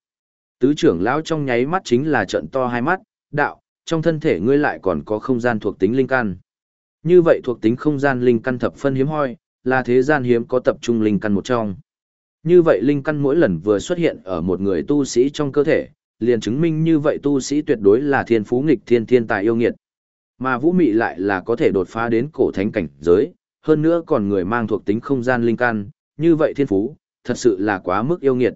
Tứ trưởng lão trong nháy mắt chính là trận to hai mắt, đạo, trong thân thể ngươi lại còn có không gian thuộc tính linh căn. Như vậy thuộc tính không gian linh căn thập phân hiếm hoi, là thế gian hiếm có tập trung linh căn một trong. Như vậy linh căn mỗi lần vừa xuất hiện ở một người tu sĩ trong cơ thể, liền chứng minh như vậy tu sĩ tuyệt đối là thiên phú nghịch thiên thiên tài yêu nghiệt. Mà vũ mị lại là có thể đột phá đến cổ thánh cảnh giới, hơn nữa còn người mang thuộc tính không gian linh căn, như vậy thiên phú, thật sự là quá mức yêu nghiệt.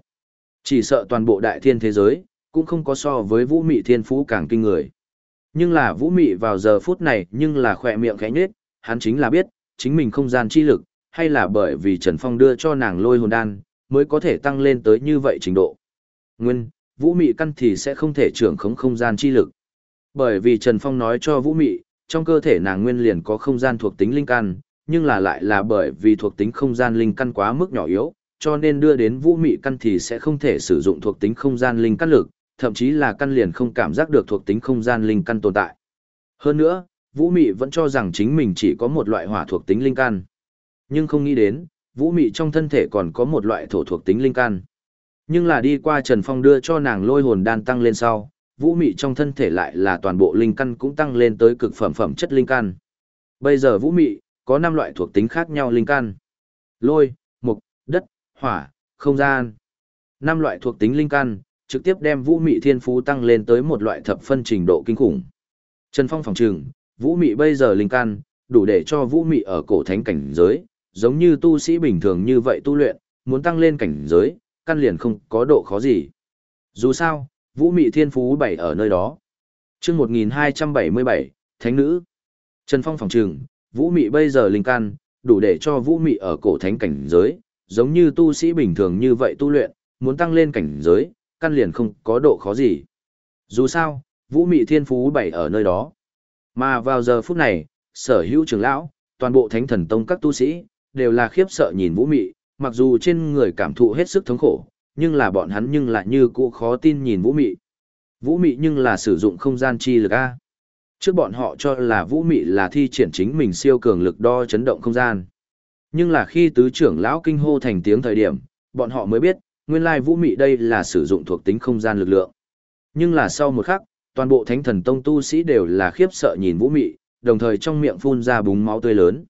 Chỉ sợ toàn bộ đại thiên thế giới, cũng không có so với vũ mị thiên phú càng kinh người. Nhưng là vũ mị vào giờ phút này nhưng là khỏe miệng khẽ nhết, hắn chính là biết, chính mình không gian chi lực, hay là bởi vì Trần Phong đưa cho nàng lôi hồn đan, mới có thể tăng lên tới như vậy trình độ. Nguyên, vũ mị căn thì sẽ không thể trưởng khống không gian chi lực. Bởi vì Trần Phong nói cho vũ mị, trong cơ thể nàng nguyên liền có không gian thuộc tính linh căn, nhưng là lại là bởi vì thuộc tính không gian linh căn quá mức nhỏ yếu, cho nên đưa đến vũ mị căn thì sẽ không thể sử dụng thuộc tính không gian linh căn lực, thậm chí là căn liền không cảm giác được thuộc tính không gian linh căn tồn tại. Hơn nữa, vũ mị vẫn cho rằng chính mình chỉ có một loại hỏa thuộc tính linh căn. Nhưng không nghĩ đến, vũ mị trong thân thể còn có một loại thổ thuộc tính linh căn. Nhưng là đi qua Trần Phong đưa cho nàng lôi hồn đan tăng lên sau, vũ mị trong thân thể lại là toàn bộ linh căn cũng tăng lên tới cực phẩm phẩm chất linh căn. Bây giờ vũ mị, có 5 loại thuộc tính khác nhau linh căn. Lôi, mục, đất, hỏa, không gian. 5 loại thuộc tính linh căn, trực tiếp đem vũ mị thiên phú tăng lên tới một loại thập phân trình độ kinh khủng. Trần Phong phòng trừng, vũ mị bây giờ linh căn, đủ để cho vũ mị ở cổ thánh cảnh giới, giống như tu sĩ bình thường như vậy tu luyện, muốn tăng lên cảnh giới, căn liền không có độ khó gì. Dù sao, vũ mị thiên phú bảy ở nơi đó. chương 1277, Thánh Nữ. Trần Phong phòng trừng, vũ mị bây giờ linh căn, đủ để cho vũ mị ở cổ thánh cảnh giới, giống như tu sĩ bình thường như vậy tu luyện, muốn tăng lên cảnh giới, căn liền không có độ khó gì. Dù sao, vũ mị thiên phú bảy ở nơi đó. Mà vào giờ phút này, sở hữu trưởng lão, toàn bộ thánh thần tông các tu sĩ, đều là khiếp sợ nhìn vũ mị, mặc dù trên người cảm thụ hết sức thống khổ, nhưng là bọn hắn nhưng lại như cũ khó tin nhìn vũ mị. Vũ mị nhưng là sử dụng không gian chi lực A. Trước bọn họ cho là vũ mị là thi triển chính mình siêu cường lực đo chấn động không gian. Nhưng là khi tứ trưởng lão kinh hô thành tiếng thời điểm, bọn họ mới biết, nguyên lai vũ mị đây là sử dụng thuộc tính không gian lực lượng. Nhưng là sau một khắc, toàn bộ thánh thần tông tu sĩ đều là khiếp sợ nhìn vũ mị, đồng thời trong miệng phun ra búng máu tươi lớn.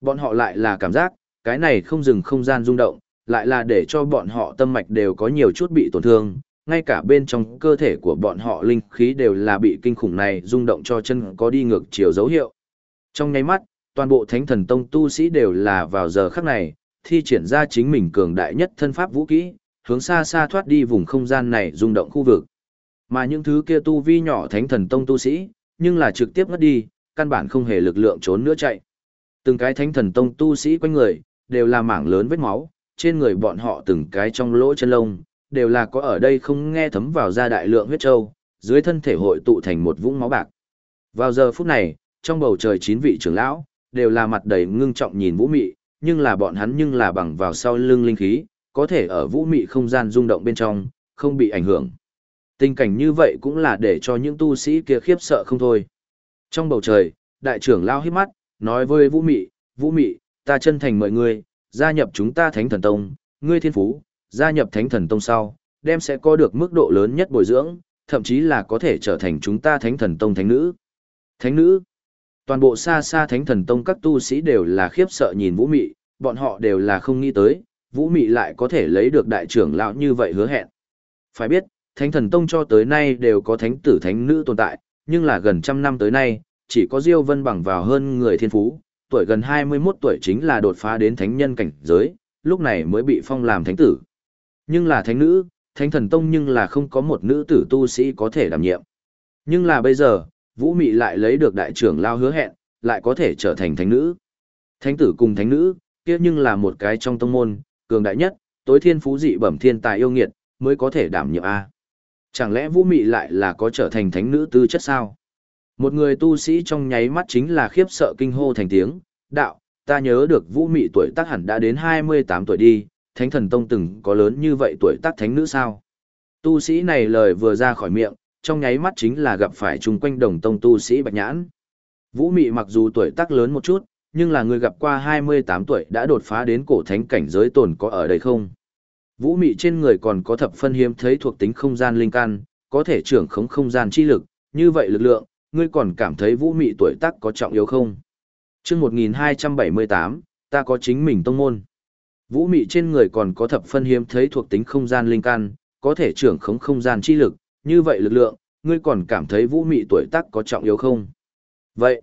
Bọn họ lại là cảm giác, cái này không dừng không gian rung động, lại là để cho bọn họ tâm mạch đều có nhiều chút bị tổn thương, ngay cả bên trong cơ thể của bọn họ linh khí đều là bị kinh khủng này rung động cho chân có đi ngược chiều dấu hiệu. Trong nháy mắt, toàn bộ thánh thần tông tu sĩ đều là vào giờ khắc này, thi triển ra chính mình cường đại nhất thân pháp vũ kỹ, hướng xa xa thoát đi vùng không gian này rung động khu vực. Mà những thứ kia tu vi nhỏ thánh thần tông tu sĩ, nhưng là trực tiếp ngất đi, căn bản không hề lực lượng trốn nữa chạy. Từng cái thánh thần tông tu sĩ quanh người, đều là mảng lớn vết máu, trên người bọn họ từng cái trong lỗ chân lông, đều là có ở đây không nghe thấm vào ra đại lượng huyết châu, dưới thân thể hội tụ thành một vũng máu bạc. Vào giờ phút này, trong bầu trời chín vị trưởng lão, đều là mặt đầy ngưng trọng nhìn vũ mị, nhưng là bọn hắn nhưng là bằng vào sau lưng linh khí, có thể ở vũ mị không gian rung động bên trong, không bị ảnh hưởng. Tình cảnh như vậy cũng là để cho những tu sĩ kia khiếp sợ không thôi. Trong bầu trời, đại trưởng lao hít mắt, nói với vũ mị, vũ mị, ta chân thành mời ngươi, gia nhập chúng ta thánh thần tông, ngươi thiên phú, gia nhập thánh thần tông sau, đem sẽ có được mức độ lớn nhất bồi dưỡng, thậm chí là có thể trở thành chúng ta thánh thần tông thánh nữ. Thánh nữ, toàn bộ xa xa thánh thần tông các tu sĩ đều là khiếp sợ nhìn vũ mị, bọn họ đều là không nghĩ tới, vũ mị lại có thể lấy được đại trưởng lão như vậy hứa hẹn. Phải biết, thánh thần tông cho tới nay đều có thánh tử thánh nữ tồn tại, nhưng là gần trăm năm tới nay, chỉ có Diêu Vân bằng vào hơn người thiên phú, tuổi gần 21 tuổi chính là đột phá đến thánh nhân cảnh giới, lúc này mới bị phong làm thánh tử. Nhưng là thánh nữ, thánh thần tông nhưng là không có một nữ tử tu sĩ có thể đảm nhiệm. Nhưng là bây giờ, Vũ Mị lại lấy được đại trưởng lao hứa hẹn, lại có thể trở thành thánh nữ. Thánh tử cùng thánh nữ, kia nhưng là một cái trong tông môn, cường đại nhất, tối thiên phú dị bẩm thiên tài yêu nghiệt, mới có thể đảm nhiệm A. Chẳng lẽ Vũ Mị lại là có trở thành thánh nữ tư chất sao? Một người tu sĩ trong nháy mắt chính là khiếp sợ kinh hô thành tiếng, đạo, ta nhớ được vũ mị tuổi tác hẳn đã đến 28 tuổi đi, thánh thần tông từng có lớn như vậy tuổi tác thánh nữ sao? Tu sĩ này lời vừa ra khỏi miệng, trong nháy mắt chính là gặp phải chung quanh đồng tông tu sĩ bạch nhãn. Vũ mị mặc dù tuổi tác lớn một chút, nhưng là người gặp qua 28 tuổi đã đột phá đến cổ thánh cảnh giới tồn có ở đây không? Vũ mị trên người còn có thập phân hiếm thấy thuộc tính không gian linh căn, có thể trưởng khống không gian chi lực, như vậy lực lượng, ngươi còn cảm thấy vũ mị tuổi tác có trọng yếu không? chương 1278, ta có chính mình tông môn. Vũ mị trên người còn có thập phân hiếm thấy thuộc tính không gian linh căn, có thể trưởng khống không gian chi lực, như vậy lực lượng, ngươi còn cảm thấy vũ mị tuổi tác có trọng yếu không? Vậy,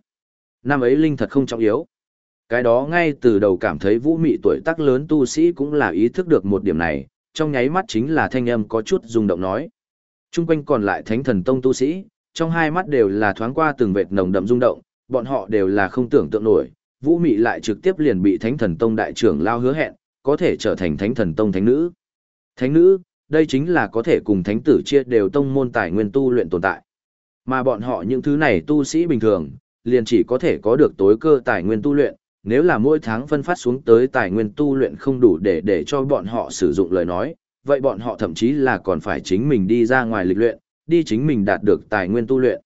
năm ấy linh thật không trọng yếu. Cái đó ngay từ đầu cảm thấy vũ mị tuổi tác lớn tu sĩ cũng là ý thức được một điểm này, trong nháy mắt chính là thanh âm có chút rung động nói. Trung quanh còn lại thánh thần tông tu sĩ, trong hai mắt đều là thoáng qua từng vệt nồng đậm rung động, bọn họ đều là không tưởng tượng nổi, vũ mị lại trực tiếp liền bị thánh thần tông đại trưởng lao hứa hẹn, có thể trở thành thánh thần tông thánh nữ. Thánh nữ, đây chính là có thể cùng thánh tử chia đều tông môn tài nguyên tu luyện tồn tại. Mà bọn họ những thứ này tu sĩ bình thường, liền chỉ có thể có được tối cơ tài nguyên tu luyện, nếu là mỗi tháng phân phát xuống tới tài nguyên tu luyện không đủ để để cho bọn họ sử dụng lời nói, vậy bọn họ thậm chí là còn phải chính mình đi ra ngoài lịch luyện, đi chính mình đạt được tài nguyên tu luyện.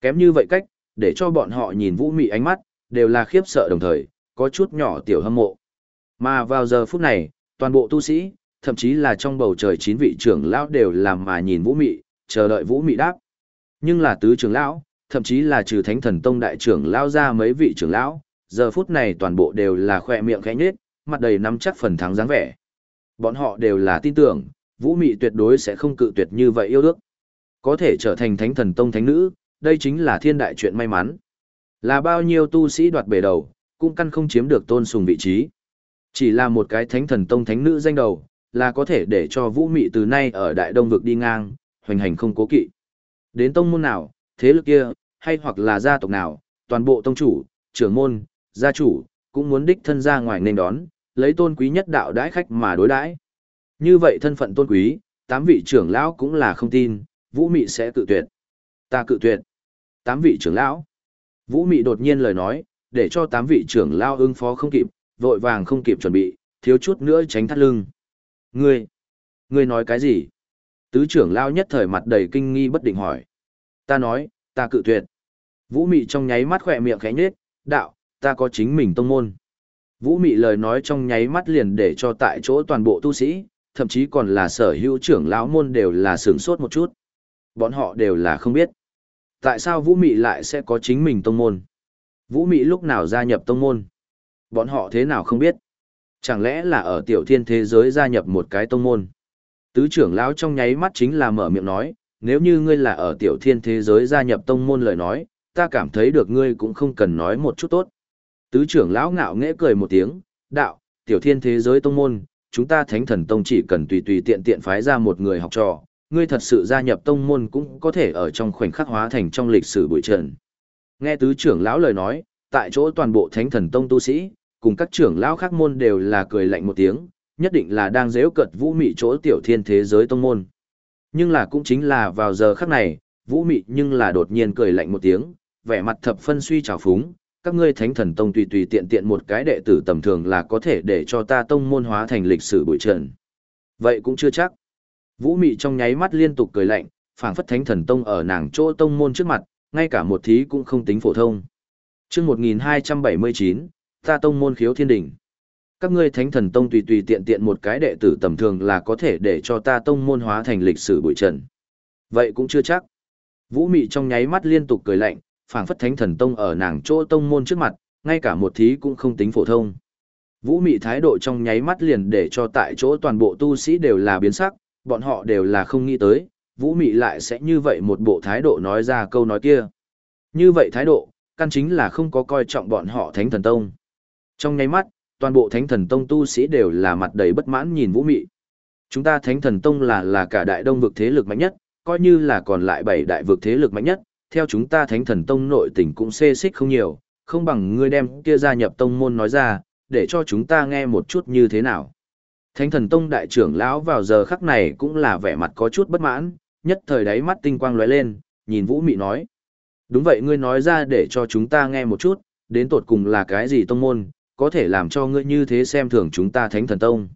Kém như vậy cách, để cho bọn họ nhìn vũ mị ánh mắt, đều là khiếp sợ đồng thời, có chút nhỏ tiểu hâm mộ. Mà vào giờ phút này, toàn bộ tu sĩ, thậm chí là trong bầu trời chín vị trưởng lão đều làm mà nhìn vũ mị, chờ đợi vũ mị đáp. Nhưng là tứ trưởng lão, thậm chí là trừ thánh thần tông đại trưởng lão ra mấy vị trưởng lão, giờ phút này toàn bộ đều là khoe miệng khẽ nhếch, mặt đầy nắm chắc phần thắng dáng vẻ. Bọn họ đều là tin tưởng, vũ mị tuyệt đối sẽ không cự tuyệt như vậy yêu ước. Có thể trở thành thánh thần tông thánh nữ, đây chính là thiên đại chuyện may mắn. Là bao nhiêu tu sĩ đoạt bể đầu, cũng căn không chiếm được tôn sùng vị trí. Chỉ là một cái thánh thần tông thánh nữ danh đầu, là có thể để cho vũ mị từ nay ở đại đông vực đi ngang, hoành hành không cố kỵ. Đến tông môn nào, thế lực kia, hay hoặc là gia tộc nào, toàn bộ tông chủ, trưởng môn, gia chủ, cũng muốn đích thân ra ngoài nên đón, lấy tôn quý nhất đạo đãi khách mà đối đãi. Như vậy thân phận tôn quý, tám vị trưởng lão cũng là không tin, Vũ Mị sẽ cự tuyệt. Ta cự tuyệt. Tám vị trưởng lão. Vũ Mị đột nhiên lời nói, để cho tám vị trưởng lão ứng phó không kịp, vội vàng không kịp chuẩn bị, thiếu chút nữa tránh thắt lưng. Ngươi, ngươi nói cái gì? Tứ trưởng lão nhất thời mặt đầy kinh nghi bất định hỏi. Ta nói, ta cự tuyệt. Vũ Mị trong nháy mắt khỏe miệng khẽ nhếch, đạo, ta có chính mình tông môn. Vũ Mị lời nói trong nháy mắt liền để cho tại chỗ toàn bộ tu sĩ, thậm chí còn là sở hữu trưởng lão môn đều là sửng sốt một chút. Bọn họ đều là không biết. Tại sao Vũ Mị lại sẽ có chính mình tông môn? Vũ Mị lúc nào gia nhập tông môn? Bọn họ thế nào không biết? Chẳng lẽ là ở tiểu thiên thế giới gia nhập một cái tông môn? Tứ trưởng lão trong nháy mắt chính là mở miệng nói, nếu như ngươi là ở tiểu thiên thế giới gia nhập tông môn lời nói, ta cảm thấy được ngươi cũng không cần nói một chút tốt. Tứ trưởng lão ngạo nghễ cười một tiếng, đạo, tiểu thiên thế giới tông môn, chúng ta thánh thần tông chỉ cần tùy tùy tiện tiện phái ra một người học trò, ngươi thật sự gia nhập tông môn cũng có thể ở trong khoảnh khắc hóa thành trong lịch sử bụi trần. Nghe tứ trưởng lão lời nói, tại chỗ toàn bộ thánh thần tông tu sĩ, cùng các trưởng lão khác môn đều là cười lạnh một tiếng, nhất định là đang dễu cợt vũ mị chỗ tiểu thiên thế giới tông môn. Nhưng là cũng chính là vào giờ khắc này, vũ mị nhưng là đột nhiên cười lạnh một tiếng, vẻ mặt thập phân suy trào phúng, các ngươi thánh thần tông tùy tùy tiện tiện một cái đệ tử tầm thường là có thể để cho ta tông môn hóa thành lịch sử bụi trần. Vậy cũng chưa chắc. Vũ Mị trong nháy mắt liên tục cười lạnh, phảng phất thánh thần tông ở nàng chỗ tông môn trước mặt, ngay cả một thí cũng không tính phổ thông. Chương 1279, ta tông môn khiếu thiên đỉnh. Các ngươi thánh thần tông tùy tùy tiện tiện một cái đệ tử tầm thường là có thể để cho ta tông môn hóa thành lịch sử bụi trần. Vậy cũng chưa chắc. Vũ Mị trong nháy mắt liên tục cười lạnh, phảng phất thánh thần tông ở nàng chỗ tông môn trước mặt, ngay cả một thí cũng không tính phổ thông. Vũ mị thái độ trong nháy mắt liền để cho tại chỗ toàn bộ tu sĩ đều là biến sắc, bọn họ đều là không nghĩ tới, vũ mị lại sẽ như vậy một bộ thái độ nói ra câu nói kia. Như vậy thái độ, căn chính là không có coi trọng bọn họ thánh thần tông. Trong nháy mắt, toàn bộ thánh thần tông tu sĩ đều là mặt đầy bất mãn nhìn vũ mị. Chúng ta thánh thần tông là là cả đại đông vực thế lực mạnh nhất, coi như là còn lại bảy đại vực thế lực mạnh nhất, theo chúng ta thánh thần tông nội tình cũng xê xích không nhiều, không bằng ngươi đem kia gia nhập tông môn nói ra, để cho chúng ta nghe một chút như thế nào. Thánh thần tông đại trưởng lão vào giờ khắc này cũng là vẻ mặt có chút bất mãn, nhất thời đáy mắt tinh quang lóe lên, nhìn Vũ Mị nói. Đúng vậy ngươi nói ra để cho chúng ta nghe một chút, đến tột cùng là cái gì tông môn, có thể làm cho ngươi như thế xem thường chúng ta thánh thần tông.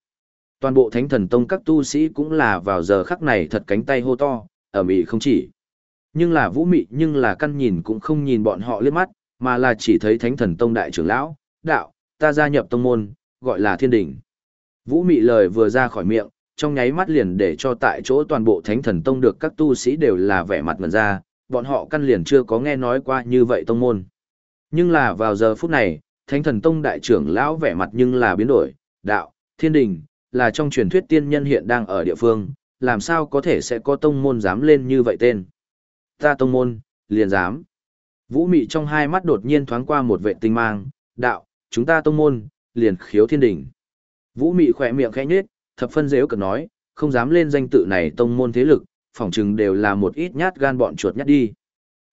Toàn bộ thánh thần tông các tu sĩ cũng là vào giờ khắc này thật cánh tay hô to, ở mỹ không chỉ. Nhưng là vũ mị nhưng là căn nhìn cũng không nhìn bọn họ liếc mắt, mà là chỉ thấy thánh thần tông đại trưởng lão, đạo, ta gia nhập tông môn, gọi là thiên đình Vũ mị lời vừa ra khỏi miệng, trong nháy mắt liền để cho tại chỗ toàn bộ thánh thần tông được các tu sĩ đều là vẻ mặt ngần ra, bọn họ căn liền chưa có nghe nói qua như vậy tông môn. Nhưng là vào giờ phút này, thánh thần tông đại trưởng lão vẻ mặt nhưng là biến đổi, đạo, thiên đình, là trong truyền thuyết tiên nhân hiện đang ở địa phương, làm sao có thể sẽ có tông môn dám lên như vậy tên. Ta tông môn, liền dám. Vũ mị trong hai mắt đột nhiên thoáng qua một vệ tinh mang, đạo, chúng ta tông môn, liền khiếu thiên đỉnh. Vũ mị khỏe miệng khẽ nhếch, thập phân dễ cực nói, không dám lên danh tự này tông môn thế lực, phỏng chừng đều là một ít nhát gan bọn chuột nhát đi.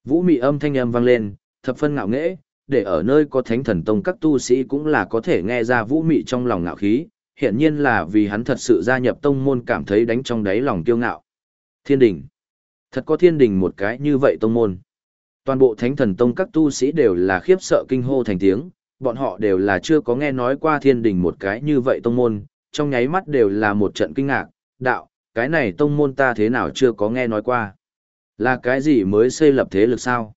Vũ mị âm thanh âm vang lên, thập phân ngạo nghễ, để ở nơi có thánh thần tông các tu sĩ cũng là có thể nghe ra vũ mị trong lòng ngạo khí, hiện nhiên là vì hắn thật sự gia nhập tông môn cảm thấy đánh trong đáy lòng kiêu ngạo. Thiên đỉnh. Thật có thiên đình một cái như vậy tông môn. Toàn bộ thánh thần tông các tu sĩ đều là khiếp sợ kinh hô thành tiếng, bọn họ đều là chưa có nghe nói qua thiên đình một cái như vậy tông môn, trong nháy mắt đều là một trận kinh ngạc, đạo, cái này tông môn ta thế nào chưa có nghe nói qua. Là cái gì mới xây lập thế lực sao?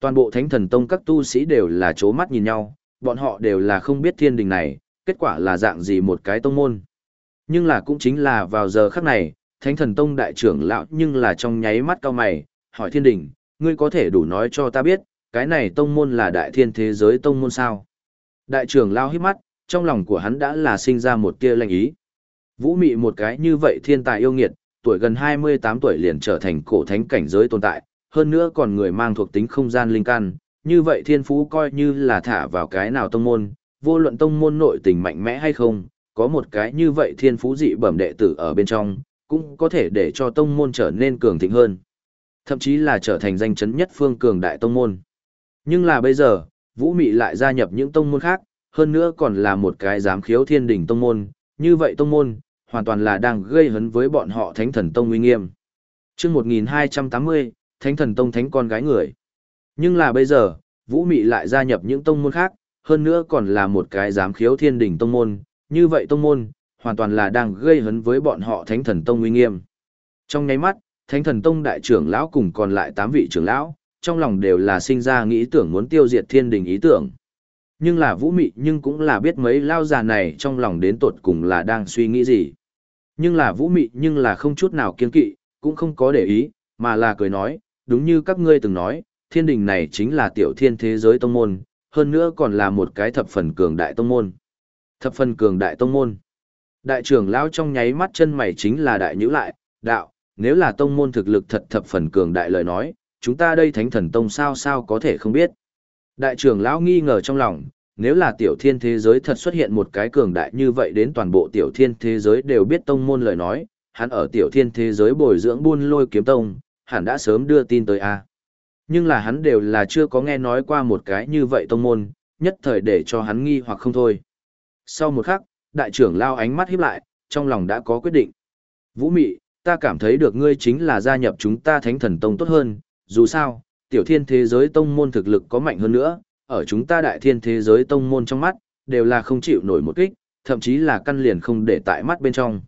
Toàn bộ thánh thần tông các tu sĩ đều là chố mắt nhìn nhau, bọn họ đều là không biết thiên đình này, kết quả là dạng gì một cái tông môn. Nhưng là cũng chính là vào giờ khắc này, thánh thần tông đại trưởng lão nhưng là trong nháy mắt cao mày, hỏi thiên đình, ngươi có thể đủ nói cho ta biết, cái này tông môn là đại thiên thế giới tông môn sao? Đại trưởng lão hít mắt, trong lòng của hắn đã là sinh ra một tia lệnh ý. Vũ mị một cái như vậy thiên tài yêu nghiệt, tuổi gần 28 tuổi liền trở thành cổ thánh cảnh giới tồn tại, hơn nữa còn người mang thuộc tính không gian linh căn, như vậy thiên phú coi như là thả vào cái nào tông môn, vô luận tông môn nội tình mạnh mẽ hay không, có một cái như vậy thiên phú dị bẩm đệ tử ở bên trong, cũng có thể để cho tông môn trở nên cường thịnh hơn. Thậm chí là trở thành danh chấn nhất phương cường đại tông môn. Nhưng là bây giờ, Vũ Mị lại gia nhập những tông môn khác, hơn nữa còn là một cái giám khiếu thiên đỉnh tông môn, như vậy tông môn, hoàn toàn là đang gây hấn với bọn họ thánh thần tông uy nghiêm. chương 1280, thánh thần tông thánh con gái người. Nhưng là bây giờ, Vũ Mị lại gia nhập những tông môn khác, hơn nữa còn là một cái giám khiếu thiên đỉnh tông môn, như vậy tông môn, hoàn toàn là đang gây hấn với bọn họ thánh thần tông uy nghiêm. Trong nháy mắt, thánh thần tông đại trưởng lão cùng còn lại 8 vị trưởng lão, trong lòng đều là sinh ra nghĩ tưởng muốn tiêu diệt thiên đình ý tưởng. Nhưng là vũ mị nhưng cũng là biết mấy lao già này trong lòng đến tột cùng là đang suy nghĩ gì. Nhưng là vũ mị nhưng là không chút nào kiên kỵ, cũng không có để ý, mà là cười nói, đúng như các ngươi từng nói, thiên đình này chính là tiểu thiên thế giới tông môn, hơn nữa còn là một cái thập phần cường đại tông môn. Thập phần cường đại tông môn. Đại trưởng lão trong nháy mắt chân mày chính là đại nhữ lại, đạo, nếu là tông môn thực lực thật thập phần cường đại lời nói, chúng ta đây thánh thần tông sao sao có thể không biết. Đại trưởng lão nghi ngờ trong lòng, nếu là tiểu thiên thế giới thật xuất hiện một cái cường đại như vậy đến toàn bộ tiểu thiên thế giới đều biết tông môn lời nói, hắn ở tiểu thiên thế giới bồi dưỡng buôn lôi kiếm tông, hắn đã sớm đưa tin tới A. Nhưng là hắn đều là chưa có nghe nói qua một cái như vậy tông môn, nhất thời để cho hắn nghi hoặc không thôi. Sau một khắc, đại trưởng lao ánh mắt híp lại, trong lòng đã có quyết định. Vũ Mị, ta cảm thấy được ngươi chính là gia nhập chúng ta thánh thần tông tốt hơn, dù sao, tiểu thiên thế giới tông môn thực lực có mạnh hơn nữa, ở chúng ta đại thiên thế giới tông môn trong mắt, đều là không chịu nổi một kích, thậm chí là căn liền không để tại mắt bên trong.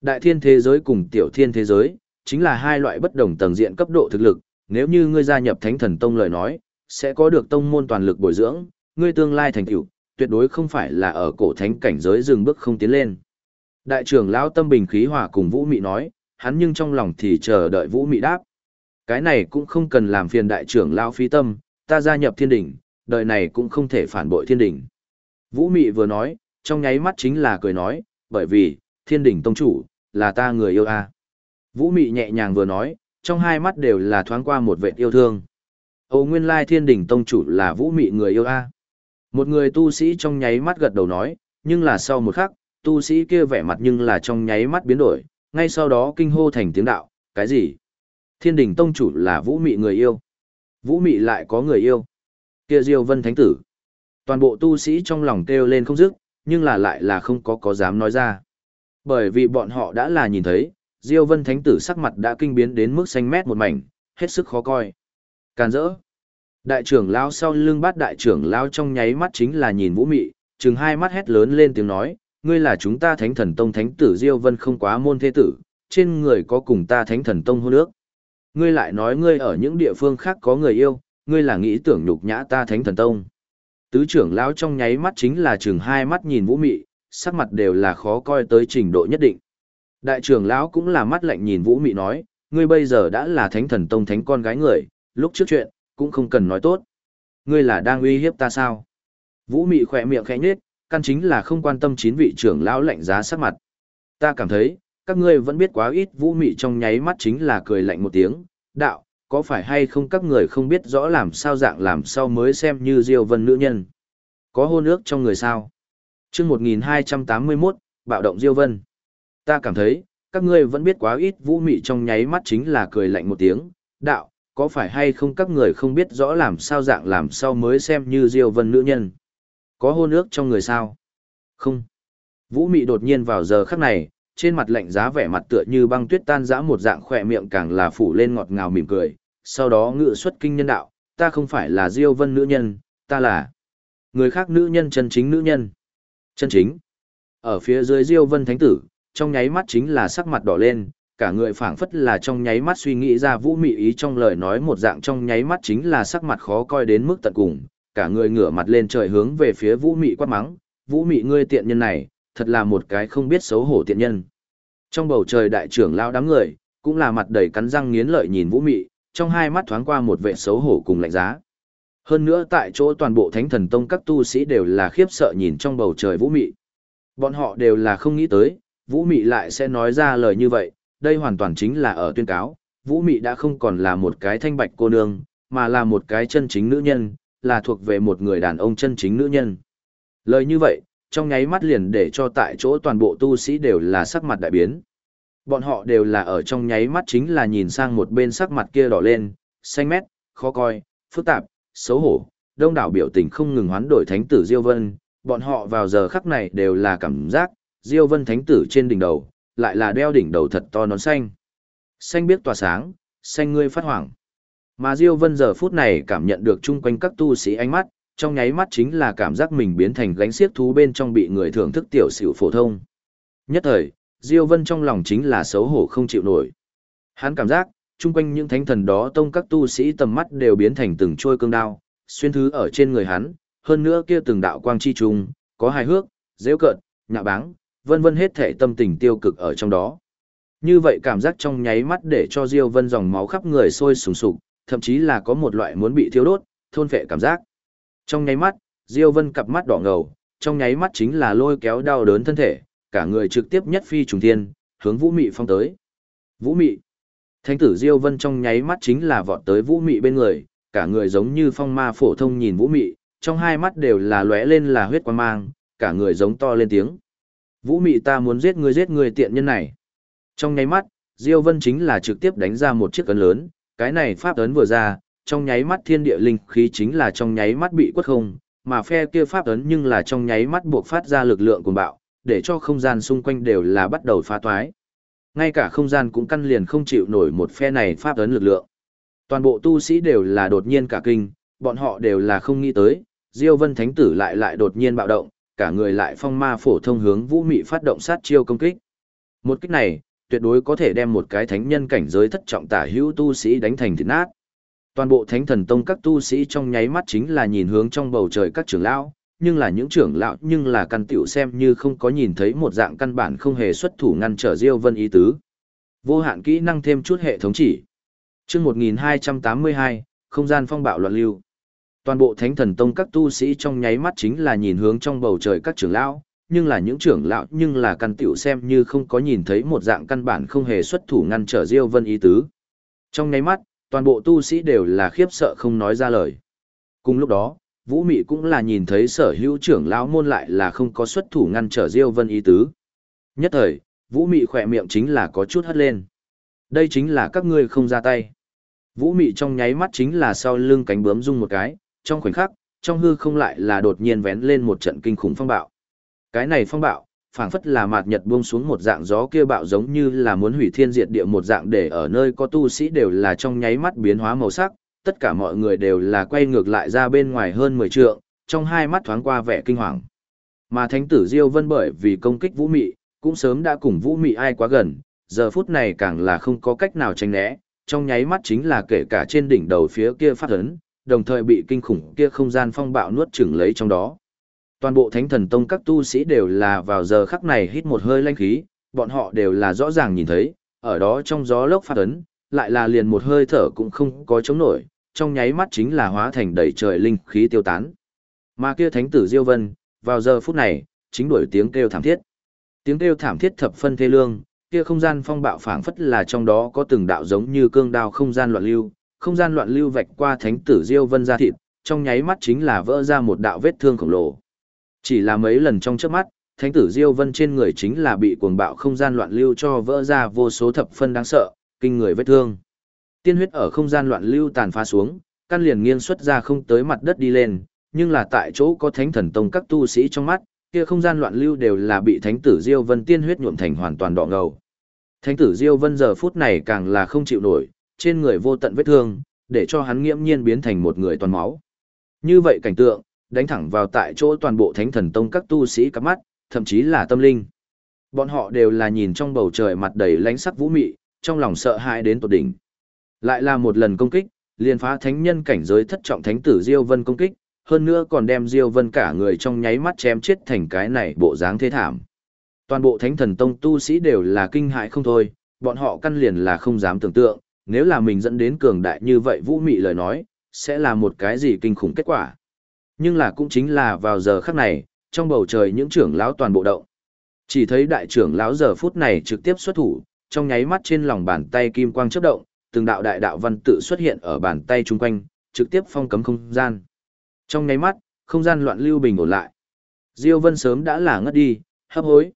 Đại thiên thế giới cùng tiểu thiên thế giới, chính là hai loại bất đồng tầng diện cấp độ thực lực, nếu như ngươi gia nhập thánh thần tông lời nói, sẽ có được tông môn toàn lực bồi dưỡng, ngươi tương lai thành tựu tuyệt đối không phải là ở cổ thánh cảnh giới dừng bước không tiến lên. Đại trưởng lão tâm bình khí hòa cùng Vũ Mị nói, hắn nhưng trong lòng thì chờ đợi Vũ Mị đáp. Cái này cũng không cần làm phiền đại trưởng lão phí tâm, ta gia nhập thiên đỉnh, đời này cũng không thể phản bội thiên đỉnh. Vũ Mị vừa nói, trong nháy mắt chính là cười nói, bởi vì, thiên đỉnh tông chủ, là ta người yêu a. Vũ Mị nhẹ nhàng vừa nói, trong hai mắt đều là thoáng qua một vệ yêu thương. Âu nguyên lai thiên đỉnh tông chủ là Vũ Mị người yêu a. Một người tu sĩ trong nháy mắt gật đầu nói, nhưng là sau một khắc, tu sĩ kia vẻ mặt nhưng là trong nháy mắt biến đổi, ngay sau đó kinh hô thành tiếng đạo, cái gì? Thiên đình tông chủ là vũ mị người yêu. Vũ mị lại có người yêu. Kia diêu vân thánh tử. Toàn bộ tu sĩ trong lòng kêu lên không dứt, nhưng là lại là không có có dám nói ra. Bởi vì bọn họ đã là nhìn thấy, diêu vân thánh tử sắc mặt đã kinh biến đến mức xanh mét một mảnh, hết sức khó coi. Càn rỡ. Đại trưởng lão sau lưng bát đại trưởng lão trong nháy mắt chính là nhìn Vũ Mị, chừng hai mắt hét lớn lên tiếng nói, ngươi là chúng ta Thánh Thần Tông Thánh tử Diêu Vân không quá môn thế tử, trên người có cùng ta Thánh Thần Tông hôn ước. Ngươi lại nói ngươi ở những địa phương khác có người yêu, ngươi là nghĩ tưởng nhục nhã ta Thánh Thần Tông. Tứ trưởng lão trong nháy mắt chính là chừng hai mắt nhìn Vũ Mị, sắc mặt đều là khó coi tới trình độ nhất định. Đại trưởng lão cũng là mắt lạnh nhìn Vũ Mị nói, ngươi bây giờ đã là Thánh Thần Tông thánh con gái người, lúc trước chuyện, cũng không cần nói tốt. Ngươi là đang uy hiếp ta sao? Vũ Mị khỏe miệng khẽ nhếch, căn chính là không quan tâm chín vị trưởng lão lạnh giá sắc mặt. Ta cảm thấy, các ngươi vẫn biết quá ít Vũ Mị trong nháy mắt chính là cười lạnh một tiếng, đạo, có phải hay không các người không biết rõ làm sao dạng làm sao mới xem như Diêu Vân nữ nhân. Có hôn ước trong người sao? Chương 1281, bạo động Diêu Vân. Ta cảm thấy, các ngươi vẫn biết quá ít Vũ Mị trong nháy mắt chính là cười lạnh một tiếng, đạo, có phải hay không các người không biết rõ làm sao dạng làm sao mới xem như Diêu Vân nữ nhân. Có hôn ước trong người sao? Không. Vũ Mị đột nhiên vào giờ khắc này, trên mặt lạnh giá vẻ mặt tựa như băng tuyết tan rã một dạng khỏe miệng càng là phủ lên ngọt ngào mỉm cười, sau đó ngự xuất kinh nhân đạo, ta không phải là Diêu Vân nữ nhân, ta là người khác nữ nhân chân chính nữ nhân. Chân chính. Ở phía dưới Diêu Vân thánh tử, trong nháy mắt chính là sắc mặt đỏ lên, cả người phảng phất là trong nháy mắt suy nghĩ ra vũ mị ý trong lời nói một dạng trong nháy mắt chính là sắc mặt khó coi đến mức tận cùng, cả người ngửa mặt lên trời hướng về phía vũ mị quát mắng, vũ mị ngươi tiện nhân này, thật là một cái không biết xấu hổ tiện nhân. Trong bầu trời đại trưởng lao đám người, cũng là mặt đầy cắn răng nghiến lợi nhìn vũ mị, trong hai mắt thoáng qua một vẻ xấu hổ cùng lạnh giá. Hơn nữa tại chỗ toàn bộ thánh thần tông các tu sĩ đều là khiếp sợ nhìn trong bầu trời vũ mị. Bọn họ đều là không nghĩ tới, vũ mị lại sẽ nói ra lời như vậy, đây hoàn toàn chính là ở tuyên cáo, vũ mị đã không còn là một cái thanh bạch cô nương, mà là một cái chân chính nữ nhân, là thuộc về một người đàn ông chân chính nữ nhân. Lời như vậy, trong nháy mắt liền để cho tại chỗ toàn bộ tu sĩ đều là sắc mặt đại biến. Bọn họ đều là ở trong nháy mắt chính là nhìn sang một bên sắc mặt kia đỏ lên, xanh mét, khó coi, phức tạp, xấu hổ, đông đảo biểu tình không ngừng hoán đổi thánh tử Diêu Vân, bọn họ vào giờ khắc này đều là cảm giác, Diêu Vân thánh tử trên đỉnh đầu, lại là đeo đỉnh đầu thật to nón xanh. Xanh biết tỏa sáng, xanh ngươi phát hoảng. Mà Diêu Vân giờ phút này cảm nhận được chung quanh các tu sĩ ánh mắt, trong nháy mắt chính là cảm giác mình biến thành gánh xiếc thú bên trong bị người thưởng thức tiểu xỉu phổ thông. Nhất thời, Diêu Vân trong lòng chính là xấu hổ không chịu nổi. Hắn cảm giác, chung quanh những thánh thần đó tông các tu sĩ tầm mắt đều biến thành từng trôi cương đao, xuyên thứ ở trên người hắn, hơn nữa kia từng đạo quang chi trùng, có hài hước, dễ cợt, nhạ báng, vân vân hết thể tâm tình tiêu cực ở trong đó. Như vậy cảm giác trong nháy mắt để cho Diêu Vân dòng máu khắp người sôi sùng sục, thậm chí là có một loại muốn bị thiêu đốt, thôn phệ cảm giác. Trong nháy mắt, Diêu Vân cặp mắt đỏ ngầu, trong nháy mắt chính là lôi kéo đau đớn thân thể, cả người trực tiếp nhất phi trùng thiên, hướng Vũ Mị phong tới. Vũ Mị. Thánh tử Diêu Vân trong nháy mắt chính là vọt tới Vũ Mị bên người, cả người giống như phong ma phổ thông nhìn Vũ Mị, trong hai mắt đều là lóe lên là huyết quang mang, cả người giống to lên tiếng. Vũ Mị ta muốn giết ngươi giết người tiện nhân này. Trong nháy mắt, Diêu Vân chính là trực tiếp đánh ra một chiếc ấn lớn, cái này pháp ấn vừa ra, trong nháy mắt thiên địa linh khí chính là trong nháy mắt bị quất không, mà phe kia pháp ấn nhưng là trong nháy mắt buộc phát ra lực lượng cuồng bạo, để cho không gian xung quanh đều là bắt đầu phá toái. Ngay cả không gian cũng căn liền không chịu nổi một phe này pháp ấn lực lượng. Toàn bộ tu sĩ đều là đột nhiên cả kinh, bọn họ đều là không nghĩ tới, Diêu Vân Thánh Tử lại lại đột nhiên bạo động, cả người lại phong ma phổ thông hướng Vũ Mị phát động sát chiêu công kích. Một kích này, tuyệt đối có thể đem một cái thánh nhân cảnh giới thất trọng tả hữu tu sĩ đánh thành thịt nát. Toàn bộ thánh thần tông các tu sĩ trong nháy mắt chính là nhìn hướng trong bầu trời các trưởng lão, nhưng là những trưởng lão nhưng là căn tiểu xem như không có nhìn thấy một dạng căn bản không hề xuất thủ ngăn trở Diêu Vân ý tứ. Vô hạn kỹ năng thêm chút hệ thống chỉ. Chương 1282, không gian phong bạo loạn lưu. Toàn bộ thánh thần tông các tu sĩ trong nháy mắt chính là nhìn hướng trong bầu trời các trưởng lão, nhưng là những trưởng lão nhưng là căn tiểu xem như không có nhìn thấy một dạng căn bản không hề xuất thủ ngăn trở Diêu Vân ý tứ. Trong nháy mắt, toàn bộ tu sĩ đều là khiếp sợ không nói ra lời. Cùng lúc đó, Vũ Mị cũng là nhìn thấy sở hữu trưởng lão môn lại là không có xuất thủ ngăn trở Diêu Vân ý tứ. Nhất thời, Vũ Mị khỏe miệng chính là có chút hất lên. Đây chính là các ngươi không ra tay. Vũ Mị trong nháy mắt chính là sau lưng cánh bướm rung một cái, trong khoảnh khắc, trong hư không lại là đột nhiên vén lên một trận kinh khủng phong bạo. Cái này phong bạo, phảng phất là mạt nhật buông xuống một dạng gió kia bạo giống như là muốn hủy thiên diệt địa một dạng để ở nơi có tu sĩ đều là trong nháy mắt biến hóa màu sắc, tất cả mọi người đều là quay ngược lại ra bên ngoài hơn 10 trượng, trong hai mắt thoáng qua vẻ kinh hoàng. Mà thánh tử Diêu Vân bởi vì công kích Vũ Mị, cũng sớm đã cùng Vũ Mị ai quá gần, giờ phút này càng là không có cách nào tránh né, trong nháy mắt chính là kể cả trên đỉnh đầu phía kia phát ấn, đồng thời bị kinh khủng kia không gian phong bạo nuốt chửng lấy trong đó. Toàn bộ thánh thần tông các tu sĩ đều là vào giờ khắc này hít một hơi lanh khí, bọn họ đều là rõ ràng nhìn thấy, ở đó trong gió lốc phát ấn, lại là liền một hơi thở cũng không có chống nổi, trong nháy mắt chính là hóa thành đầy trời linh khí tiêu tán. Mà kia thánh tử Diêu Vân, vào giờ phút này, chính đuổi tiếng kêu thảm thiết. Tiếng kêu thảm thiết thập phân thê lương, kia không gian phong bạo phảng phất là trong đó có từng đạo giống như cương đao không gian loạn lưu, không gian loạn lưu vạch qua thánh tử Diêu Vân ra thịt, trong nháy mắt chính là vỡ ra một đạo vết thương khổng lồ. Chỉ là mấy lần trong chớp mắt, thánh tử Diêu Vân trên người chính là bị cuồng bạo không gian loạn lưu cho vỡ ra vô số thập phân đáng sợ, kinh người vết thương. Tiên huyết ở không gian loạn lưu tàn phá xuống, căn liền nghiêng xuất ra không tới mặt đất đi lên, nhưng là tại chỗ có thánh thần tông các tu sĩ trong mắt, kia không gian loạn lưu đều là bị thánh tử Diêu Vân tiên huyết nhuộm thành hoàn toàn đỏ ngầu. Thánh tử Diêu Vân giờ phút này càng là không chịu nổi, trên người vô tận vết thương, để cho hắn nghiễm nhiên biến thành một người toàn máu. Như vậy cảnh tượng, đánh thẳng vào tại chỗ toàn bộ thánh thần tông các tu sĩ cắp mắt, thậm chí là tâm linh. Bọn họ đều là nhìn trong bầu trời mặt đầy lánh sắc vũ mị, trong lòng sợ hãi đến tột đỉnh. Lại là một lần công kích, liền phá thánh nhân cảnh giới thất trọng thánh tử Diêu Vân công kích, hơn nữa còn đem Diêu Vân cả người trong nháy mắt chém chết thành cái này bộ dáng thế thảm. Toàn bộ thánh thần tông tu sĩ đều là kinh hãi không thôi, bọn họ căn liền là không dám tưởng tượng, nếu là mình dẫn đến cường đại như vậy vũ mị lời nói, sẽ là một cái gì kinh khủng kết quả. Nhưng là cũng chính là vào giờ khắc này, trong bầu trời những trưởng lão toàn bộ động. Chỉ thấy đại trưởng lão giờ phút này trực tiếp xuất thủ, trong nháy mắt trên lòng bàn tay kim quang chớp động, từng đạo đại đạo văn tự xuất hiện ở bàn tay chung quanh, trực tiếp phong cấm không gian. Trong nháy mắt, không gian loạn lưu bình ổn lại. Diêu Vân sớm đã là ngất đi, hấp hối.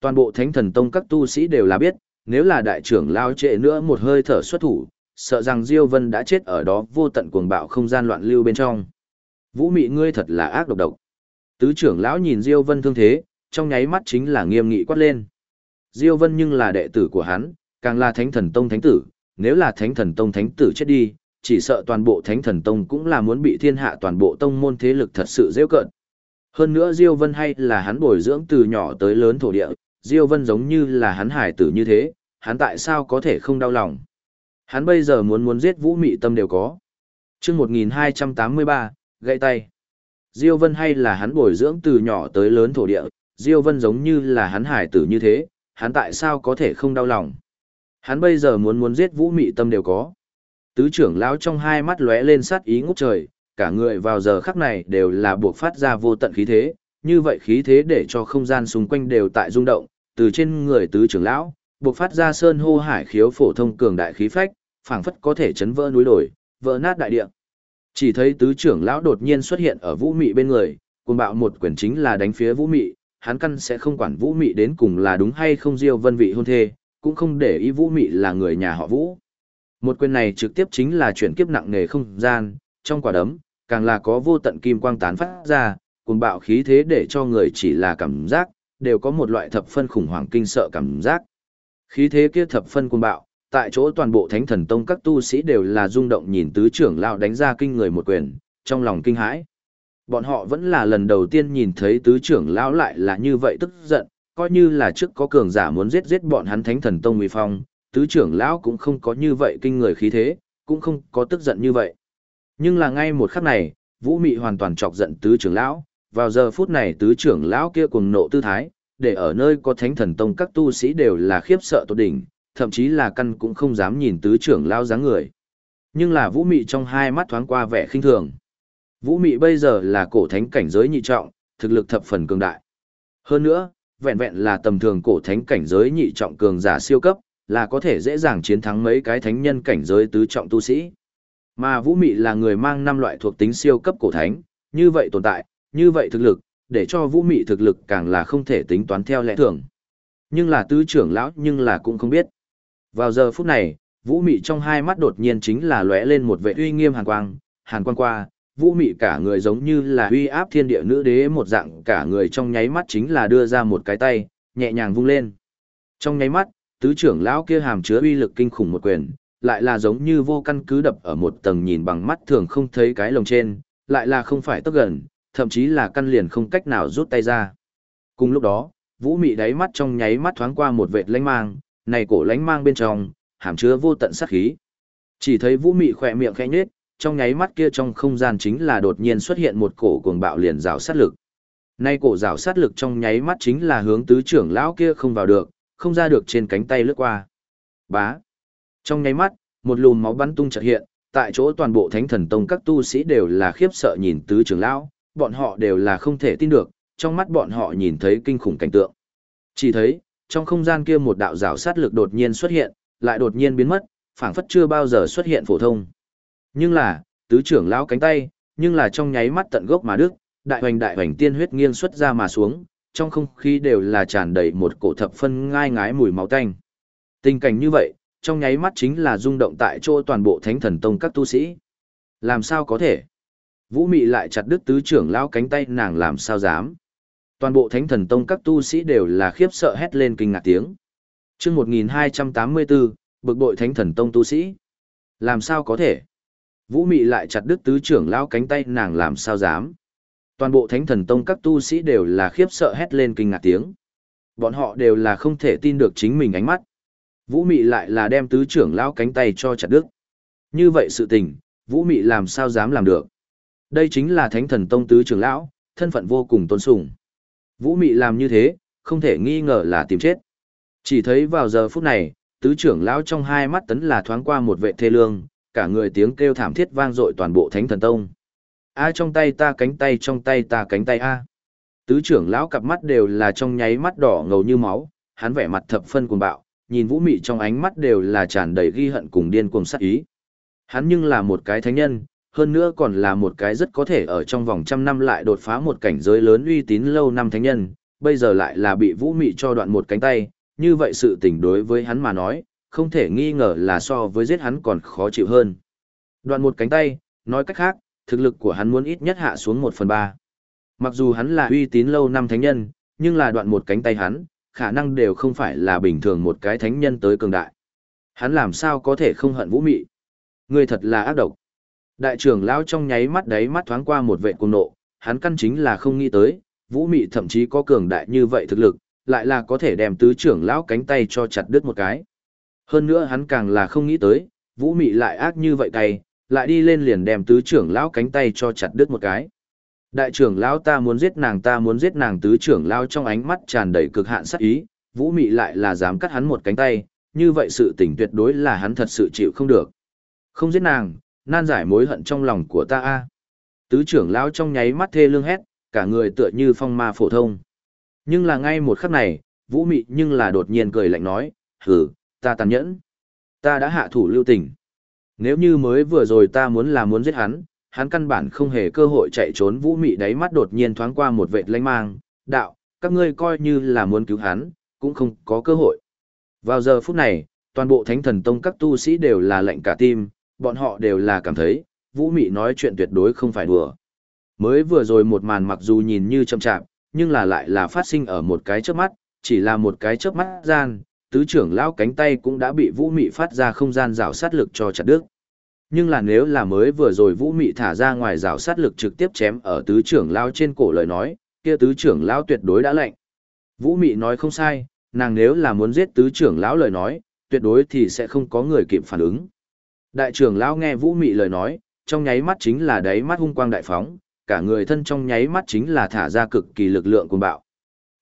Toàn bộ Thánh Thần Tông các tu sĩ đều là biết, nếu là đại trưởng lao trệ nữa một hơi thở xuất thủ, sợ rằng Diêu Vân đã chết ở đó vô tận cuồng bạo không gian loạn lưu bên trong. Vũ Mị ngươi thật là ác độc độc. Tứ trưởng lão nhìn Diêu Vân thương thế, trong nháy mắt chính là nghiêm nghị quát lên. Diêu Vân nhưng là đệ tử của hắn, càng là Thánh Thần Tông thánh tử, nếu là Thánh Thần Tông thánh tử chết đi, chỉ sợ toàn bộ Thánh Thần Tông cũng là muốn bị thiên hạ toàn bộ tông môn thế lực thật sự giễu cợt. Hơn nữa Diêu Vân hay là hắn bồi dưỡng từ nhỏ tới lớn thổ địa, Diêu Vân giống như là hắn hải tử như thế, hắn tại sao có thể không đau lòng. Hắn bây giờ muốn muốn giết Vũ Mị Tâm đều có. Chương 1283, gãy tay. Diêu Vân hay là hắn bồi dưỡng từ nhỏ tới lớn thổ địa, Diêu Vân giống như là hắn hải tử như thế, hắn tại sao có thể không đau lòng. Hắn bây giờ muốn muốn giết Vũ Mị Tâm đều có. Tứ trưởng lão trong hai mắt lóe lên sát ý ngút trời, cả người vào giờ khắc này đều là buộc phát ra vô tận khí thế, như vậy khí thế để cho không gian xung quanh đều tại rung động, từ trên người tứ trưởng lão, buộc phát ra sơn hô hải khiếu phổ thông cường đại khí phách, phảng phất có thể chấn vỡ núi đồi, vỡ nát đại địa. Chỉ thấy tứ trưởng lão đột nhiên xuất hiện ở Vũ Mị bên người, cuồng bạo một quyền chính là đánh phía Vũ Mị, hắn căn sẽ không quản Vũ Mị đến cùng là đúng hay không Diêu Vân vị hôn thê, cũng không để ý Vũ Mị là người nhà họ Vũ. Một quyền này trực tiếp chính là chuyển kiếp nặng nề không gian, trong quả đấm, càng là có vô tận kim quang tán phát ra, cuồng bạo khí thế để cho người chỉ là cảm giác, đều có một loại thập phân khủng hoảng kinh sợ cảm giác. Khí thế kia thập phân cuồng bạo, tại chỗ toàn bộ thánh thần tông các tu sĩ đều là rung động nhìn tứ trưởng lão đánh ra kinh người một quyền, trong lòng kinh hãi. Bọn họ vẫn là lần đầu tiên nhìn thấy tứ trưởng lão lại là như vậy tức giận, coi như là trước có cường giả muốn giết giết bọn hắn thánh thần tông uy phong, tứ trưởng lão cũng không có như vậy kinh người khí thế, cũng không có tức giận như vậy. Nhưng là ngay một khắc này, Vũ Mị hoàn toàn chọc giận tứ trưởng lão, vào giờ phút này tứ trưởng lão kia cuồng nộ tư thái, để ở nơi có thánh thần tông các tu sĩ đều là khiếp sợ tột đỉnh, thậm chí là căn cũng không dám nhìn tứ trưởng lao dáng người. Nhưng là Vũ Mị trong hai mắt thoáng qua vẻ khinh thường. Vũ Mị bây giờ là cổ thánh cảnh giới nhị trọng, thực lực thập phần cường đại. Hơn nữa, vẹn vẹn là tầm thường cổ thánh cảnh giới nhị trọng cường giả siêu cấp, là có thể dễ dàng chiến thắng mấy cái thánh nhân cảnh giới tứ trọng tu sĩ. Mà Vũ Mị là người mang năm loại thuộc tính siêu cấp cổ thánh, như vậy tồn tại, như vậy thực lực, để cho Vũ Mị thực lực càng là không thể tính toán theo lẽ thường. Nhưng là tứ trưởng lão nhưng là cũng không biết. Vào giờ phút này, Vũ Mị trong hai mắt đột nhiên chính là lóe lên một vệ uy nghiêm hàn quang, hàn quang qua, Vũ Mị cả người giống như là uy áp thiên địa nữ đế một dạng, cả người trong nháy mắt chính là đưa ra một cái tay, nhẹ nhàng vung lên. Trong nháy mắt, tứ trưởng lão kia hàm chứa uy lực kinh khủng một quyền, lại là giống như vô căn cứ đập ở một tầng nhìn bằng mắt thường không thấy cái lồng trên, lại là không phải tốc gần, thậm chí là căn liền không cách nào rút tay ra. Cùng lúc đó, Vũ Mị đáy mắt trong nháy mắt thoáng qua một vệt lánh mang, này cổ lánh mang bên trong, hàm chứa vô tận sát khí. Chỉ thấy Vũ Mị khỏe miệng khẽ nhếch, trong nháy mắt kia trong không gian chính là đột nhiên xuất hiện một cổ cuồng bạo liền rào sát lực. Nay cổ rào sát lực trong nháy mắt chính là hướng tứ trưởng lão kia không vào được, không ra được trên cánh tay lướt qua. Bá. Trong nháy mắt, một lùm máu bắn tung chợt hiện, tại chỗ toàn bộ thánh thần tông các tu sĩ đều là khiếp sợ nhìn tứ trưởng lão, bọn họ đều là không thể tin được, trong mắt bọn họ nhìn thấy kinh khủng cảnh tượng. Chỉ thấy, trong không gian kia một đạo rào sát lực đột nhiên xuất hiện, lại đột nhiên biến mất, phảng phất chưa bao giờ xuất hiện phổ thông. Nhưng là, tứ trưởng lão cánh tay, nhưng là trong nháy mắt tận gốc mà đức, đại hoành đại hoành tiên huyết nghiêng xuất ra mà xuống, trong không khí đều là tràn đầy một cổ thập phân ngai ngái mùi máu tanh. Tình cảnh như vậy, trong nháy mắt chính là rung động tại chỗ toàn bộ thánh thần tông các tu sĩ. Làm sao có thể? Vũ Mị lại chặt đứt tứ trưởng lão cánh tay nàng làm sao dám? Toàn bộ thánh thần tông các tu sĩ đều là khiếp sợ hét lên kinh ngạc tiếng. Chương 1284, bực bội thánh thần tông tu sĩ. Làm sao có thể? Vũ Mị lại chặt đứt tứ trưởng lão cánh tay nàng làm sao dám? Toàn bộ thánh thần tông các tu sĩ đều là khiếp sợ hét lên kinh ngạc tiếng. Bọn họ đều là không thể tin được chính mình ánh mắt. Vũ Mị lại là đem tứ trưởng lão cánh tay cho chặt đứt. Như vậy sự tình, Vũ Mị làm sao dám làm được? Đây chính là thánh thần tông tứ trưởng lão, thân phận vô cùng tôn sùng. Vũ Mị làm như thế, không thể nghi ngờ là tìm chết. Chỉ thấy vào giờ phút này, tứ trưởng lão trong hai mắt tấn là thoáng qua một vệ thê lương, cả người tiếng kêu thảm thiết vang dội toàn bộ thánh thần tông. A trong tay ta cánh tay trong tay ta cánh tay A. Tứ trưởng lão cặp mắt đều là trong nháy mắt đỏ ngầu như máu, hắn vẻ mặt thập phân cuồng bạo, nhìn vũ mị trong ánh mắt đều là tràn đầy ghi hận cùng điên cuồng sát ý. Hắn nhưng là một cái thánh nhân, hơn nữa còn là một cái rất có thể ở trong vòng trăm năm lại đột phá một cảnh giới lớn uy tín lâu năm thánh nhân, bây giờ lại là bị vũ mị cho đoạn một cánh tay, như vậy sự tình đối với hắn mà nói, không thể nghi ngờ là so với giết hắn còn khó chịu hơn. Đoạn một cánh tay, nói cách khác, thực lực của hắn muốn ít nhất hạ xuống một phần ba. Mặc dù hắn là uy tín lâu năm thánh nhân, nhưng là đoạn một cánh tay hắn, khả năng đều không phải là bình thường một cái thánh nhân tới cường đại. Hắn làm sao có thể không hận vũ mị? Người thật là ác độc. Đại trưởng lão trong nháy mắt đấy mắt thoáng qua một vệ cuồng nộ, hắn căn chính là không nghĩ tới, vũ mị thậm chí có cường đại như vậy thực lực, lại là có thể đem tứ trưởng lão cánh tay cho chặt đứt một cái. Hơn nữa hắn càng là không nghĩ tới, vũ mị lại ác như vậy cay, lại đi lên liền đem tứ trưởng lão cánh tay cho chặt đứt một cái. Đại trưởng lão ta muốn giết nàng ta muốn giết nàng tứ trưởng lão trong ánh mắt tràn đầy cực hạn sát ý, vũ mị lại là dám cắt hắn một cánh tay, như vậy sự tình tuyệt đối là hắn thật sự chịu không được. Không giết nàng, nan giải mối hận trong lòng của ta a. Tứ trưởng lão trong nháy mắt thê lương hét, cả người tựa như phong ma phổ thông. Nhưng là ngay một khắc này, vũ mị nhưng là đột nhiên cười lạnh nói, hừ, ta tàn nhẫn. Ta đã hạ thủ lưu tình. Nếu như mới vừa rồi ta muốn là muốn giết hắn, hắn căn bản không hề cơ hội chạy trốn vũ mị đáy mắt đột nhiên thoáng qua một vệt lanh mang, đạo, các ngươi coi như là muốn cứu hắn, cũng không có cơ hội. Vào giờ phút này, toàn bộ thánh thần tông các tu sĩ đều là lệnh cả tim, bọn họ đều là cảm thấy, vũ mị nói chuyện tuyệt đối không phải đùa. Mới vừa rồi một màn mặc dù nhìn như chậm chạp, nhưng là lại là phát sinh ở một cái chớp mắt, chỉ là một cái chớp mắt gian, tứ trưởng lão cánh tay cũng đã bị vũ mị phát ra không gian rào sát lực cho chặt đứt. Nhưng là nếu là mới vừa rồi vũ mị thả ra ngoài rào sát lực trực tiếp chém ở tứ trưởng lão trên cổ lời nói, kia tứ trưởng lão tuyệt đối đã lệnh. Vũ mị nói không sai, nàng nếu là muốn giết tứ trưởng lão lời nói, tuyệt đối thì sẽ không có người kịp phản ứng. Đại trưởng lão nghe vũ mị lời nói, trong nháy mắt chính là đáy mắt hung quang đại phóng, cả người thân trong nháy mắt chính là thả ra cực kỳ lực lượng cuồng bạo.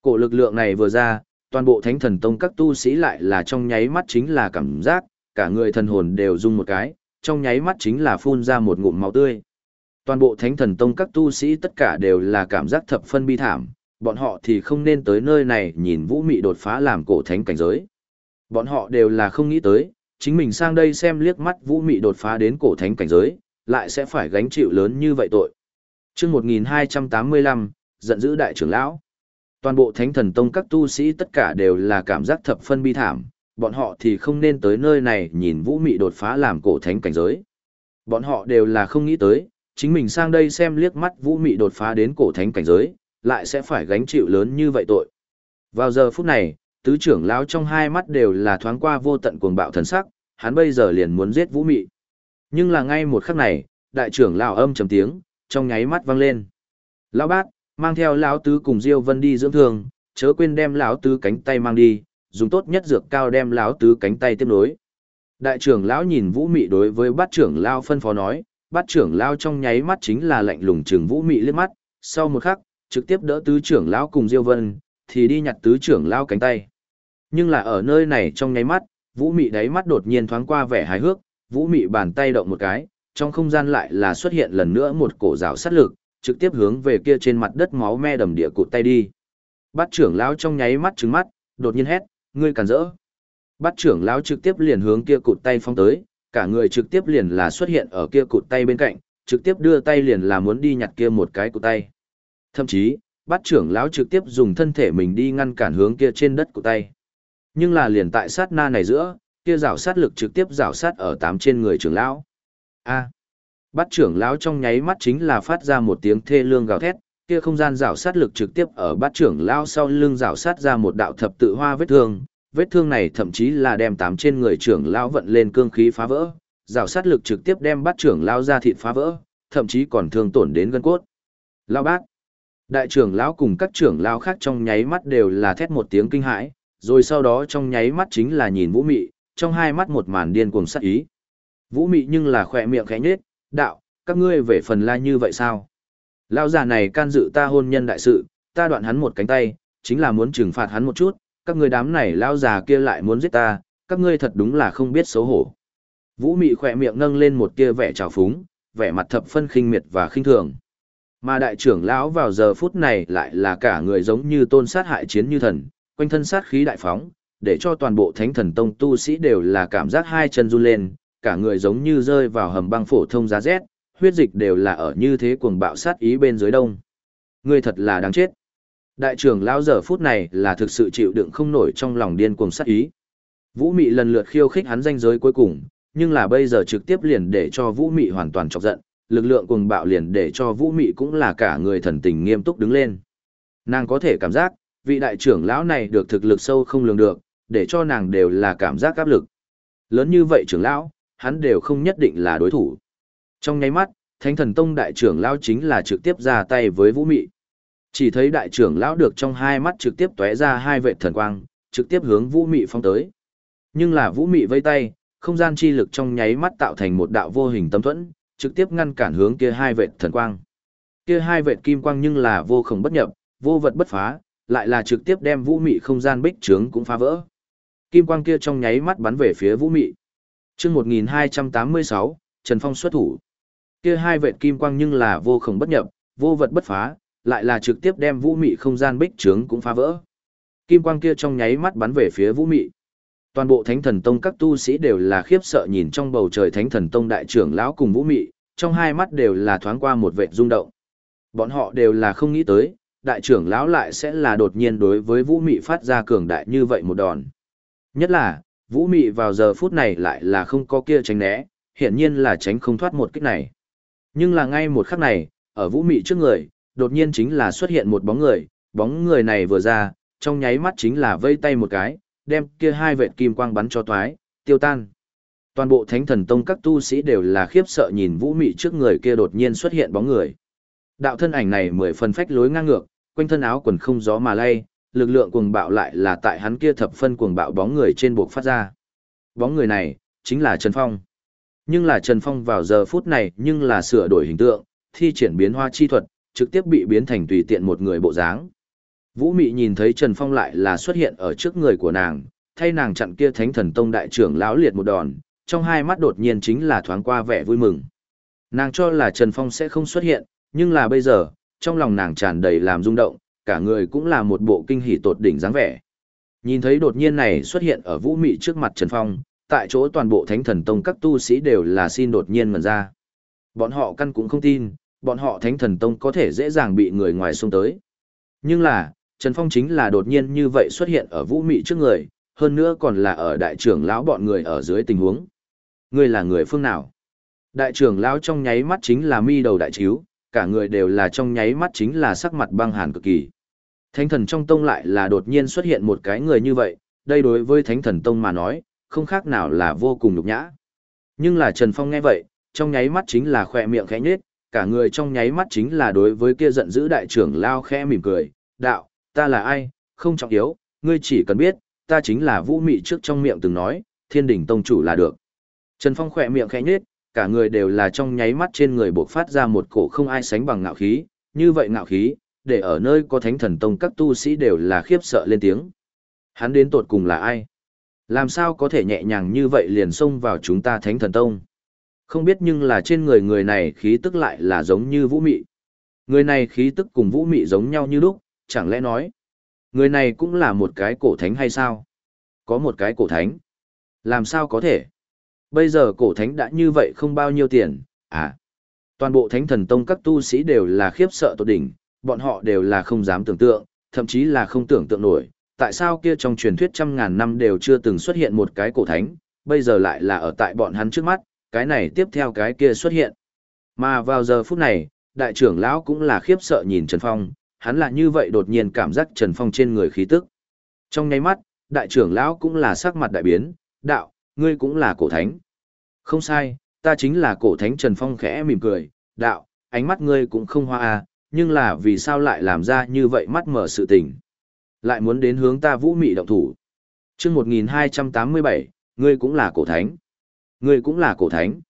Cổ lực lượng này vừa ra, toàn bộ thánh thần tông các tu sĩ lại là trong nháy mắt chính là cảm giác, cả người thần hồn đều rung một cái, trong nháy mắt chính là phun ra một ngụm máu tươi. Toàn bộ thánh thần tông các tu sĩ tất cả đều là cảm giác thập phân bi thảm, bọn họ thì không nên tới nơi này nhìn vũ mị đột phá làm cổ thánh cảnh giới. Bọn họ đều là không nghĩ tới, chính mình sang đây xem liếc mắt vũ mị đột phá đến cổ thánh cảnh giới, lại sẽ phải gánh chịu lớn như vậy tội. chương 1285, giận dữ đại trưởng lão. Toàn bộ thánh thần tông các tu sĩ tất cả đều là cảm giác thập phân bi thảm, bọn họ thì không nên tới nơi này nhìn vũ mị đột phá làm cổ thánh cảnh giới. Bọn họ đều là không nghĩ tới, chính mình sang đây xem liếc mắt vũ mị đột phá đến cổ thánh cảnh giới, lại sẽ phải gánh chịu lớn như vậy tội. Vào giờ phút này, tứ trưởng lão trong hai mắt đều là thoáng qua vô tận cuồng bạo thần sắc, hắn bây giờ liền muốn giết Vũ Mị. Nhưng là ngay một khắc này, đại trưởng lão âm trầm tiếng, trong nháy mắt vang lên. Lão bát, mang theo lão tứ cùng Diêu Vân đi dưỡng thương, chớ quên đem lão tứ cánh tay mang đi, dùng tốt nhất dược cao đem lão tứ cánh tay tiếp nối. Đại trưởng lão nhìn Vũ Mị đối với bát trưởng lão phân phó nói, bát trưởng lão trong nháy mắt chính là lạnh lùng trừng Vũ Mị liếc mắt, sau một khắc, trực tiếp đỡ tứ trưởng lão cùng Diêu Vân, thì đi nhặt tứ trưởng lão cánh tay. Nhưng là ở nơi này trong nháy mắt, Vũ Mị đáy mắt đột nhiên thoáng qua vẻ hài hước, Vũ Mị bàn tay động một cái, trong không gian lại là xuất hiện lần nữa một cổ rào sát lực, trực tiếp hướng về kia trên mặt đất máu me đầm địa cụt tay đi. Bát trưởng lão trong nháy mắt trừng mắt, đột nhiên hét, ngươi cản rỡ. Bát trưởng lão trực tiếp liền hướng kia cụt tay phong tới, cả người trực tiếp liền là xuất hiện ở kia cụt tay bên cạnh, trực tiếp đưa tay liền là muốn đi nhặt kia một cái cụt tay. Thậm chí, bát trưởng lão trực tiếp dùng thân thể mình đi ngăn cản hướng kia trên đất cụt tay. Nhưng là liền tại sát na này giữa, kia rào sát lực trực tiếp rào sát ở tám trên người trưởng lão. A. À, bắt trưởng lão trong nháy mắt chính là phát ra một tiếng thê lương gào thét, kia không gian rào sát lực trực tiếp ở bát trưởng lão sau lưng rào sát ra một đạo thập tự hoa vết thương, vết thương này thậm chí là đem tám trên người trưởng lão vận lên cương khí phá vỡ, rào sát lực trực tiếp đem bát trưởng lão ra thịt phá vỡ, thậm chí còn thương tổn đến gân cốt. Lão bát, đại trưởng lão cùng các trưởng lão khác trong nháy mắt đều là thét một tiếng kinh hãi, rồi sau đó trong nháy mắt chính là nhìn Vũ Mị, trong hai mắt một màn điên cuồng sắc ý. Vũ Mị nhưng là khỏe miệng khẽ nhết, đạo, các ngươi về phần la như vậy sao? Lão già này can dự ta hôn nhân đại sự, ta đoạn hắn một cánh tay, chính là muốn trừng phạt hắn một chút, các ngươi đám này lão già kia lại muốn giết ta, các ngươi thật đúng là không biết xấu hổ. Vũ Mị khỏe miệng nâng lên một tia vẻ trào phúng, vẻ mặt thập phân khinh miệt và khinh thường. Mà đại trưởng lão vào giờ phút này lại là cả người giống như tôn sát hại chiến như thần, quanh thân sát khí đại phóng, để cho toàn bộ thánh thần tông tu sĩ đều là cảm giác hai chân run lên, cả người giống như rơi vào hầm băng phổ thông giá rét, huyết dịch đều là ở như thế cuồng bạo sát ý bên dưới đông. Người thật là đáng chết. Đại trưởng lão giờ phút này là thực sự chịu đựng không nổi trong lòng điên cuồng sát ý. Vũ Mị lần lượt khiêu khích hắn danh giới cuối cùng, nhưng là bây giờ trực tiếp liền để cho Vũ Mị hoàn toàn chọc giận, lực lượng cuồng bạo liền để cho Vũ Mị cũng là cả người thần tình nghiêm túc đứng lên. Nàng có thể cảm giác, vị đại trưởng lão này được thực lực sâu không lường được, để cho nàng đều là cảm giác áp lực. Lớn như vậy trưởng lão, hắn đều không nhất định là đối thủ. Trong nháy mắt, Thánh Thần Tông đại trưởng lão chính là trực tiếp ra tay với Vũ Mị. Chỉ thấy đại trưởng lão được trong hai mắt trực tiếp tóe ra hai vệt thần quang, trực tiếp hướng Vũ Mị phong tới. Nhưng là Vũ Mị vây tay, không gian chi lực trong nháy mắt tạo thành một đạo vô hình tâm thuẫn, trực tiếp ngăn cản hướng kia hai vệt thần quang. Kia hai vệt kim quang nhưng là vô cùng bất nhập, vô vật bất phá, lại là trực tiếp đem Vũ Mị không gian bích trướng cũng phá vỡ. Kim quang kia trong nháy mắt bắn về phía Vũ Mị. Chương 1286, Trần Phong xuất thủ. Kia hai vệt kim quang nhưng là vô khổng bất nhập, vô vật bất phá, lại là trực tiếp đem Vũ Mị không gian bích trướng cũng phá vỡ. Kim quang kia trong nháy mắt bắn về phía Vũ Mị. Toàn bộ Thánh Thần Tông các tu sĩ đều là khiếp sợ nhìn trong bầu trời Thánh Thần Tông đại trưởng lão cùng Vũ Mị, trong hai mắt đều là thoáng qua một vệt rung động. Bọn họ đều là không nghĩ tới, đại trưởng lão lại sẽ là đột nhiên đối với Vũ Mị phát ra cường đại như vậy một đòn. Nhất là, Vũ Mị vào giờ phút này lại là không có kia tránh né, hiển nhiên là tránh không thoát một kích này. Nhưng là ngay một khắc này, ở Vũ Mị trước người, đột nhiên chính là xuất hiện một bóng người, bóng người này vừa ra, trong nháy mắt chính là vây tay một cái, đem kia hai vệt kim quang bắn cho toái, tiêu tan. Toàn bộ Thánh Thần Tông các tu sĩ đều là khiếp sợ nhìn Vũ Mị trước người kia đột nhiên xuất hiện bóng người. Đạo thân ảnh này mười phần phách lối ngang ngược, quanh thân áo quần không gió mà lay, lực lượng cuồng bạo lại là tại hắn kia thập phân cuồng bạo bóng người trên buộc phát ra. Bóng người này, chính là Trần Phong. Nhưng là Trần Phong vào giờ phút này nhưng là sửa đổi hình tượng, thi triển biến hoa chi thuật, trực tiếp bị biến thành tùy tiện một người bộ dáng. Vũ Mị nhìn thấy Trần Phong lại là xuất hiện ở trước người của nàng, thay nàng chặn kia Thánh Thần Tông đại trưởng lão liệt một đòn, trong hai mắt đột nhiên chính là thoáng qua vẻ vui mừng. Nàng cho là Trần Phong sẽ không xuất hiện, nhưng là bây giờ, trong lòng nàng tràn đầy làm rung động, cả người cũng là một bộ kinh hỉ tột đỉnh dáng vẻ. Nhìn thấy đột nhiên này xuất hiện ở Vũ Mị trước mặt Trần Phong, tại chỗ toàn bộ Thánh Thần Tông các tu sĩ đều là xin đột nhiên mà ra. Bọn họ căn cũng không tin, bọn họ Thánh Thần Tông có thể dễ dàng bị người ngoài xung tới. Nhưng là, Trần Phong chính là đột nhiên như vậy xuất hiện ở Vũ Mị trước người, hơn nữa còn là ở đại trưởng lão bọn người ở dưới tình huống. Ngươi là người phương nào? Đại trưởng lão trong nháy mắt chính là mi đầu đại chiếu, cả người đều là trong nháy mắt chính là sắc mặt băng hàn cực kỳ. Thánh thần trong tông lại là đột nhiên xuất hiện một cái người như vậy, đây đối với thánh thần tông mà nói, không khác nào là vô cùng nhục nhã. Nhưng là Trần Phong nghe vậy, trong nháy mắt chính là khỏe miệng khẽ nhếch, cả người trong nháy mắt chính là đối với kia giận dữ đại trưởng lao khẽ mỉm cười, đạo, ta là ai, không trọng yếu, ngươi chỉ cần biết, ta chính là vũ mị trước trong miệng từng nói, thiên đỉnh tông chủ là được. Trần Phong khỏe miệng khẽ nhếch, cả người đều là trong nháy mắt trên người bộc phát ra một cổ không ai sánh bằng ngạo khí, như vậy ngạo khí, để ở nơi có thánh thần tông các tu sĩ đều là khiếp sợ lên tiếng. Hắn đến tột cùng là ai? Làm sao có thể nhẹ nhàng như vậy liền xông vào chúng ta thánh thần tông? Không biết nhưng là trên người người này khí tức lại là giống như vũ mị. Người này khí tức cùng vũ mị giống nhau như lúc, chẳng lẽ nói. Người này cũng là một cái cổ thánh hay sao? Có một cái cổ thánh. Làm sao có thể? Bây giờ cổ thánh đã như vậy không bao nhiêu tiền, à? Toàn bộ thánh thần tông các tu sĩ đều là khiếp sợ tột đỉnh, bọn họ đều là không dám tưởng tượng, thậm chí là không tưởng tượng nổi, tại sao kia trong truyền thuyết trăm ngàn năm đều chưa từng xuất hiện một cái cổ thánh, bây giờ lại là ở tại bọn hắn trước mắt, cái này tiếp theo cái kia xuất hiện. Mà vào giờ phút này, đại trưởng lão cũng là khiếp sợ nhìn Trần Phong, hắn là như vậy đột nhiên cảm giác Trần Phong trên người khí tức. Trong nháy mắt, đại trưởng lão cũng là sắc mặt đại biến, đạo, ngươi cũng là cổ thánh. Không sai, ta chính là cổ thánh Trần Phong khẽ mỉm cười, đạo, ánh mắt ngươi cũng không hoa à, nhưng là vì sao lại làm ra như vậy mắt mở sự tình. Lại muốn đến hướng ta vũ mị động thủ. chương 1287, ngươi cũng là cổ thánh. Ngươi cũng là cổ thánh.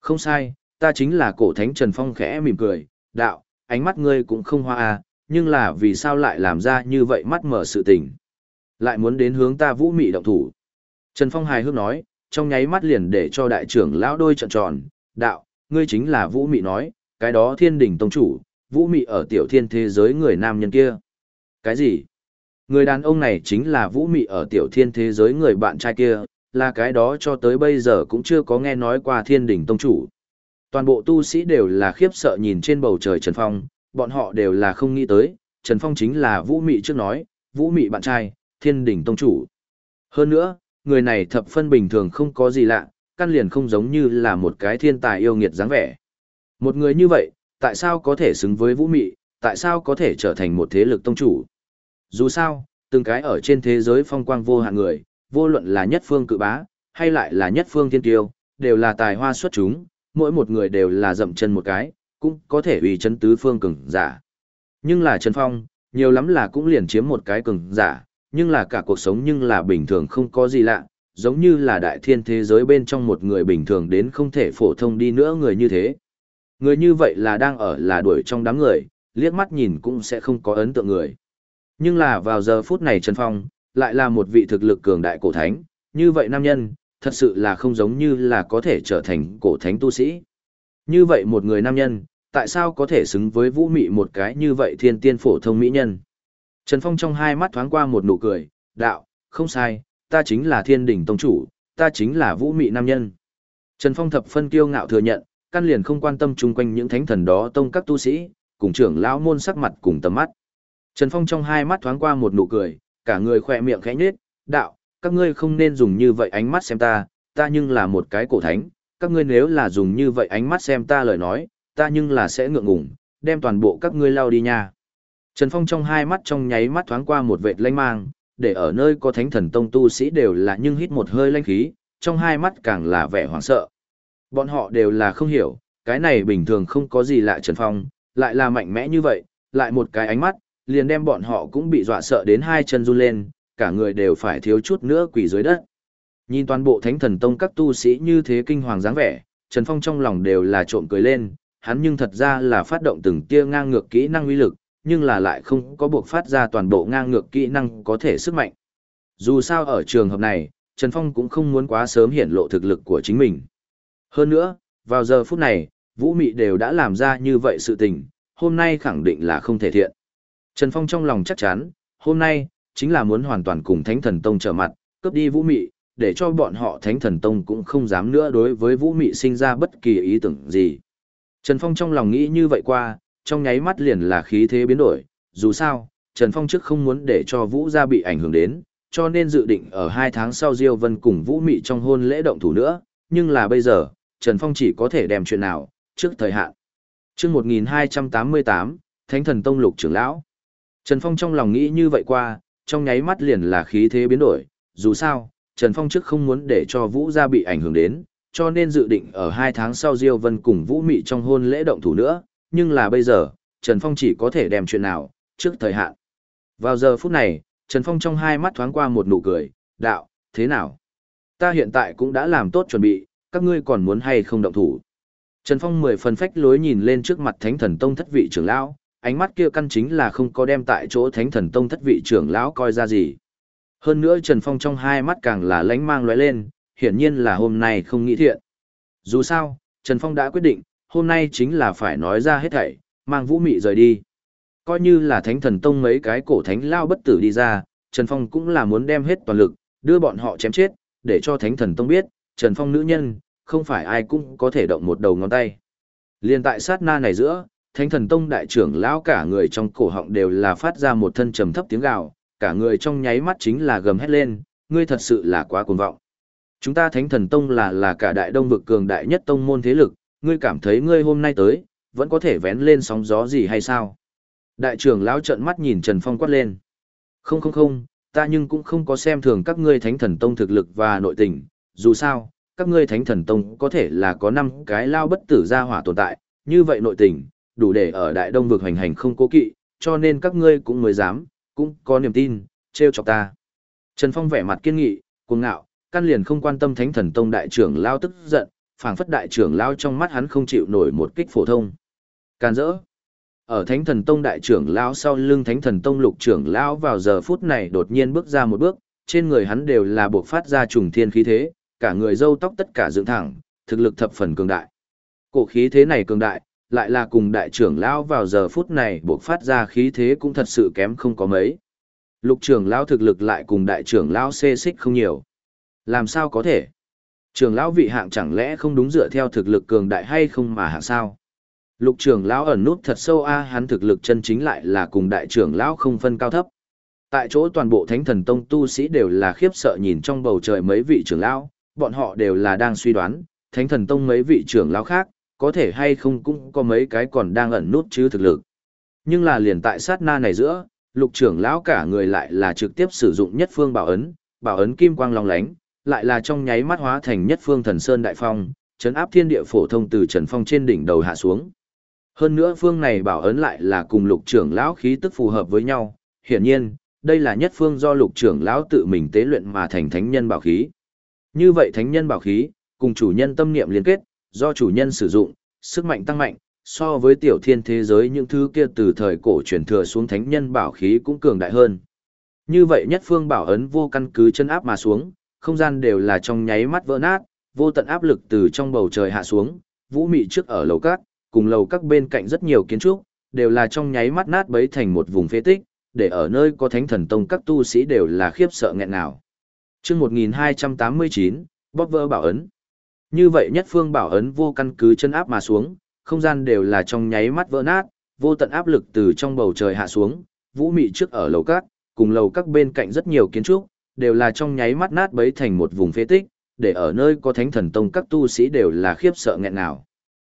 Không sai, ta chính là cổ thánh Trần Phong khẽ mỉm cười, đạo, ánh mắt ngươi cũng không hoa à, nhưng là vì sao lại làm ra như vậy mắt mở sự tình. Lại muốn đến hướng ta vũ mị động thủ. Trần Phong hài hước nói, trong nháy mắt liền để cho đại trưởng lão đôi trận tròn, đạo, ngươi chính là vũ mị nói, cái đó thiên đỉnh tông chủ, vũ mị ở tiểu thiên thế giới người nam nhân kia. Cái gì? Người đàn ông này chính là vũ mị ở tiểu thiên thế giới người bạn trai kia, là cái đó cho tới bây giờ cũng chưa có nghe nói qua thiên đỉnh tông chủ. Toàn bộ tu sĩ đều là khiếp sợ nhìn trên bầu trời Trần Phong, bọn họ đều là không nghĩ tới, Trần Phong chính là vũ mị trước nói, vũ mị bạn trai, thiên đỉnh tông chủ. Hơn nữa, người này thập phân bình thường không có gì lạ, căn liền không giống như là một cái thiên tài yêu nghiệt dáng vẻ. Một người như vậy, tại sao có thể xứng với vũ mị, tại sao có thể trở thành một thế lực tông chủ? Dù sao, từng cái ở trên thế giới phong quang vô hạn người, vô luận là nhất phương cự bá, hay lại là nhất phương thiên tiêu, đều là tài hoa xuất chúng, mỗi một người đều là dậm chân một cái, cũng có thể uy chấn tứ phương cường giả. Nhưng là Trần Phong, nhiều lắm là cũng liền chiếm một cái cường giả, nhưng là cả cuộc sống nhưng là bình thường không có gì lạ, giống như là đại thiên thế giới bên trong một người bình thường đến không thể phổ thông đi nữa người như thế. Người như vậy là đang ở là đuổi trong đám người, liếc mắt nhìn cũng sẽ không có ấn tượng người. Nhưng là vào giờ phút này Trần Phong, lại là một vị thực lực cường đại cổ thánh, như vậy nam nhân, thật sự là không giống như là có thể trở thành cổ thánh tu sĩ. Như vậy một người nam nhân, tại sao có thể xứng với vũ mị một cái như vậy thiên tiên phổ thông mỹ nhân? Trần Phong trong hai mắt thoáng qua một nụ cười, đạo, không sai, ta chính là thiên đỉnh tông chủ, ta chính là vũ mị nam nhân. Trần Phong thập phân kiêu ngạo thừa nhận, căn liền không quan tâm chung quanh những thánh thần đó tông các tu sĩ, cùng trưởng lão môn sắc mặt cùng tầm mắt. Trần Phong trong hai mắt thoáng qua một nụ cười, cả người khỏe miệng khẽ nhếch, đạo, các ngươi không nên dùng như vậy ánh mắt xem ta, ta nhưng là một cái cổ thánh, các ngươi nếu là dùng như vậy ánh mắt xem ta lời nói, ta nhưng là sẽ ngượng ngùng, đem toàn bộ các ngươi lao đi nha. Trần Phong trong hai mắt trong nháy mắt thoáng qua một vệt lanh mang, để ở nơi có thánh thần tông tu sĩ đều là nhưng hít một hơi lanh khí, trong hai mắt càng là vẻ hoảng sợ. Bọn họ đều là không hiểu, cái này bình thường không có gì lạ Trần Phong, lại là mạnh mẽ như vậy, lại một cái ánh mắt, liền đem bọn họ cũng bị dọa sợ đến hai chân run lên, cả người đều phải thiếu chút nữa quỳ dưới đất. Nhìn toàn bộ thánh thần tông các tu sĩ như thế kinh hoàng dáng vẻ, Trần Phong trong lòng đều là trộm cười lên, hắn nhưng thật ra là phát động từng tia ngang ngược kỹ năng uy lực, nhưng là lại không có buộc phát ra toàn bộ ngang ngược kỹ năng có thể sức mạnh. Dù sao ở trường hợp này, Trần Phong cũng không muốn quá sớm hiển lộ thực lực của chính mình. Hơn nữa, vào giờ phút này, Vũ Mị đều đã làm ra như vậy sự tình, hôm nay khẳng định là không thể thiện. Trần Phong trong lòng chắc chắn, hôm nay, chính là muốn hoàn toàn cùng Thánh Thần Tông trở mặt, cướp đi Vũ Mị, để cho bọn họ Thánh Thần Tông cũng không dám nữa đối với Vũ Mị sinh ra bất kỳ ý tưởng gì. Trần Phong trong lòng nghĩ như vậy qua, trong nháy mắt liền là khí thế biến đổi, dù sao, Trần Phong trước không muốn để cho Vũ gia bị ảnh hưởng đến, cho nên dự định ở hai tháng sau Diêu Vân cùng Vũ Mị trong hôn lễ động thủ nữa, nhưng là bây giờ, Trần Phong chỉ có thể đem chuyện nào, trước thời hạn. chương 1288, Thánh Thần Tông Lục trưởng lão. Trần Phong trong lòng nghĩ như vậy qua, trong nháy mắt liền là khí thế biến đổi, dù sao, Trần Phong trước không muốn để cho Vũ gia bị ảnh hưởng đến, cho nên dự định ở hai tháng sau Diêu Vân cùng Vũ Mị trong hôn lễ động thủ nữa, nhưng là bây giờ, Trần Phong chỉ có thể đem chuyện nào, trước thời hạn. Vào giờ phút này, Trần Phong trong hai mắt thoáng qua một nụ cười, đạo, thế nào? Ta hiện tại cũng đã làm tốt chuẩn bị, các ngươi còn muốn hay không động thủ? Trần Phong mười phần phách lối nhìn lên trước mặt Thánh Thần Tông thất vị trưởng lão, ánh mắt kia căn chính là không có đem tại chỗ Thánh Thần Tông thất vị trưởng lão coi ra gì. Hơn nữa Trần Phong trong hai mắt càng là lánh mang lóe lên, hiển nhiên là hôm nay không nghĩ thiện. Dù sao, Trần Phong đã quyết định, hôm nay chính là phải nói ra hết thảy, mang vũ mị rời đi. Coi như là thánh thần tông mấy cái cổ thánh lao bất tử đi ra, Trần Phong cũng là muốn đem hết toàn lực, đưa bọn họ chém chết, để cho thánh thần tông biết, Trần Phong nữ nhân, không phải ai cũng có thể động một đầu ngón tay. Liên tại sát na này giữa, thánh thần tông đại trưởng lão cả người trong cổ họng đều là phát ra một thân trầm thấp tiếng gào, cả người trong nháy mắt chính là gầm hét lên, ngươi thật sự là quá cuồng vọng. Chúng ta thánh thần tông là là cả đại đông vực cường đại nhất tông môn thế lực, ngươi cảm thấy ngươi hôm nay tới, vẫn có thể vén lên sóng gió gì hay sao? Đại trưởng lão trợn mắt nhìn Trần Phong quát lên. Không không không, ta nhưng cũng không có xem thường các ngươi thánh thần tông thực lực và nội tình, dù sao, các ngươi thánh thần tông có thể là có năm cái lao bất tử gia hỏa tồn tại, như vậy nội tình, đủ để ở đại đông vực hành hành không cố kỵ, cho nên các ngươi cũng mới dám, cũng có niềm tin, trêu chọc ta. Trần Phong vẻ mặt kiên nghị, cuồng ngạo, căn liền không quan tâm thánh thần tông đại trưởng lao tức giận, phảng phất đại trưởng lao trong mắt hắn không chịu nổi một kích phổ thông. Can dỡ. Ở Thánh Thần Tông đại trưởng lao sau lưng Thánh Thần Tông lục trưởng lao vào giờ phút này đột nhiên bước ra một bước, trên người hắn đều là buộc phát ra trùng thiên khí thế, cả người râu tóc tất cả dựng thẳng, thực lực thập phần cường đại. Cổ khí thế này cường đại, lại là cùng đại trưởng lão vào giờ phút này buộc phát ra khí thế cũng thật sự kém không có mấy. Lục trưởng lão thực lực lại cùng đại trưởng lão xê xích không nhiều. Làm sao có thể? Trường lão vị hạng chẳng lẽ không đúng dựa theo thực lực cường đại hay không mà hạng sao? Lục trưởng lão ẩn nút thật sâu a, hắn thực lực chân chính lại là cùng đại trưởng lão không phân cao thấp. Tại chỗ toàn bộ Thánh Thần Tông tu sĩ đều là khiếp sợ nhìn trong bầu trời mấy vị trưởng lão, bọn họ đều là đang suy đoán, Thánh Thần Tông mấy vị trưởng lão khác, có thể hay không cũng có mấy cái còn đang ẩn nút chứ thực lực. Nhưng là liền tại sát na này giữa, lục trưởng lão cả người lại là trực tiếp sử dụng nhất phương bảo ấn, bảo ấn kim quang long lánh, lại là trong nháy mắt hóa thành nhất phương thần sơn đại phong, chấn áp thiên địa phổ thông từ trần phong trên đỉnh đầu hạ xuống. Hơn nữa phương này bảo ấn lại là cùng lục trưởng lão khí tức phù hợp với nhau, hiển nhiên, đây là nhất phương do lục trưởng lão tự mình tế luyện mà thành thánh nhân bảo khí. Như vậy thánh nhân bảo khí, cùng chủ nhân tâm niệm liên kết, do chủ nhân sử dụng, sức mạnh tăng mạnh, so với tiểu thiên thế giới những thứ kia từ thời cổ truyền thừa xuống thánh nhân bảo khí cũng cường đại hơn. Như vậy nhất phương bảo ấn vô căn cứ chân áp mà xuống, không gian đều là trong nháy mắt vỡ nát, vô tận áp lực từ trong bầu trời hạ xuống, vũ mị trước ở lầu cát, cùng lầu các bên cạnh rất nhiều kiến trúc, đều là trong nháy mắt nát bấy thành một vùng phế tích, để ở nơi có thánh thần tông các tu sĩ đều là khiếp sợ nghẹn nào. Chương 1289, bóp vỡ bảo ấn. Như vậy nhất phương bảo ấn vô căn cứ chân áp mà xuống, không gian đều là trong nháy mắt vỡ nát, vô tận áp lực từ trong bầu trời hạ xuống, vũ mị trước ở lầu các, cùng lầu các bên cạnh rất nhiều kiến trúc, đều là trong nháy mắt nát bấy thành một vùng phế tích, để ở nơi có thánh thần tông các tu sĩ đều là khiếp sợ nghẹn nào.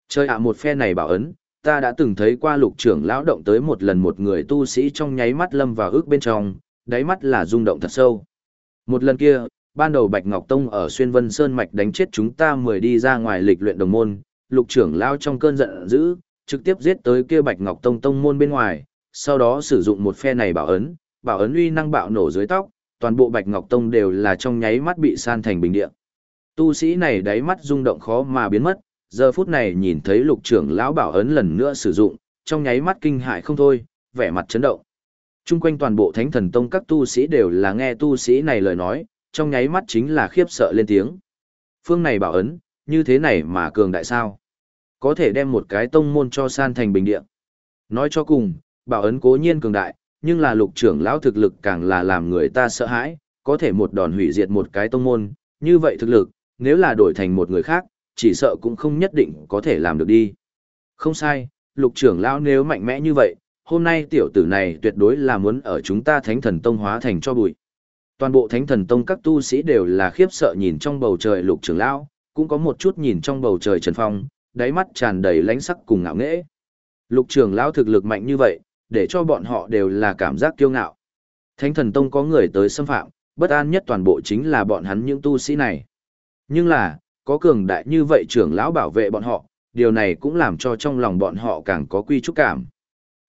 Chơi ạ một phe này bảo ấn, ta đã từng thấy qua lục trưởng lão động tới một lần một người tu sĩ trong nháy mắt lâm vào ước bên trong, đáy mắt là rung động thật sâu. Một lần kia, ban đầu Bạch Ngọc Tông ở Xuyên Vân Sơn Mạch đánh chết chúng ta mười đi ra ngoài lịch luyện đồng môn, lục trưởng lão trong cơn giận dữ, trực tiếp giết tới kia Bạch Ngọc Tông tông môn bên ngoài, sau đó sử dụng một phe này bảo ấn, bảo ấn uy năng bạo nổ dưới tóc, toàn bộ Bạch Ngọc Tông đều là trong nháy mắt bị san thành bình địa. Tu sĩ này đáy mắt rung động khó mà biến mất, giờ phút này nhìn thấy lục trưởng lão bảo ấn lần nữa sử dụng, trong nháy mắt kinh hại không thôi, vẻ mặt chấn động. Trung quanh toàn bộ thánh thần tông các tu sĩ đều là nghe tu sĩ này lời nói, trong nháy mắt chính là khiếp sợ lên tiếng. Phương này bảo ấn, như thế này mà cường đại sao? Có thể đem một cái tông môn cho san thành bình địa. Nói cho cùng, bảo ấn cố nhiên cường đại, nhưng là lục trưởng lão thực lực càng là làm người ta sợ hãi, có thể một đòn hủy diệt một cái tông môn, như vậy thực lực, nếu là đổi thành một người khác, chỉ sợ cũng không nhất định có thể làm được đi. Không sai, lục trưởng lão nếu mạnh mẽ như vậy, hôm nay tiểu tử này tuyệt đối là muốn ở chúng ta thánh thần tông hóa thành cho bụi. Toàn bộ thánh thần tông các tu sĩ đều là khiếp sợ nhìn trong bầu trời lục trưởng lão, cũng có một chút nhìn trong bầu trời trần phong, đáy mắt tràn đầy lánh sắc cùng ngạo nghễ. Lục trưởng lão thực lực mạnh như vậy, để cho bọn họ đều là cảm giác kiêu ngạo. Thánh thần tông có người tới xâm phạm, bất an nhất toàn bộ chính là bọn hắn những tu sĩ này. Nhưng là, có cường đại như vậy trưởng lão bảo vệ bọn họ, điều này cũng làm cho trong lòng bọn họ càng có quy trúc cảm.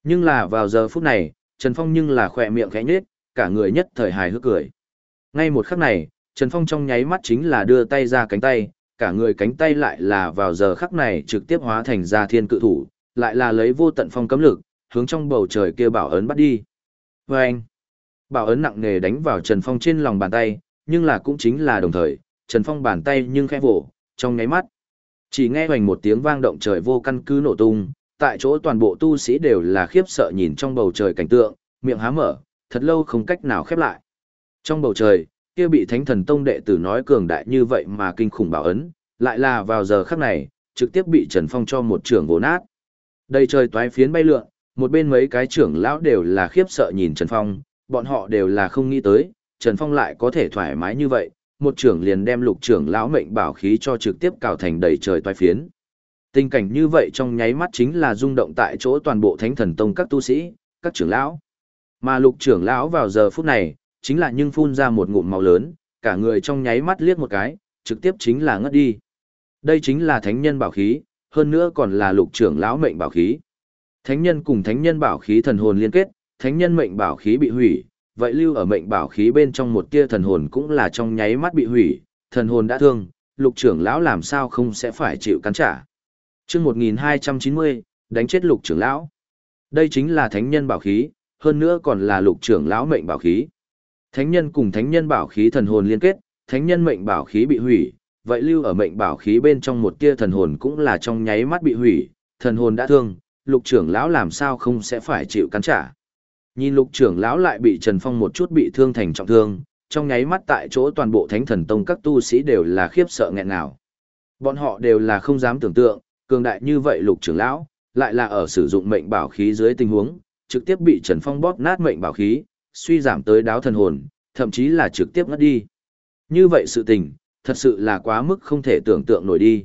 Nhưng là vào giờ phút này, Trần Phong nhưng là khỏe miệng khẽ nhếch, cả người nhất thời hài hước cười. Ngay một khắc này, Trần Phong trong nháy mắt chính là đưa tay ra cánh tay, cả người cánh tay lại là vào giờ khắc này trực tiếp hóa thành ra thiên cự thủ, lại là lấy vô tận phong cấm lực, hướng trong bầu trời kia bảo ấn bắt đi. Và anh, bảo ấn nặng nề đánh vào Trần Phong trên lòng bàn tay, nhưng là cũng chính là đồng thời, Trần Phong bàn tay nhưng khẽ vỗ, trong nháy mắt. Chỉ nghe hoành một tiếng vang động trời vô căn cứ nổ tung, tại chỗ toàn bộ tu sĩ đều là khiếp sợ nhìn trong bầu trời cảnh tượng, miệng há mở, thật lâu không cách nào khép lại. Trong bầu trời, kia bị thánh thần tông đệ tử nói cường đại như vậy mà kinh khủng bảo ấn, lại là vào giờ khắc này, trực tiếp bị Trần Phong cho một trường vỗ nát. Đây trời toái phiến bay lượn, một bên mấy cái trưởng lão đều là khiếp sợ nhìn Trần Phong, bọn họ đều là không nghĩ tới, Trần Phong lại có thể thoải mái như vậy, một trưởng liền đem lục trưởng lão mệnh bảo khí cho trực tiếp cào thành đầy trời toái phiến. Tình cảnh như vậy trong nháy mắt chính là rung động tại chỗ toàn bộ thánh thần tông các tu sĩ, các trưởng lão. Mà lục trưởng lão vào giờ phút này, chính là nhưng phun ra một ngụm màu lớn, cả người trong nháy mắt liếc một cái, trực tiếp chính là ngất đi. Đây chính là thánh nhân bảo khí, hơn nữa còn là lục trưởng lão mệnh bảo khí. Thánh nhân cùng thánh nhân bảo khí thần hồn liên kết, thánh nhân mệnh bảo khí bị hủy, vậy lưu ở mệnh bảo khí bên trong một tia thần hồn cũng là trong nháy mắt bị hủy, thần hồn đã thương, lục trưởng lão làm sao không sẽ phải chịu cắn trả. chương 1290, đánh chết lục trưởng lão. Đây chính là thánh nhân bảo khí, hơn nữa còn là lục trưởng lão mệnh bảo khí. Thánh nhân cùng thánh nhân bảo khí thần hồn liên kết, thánh nhân mệnh bảo khí bị hủy, vậy lưu ở mệnh bảo khí bên trong một tia thần hồn cũng là trong nháy mắt bị hủy, thần hồn đã thương, lục trưởng lão làm sao không sẽ phải chịu cắn trả. Nhìn lục trưởng lão lại bị Trần Phong một chút bị thương thành trọng thương, trong nháy mắt tại chỗ toàn bộ thánh thần tông các tu sĩ đều là khiếp sợ nghẹn nào. Bọn họ đều là không dám tưởng tượng, cường đại như vậy lục trưởng lão, lại là ở sử dụng mệnh bảo khí dưới tình huống, trực tiếp bị Trần Phong bóp nát mệnh bảo khí, suy giảm tới đáo thần hồn, thậm chí là trực tiếp ngất đi. Như vậy sự tình, thật sự là quá mức không thể tưởng tượng nổi đi.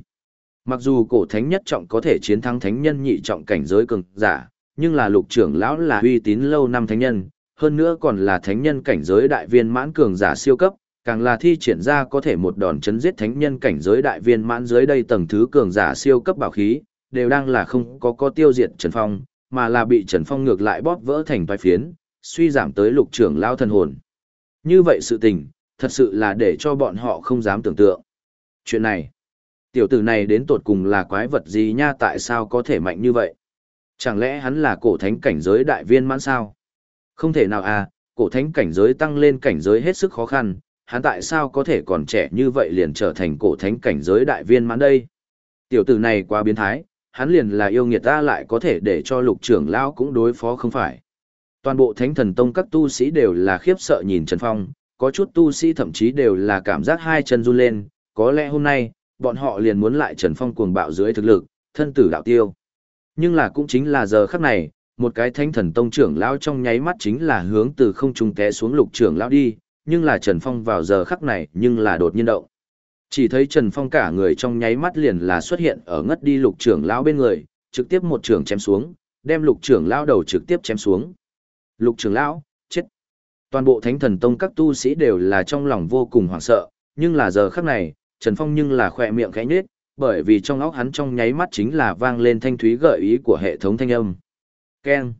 Mặc dù cổ thánh nhất trọng có thể chiến thắng thánh nhân nhị trọng cảnh giới cường giả, nhưng là lục trưởng lão là uy tín lâu năm thánh nhân, hơn nữa còn là thánh nhân cảnh giới đại viên mãn cường giả siêu cấp, càng là thi triển ra có thể một đòn chấn giết thánh nhân cảnh giới đại viên mãn dưới đây tầng thứ cường giả siêu cấp bảo khí, đều đang là không có có tiêu diệt Trần Phong, mà là bị Trần Phong ngược lại bóp vỡ thành toái phiến, suy giảm tới lục trưởng lão thần hồn. Như vậy sự tình, thật sự là để cho bọn họ không dám tưởng tượng. Chuyện này, tiểu tử này đến tột cùng là quái vật gì nha tại sao có thể mạnh như vậy? Chẳng lẽ hắn là cổ thánh cảnh giới đại viên mãn sao? Không thể nào à, cổ thánh cảnh giới tăng lên cảnh giới hết sức khó khăn, hắn tại sao có thể còn trẻ như vậy liền trở thành cổ thánh cảnh giới đại viên mãn đây? Tiểu tử này quá biến thái, hắn liền là yêu nghiệt ta lại có thể để cho lục trưởng lão cũng đối phó không phải. Toàn bộ thánh thần tông các tu sĩ đều là khiếp sợ nhìn Trần Phong, có chút tu sĩ thậm chí đều là cảm giác hai chân run lên, có lẽ hôm nay, bọn họ liền muốn lại Trần Phong cuồng bạo dưới thực lực, thân tử đạo tiêu. Nhưng là cũng chính là giờ khắc này, một cái thánh thần tông trưởng lão trong nháy mắt chính là hướng từ không trung té xuống lục trưởng lão đi, nhưng là Trần Phong vào giờ khắc này nhưng là đột nhiên động. Chỉ thấy Trần Phong cả người trong nháy mắt liền là xuất hiện ở ngất đi lục trưởng lão bên người, trực tiếp một trường chém xuống, đem lục trưởng lão đầu trực tiếp chém xuống. Lục trưởng lão, chết. Toàn bộ thánh thần tông các tu sĩ đều là trong lòng vô cùng hoảng sợ, nhưng là giờ khắc này, Trần Phong nhưng là khỏe miệng khẽ nhếch, bởi vì trong óc hắn trong nháy mắt chính là vang lên thanh thúy gợi ý của hệ thống thanh âm. Keng.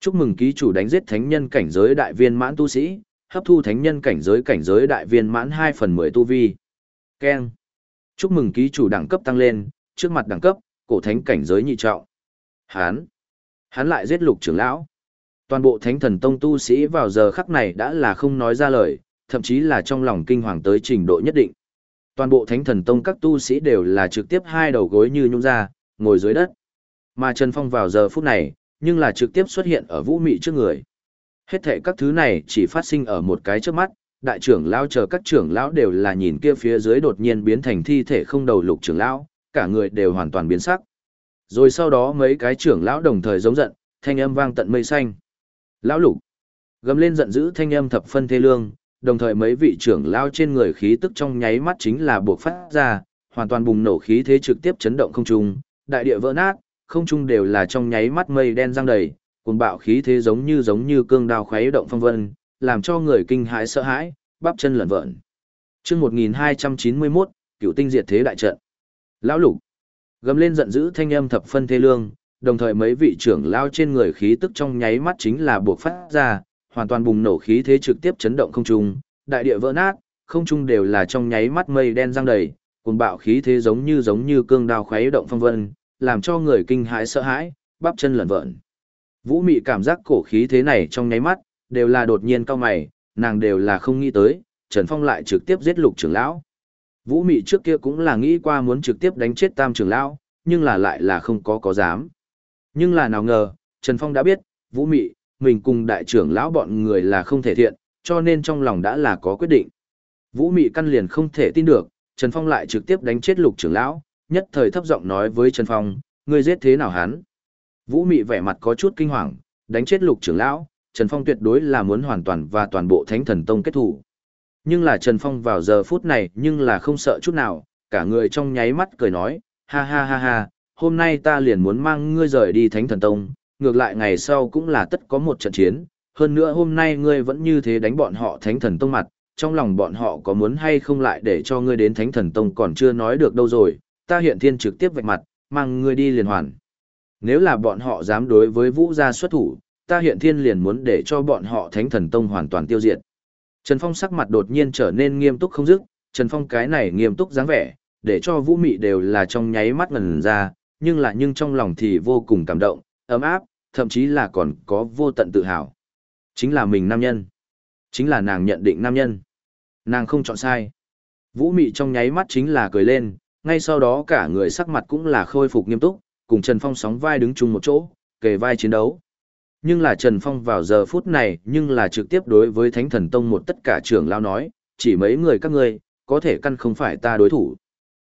Chúc mừng ký chủ đánh giết thánh nhân cảnh giới đại viên mãn tu sĩ, hấp thu thánh nhân cảnh giới cảnh giới đại viên mãn 2 phần 10 tu vi. Keng. Chúc mừng ký chủ đẳng cấp tăng lên, trước mặt đẳng cấp, cổ thánh cảnh giới nhị trọng. Hán. Hắn lại giết lục trưởng lão. Toàn bộ thánh thần tông tu sĩ vào giờ khắc này đã là không nói ra lời, thậm chí là trong lòng kinh hoàng tới trình độ nhất định. Toàn bộ thánh thần tông các tu sĩ đều là trực tiếp hai đầu gối như nhung ra, ngồi dưới đất. Mà Trần Phong vào giờ phút này, nhưng là trực tiếp xuất hiện ở vũ mị trước người. Hết thệ các thứ này chỉ phát sinh ở một cái trước mắt, đại trưởng lão chờ các trưởng lão đều là nhìn kia phía dưới đột nhiên biến thành thi thể không đầu lục trưởng lão, cả người đều hoàn toàn biến sắc. Rồi sau đó mấy cái trưởng lão đồng thời giống giận, thanh âm vang tận mây xanh. Lão lục, gầm lên giận dữ thanh âm thập phân thê lương, đồng thời mấy vị trưởng lao trên người khí tức trong nháy mắt chính là buộc phát ra, hoàn toàn bùng nổ khí thế trực tiếp chấn động không trung, đại địa vỡ nát, không trung đều là trong nháy mắt mây đen răng đầy, cuồng bạo khí thế giống như giống như cương đao khuấy động phong vân, làm cho người kinh hãi sợ hãi, bắp chân lẩn vợn. chương 1291, cựu tinh diệt thế đại trận. Lão lục, gầm lên giận dữ thanh âm thập phân thê lương, đồng thời mấy vị trưởng lao trên người khí tức trong nháy mắt chính là buộc phát ra, hoàn toàn bùng nổ khí thế trực tiếp chấn động không trung, đại địa vỡ nát, không trung đều là trong nháy mắt mây đen răng đầy, cuồng bạo khí thế giống như giống như cương đao khuấy động phong vân, làm cho người kinh hãi sợ hãi, bắp chân lẩn vợn. Vũ Mị cảm giác cổ khí thế này trong nháy mắt, đều là đột nhiên cao mày, nàng đều là không nghĩ tới, Trần Phong lại trực tiếp giết lục trưởng lão. Vũ Mị trước kia cũng là nghĩ qua muốn trực tiếp đánh chết tam trưởng lão, nhưng là lại là không có có dám. Nhưng là nào ngờ, Trần Phong đã biết, Vũ Mị, mình cùng đại trưởng lão bọn người là không thể thiện, cho nên trong lòng đã là có quyết định. Vũ Mị căn liền không thể tin được, Trần Phong lại trực tiếp đánh chết lục trưởng lão, nhất thời thấp giọng nói với Trần Phong, ngươi giết thế nào hắn? Vũ Mị vẻ mặt có chút kinh hoàng, đánh chết lục trưởng lão, Trần Phong tuyệt đối là muốn hoàn toàn và toàn bộ Thánh Thần Tông kết thủ. Nhưng là Trần Phong vào giờ phút này nhưng là không sợ chút nào, cả người trong nháy mắt cười nói, ha ha ha ha, hôm nay ta liền muốn mang ngươi rời đi Thánh Thần Tông, ngược lại ngày sau cũng là tất có một trận chiến, hơn nữa hôm nay ngươi vẫn như thế đánh bọn họ Thánh Thần Tông mặt, trong lòng bọn họ có muốn hay không lại để cho ngươi đến Thánh Thần Tông còn chưa nói được đâu rồi, ta hiện thiên trực tiếp vạch mặt, mang ngươi đi liền hoàn. Nếu là bọn họ dám đối với Vũ gia xuất thủ, ta hiện thiên liền muốn để cho bọn họ Thánh Thần Tông hoàn toàn tiêu diệt. Trần Phong sắc mặt đột nhiên trở nên nghiêm túc không dứt, Trần Phong cái này nghiêm túc dáng vẻ, để cho Vũ Mị đều là trong nháy mắt ngần ra, nhưng là nhưng trong lòng thì vô cùng cảm động, ấm áp, thậm chí là còn có vô tận tự hào. Chính là mình nam nhân. Chính là nàng nhận định nam nhân. Nàng không chọn sai. Vũ Mị trong nháy mắt chính là cười lên, ngay sau đó cả người sắc mặt cũng là khôi phục nghiêm túc, cùng Trần Phong sóng vai đứng chung một chỗ, kề vai chiến đấu. Nhưng là Trần Phong vào giờ phút này nhưng là trực tiếp đối với Thánh Thần Tông một tất cả trưởng lao nói, chỉ mấy người các ngươi, có thể căn không phải ta đối thủ.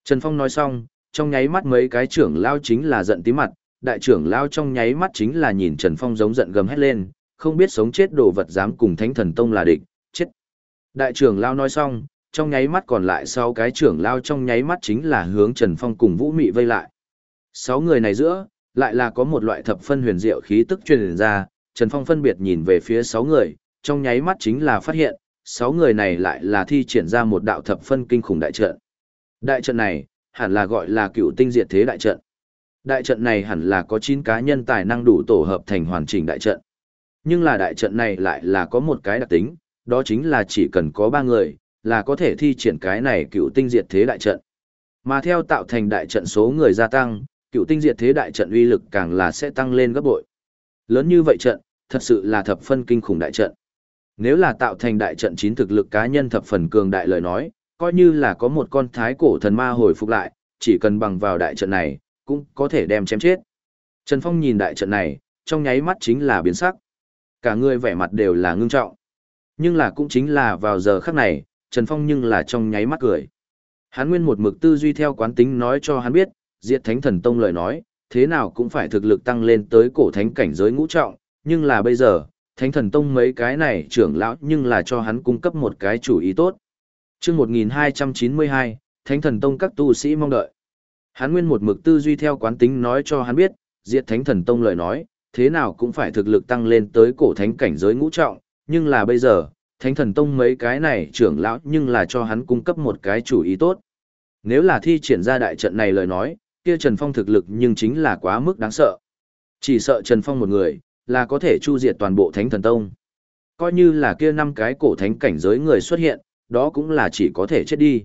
Trần Phong nói xong, trong nháy mắt mấy cái trưởng lao chính là giận tí mặt, đại trưởng lao trong nháy mắt chính là nhìn Trần Phong giống giận gầm hét lên, không biết sống chết đồ vật dám cùng Thánh Thần Tông là địch, chết. Đại trưởng lao nói xong, trong nháy mắt còn lại sau cái trưởng lao trong nháy mắt chính là hướng Trần Phong cùng Vũ Mị vây lại. Sáu người này giữa, lại là có một loại thập phân huyền diệu khí tức truyền ra, Trần Phong phân biệt nhìn về phía sáu người, trong nháy mắt chính là phát hiện, sáu người này lại là thi triển ra một đạo thập phân kinh khủng đại trận. Đại trận này, hẳn là gọi là cựu tinh diệt thế đại trận. Đại trận này hẳn là có 9 cá nhân tài năng đủ tổ hợp thành hoàn chỉnh đại trận. Nhưng là đại trận này lại là có một cái đặc tính, đó chính là chỉ cần có 3 người, là có thể thi triển cái này cựu tinh diệt thế đại trận. Mà theo tạo thành đại trận số người gia tăng, cựu tinh diệt thế đại trận uy lực càng là sẽ tăng lên gấp bội. Lớn như vậy trận, thật sự là thập phân kinh khủng đại trận. Nếu là tạo thành đại trận chín thực lực cá nhân thập phần cường đại lời nói, coi như là có một con thái cổ thần ma hồi phục lại, chỉ cần bằng vào đại trận này, cũng có thể đem chém chết. Trần Phong nhìn đại trận này, trong nháy mắt chính là biến sắc. Cả người vẻ mặt đều là ngưng trọng. Nhưng là cũng chính là vào giờ khắc này, Trần Phong nhưng là trong nháy mắt cười. Hắn nguyên một mực tư duy theo quán tính nói cho hắn biết, diệt thánh thần tông lời nói, thế nào cũng phải thực lực tăng lên tới cổ thánh cảnh giới ngũ trọng, nhưng là bây giờ, thánh thần tông mấy cái này trưởng lão nhưng là cho hắn cung cấp một cái chủ ý tốt. Trước 1292, thánh thần tông các tu sĩ mong đợi. Hắn nguyên một mực tư duy theo quán tính nói cho hắn biết, diệt thánh thần tông lời nói, thế nào cũng phải thực lực tăng lên tới cổ thánh cảnh giới ngũ trọng, nhưng là bây giờ, thánh thần tông mấy cái này trưởng lão nhưng là cho hắn cung cấp một cái chủ ý tốt. Nếu là thi triển ra đại trận này lời nói, kia Trần Phong thực lực nhưng chính là quá mức đáng sợ. Chỉ sợ Trần Phong một người, là có thể chu diệt toàn bộ thánh thần tông. Coi như là kia năm cái cổ thánh cảnh giới người xuất hiện, đó cũng là chỉ có thể chết đi.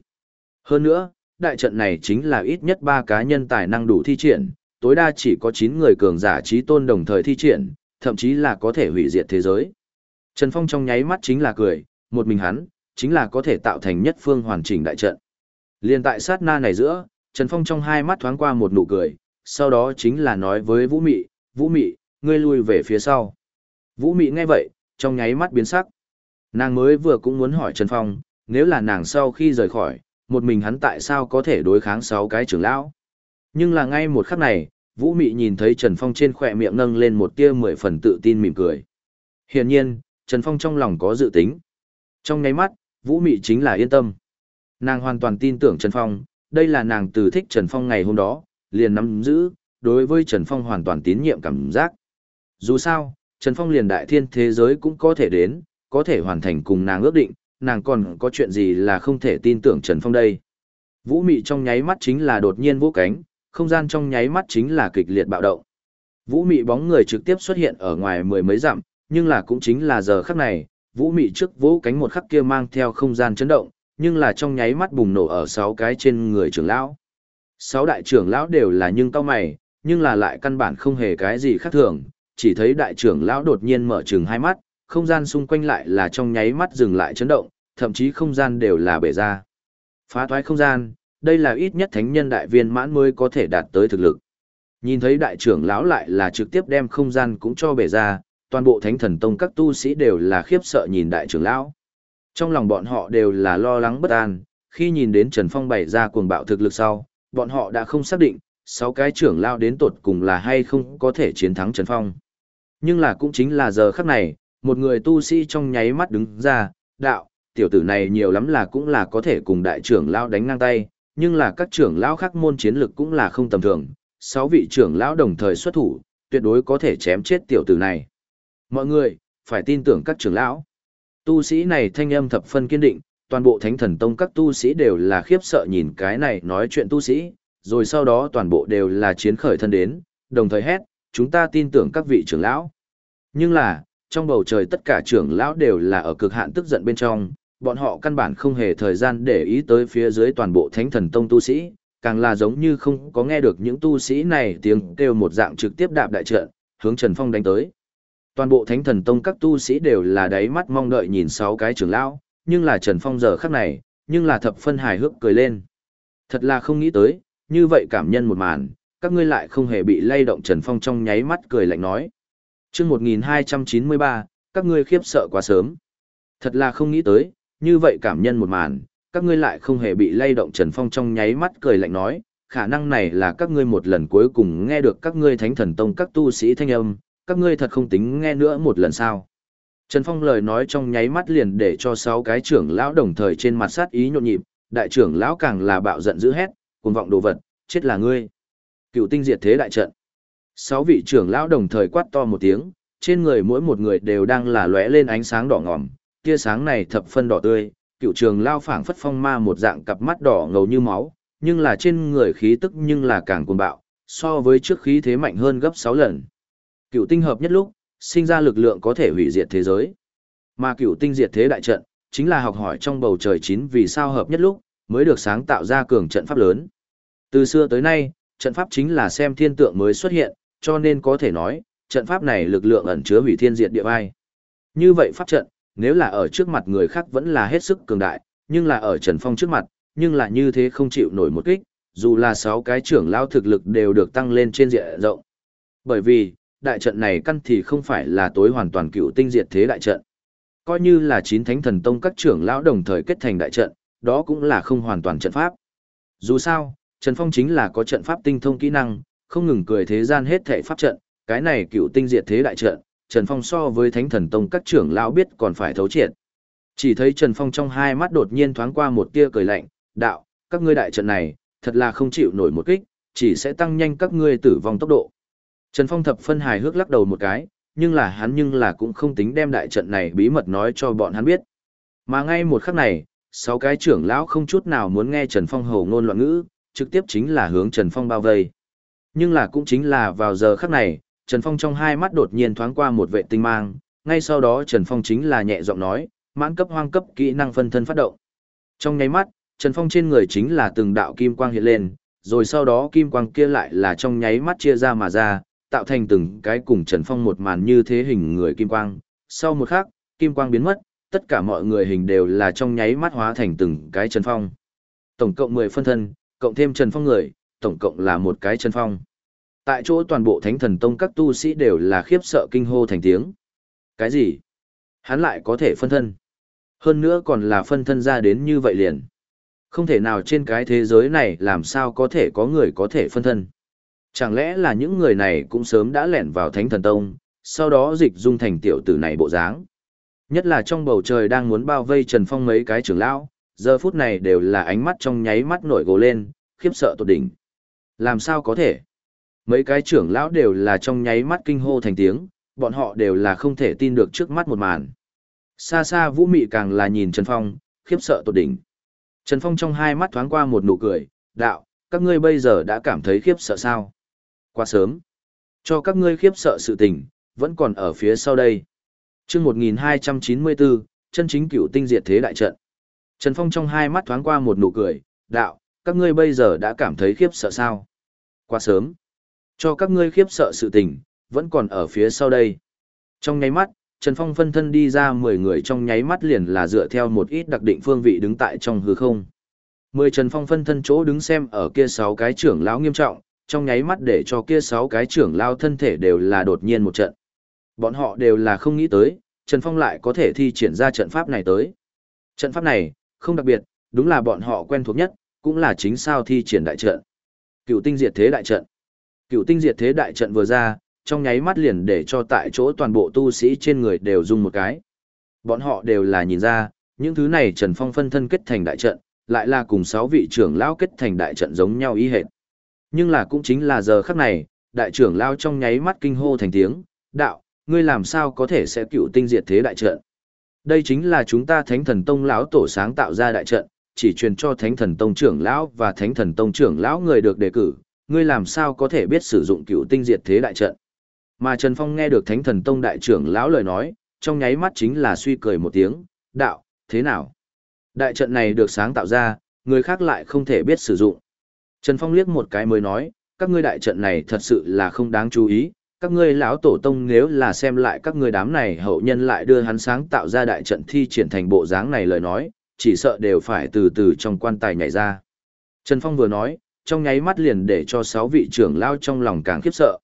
Hơn nữa, đại trận này chính là ít nhất ba cá nhân tài năng đủ thi triển, tối đa chỉ có 9 người cường giả trí tôn đồng thời thi triển, thậm chí là có thể hủy diệt thế giới. Trần Phong trong nháy mắt chính là cười, một mình hắn, chính là có thể tạo thành nhất phương hoàn chỉnh đại trận. Liên tại sát na này giữa, Trần Phong trong hai mắt thoáng qua một nụ cười, sau đó chính là nói với Vũ Mị, Vũ Mị, ngươi lui về phía sau. Vũ Mị nghe vậy, trong nháy mắt biến sắc. Nàng mới vừa cũng muốn hỏi Trần Phong, nếu là nàng sau khi rời khỏi, một mình hắn tại sao có thể đối kháng sáu cái trưởng lão. Nhưng là ngay một khắc này, Vũ Mị nhìn thấy Trần Phong trên khỏe miệng nâng lên một tia mười phần tự tin mỉm cười. Hiển nhiên, Trần Phong trong lòng có dự tính. Trong nháy mắt, Vũ Mị chính là yên tâm. Nàng hoàn toàn tin tưởng Trần Phong, đây là nàng từ thích Trần Phong ngày hôm đó, liền nắm giữ, đối với Trần Phong hoàn toàn tín nhiệm cảm giác. Dù sao, Trần Phong liền đại thiên thế giới cũng có thể đến, có thể hoàn thành cùng nàng ước định, nàng còn có chuyện gì là không thể tin tưởng Trần Phong đây. Vũ mị trong nháy mắt chính là đột nhiên vỗ cánh, không gian trong nháy mắt chính là kịch liệt bạo động. Vũ mị bóng người trực tiếp xuất hiện ở ngoài mười mấy dặm, nhưng là cũng chính là giờ khắc này, vũ mị trước vỗ cánh một khắc kia mang theo không gian chấn động, nhưng là trong nháy mắt bùng nổ ở sáu cái trên người trưởng lão. Sáu đại trưởng lão đều là nhưng cao mày, nhưng là lại căn bản không hề cái gì khác thường, chỉ thấy đại trưởng lão đột nhiên mở trừng hai mắt, không gian xung quanh lại là trong nháy mắt dừng lại chấn động, thậm chí không gian đều là bể ra. Phá thoái không gian, đây là ít nhất thánh nhân đại viên mãn mới có thể đạt tới thực lực. Nhìn thấy đại trưởng lão lại là trực tiếp đem không gian cũng cho bể ra, toàn bộ thánh thần tông các tu sĩ đều là khiếp sợ nhìn đại trưởng lão. Trong lòng bọn họ đều là lo lắng bất an, khi nhìn đến Trần Phong bày ra cuồng bạo thực lực sau, bọn họ đã không xác định, sáu cái trưởng lão đến tột cùng là hay không có thể chiến thắng Trần Phong. Nhưng là cũng chính là giờ khắc này, một người tu sĩ trong nháy mắt đứng ra, đạo, tiểu tử này nhiều lắm là cũng là có thể cùng đại trưởng lão đánh ngang tay, nhưng là các trưởng lão khác môn chiến lực cũng là không tầm thường, sáu vị trưởng lão đồng thời xuất thủ, tuyệt đối có thể chém chết tiểu tử này. Mọi người, phải tin tưởng các trưởng lão. Tu sĩ này thanh âm thập phân kiên định, toàn bộ thánh thần tông các tu sĩ đều là khiếp sợ nhìn cái này nói chuyện tu sĩ, rồi sau đó toàn bộ đều là chiến khởi thân đến, đồng thời hét, chúng ta tin tưởng các vị trưởng lão. Nhưng là, trong bầu trời tất cả trưởng lão đều là ở cực hạn tức giận bên trong, bọn họ căn bản không hề thời gian để ý tới phía dưới toàn bộ thánh thần tông tu sĩ, càng là giống như không có nghe được những tu sĩ này tiếng kêu một dạng trực tiếp đạp đại trận, hướng Trần Phong đánh tới. Toàn bộ thánh thần tông các tu sĩ đều là đáy mắt mong đợi nhìn sáu cái trưởng lão, nhưng là Trần Phong giờ khắc này, nhưng là thập phân hài hước cười lên. Thật là không nghĩ tới, như vậy cảm nhân một màn, các ngươi lại không hề bị lay động Trần Phong trong nháy mắt cười lạnh nói. Trước 1293, các ngươi khiếp sợ quá sớm. Thật là không nghĩ tới, như vậy cảm nhân một màn, các ngươi lại không hề bị lay động Trần Phong trong nháy mắt cười lạnh nói, khả năng này là các ngươi một lần cuối cùng nghe được các ngươi thánh thần tông các tu sĩ thanh âm, các ngươi thật không tính nghe nữa một lần sao. Trần Phong lời nói trong nháy mắt liền để cho sáu cái trưởng lão đồng thời trên mặt sát ý nhộn nhịp, đại trưởng lão càng là bạo giận dữ hét, cuồng vọng đồ vật, chết là ngươi. Cựu tinh diệt thế đại trận. Sáu vị trưởng lão đồng thời quát to một tiếng, trên người mỗi một người đều đang là lóe lên ánh sáng đỏ ngòm, tia sáng này thập phân đỏ tươi, cựu trường lao phảng phất phong ma một dạng cặp mắt đỏ ngầu như máu, nhưng là trên người khí tức nhưng là càng cuồng bạo, so với trước khí thế mạnh hơn gấp 6 lần. Cựu tinh hợp nhất lúc, sinh ra lực lượng có thể hủy diệt thế giới. Mà cựu tinh diệt thế đại trận, chính là học hỏi trong bầu trời chín vì sao hợp nhất lúc, mới được sáng tạo ra cường trận pháp lớn. Từ xưa tới nay, trận pháp chính là xem thiên tượng mới xuất hiện, cho nên có thể nói, trận pháp này lực lượng ẩn chứa hủy thiên diệt địa vai. Như vậy pháp trận, nếu là ở trước mặt người khác vẫn là hết sức cường đại, nhưng là ở Trần Phong trước mặt, nhưng là như thế không chịu nổi một kích, dù là 6 cái trưởng lao thực lực đều được tăng lên trên diện rộng. Bởi vì, đại trận này căn thì không phải là tối hoàn toàn cựu tinh diệt thế đại trận. Coi như là chín thánh thần tông các trưởng lão đồng thời kết thành đại trận, đó cũng là không hoàn toàn trận pháp. Dù sao, Trần Phong chính là có trận pháp tinh thông kỹ năng, không ngừng cười thế gian hết thể pháp trận, cái này cựu tinh diệt thế đại trận, Trần Phong so với Thánh Thần Tông các trưởng lão biết còn phải thấu triệt. Chỉ thấy Trần Phong trong hai mắt đột nhiên thoáng qua một tia cười lạnh, đạo, các ngươi đại trận này, thật là không chịu nổi một kích, chỉ sẽ tăng nhanh các ngươi tử vong tốc độ. Trần Phong thập phân hài hước lắc đầu một cái, nhưng là hắn nhưng là cũng không tính đem đại trận này bí mật nói cho bọn hắn biết. Mà ngay một khắc này, sáu cái trưởng lão không chút nào muốn nghe Trần Phong hầu ngôn loạn ngữ, trực tiếp chính là hướng Trần Phong bao vây. Nhưng là cũng chính là vào giờ khắc này, Trần Phong trong hai mắt đột nhiên thoáng qua một vệ tinh mang, ngay sau đó Trần Phong chính là nhẹ giọng nói, mãn cấp hoang cấp kỹ năng phân thân phát động. Trong nháy mắt, Trần Phong trên người chính là từng đạo kim quang hiện lên, rồi sau đó kim quang kia lại là trong nháy mắt chia ra mà ra, tạo thành từng cái cùng Trần Phong một màn như thế hình người kim quang. Sau một khắc, kim quang biến mất, tất cả mọi người hình đều là trong nháy mắt hóa thành từng cái Trần Phong. Tổng cộng 10 phân thân, cộng thêm Trần Phong người, tổng cộng là một cái chân Phong. Tại chỗ toàn bộ thánh thần tông các tu sĩ đều là khiếp sợ kinh hô thành tiếng. Cái gì? Hắn lại có thể phân thân. Hơn nữa còn là phân thân ra đến như vậy liền. Không thể nào trên cái thế giới này làm sao có thể có người có thể phân thân. Chẳng lẽ là những người này cũng sớm đã lẻn vào thánh thần tông, sau đó dịch dung thành tiểu tử này bộ dáng. Nhất là trong bầu trời đang muốn bao vây Trần Phong mấy cái trưởng lão, giờ phút này đều là ánh mắt trong nháy mắt nổi gồ lên, khiếp sợ tột đỉnh. Làm sao có thể? Mấy cái trưởng lão đều là trong nháy mắt kinh hô thành tiếng, bọn họ đều là không thể tin được trước mắt một màn. Xa xa Vũ Mị càng là nhìn Trần Phong, khiếp sợ tột đỉnh. Trần Phong trong hai mắt thoáng qua một nụ cười, đạo, các ngươi bây giờ đã cảm thấy khiếp sợ sao? Quá sớm. Cho các ngươi khiếp sợ sự tình, vẫn còn ở phía sau đây. chương 1294, chân chính cựu tinh diệt thế đại trận. Trần Phong trong hai mắt thoáng qua một nụ cười, đạo, các ngươi bây giờ đã cảm thấy khiếp sợ sao? Quá sớm. Cho các ngươi khiếp sợ sự tình, vẫn còn ở phía sau đây. Trong nháy mắt, Trần Phong phân thân đi ra 10 người trong nháy mắt liền là dựa theo một ít đặc định phương vị đứng tại trong hư không. 10 Trần Phong phân thân chỗ đứng xem ở kia 6 cái trưởng lão nghiêm trọng, trong nháy mắt để cho kia 6 cái trưởng lão thân thể đều là đột nhiên một trận. Bọn họ đều là không nghĩ tới, Trần Phong lại có thể thi triển ra trận pháp này tới. Trận pháp này, không đặc biệt, đúng là bọn họ quen thuộc nhất, cũng là chính sao thi triển đại trận. Cựu tinh diệt thế đại trận. Cựu tinh diệt thế đại trận vừa ra, trong nháy mắt liền để cho tại chỗ toàn bộ tu sĩ trên người đều dùng một cái. Bọn họ đều là nhìn ra, những thứ này Trần Phong phân thân kết thành đại trận, lại là cùng sáu vị trưởng lão kết thành đại trận giống nhau ý hệt. Nhưng là cũng chính là giờ khắc này, đại trưởng lão trong nháy mắt kinh hô thành tiếng, đạo, ngươi làm sao có thể sẽ cựu tinh diệt thế đại trận. Đây chính là chúng ta Thánh Thần Tông lão tổ sáng tạo ra đại trận, chỉ truyền cho Thánh Thần Tông trưởng lão và Thánh Thần Tông trưởng lão người được đề cử, ngươi làm sao có thể biết sử dụng cựu tinh diệt thế đại trận. Mà Trần Phong nghe được Thánh Thần Tông đại trưởng lão lời nói, trong nháy mắt chính là suy cười một tiếng, đạo, thế nào? Đại trận này được sáng tạo ra, người khác lại không thể biết sử dụng. Trần Phong liếc một cái mới nói, các ngươi đại trận này thật sự là không đáng chú ý, các ngươi lão tổ tông nếu là xem lại các ngươi đám này hậu nhân lại đưa hắn sáng tạo ra đại trận thi triển thành bộ dáng này lời nói, chỉ sợ đều phải từ từ trong quan tài nhảy ra. Trần Phong vừa nói, trong nháy mắt liền để cho sáu vị trưởng lao trong lòng càng khiếp sợ.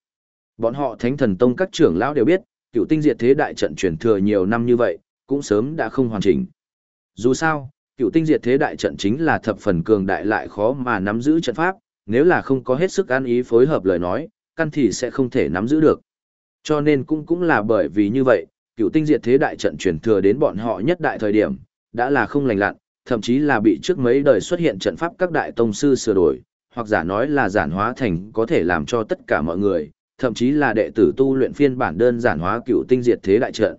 Bọn họ Thánh Thần Tông các trưởng lão đều biết, cựu tinh diệt thế đại trận truyền thừa nhiều năm như vậy, cũng sớm đã không hoàn chỉnh. Dù sao, cựu tinh diệt thế đại trận chính là thập phần cường đại lại khó mà nắm giữ trận pháp, nếu là không có hết sức an ý phối hợp lời nói, căn thì sẽ không thể nắm giữ được. Cho nên cũng cũng là bởi vì như vậy, cựu tinh diệt thế đại trận truyền thừa đến bọn họ nhất đại thời điểm, đã là không lành lặn, thậm chí là bị trước mấy đời xuất hiện trận pháp các đại tông sư sửa đổi, hoặc giả nói là giản hóa thành có thể làm cho tất cả mọi người, thậm chí là đệ tử tu luyện phiên bản đơn giản hóa cựu tinh diệt thế đại trận.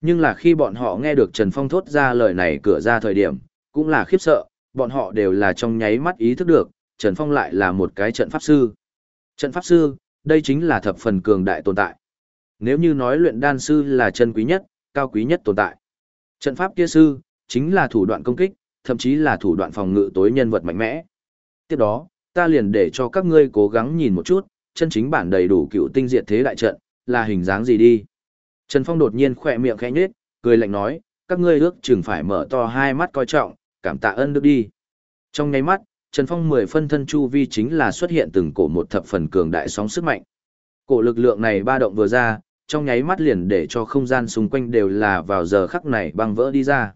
Nhưng là khi bọn họ nghe được Trần Phong thốt ra lời này cửa ra thời điểm, cũng là khiếp sợ, bọn họ đều là trong nháy mắt ý thức được, Trần Phong lại là một cái trận pháp sư. Trận pháp sư, đây chính là thập phần cường đại tồn tại. Nếu như nói luyện đan sư là chân quý nhất, cao quý nhất tồn tại. Trận pháp kia sư, chính là thủ đoạn công kích, thậm chí là thủ đoạn phòng ngự tối nhân vật mạnh mẽ. Tiếp đó, ta liền để cho các ngươi cố gắng nhìn một chút, chân chính bản đầy đủ cựu tinh diệt thế đại trận, là hình dáng gì đi. Trần Phong đột nhiên khỏe miệng khẽ nhếch, cười lạnh nói, các ngươi ước chừng phải mở to hai mắt coi trọng, cảm tạ ơn đức đi. Trong nháy mắt, Trần Phong mười phân thân chu vi chính là xuất hiện từng cổ một thập phần cường đại sóng sức mạnh. Cổ lực lượng này ba động vừa ra, trong nháy mắt liền để cho không gian xung quanh đều là vào giờ khắc này băng vỡ đi ra.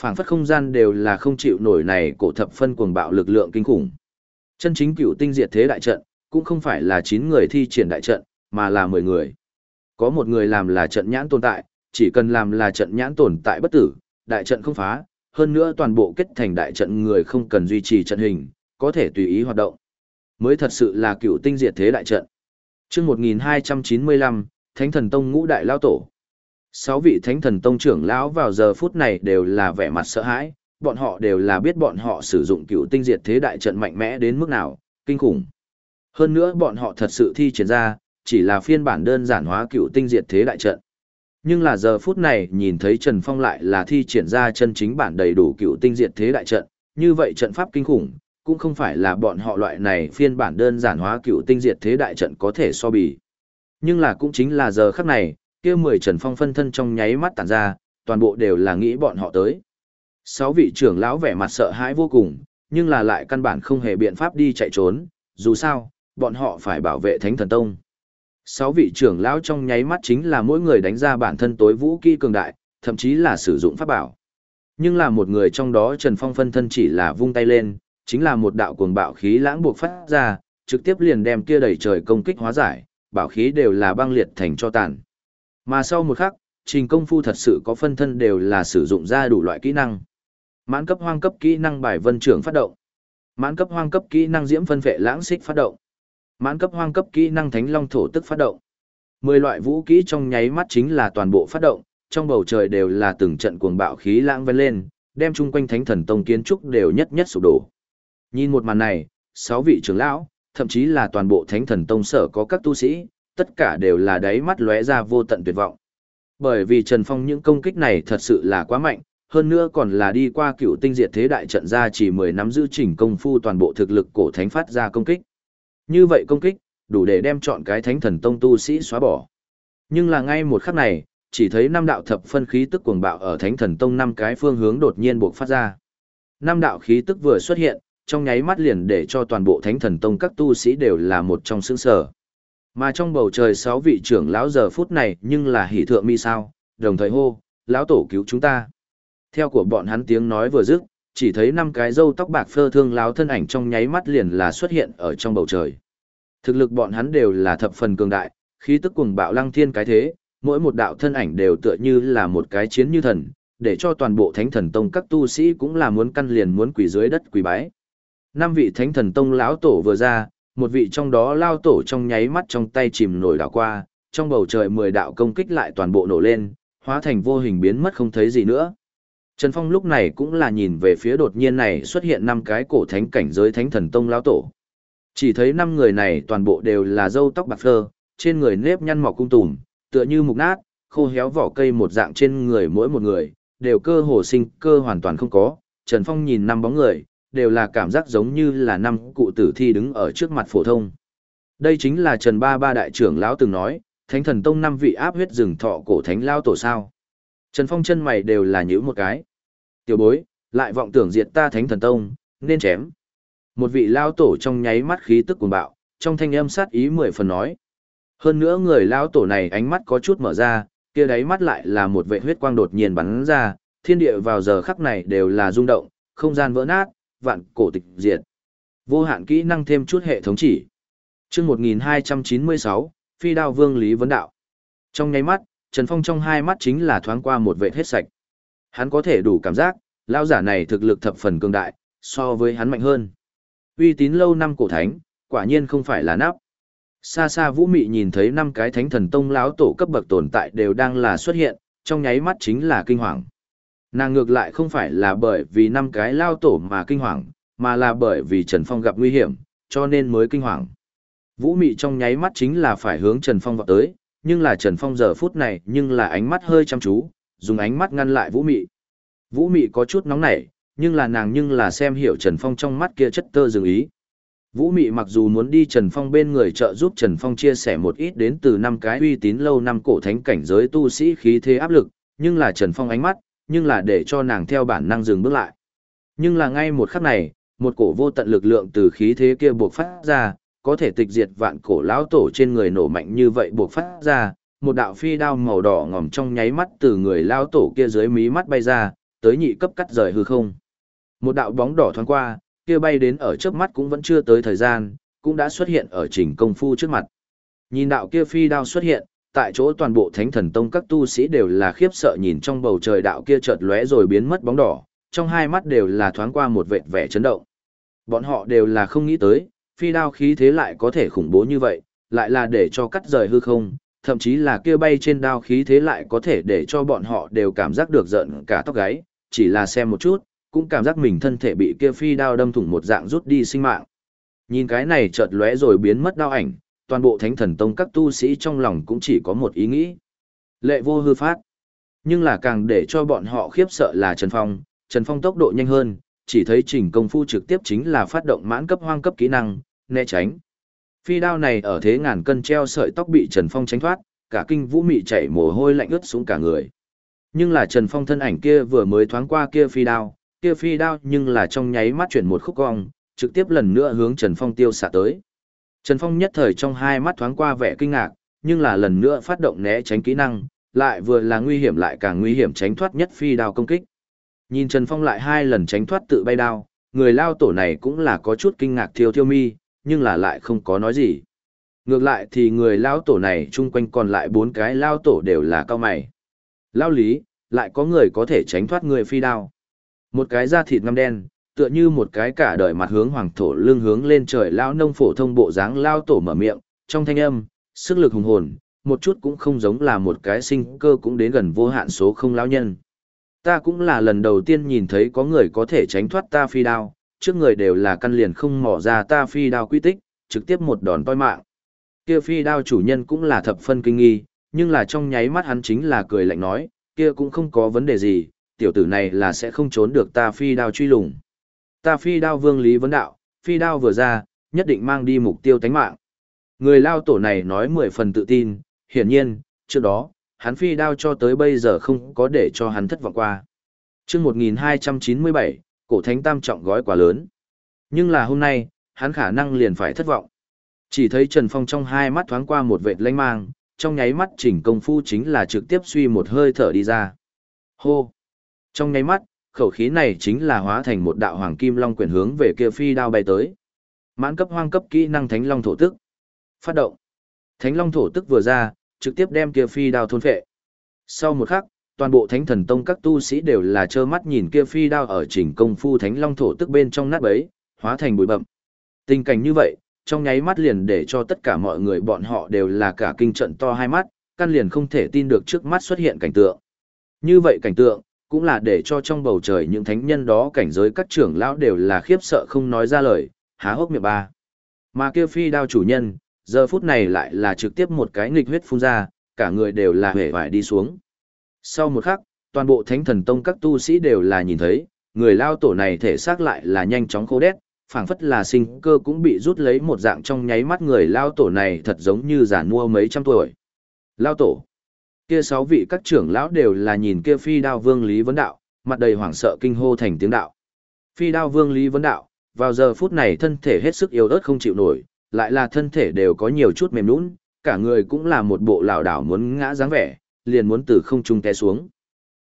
Phảng phất không gian đều là không chịu nổi này cổ thập phân cuồng bạo lực lượng kinh khủng. Chân chính cựu tinh diệt thế đại trận, cũng không phải là 9 người thi triển đại trận, mà là 10 người. Có một người làm là trận nhãn tồn tại, chỉ cần làm là trận nhãn tồn tại bất tử, đại trận không phá, hơn nữa toàn bộ kết thành đại trận người không cần duy trì trận hình, có thể tùy ý hoạt động. Mới thật sự là cựu tinh diệt thế đại trận. chương 1295, Thánh Thần Tông ngũ đại lao tổ. Sáu vị Thánh Thần Tông trưởng lão vào giờ phút này đều là vẻ mặt sợ hãi, bọn họ đều là biết bọn họ sử dụng cựu tinh diệt thế đại trận mạnh mẽ đến mức nào, kinh khủng. Hơn nữa bọn họ thật sự thi triển ra, chỉ là phiên bản đơn giản hóa cựu tinh diệt thế đại trận. Nhưng là giờ phút này nhìn thấy Trần Phong lại là thi triển ra chân chính bản đầy đủ cựu tinh diệt thế đại trận, như vậy trận pháp kinh khủng, cũng không phải là bọn họ loại này phiên bản đơn giản hóa cựu tinh diệt thế đại trận có thể so bì. Nhưng là cũng chính là giờ khắc này, kia mười Trần Phong phân thân trong nháy mắt tản ra, toàn bộ đều là nghĩ bọn họ tới. Sáu vị trưởng lão vẻ mặt sợ hãi vô cùng, nhưng là lại căn bản không hề biện pháp đi chạy trốn, dù sao, bọn họ phải bảo vệ Thánh Thần Tông. Sáu vị trưởng lão trong nháy mắt chính là mỗi người đánh ra bản thân tối vũ kỹ cường đại, thậm chí là sử dụng pháp bảo. Nhưng là một người trong đó Trần Phong phân thân chỉ là vung tay lên, chính là một đạo cuồng bạo khí lãng buộc phát ra, trực tiếp liền đem kia đầy trời công kích hóa giải, bảo khí đều là băng liệt thành cho tàn. Mà sau một khắc, trình công phu thật sự có phân thân đều là sử dụng ra đủ loại kỹ năng. Mãn cấp hoang cấp kỹ năng bài vân trưởng phát động. Mãn cấp hoang cấp kỹ năng diễm phân vệ lãng xích phát động. Mãn cấp hoang cấp kỹ năng thánh long thổ tức phát động. Mười loại vũ kỹ trong nháy mắt chính là toàn bộ phát động, trong bầu trời đều là từng trận cuồng bạo khí lãng vân lên, đem chung quanh thánh thần tông kiến trúc đều nhất nhất sụp đổ. Nhìn một màn này, sáu vị trưởng lão, thậm chí là toàn bộ thánh thần tông sở có các tu sĩ, tất cả đều là đáy mắt lóe ra vô tận tuyệt vọng. Bởi vì Trần Phong những công kích này thật sự là quá mạnh, hơn nữa còn là đi qua cựu tinh diệt thế đại trận ra chỉ 10 năm giữ chỉnh công phu toàn bộ thực lực cổ thánh phát ra công kích. Như vậy công kích, đủ để đem chọn cái thánh thần tông tu sĩ xóa bỏ. Nhưng là ngay một khắc này, chỉ thấy năm đạo thập phân khí tức cuồng bạo ở thánh thần tông năm cái phương hướng đột nhiên bộc phát ra. Năm đạo khí tức vừa xuất hiện, trong nháy mắt liền để cho toàn bộ thánh thần tông các tu sĩ đều là một trong sững sở. Mà trong bầu trời sáu vị trưởng lão giờ phút này nhưng là hỷ thượng mi sao, đồng thời hô, lão tổ cứu chúng ta. Theo của bọn hắn tiếng nói vừa dứt, chỉ thấy năm cái râu tóc bạc phơ thương lão thân ảnh trong nháy mắt liền là xuất hiện ở trong bầu trời. Thực lực bọn hắn đều là thập phần cường đại, khí tức cuồng bạo lăng thiên cái thế, mỗi một đạo thân ảnh đều tựa như là một cái chiến như thần, để cho toàn bộ thánh thần tông các tu sĩ cũng là muốn căn liền muốn quỳ dưới đất quỳ bái. Năm vị thánh thần tông lão tổ vừa ra, một vị trong đó lao tổ trong nháy mắt trong tay chìm nổi đảo qua, trong bầu trời mười đạo công kích lại toàn bộ nổ lên, hóa thành vô hình biến mất không thấy gì nữa. Trần Phong lúc này cũng là nhìn về phía đột nhiên này xuất hiện năm cái cổ thánh cảnh giới thánh thần tông lão tổ. Chỉ thấy năm người này toàn bộ đều là râu tóc bạc phơ, trên người nếp nhăn mọc cung tùm, tựa như mục nát, khô héo vỏ cây một dạng trên người mỗi một người, đều cơ hồ sinh cơ hoàn toàn không có. Trần Phong nhìn năm bóng người, đều là cảm giác giống như là năm cụ tử thi đứng ở trước mặt phổ thông. Đây chính là Trần Ba Ba đại trưởng lão từng nói, Thánh Thần Tông năm vị áp huyết rừng thọ cổ thánh lao tổ sao? Trần Phong chân mày đều là nhíu một cái. Tiểu bối, lại vọng tưởng diệt ta Thánh Thần Tông, nên chém. Một vị lao tổ trong nháy mắt khí tức cuồng bạo, trong thanh âm sát ý mười phần nói. Hơn nữa người lao tổ này ánh mắt có chút mở ra, kia đáy mắt lại là một vệ huyết quang đột nhiên bắn ra, thiên địa vào giờ khắc này đều là rung động, không gian vỡ nát, vạn cổ tịch diệt. Vô hạn kỹ năng thêm chút hệ thống chỉ. Chương 1296, Phi Đao Vương Lý Vấn Đạo. Trong nháy mắt, Trần Phong trong hai mắt chính là thoáng qua một vệ hết sạch. Hắn có thể đủ cảm giác, lão giả này thực lực thập phần cường đại, so với hắn mạnh hơn. Uy tín lâu năm cổ thánh, quả nhiên không phải là nắp. Xa xa Vũ Mị nhìn thấy năm cái thánh thần tông lão tổ cấp bậc tồn tại đều đang là xuất hiện, trong nháy mắt chính là kinh hoàng. Nàng ngược lại không phải là bởi vì năm cái lao tổ mà kinh hoàng, mà là bởi vì Trần Phong gặp nguy hiểm, cho nên mới kinh hoàng. Vũ Mị trong nháy mắt chính là phải hướng Trần Phong vào tới, nhưng là Trần Phong giờ phút này nhưng là ánh mắt hơi chăm chú, dùng ánh mắt ngăn lại Vũ Mị. Vũ Mị có chút nóng nảy, nhưng là nàng nhưng là xem hiểu Trần Phong trong mắt kia chất tơ dừng ý. Vũ Mị mặc dù muốn đi Trần Phong bên người trợ giúp Trần Phong chia sẻ một ít đến từ năm cái uy tín lâu năm cổ thánh cảnh giới tu sĩ khí thế áp lực, nhưng là Trần Phong ánh mắt, nhưng là để cho nàng theo bản năng dừng bước lại. Nhưng là ngay một khắc này, một cổ vô tận lực lượng từ khí thế kia buộc phát ra, có thể tịch diệt vạn cổ lão tổ trên người nổ mạnh như vậy buộc phát ra, một đạo phi đao màu đỏ ngòm trong nháy mắt từ người lão tổ kia dưới mí mắt bay ra, tới nhị cấp cắt rời hư không. Một đạo bóng đỏ thoáng qua, kia bay đến ở trước mắt cũng vẫn chưa tới thời gian, cũng đã xuất hiện ở trình công phu trước mặt. Nhìn đạo kia phi đao xuất hiện, tại chỗ toàn bộ thánh thần tông các tu sĩ đều là khiếp sợ nhìn trong bầu trời đạo kia chợt lóe rồi biến mất bóng đỏ, trong hai mắt đều là thoáng qua một vệt vẻ chấn động. Bọn họ đều là không nghĩ tới, phi đao khí thế lại có thể khủng bố như vậy, lại là để cho cắt rời hư không, thậm chí là kia bay trên đao khí thế lại có thể để cho bọn họ đều cảm giác được giận cả tóc gáy, chỉ là xem một chút, cũng cảm giác mình thân thể bị kia phi đao đâm thủng một dạng rút đi sinh mạng. Nhìn cái này chợt lóe rồi biến mất đao ảnh, toàn bộ thánh thần tông các tu sĩ trong lòng cũng chỉ có một ý nghĩ. Lệ vô hư phát. Nhưng là càng để cho bọn họ khiếp sợ là Trần Phong, Trần Phong tốc độ nhanh hơn, chỉ thấy trình công phu trực tiếp chính là phát động mãn cấp hoang cấp kỹ năng, né tránh. Phi đao này ở thế ngàn cân treo sợi tóc bị Trần Phong tránh thoát, cả kinh vũ mị chảy mồ hôi lạnh ướt xuống cả người. Nhưng là Trần Phong thân ảnh kia vừa mới thoáng qua kia phi đao, kia phi đao nhưng là trong nháy mắt chuyển một khúc cong, trực tiếp lần nữa hướng Trần Phong tiêu xạ tới. Trần Phong nhất thời trong hai mắt thoáng qua vẻ kinh ngạc, nhưng là lần nữa phát động né tránh kỹ năng, lại vừa là nguy hiểm lại càng nguy hiểm tránh thoát nhất phi đao công kích. Nhìn Trần Phong lại hai lần tránh thoát tự bay đao, người lao tổ này cũng là có chút kinh ngạc thiêu thiêu mi, nhưng là lại không có nói gì. Ngược lại thì người lao tổ này chung quanh còn lại bốn cái lao tổ đều là cao mày. Lao lý, lại có người có thể tránh thoát người phi đao. Một cái da thịt ngăm đen, tựa như một cái cả đời mặt hướng hoàng thổ lưng hướng lên trời lao nông phổ thông bộ dáng lao tổ mở miệng, trong thanh âm, sức lực hùng hồn, một chút cũng không giống là một cái sinh cơ cũng đến gần vô hạn số không lão nhân. Ta cũng là lần đầu tiên nhìn thấy có người có thể tránh thoát ta phi đao, trước người đều là căn liền không mỏ ra ta phi đao quy tích, trực tiếp một đòn toi mạng. Kia phi đao chủ nhân cũng là thập phân kinh nghi, nhưng là trong nháy mắt hắn chính là cười lạnh nói, kia cũng không có vấn đề gì, tiểu tử này là sẽ không trốn được ta phi đao truy lùng. Ta phi đao vương lý vấn đạo, phi đao vừa ra, nhất định mang đi mục tiêu tánh mạng. Người lao tổ này nói mười phần tự tin, hiển nhiên, trước đó, hắn phi đao cho tới bây giờ không có để cho hắn thất vọng qua. chương 1297, cổ thánh tam trọng gói quá lớn. Nhưng là hôm nay, hắn khả năng liền phải thất vọng. Chỉ thấy Trần Phong trong hai mắt thoáng qua một vệt lanh mang, trong nháy mắt chỉnh công phu chính là trực tiếp suy một hơi thở đi ra. Hô! Trong nháy mắt, khẩu khí này chính là hóa thành một đạo hoàng kim long quyển hướng về kia phi đao bay tới. Mãn cấp hoang cấp kỹ năng thánh long thổ tức. Phát động. Thánh long thổ tức vừa ra, trực tiếp đem kia phi đao thôn phệ. Sau một khắc, toàn bộ thánh thần tông các tu sĩ đều là trơ mắt nhìn kia phi đao ở chỉnh công phu thánh long thổ tức bên trong nát bấy, hóa thành bụi bậm. Tình cảnh như vậy, trong nháy mắt liền để cho tất cả mọi người bọn họ đều là cả kinh trận to hai mắt, căn liền không thể tin được trước mắt xuất hiện cảnh tượng. Như vậy cảnh tượng, cũng là để cho trong bầu trời những thánh nhân đó cảnh giới các trưởng lão đều là khiếp sợ không nói ra lời, há hốc miệng ba. Mà kia phi đao chủ nhân, giờ phút này lại là trực tiếp một cái nghịch huyết phun ra, cả người đều là hề vải đi xuống. Sau một khắc, toàn bộ thánh thần tông các tu sĩ đều là nhìn thấy, người lao tổ này thể xác lại là nhanh chóng khô đét, phảng phất là sinh cơ cũng bị rút lấy một dạng trong nháy mắt người lao tổ này thật giống như giả mua mấy trăm tuổi. Lao tổ. Kia sáu vị các trưởng lão đều là nhìn kia phi đao vương Lý Vấn Đạo, mặt đầy hoảng sợ kinh hô thành tiếng đạo. Phi đao vương Lý Vấn Đạo, vào giờ phút này thân thể hết sức yếu ớt không chịu nổi, lại là thân thể đều có nhiều chút mềm nũng, cả người cũng là một bộ lảo đảo muốn ngã dáng vẻ, liền muốn từ không trung té xuống.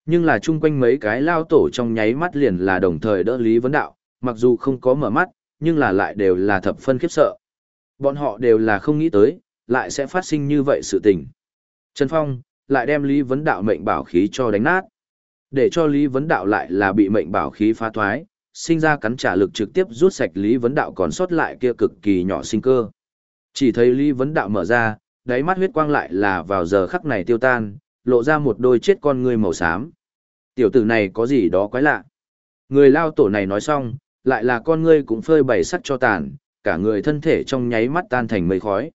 Nhưng là chung quanh mấy cái lao tổ trong nháy mắt liền là đồng thời đỡ Lý Vấn Đạo, mặc dù không có mở mắt, nhưng là lại đều là thập phân khiếp sợ. Bọn họ đều là không nghĩ tới, lại sẽ phát sinh như vậy sự tình. Trần Phong, lại đem Lý Vấn Đạo mệnh bảo khí cho đánh nát. Để cho Lý Vấn Đạo lại là bị mệnh bảo khí phá thoái, sinh ra cắn trả lực trực tiếp rút sạch Lý Vấn Đạo còn sót lại kia cực kỳ nhỏ sinh cơ. Chỉ thấy Lý Vấn Đạo mở ra, đáy mắt huyết quang lại là vào giờ khắc này tiêu tan, lộ ra một đôi chết con người màu xám. Tiểu tử này có gì đó quái lạ. Người lao tổ này nói xong, lại là con ngươi cũng phơi bày sắt cho tàn, cả người thân thể trong nháy mắt tan thành mây khói.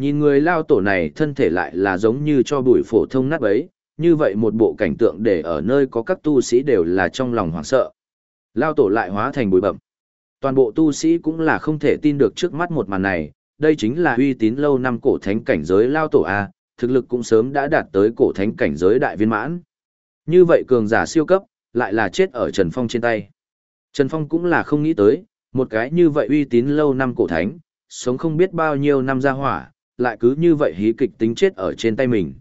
Nhìn người lao tổ này thân thể lại là giống như cho bụi phổ thông nát bấy, như vậy một bộ cảnh tượng để ở nơi có các tu sĩ đều là trong lòng hoảng sợ. Lao tổ lại hóa thành bụi bậm. Toàn bộ tu sĩ cũng là không thể tin được trước mắt một màn này, đây chính là uy tín lâu năm cổ thánh cảnh giới Lao tổ A, thực lực cũng sớm đã đạt tới cổ thánh cảnh giới đại viên mãn. Như vậy cường giả siêu cấp, lại là chết ở Trần Phong trên tay. Trần Phong cũng là không nghĩ tới, một cái như vậy uy tín lâu năm cổ thánh, sống không biết bao nhiêu năm ra hỏa, lại cứ như vậy hí kịch tính chết ở trên tay mình.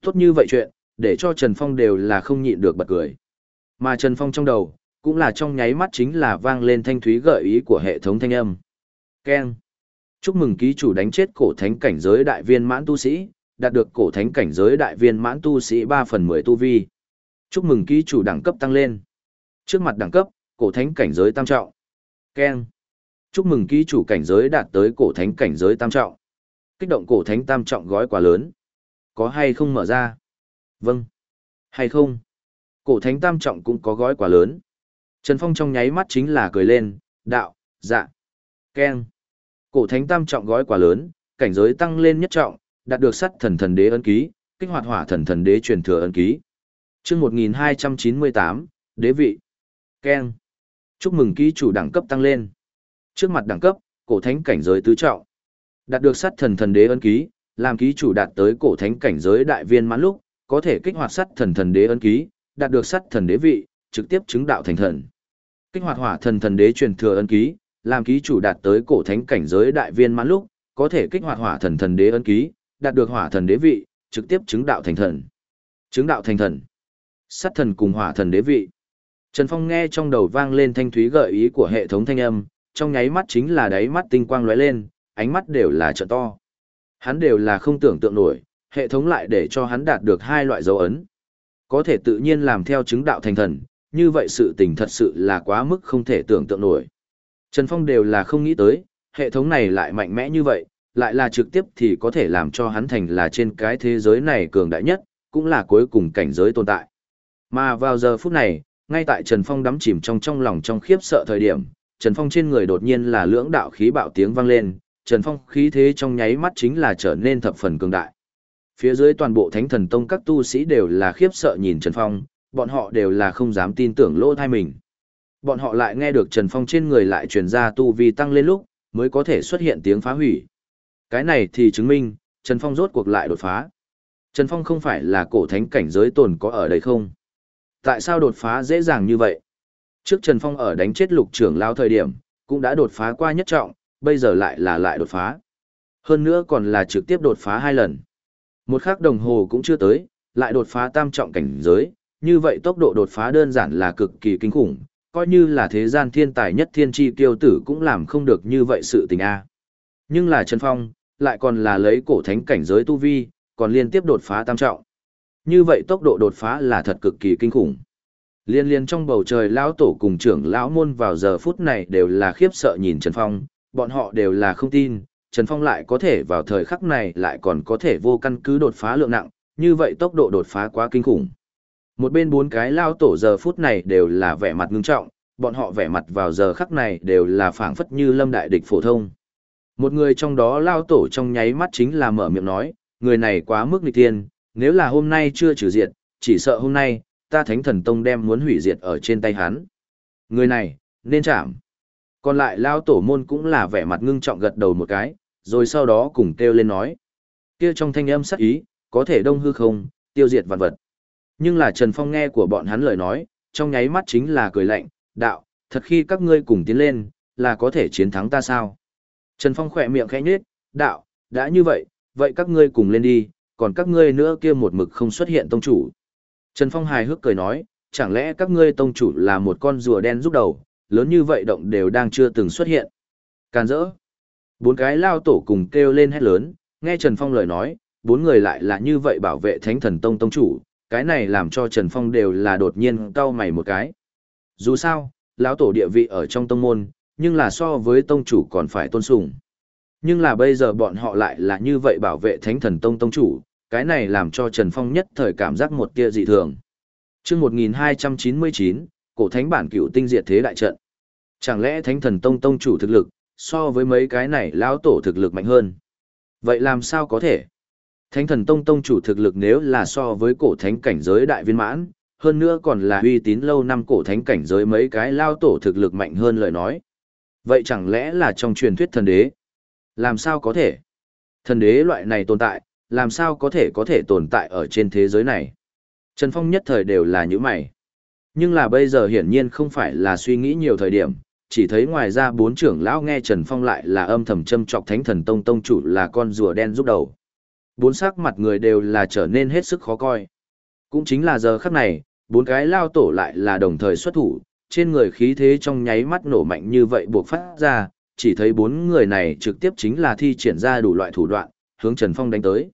Tốt như vậy chuyện, để cho Trần Phong đều là không nhịn được bật cười. Mà Trần Phong trong đầu, cũng là trong nháy mắt chính là vang lên thanh thúy gợi ý của hệ thống thanh âm. Keng. Chúc mừng ký chủ đánh chết cổ thánh cảnh giới đại viên mãn tu sĩ, đạt được cổ thánh cảnh giới đại viên mãn tu sĩ 3 phần 10 tu vi. Chúc mừng ký chủ đẳng cấp tăng lên. Trước mặt đẳng cấp, cổ thánh cảnh giới tam trọng. Keng. Chúc mừng ký chủ cảnh giới đạt tới cổ thánh cảnh giới tam trọng. Kích động cổ thánh tam trọng gói quá lớn. Có hay không mở ra? Vâng. Hay không? Cổ thánh tam trọng cũng có gói quá lớn. Trần Phong trong nháy mắt chính là cười lên, đạo, dạ. Keng. Cổ thánh tam trọng gói quá lớn, cảnh giới tăng lên nhất trọng, đạt được sắt thần thần đế ấn ký, kích hoạt hỏa thần thần đế truyền thừa ấn ký. Chương 1298, đế vị. Keng. Chúc mừng ký chủ đẳng cấp tăng lên. Trước mặt đẳng cấp, cổ thánh cảnh giới tứ trọng. Đạt được sát thần thần đế ấn ký, làm ký chủ đạt tới cổ thánh cảnh giới đại viên mãn lúc, có thể kích hoạt sát thần thần đế ấn ký, đạt được sát thần đế vị, trực tiếp chứng đạo thành thần. Kích hoạt hỏa thần thần đế truyền thừa ấn ký, làm ký chủ đạt tới cổ thánh cảnh giới đại viên mãn lúc, có thể kích hoạt hỏa thần thần đế ấn ký, đạt được hỏa thần đế vị, trực tiếp chứng đạo thành thần. Chứng đạo thành thần. sát thần cùng hỏa thần đế vị. Trần Phong nghe trong đầu vang lên thanh thúy gợi ý của hệ thống thanh âm, trong nháy mắt chính là đáy mắt tinh quang lóe lên, ánh mắt đều là trợ to. Hắn đều là không tưởng tượng nổi, hệ thống lại để cho hắn đạt được hai loại dấu ấn. Có thể tự nhiên làm theo chứng đạo thành thần, như vậy sự tình thật sự là quá mức không thể tưởng tượng nổi. Trần Phong đều là không nghĩ tới, hệ thống này lại mạnh mẽ như vậy, lại là trực tiếp thì có thể làm cho hắn thành là trên cái thế giới này cường đại nhất, cũng là cuối cùng cảnh giới tồn tại. Mà vào giờ phút này, ngay tại Trần Phong đắm chìm trong trong lòng trong khiếp sợ thời điểm, Trần Phong trên người đột nhiên là lưỡng đạo khí bạo tiếng vang lên, Trần Phong khí thế trong nháy mắt chính là trở nên thập phần cường đại. Phía dưới toàn bộ Thánh Thần Tông các tu sĩ đều là khiếp sợ nhìn Trần Phong, bọn họ đều là không dám tin tưởng lỗ thai mình. Bọn họ lại nghe được Trần Phong trên người lại truyền ra tu vi tăng lên lúc, mới có thể xuất hiện tiếng phá hủy. Cái này thì chứng minh, Trần Phong rốt cuộc lại đột phá. Trần Phong không phải là cổ thánh cảnh giới tồn có ở đây không? Tại sao đột phá dễ dàng như vậy? Trước Trần Phong ở đánh chết lục trưởng lao thời điểm, cũng đã đột phá qua nhất trọng, bây giờ lại là lại đột phá. Hơn nữa còn là trực tiếp đột phá hai lần. Một khắc đồng hồ cũng chưa tới, lại đột phá tam trọng cảnh giới, như vậy tốc độ đột phá đơn giản là cực kỳ kinh khủng, coi như là thế gian thiên tài nhất thiên tri tiêu tử cũng làm không được như vậy sự tình a. Nhưng là Trần Phong, lại còn là lấy cổ thánh cảnh giới tu vi, còn liên tiếp đột phá tam trọng. Như vậy tốc độ đột phá là thật cực kỳ kinh khủng. Liên liên trong bầu trời lão tổ cùng trưởng lão môn vào giờ phút này đều là khiếp sợ nhìn Trần Phong, bọn họ đều là không tin, Trần Phong lại có thể vào thời khắc này lại còn có thể vô căn cứ đột phá lượng nặng, như vậy tốc độ đột phá quá kinh khủng. Một bên bốn cái lao tổ giờ phút này đều là vẻ mặt ngưng trọng, bọn họ vẻ mặt vào giờ khắc này đều là phảng phất như lâm đại địch phổ thông. Một người trong đó lao tổ trong nháy mắt chính là mở miệng nói, người này quá mức nghịch tiên, nếu là hôm nay chưa trừ diệt, chỉ sợ hôm nay, ta thánh thần tông đem muốn hủy diệt ở trên tay hắn. Người này, nên chạm. Còn lại lao tổ môn cũng là vẻ mặt ngưng trọng gật đầu một cái, rồi sau đó cùng kêu lên nói. Kia trong thanh âm sắc ý, có thể đông hư không, tiêu diệt vạn vật. Nhưng là Trần Phong nghe của bọn hắn lời nói, trong nháy mắt chính là cười lạnh, đạo, thật khi các ngươi cùng tiến lên, là có thể chiến thắng ta sao? Trần Phong khỏe miệng khẽ nhếch, đạo, đã như vậy, vậy các ngươi cùng lên đi, còn các ngươi nữa kia một mực không xuất hiện tông chủ. Trần Phong hài hước cười nói, chẳng lẽ các ngươi tông chủ là một con rùa đen giúp đầu, lớn như vậy động đều đang chưa từng xuất hiện. Càn rỡ. Bốn cái lao tổ cùng kêu lên hét lớn, nghe Trần Phong lời nói, bốn người lại là như vậy bảo vệ thánh thần tông tông chủ, cái này làm cho Trần Phong đều là đột nhiên cau mày một cái. Dù sao, lão tổ địa vị ở trong tông môn, nhưng là so với tông chủ còn phải tôn sùng. Nhưng là bây giờ bọn họ lại là như vậy bảo vệ thánh thần tông tông chủ, cái này làm cho Trần Phong nhất thời cảm giác một tia dị thường. Trước 1299, cổ thánh bản cựu tinh diệt thế đại trận. Chẳng lẽ thánh thần tông tông chủ thực lực, so với mấy cái này lão tổ thực lực mạnh hơn? Vậy làm sao có thể? Thánh thần tông tông chủ thực lực nếu là so với cổ thánh cảnh giới đại viên mãn, hơn nữa còn là uy tín lâu năm cổ thánh cảnh giới mấy cái lao tổ thực lực mạnh hơn lời nói. Vậy chẳng lẽ là trong truyền thuyết thần đế? Làm sao có thể? Thần đế loại này tồn tại, làm sao có thể có thể tồn tại ở trên thế giới này? Trần Phong nhất thời đều là những mày. Nhưng là bây giờ hiển nhiên không phải là suy nghĩ nhiều thời điểm, chỉ thấy ngoài ra bốn trưởng lão nghe Trần Phong lại là âm thầm châm chọc Thánh Thần Tông tông chủ là con rùa đen giúp đầu. Bốn sắc mặt người đều là trở nên hết sức khó coi. Cũng chính là giờ khắc này, bốn cái lao tổ lại là đồng thời xuất thủ, trên người khí thế trong nháy mắt nổ mạnh như vậy buộc phát ra, chỉ thấy bốn người này trực tiếp chính là thi triển ra đủ loại thủ đoạn, hướng Trần Phong đánh tới.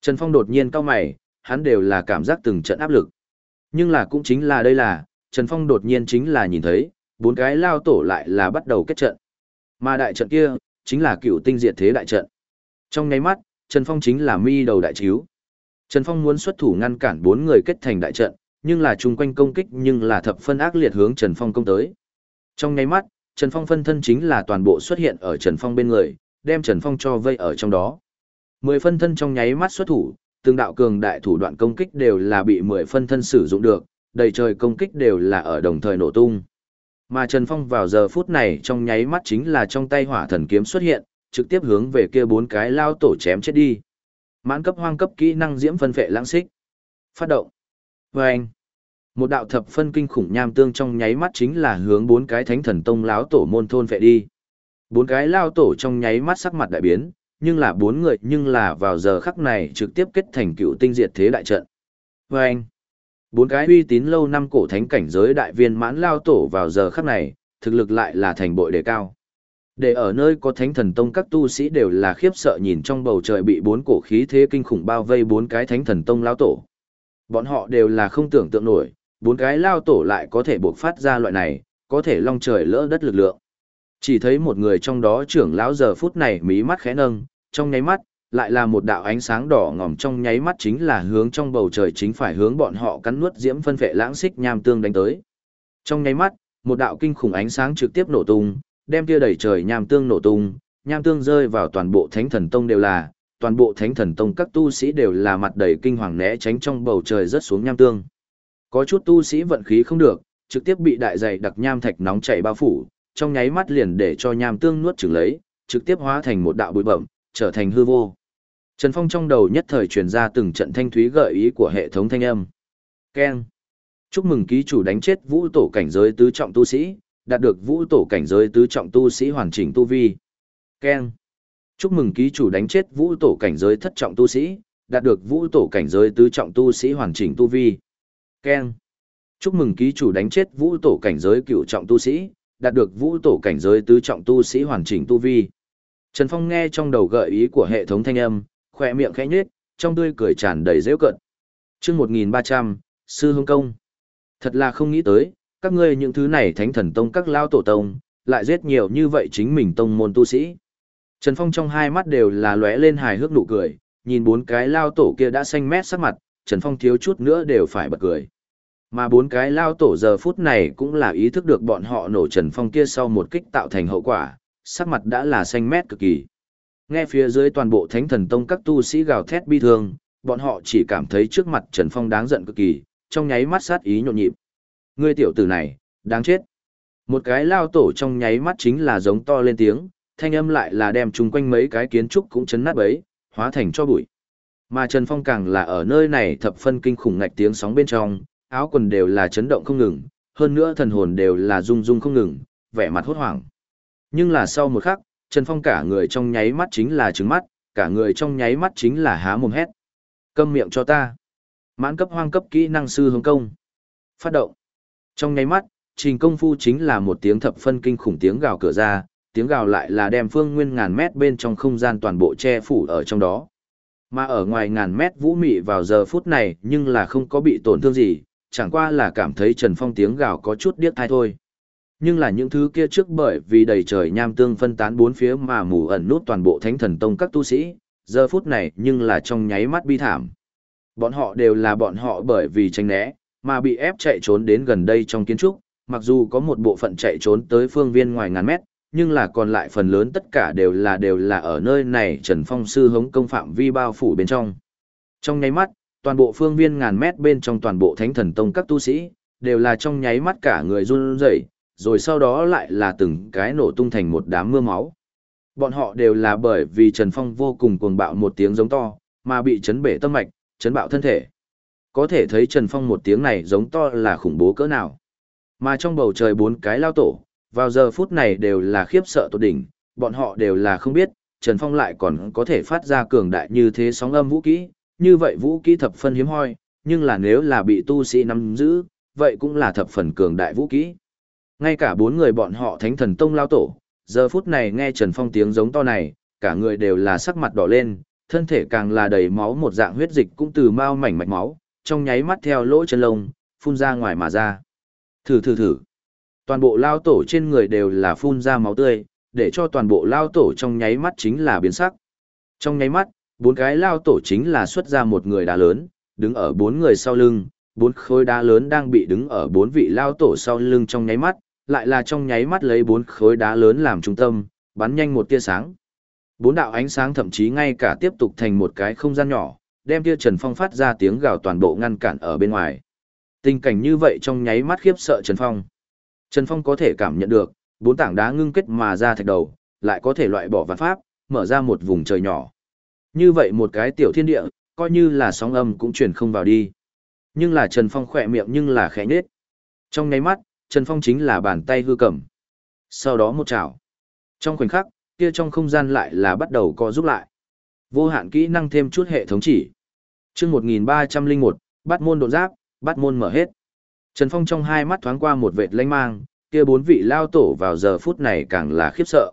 Trần Phong đột nhiên cao mày, hắn đều là cảm giác từng trận áp lực. Nhưng là cũng chính là đây là, Trần Phong đột nhiên chính là nhìn thấy, bốn cái lao tổ lại là bắt đầu kết trận. Mà đại trận kia, chính là cựu tinh diệt thế đại trận. Trong nháy mắt, Trần Phong chính là mi đầu đại chiếu. Trần Phong muốn xuất thủ ngăn cản bốn người kết thành đại trận, nhưng là chung quanh công kích nhưng là thập phân ác liệt hướng Trần Phong công tới. Trong nháy mắt, Trần Phong phân thân chính là toàn bộ xuất hiện ở Trần Phong bên người, đem Trần Phong cho vây ở trong đó. Mười phân thân trong nháy mắt xuất thủ, từng đạo cường đại thủ đoạn công kích đều là bị mười phân thân sử dụng được, đầy trời công kích đều là ở đồng thời nổ tung. Mà Trần Phong vào giờ phút này trong nháy mắt chính là trong tay hỏa thần kiếm xuất hiện, trực tiếp hướng về kia bốn cái lao tổ chém chết đi. Mãn cấp hoang cấp kỹ năng diễm phân phệ lãng xích. Phát động. Và anh. Một đạo thập phân kinh khủng nham tương trong nháy mắt chính là hướng bốn cái thánh thần tông láo tổ môn thôn phệ đi. Bốn cái lao tổ trong nháy mắt sắc mặt đại biến, nhưng là bốn người nhưng là vào giờ khắc này trực tiếp kết thành cựu tinh diệt thế đại trận. Và anh. Bốn cái uy tín lâu năm cổ thánh cảnh giới đại viên mãn lao tổ vào giờ khắc này, thực lực lại là thành bội đề cao. Để ở nơi có thánh thần tông các tu sĩ đều là khiếp sợ nhìn trong bầu trời bị bốn cổ khí thế kinh khủng bao vây bốn cái thánh thần tông lao tổ. Bọn họ đều là không tưởng tượng nổi, bốn cái lao tổ lại có thể buộc phát ra loại này, có thể long trời lỡ đất lực lượng. Chỉ thấy một người trong đó trưởng lão giờ phút này mí mắt khẽ nâng, trong nháy mắt, lại là một đạo ánh sáng đỏ ngòm trong nháy mắt chính là hướng trong bầu trời chính phải hướng bọn họ cắn nuốt diễm phân phệ lãng xích nham tương đánh tới. Trong nháy mắt, một đạo kinh khủng ánh sáng trực tiếp nổ tung, đem kia đẩy trời nham tương nổ tung, nham tương rơi vào toàn bộ Thánh Thần Tông đều là, toàn bộ Thánh Thần Tông các tu sĩ đều là mặt đầy kinh hoàng né tránh trong bầu trời rất xuống nham tương. Có chút tu sĩ vận khí không được, trực tiếp bị đại dày đặc nham thạch nóng chảy bao phủ, trong nháy mắt liền để cho nham tương nuốt chửng lấy, trực tiếp hóa thành một đạo bụi bẩm, trở thành hư vô. Trần Phong trong đầu nhất thời truyền ra từng trận thanh thúy gợi ý của hệ thống thanh âm. Keng. Chúc mừng ký chủ đánh chết vũ tổ cảnh giới tứ trọng tu sĩ, đạt được vũ tổ cảnh giới tứ trọng tu sĩ hoàn chỉnh tu vi. Keng. Chúc mừng ký chủ đánh chết vũ tổ cảnh giới thất trọng tu sĩ, đạt được vũ tổ cảnh giới tứ trọng tu sĩ hoàn chỉnh tu vi. Keng. Chúc mừng ký chủ đánh chết vũ tổ cảnh giới cựu trọng tu sĩ, đạt được vũ tổ cảnh giới tứ trọng tu sĩ hoàn chỉnh tu vi. Trần Phong nghe trong đầu gợi ý của hệ thống thanh âm, khỏe miệng khẽ nhếch, trong tươi cười tràn đầy dễ cận. Chương 1300, Sư Hương Công. Thật là không nghĩ tới, các ngươi những thứ này thánh thần tông các lao tổ tông, lại giết nhiều như vậy chính mình tông môn tu sĩ. Trần Phong trong hai mắt đều là lóe lên hài hước nụ cười, nhìn bốn cái lao tổ kia đã xanh mét sắc mặt, Trần Phong thiếu chút nữa đều phải bật cười. Mà bốn cái lao tổ giờ phút này cũng là ý thức được bọn họ nổ Trần Phong kia sau một kích tạo thành hậu quả, sắc mặt đã là xanh mét cực kỳ. Nghe phía dưới toàn bộ thánh thần tông các tu sĩ gào thét bi thương, bọn họ chỉ cảm thấy trước mặt Trần Phong đáng giận cực kỳ, trong nháy mắt sát ý nhộn nhịp. Ngươi tiểu tử này, đáng chết. Một cái lao tổ trong nháy mắt chính là giống to lên tiếng, thanh âm lại là đem chung quanh mấy cái kiến trúc cũng chấn nát bấy, hóa thành cho bụi. Mà Trần Phong càng là ở nơi này thập phân kinh khủng ngạch tiếng sóng bên trong, áo quần đều là chấn động không ngừng, hơn nữa thần hồn đều là rung rung không ngừng, vẻ mặt hốt hoảng. Nhưng là sau một khắc, Trần Phong cả người trong nháy mắt chính là trứng mắt, cả người trong nháy mắt chính là há mồm hét. Câm miệng cho ta. Mãn cấp hoang cấp kỹ năng sư hướng công. Phát động. Trong nháy mắt, trình công phu chính là một tiếng thập phân kinh khủng tiếng gào cửa ra, tiếng gào lại là đem phương nguyên ngàn mét bên trong không gian toàn bộ che phủ ở trong đó. Mà ở ngoài ngàn mét vũ mị vào giờ phút này nhưng là không có bị tổn thương gì, chẳng qua là cảm thấy Trần Phong tiếng gào có chút điếc thai thôi. Nhưng là những thứ kia trước bởi vì đầy trời nham tương phân tán bốn phía mà mù ẩn nút toàn bộ thánh thần tông các tu sĩ, giờ phút này nhưng là trong nháy mắt bi thảm. Bọn họ đều là bọn họ bởi vì tranh né, mà bị ép chạy trốn đến gần đây trong kiến trúc, mặc dù có một bộ phận chạy trốn tới phương viên ngoài ngàn mét, nhưng là còn lại phần lớn tất cả đều là đều là ở nơi này Trần Phong sư hống công phạm vi bao phủ bên trong. Trong nháy mắt, toàn bộ phương viên ngàn mét bên trong toàn bộ thánh thần tông các tu sĩ, đều là trong nháy mắt cả người run rẩy, rồi sau đó lại là từng cái nổ tung thành một đám mưa máu. Bọn họ đều là bởi vì Trần Phong vô cùng cuồng bạo một tiếng giống to, mà bị chấn bể tâm mạch, chấn bạo thân thể. Có thể thấy Trần Phong một tiếng này giống to là khủng bố cỡ nào. Mà trong bầu trời bốn cái lao tổ, vào giờ phút này đều là khiếp sợ tột đỉnh, bọn họ đều là không biết, Trần Phong lại còn có thể phát ra cường đại như thế sóng âm vũ kỹ, như vậy vũ kỹ thập phân hiếm hoi, nhưng là nếu là bị tu sĩ nắm giữ, vậy cũng là thập phần cường đại vũ kỹ. Ngay cả bốn người bọn họ thánh thần tông lao tổ, giờ phút này nghe Trần Phong tiếng giống to này, cả người đều là sắc mặt đỏ lên, thân thể càng là đầy máu một dạng huyết dịch cũng từ mau mảnh mạch máu, trong nháy mắt theo lỗ chân lông, phun ra ngoài mà ra. Thử thử thử. Toàn bộ lao tổ trên người đều là phun ra máu tươi, để cho toàn bộ lao tổ trong nháy mắt chính là biến sắc. Trong nháy mắt, bốn cái lao tổ chính là xuất ra một người đá lớn, đứng ở bốn người sau lưng, bốn khối đá lớn đang bị đứng ở bốn vị lao tổ sau lưng trong nháy mắt, lại là trong nháy mắt lấy bốn khối đá lớn làm trung tâm, bắn nhanh một tia sáng. Bốn đạo ánh sáng thậm chí ngay cả tiếp tục thành một cái không gian nhỏ, đem tia Trần Phong phát ra tiếng gào toàn bộ ngăn cản ở bên ngoài. Tình cảnh như vậy trong nháy mắt khiếp sợ Trần Phong. Trần Phong có thể cảm nhận được, bốn tảng đá ngưng kết mà ra thạch đầu, lại có thể loại bỏ vạn pháp, mở ra một vùng trời nhỏ. Như vậy một cái tiểu thiên địa, coi như là sóng âm cũng truyền không vào đi. Nhưng là Trần Phong khỏe miệng nhưng là khẽ nết. Trong nháy mắt, Trần Phong chính là bàn tay hư cầm. Sau đó một chảo. Trong khoảnh khắc, kia trong không gian lại là bắt đầu co giúp lại. Vô hạn kỹ năng thêm chút hệ thống chỉ. chương 1301, bắt môn độn giáp, bắt môn mở hết. Trần Phong trong hai mắt thoáng qua một vệt lanh mang, kia bốn vị lao tổ vào giờ phút này càng là khiếp sợ.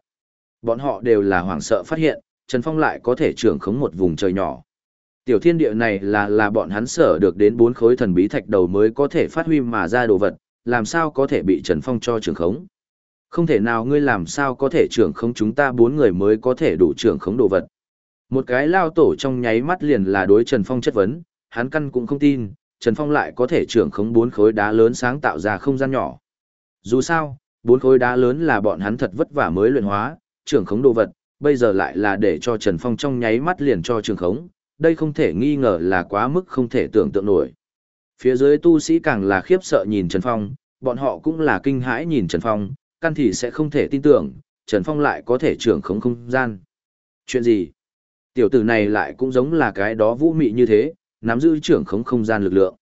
Bọn họ đều là hoảng sợ phát hiện, Trần Phong lại có thể trưởng khống một vùng trời nhỏ. Tiểu thiên địa này là là bọn hắn sở được đến bốn khối thần bí thạch đầu mới có thể phát huy mà ra đồ vật, làm sao có thể bị Trần Phong cho trưởng khống. Không thể nào ngươi làm sao có thể trưởng khống chúng ta bốn người mới có thể đủ trưởng khống đồ vật. Một cái lao tổ trong nháy mắt liền là đối Trần Phong chất vấn, hắn căn cũng không tin, Trần Phong lại có thể trưởng khống bốn khối đá lớn sáng tạo ra không gian nhỏ. Dù sao, bốn khối đá lớn là bọn hắn thật vất vả mới luyện hóa, trưởng khống đồ vật, bây giờ lại là để cho Trần Phong trong nháy mắt liền cho trưởng khống, đây không thể nghi ngờ là quá mức không thể tưởng tượng nổi. Phía dưới tu sĩ càng là khiếp sợ nhìn Trần Phong, bọn họ cũng là kinh hãi nhìn Trần Phong, căn thì sẽ không thể tin tưởng, Trần Phong lại có thể trưởng khống không gian. Chuyện gì? Tiểu tử này lại cũng giống là cái đó vũ mị như thế, nắm giữ trưởng khống không gian lực lượng.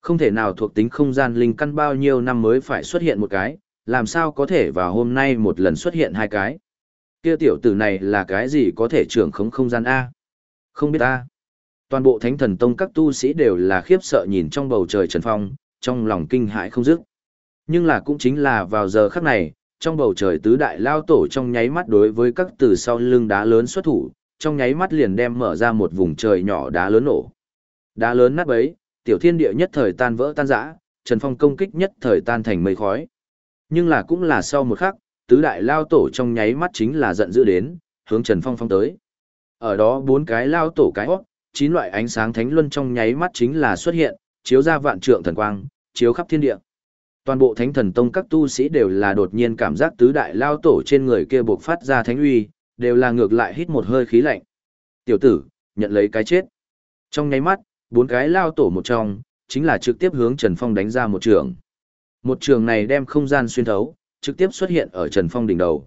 Không thể nào thuộc tính không gian linh căn bao nhiêu năm mới phải xuất hiện một cái, làm sao có thể vào hôm nay một lần xuất hiện hai cái. Kia tiểu tử này là cái gì có thể trưởng khống không gian A? Không biết A. Toàn bộ thánh thần tông các tu sĩ đều là khiếp sợ nhìn trong bầu trời trần phong, trong lòng kinh hãi không dứt. Nhưng là cũng chính là vào giờ khắc này, trong bầu trời tứ đại lao tổ trong nháy mắt đối với các từ sau lưng đá lớn xuất thủ, trong nháy mắt liền đem mở ra một vùng trời nhỏ đá lớn nổ. Đá lớn nát bấy, tiểu thiên địa nhất thời tan vỡ tan rã, Trần Phong công kích nhất thời tan thành mây khói. Nhưng là cũng là sau một khắc, tứ đại lao tổ trong nháy mắt chính là giận dữ đến, hướng Trần Phong phong tới. Ở đó bốn cái lao tổ cái hót, chín loại ánh sáng thánh luân trong nháy mắt chính là xuất hiện, chiếu ra vạn trượng thần quang, chiếu khắp thiên địa. Toàn bộ thánh thần tông các tu sĩ đều là đột nhiên cảm giác tứ đại lao tổ trên người kia bộc phát ra thánh uy, đều là ngược lại hít một hơi khí lạnh. Tiểu tử, nhận lấy cái chết. Trong nháy mắt, bốn cái lao tổ một trong, chính là trực tiếp hướng Trần Phong đánh ra một trường. Một trường này đem không gian xuyên thấu, trực tiếp xuất hiện ở Trần Phong đỉnh đầu.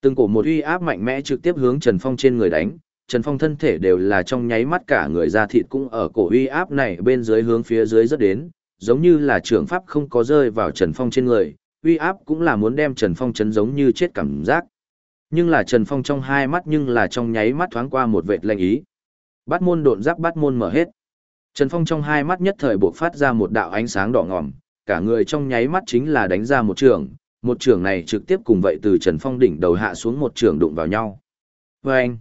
Từng cổ một uy áp mạnh mẽ trực tiếp hướng Trần Phong trên người đánh, Trần Phong thân thể đều là trong nháy mắt cả người ra thịt cũng ở cổ uy áp này bên dưới hướng phía dưới rất đến, giống như là trường pháp không có rơi vào Trần Phong trên người, uy áp cũng là muốn đem Trần Phong chấn giống như chết cảm giác. Nhưng là Trần Phong trong hai mắt nhưng là trong nháy mắt thoáng qua một vệt lạnh ý. bát môn độn giáp bát môn mở hết. Trần Phong trong hai mắt nhất thời bộc phát ra một đạo ánh sáng đỏ ngòm, cả người trong nháy mắt chính là đánh ra một trường, một trường này trực tiếp cùng vậy từ Trần Phong đỉnh đầu hạ xuống một trường đụng vào nhau. Vâng! anh,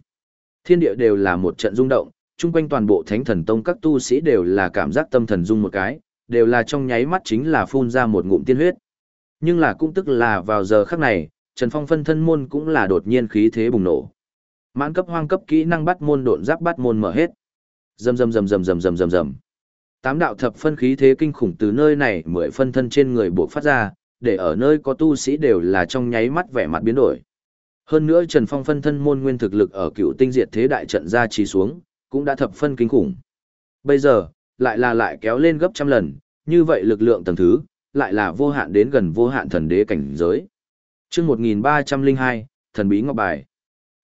thiên địa đều là một trận rung động, chung quanh toàn bộ thánh thần tông các tu sĩ đều là cảm giác tâm thần rung một cái, đều là trong nháy mắt chính là phun ra một ngụm tiên huyết. Nhưng là cũng tức là vào giờ khắc này, Trần Phong phân thân môn cũng là đột nhiên khí thế bùng nổ. Mãn cấp hoang cấp kỹ năng bắt môn độn giáp bắt môn mở hết. Rầm rầm rầm rầm rầm rầm rầm rầm. Tám đạo thập phân khí thế kinh khủng từ nơi này mười phân thân trên người buộc phát ra, để ở nơi có tu sĩ đều là trong nháy mắt vẻ mặt biến đổi. Hơn nữa Trần Phong phân thân môn nguyên thực lực ở cựu tinh diệt thế đại trận ra trì xuống, cũng đã thập phân kinh khủng. Bây giờ, lại là lại kéo lên gấp trăm lần, như vậy lực lượng tầng thứ, lại là vô hạn đến gần vô hạn thần đế cảnh giới. Trước 1302, thần bí ngọc bài.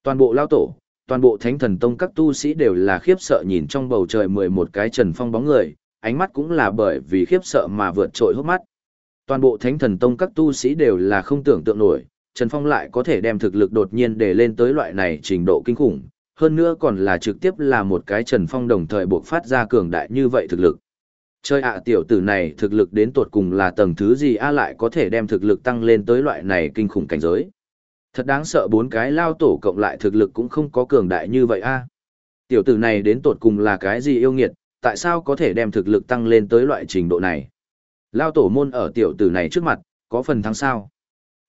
Toàn bộ lao tổ, toàn bộ thánh thần tông các tu sĩ đều là khiếp sợ nhìn trong bầu trời 11 cái trần phong bóng người, ánh mắt cũng là bởi vì khiếp sợ mà vượt trội hốc mắt. Toàn bộ thánh thần tông các tu sĩ đều là không tưởng tượng nổi, Trần Phong lại có thể đem thực lực đột nhiên để lên tới loại này trình độ kinh khủng, hơn nữa còn là trực tiếp là một cái Trần Phong đồng thời buộc phát ra cường đại như vậy thực lực. Chơi ạ tiểu tử này thực lực đến tột cùng là tầng thứ gì a lại có thể đem thực lực tăng lên tới loại này kinh khủng cảnh giới. Thật đáng sợ bốn cái lao tổ cộng lại thực lực cũng không có cường đại như vậy a. Tiểu tử này đến tột cùng là cái gì yêu nghiệt, tại sao có thể đem thực lực tăng lên tới loại trình độ này. Lao tổ môn ở tiểu tử này trước mặt, có phần thắng sao.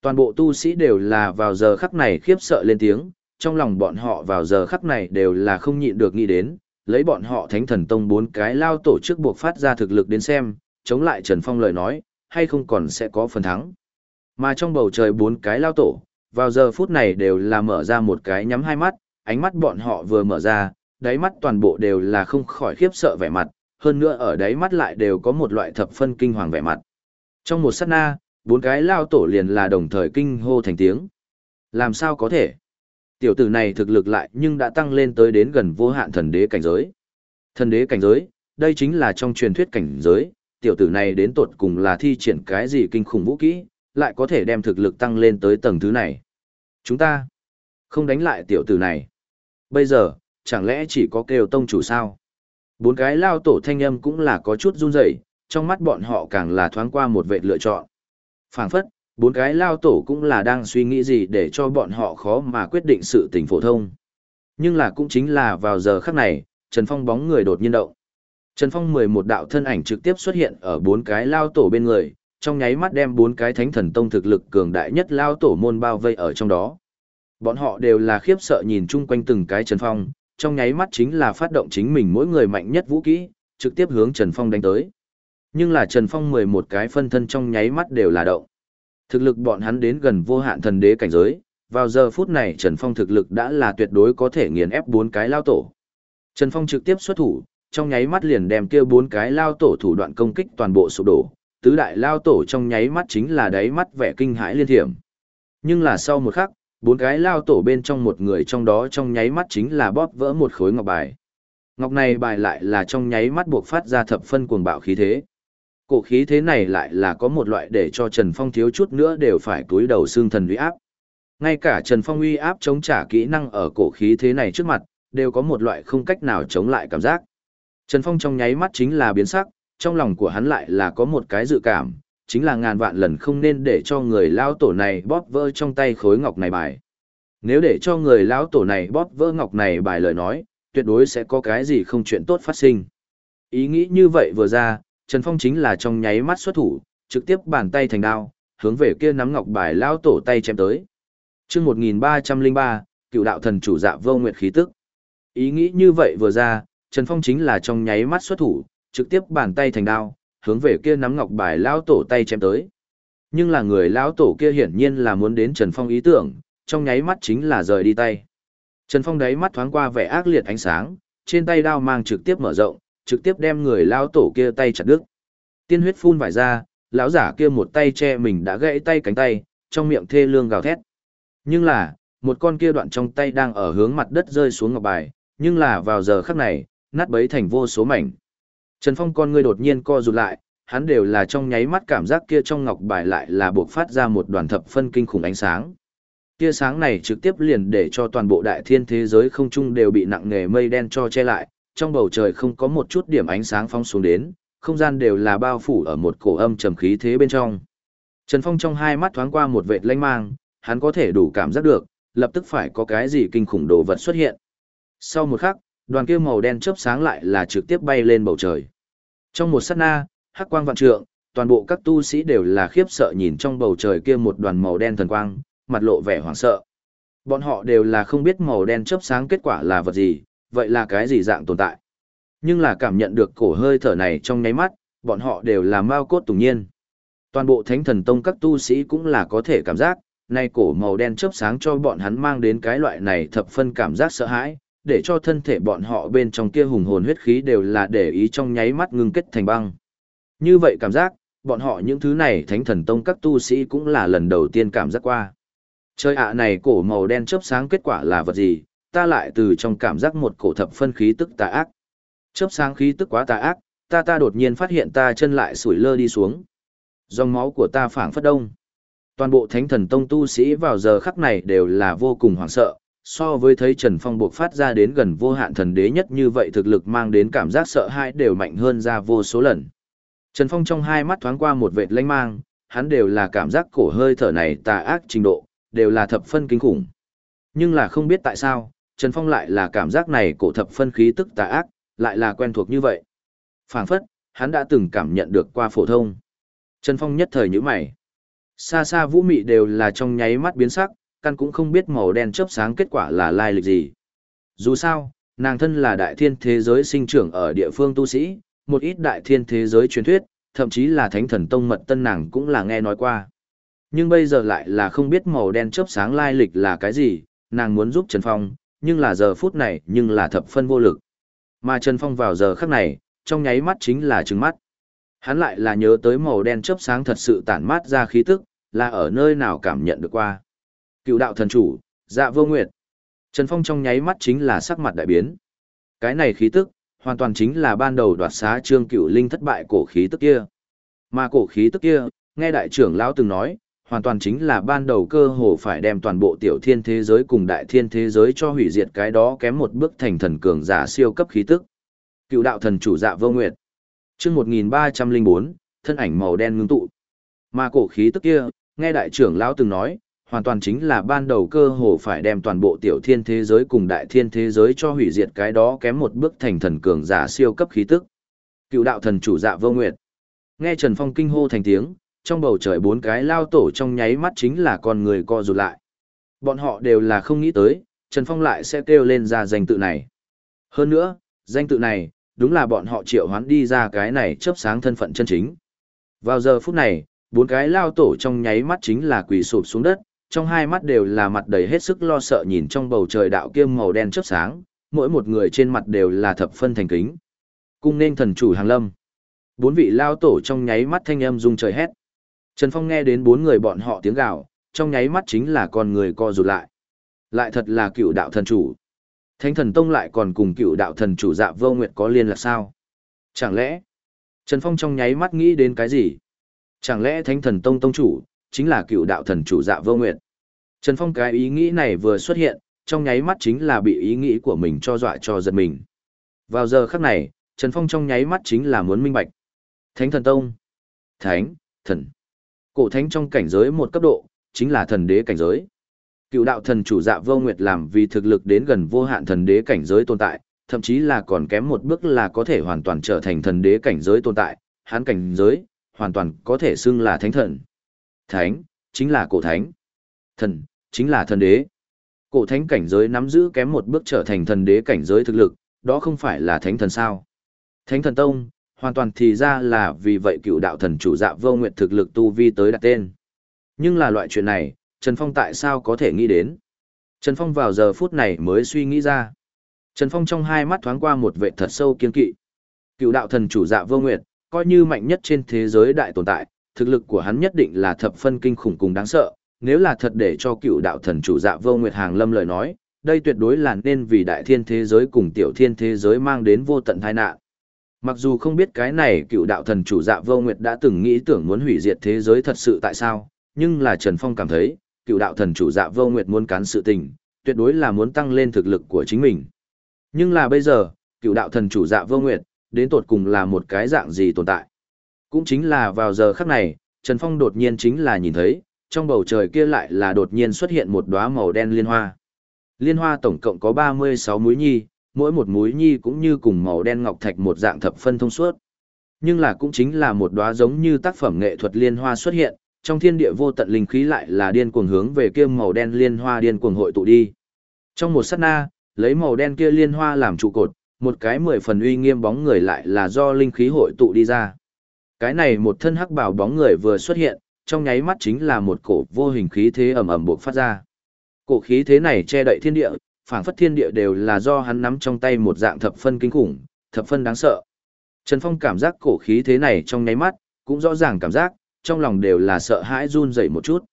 Toàn bộ tu sĩ đều là vào giờ khắc này khiếp sợ lên tiếng, trong lòng bọn họ vào giờ khắc này đều là không nhịn được nghĩ đến, lấy bọn họ thánh thần tông bốn cái lao tổ trước buộc phát ra thực lực đến xem, chống lại Trần Phong lời nói, hay không còn sẽ có phần thắng. Mà trong bầu trời bốn cái lao tổ, vào giờ phút này đều là mở ra một cái nhắm hai mắt, ánh mắt bọn họ vừa mở ra, đáy mắt toàn bộ đều là không khỏi khiếp sợ vẻ mặt, hơn nữa ở đáy mắt lại đều có một loại thập phân kinh hoàng vẻ mặt. Trong một sát na, bốn cái lao tổ liền là đồng thời kinh hô thành tiếng. Làm sao có thể? Tiểu tử này thực lực lại nhưng đã tăng lên tới đến gần vô hạn thần đế cảnh giới. Thần đế cảnh giới, đây chính là trong truyền thuyết cảnh giới, tiểu tử này đến tột cùng là thi triển cái gì kinh khủng vũ kỹ, lại có thể đem thực lực tăng lên tới tầng thứ này. Chúng ta không đánh lại tiểu tử này. Bây giờ, chẳng lẽ chỉ có kêu tông chủ sao? Bốn cái lao tổ thanh âm cũng là có chút run rẩy, trong mắt bọn họ càng là thoáng qua một vệ lựa chọn. Phảng phất, bốn cái lao tổ cũng là đang suy nghĩ gì để cho bọn họ khó mà quyết định sự tình phổ thông. Nhưng là cũng chính là vào giờ khắc này, Trần Phong bóng người đột nhiên động. Trần Phong mười một đạo thân ảnh trực tiếp xuất hiện ở bốn cái lao tổ bên người, trong nháy mắt đem bốn cái thánh thần tông thực lực cường đại nhất lao tổ môn bao vây ở trong đó. Bọn họ đều là khiếp sợ nhìn chung quanh từng cái Trần Phong, trong nháy mắt chính là phát động chính mình mỗi người mạnh nhất vũ kỹ, trực tiếp hướng Trần Phong đánh tới. Nhưng là Trần Phong 11 cái phân thân trong nháy mắt đều là động. Thực lực bọn hắn đến gần vô hạn thần đế cảnh giới, vào giờ phút này Trần Phong thực lực đã là tuyệt đối có thể nghiền ép bốn cái lao tổ. Trần Phong trực tiếp xuất thủ, trong nháy mắt liền đem kia bốn cái lao tổ thủ đoạn công kích toàn bộ sụp đổ, tứ đại lao tổ trong nháy mắt chính là đáy mắt vẻ kinh hãi liên thiểm. Nhưng là sau một khắc, bốn cái lao tổ bên trong một người trong đó trong nháy mắt chính là bóp vỡ một khối ngọc bài. Ngọc này bài lại là trong nháy mắt buộc phát ra thập phân cuồng bạo khí thế. Cổ khí thế này lại là có một loại để cho Trần Phong thiếu chút nữa đều phải túi đầu xương thần uy áp. Ngay cả Trần Phong uy áp chống trả kỹ năng ở cổ khí thế này trước mặt, đều có một loại không cách nào chống lại cảm giác. Trần Phong trong nháy mắt chính là biến sắc, trong lòng của hắn lại là có một cái dự cảm, chính là ngàn vạn lần không nên để cho người lao tổ này bóp vỡ trong tay khối ngọc này bài. Nếu để cho người lão tổ này bóp vỡ ngọc này bài lời nói, tuyệt đối sẽ có cái gì không chuyện tốt phát sinh. Ý nghĩ như vậy vừa ra, Trần Phong chính là trong nháy mắt xuất thủ, trực tiếp bàn tay thành đao, hướng về kia nắm ngọc bài lão tổ tay chém tới. Chương 1303, Cựu đạo thần chủ dạ vô nguyệt khí tức. Ý nghĩ như vậy vừa ra, Trần Phong chính là trong nháy mắt xuất thủ, trực tiếp bàn tay thành đao, hướng về kia nắm ngọc bài lão tổ tay chém tới. Nhưng là người lão tổ kia hiển nhiên là muốn đến Trần Phong ý tưởng, trong nháy mắt chính là rời đi tay. Trần Phong đáy mắt thoáng qua vẻ ác liệt ánh sáng, trên tay đao mang trực tiếp mở rộng, trực tiếp đem người lão tổ kia tay chặt đứt. Tiên huyết phun vải ra, lão giả kia một tay che mình đã gãy tay cánh tay, trong miệng thê lương gào thét. Nhưng là, một con kia đoạn trong tay đang ở hướng mặt đất rơi xuống ngọc bài, nhưng là vào giờ khắc này, nát bấy thành vô số mảnh. Trần Phong con ngươi đột nhiên co rụt lại, hắn đều là trong nháy mắt cảm giác kia trong ngọc bài lại là buộc phát ra một đoàn thập phân kinh khủng ánh sáng. Kia sáng này trực tiếp liền để cho toàn bộ đại thiên thế giới không trung đều bị nặng nề mây đen cho che lại, trong bầu trời không có một chút điểm ánh sáng phong xuống đến, không gian đều là bao phủ ở một cổ âm trầm khí thế bên trong. Trần Phong trong hai mắt thoáng qua một vệt lanh mang, hắn có thể đủ cảm giác được, lập tức phải có cái gì kinh khủng đồ vật xuất hiện. Sau một khắc, đoàn kia màu đen chớp sáng lại là trực tiếp bay lên bầu trời. Trong một sát na, hắc quang vạn trượng, toàn bộ các tu sĩ đều là khiếp sợ nhìn trong bầu trời kia một đoàn màu đen thần quang, mặt lộ vẻ hoảng sợ. Bọn họ đều là không biết màu đen chớp sáng kết quả là vật gì, vậy là cái gì dạng tồn tại. Nhưng là cảm nhận được cổ hơi thở này trong nháy mắt, bọn họ đều là mau cốt tùng nhiên. Toàn bộ thánh thần tông các tu sĩ cũng là có thể cảm giác, nay cổ màu đen chớp sáng cho bọn hắn mang đến cái loại này thập phân cảm giác sợ hãi, để cho thân thể bọn họ bên trong kia hùng hồn huyết khí đều là để ý trong nháy mắt ngưng kết thành băng. Như vậy cảm giác, bọn họ những thứ này thánh thần tông các tu sĩ cũng là lần đầu tiên cảm giác qua. Trời ạ này cổ màu đen chớp sáng kết quả là vật gì, ta lại từ trong cảm giác một cổ thập phân khí tức tà ác. Chớp sáng khí tức quá tà ác, ta ta đột nhiên phát hiện ta chân lại sủi lơ đi xuống. Dòng máu của ta phảng phất đông. Toàn bộ thánh thần tông tu sĩ vào giờ khắc này đều là vô cùng hoảng sợ, so với thấy Trần Phong buộc phát ra đến gần vô hạn thần đế nhất như vậy thực lực mang đến cảm giác sợ hãi đều mạnh hơn ra vô số lần. Trần Phong trong hai mắt thoáng qua một vệt lanh mang, hắn đều là cảm giác cổ hơi thở này tà ác trình độ, đều là thập phân kinh khủng. Nhưng là không biết tại sao, Trần Phong lại là cảm giác này cổ thập phân khí tức tà ác, lại là quen thuộc như vậy. phảng phất, hắn đã từng cảm nhận được qua phổ thông. Trần Phong nhất thời như mày. Xa xa vũ mị đều là trong nháy mắt biến sắc, căn cũng không biết màu đen chớp sáng kết quả là lai lịch gì. Dù sao, nàng thân là đại thiên thế giới sinh trưởng ở địa phương tu sĩ, một ít đại thiên thế giới truyền thuyết, thậm chí là thánh thần tông mật tân nàng cũng là nghe nói qua. Nhưng bây giờ lại là không biết màu đen chớp sáng lai lịch là cái gì, nàng muốn giúp Trần Phong, nhưng là giờ phút này nhưng là thập phân vô lực. Mà Trần Phong vào giờ khắc này, trong nháy mắt chính là trừng mắt. Hắn lại là nhớ tới màu đen chớp sáng thật sự tản mát ra khí tức, là ở nơi nào cảm nhận được qua. Cựu đạo thần chủ, dạ vô nguyệt. Trần Phong trong nháy mắt chính là sắc mặt đại biến. Cái này khí tức, hoàn toàn chính là ban đầu đoạt xá trương cựu linh thất bại cổ khí tức kia. Mà cổ khí tức kia, nghe đại trưởng lão từng nói, hoàn toàn chính là ban đầu cơ hồ phải đem toàn bộ tiểu thiên thế giới cùng đại thiên thế giới cho hủy diệt cái đó kém một bước thành thần cường giả siêu cấp khí tức. Cựu đạo thần chủ dạ vô nguyệt. Chương 1304, thân ảnh màu đen ngưng tụ. Mà cổ khí tức kia, nghe đại trưởng lão từng nói, hoàn toàn chính là ban đầu cơ hồ phải đem toàn bộ tiểu thiên thế giới cùng đại thiên thế giới cho hủy diệt cái đó kém một bước thành thần cường giả siêu cấp khí tức. Cựu đạo thần chủ dạ vô nguyệt. Nghe Trần Phong kinh hô thành tiếng, trong bầu trời bốn cái lao tổ trong nháy mắt chính là con người co rụt lại. Bọn họ đều là không nghĩ tới, Trần Phong lại sẽ kêu lên ra danh tự này. Hơn nữa, danh tự này, đúng là bọn họ triệu hoán đi ra cái này chớp sáng thân phận chân chính. Vào giờ phút này, bốn cái lao tổ trong nháy mắt chính là quỳ sụp xuống đất, trong hai mắt đều là mặt đầy hết sức lo sợ nhìn trong bầu trời đạo kiêm màu đen chớp sáng, mỗi một người trên mặt đều là thập phân thành kính. Cung nên thần chủ hàng lâm. Bốn vị lao tổ trong nháy mắt thanh âm rung trời hét. Trần Phong nghe đến bốn người bọn họ tiếng gào, trong nháy mắt chính là con người co rụt lại. Lại thật là cựu đạo thần chủ. Thánh thần tông lại còn cùng cựu đạo thần chủ dạ vô nguyệt có liên là sao? Chẳng lẽ, Trần Phong trong nháy mắt nghĩ đến cái gì? Chẳng lẽ thánh thần tông tông chủ, chính là cựu đạo thần chủ dạ vô nguyệt? Trần Phong cái ý nghĩ này vừa xuất hiện, trong nháy mắt chính là bị ý nghĩ của mình cho dọa cho giật mình. Vào giờ khắc này, Trần Phong trong nháy mắt chính là muốn minh bạch. Thánh thần tông, thánh, thần. Cổ thánh trong cảnh giới một cấp độ, chính là thần đế cảnh giới. Cựu đạo thần chủ dạ vô nguyệt làm vì thực lực đến gần vô hạn thần đế cảnh giới tồn tại, thậm chí là còn kém một bước là có thể hoàn toàn trở thành thần đế cảnh giới tồn tại, Hán cảnh giới, hoàn toàn có thể xưng là thánh thần. Thánh, chính là cổ thánh. Thần, chính là thần đế. Cổ thánh cảnh giới nắm giữ kém một bước trở thành thần đế cảnh giới thực lực, đó không phải là thánh thần sao. Thánh thần tông, hoàn toàn thì ra là vì vậy cựu đạo thần chủ dạ vô nguyệt thực lực tu vi tới đặt tên. Nhưng là loại chuyện này, Trần Phong tại sao có thể nghĩ đến? Trần Phong vào giờ phút này mới suy nghĩ ra. Trần Phong trong hai mắt thoáng qua một vệ thật sâu kiên kỵ. Cựu đạo thần chủ dạ vô nguyệt, coi như mạnh nhất trên thế giới đại tồn tại, thực lực của hắn nhất định là thập phân kinh khủng cùng đáng sợ. Nếu là thật để cho cựu đạo thần chủ dạ vô nguyệt hàng lâm lời nói, đây tuyệt đối là nên vì đại thiên thế giới cùng tiểu thiên thế giới mang đến vô tận tai nạn. Mặc dù không biết cái này cựu đạo thần chủ dạ vô nguyệt đã từng nghĩ tưởng muốn hủy diệt thế giới thật sự tại sao, nhưng là Trần Phong cảm thấy, cựu đạo thần chủ dạ vô nguyệt muốn cán sự tình, tuyệt đối là muốn tăng lên thực lực của chính mình. Nhưng là bây giờ, cựu đạo thần chủ dạ vô nguyệt, đến tột cùng là một cái dạng gì tồn tại. Cũng chính là vào giờ khắc này, Trần Phong đột nhiên chính là nhìn thấy, trong bầu trời kia lại là đột nhiên xuất hiện một đóa màu đen liên hoa. Liên hoa tổng cộng có 36 múi nhi, mỗi một múi nhi cũng như cùng màu đen ngọc thạch một dạng thập phân thông suốt. Nhưng là cũng chính là một đóa giống như tác phẩm nghệ thuật liên hoa xuất hiện, trong thiên địa vô tận linh khí lại là điên cuồng hướng về kia màu đen liên hoa điên cuồng hội tụ đi. Trong một sát na, lấy màu đen kia liên hoa làm trụ cột, một cái mười phần uy nghiêm bóng người lại là do linh khí hội tụ đi ra. Cái này một thân hắc bảo bóng người vừa xuất hiện, trong nháy mắt chính là một cổ vô hình khí thế ầm ầm bộc phát ra. Cổ khí thế này che đậy thiên địa, phảng phất thiên địa đều là do hắn nắm trong tay một dạng thập phân kinh khủng, thập phân đáng sợ. Trần Phong cảm giác cổ khí thế này trong nháy mắt, cũng rõ ràng cảm giác, trong lòng đều là sợ hãi run rẩy một chút.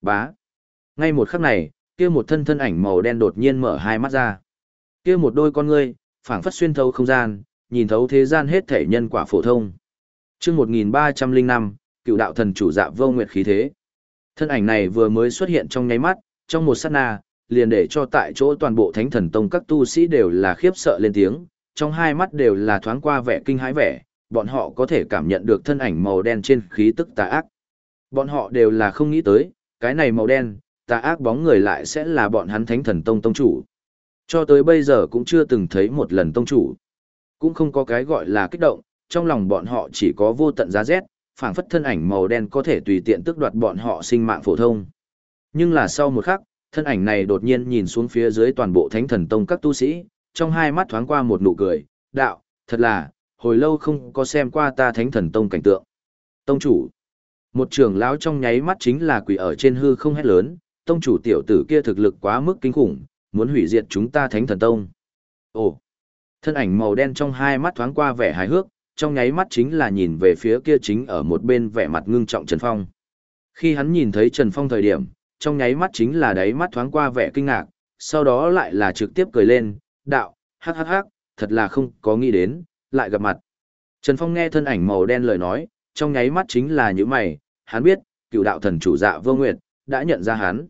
Bá. Ngay một khắc này, kia một thân thân ảnh màu đen đột nhiên mở hai mắt ra. Kia một đôi con ngươi, phảng phất xuyên thấu không gian, nhìn thấu thế gian hết thể nhân quả phổ thông. Chương 1305, cựu đạo thần chủ dạ vô nguyệt khí thế. Thân ảnh này vừa mới xuất hiện trong nháy mắt, trong một sát na, liền để cho tại chỗ toàn bộ thánh thần tông các tu sĩ đều là khiếp sợ lên tiếng, trong hai mắt đều là thoáng qua vẻ kinh hãi vẻ, bọn họ có thể cảm nhận được thân ảnh màu đen trên khí tức tà ác. Bọn họ đều là không nghĩ tới, cái này màu đen, tà ác bóng người lại sẽ là bọn hắn thánh thần tông tông chủ. Cho tới bây giờ cũng chưa từng thấy một lần tông chủ. Cũng không có cái gọi là kích động, trong lòng bọn họ chỉ có vô tận giá rét, phảng phất thân ảnh màu đen có thể tùy tiện tước đoạt bọn họ sinh mạng phổ thông. Nhưng là sau một khắc, thân ảnh này đột nhiên nhìn xuống phía dưới toàn bộ thánh thần tông các tu sĩ, trong hai mắt thoáng qua một nụ cười, đạo, thật là, hồi lâu không có xem qua ta thánh thần tông cảnh tượng. Tông chủ, một trưởng lão trong nháy mắt chính là quỷ ở trên hư không hét lớn, tông chủ tiểu tử kia thực lực quá mức kinh khủng, muốn hủy diệt chúng ta thánh thần tông. Ồ, thân ảnh màu đen trong hai mắt thoáng qua vẻ hài hước, trong nháy mắt chính là nhìn về phía kia chính ở một bên vẻ mặt ngưng trọng Trần Phong. Khi hắn nhìn thấy Trần Phong thời điểm, trong nháy mắt chính là đáy mắt thoáng qua vẻ kinh ngạc, sau đó lại là trực tiếp cười lên, đạo, hắc hắc hắc, thật là không có nghĩ đến, lại gặp mặt. Trần Phong nghe thân ảnh màu đen lời nói, trong nháy mắt chính là những mày, hắn biết, cựu đạo thần chủ dạ vô nguyệt, đã nhận ra hắn.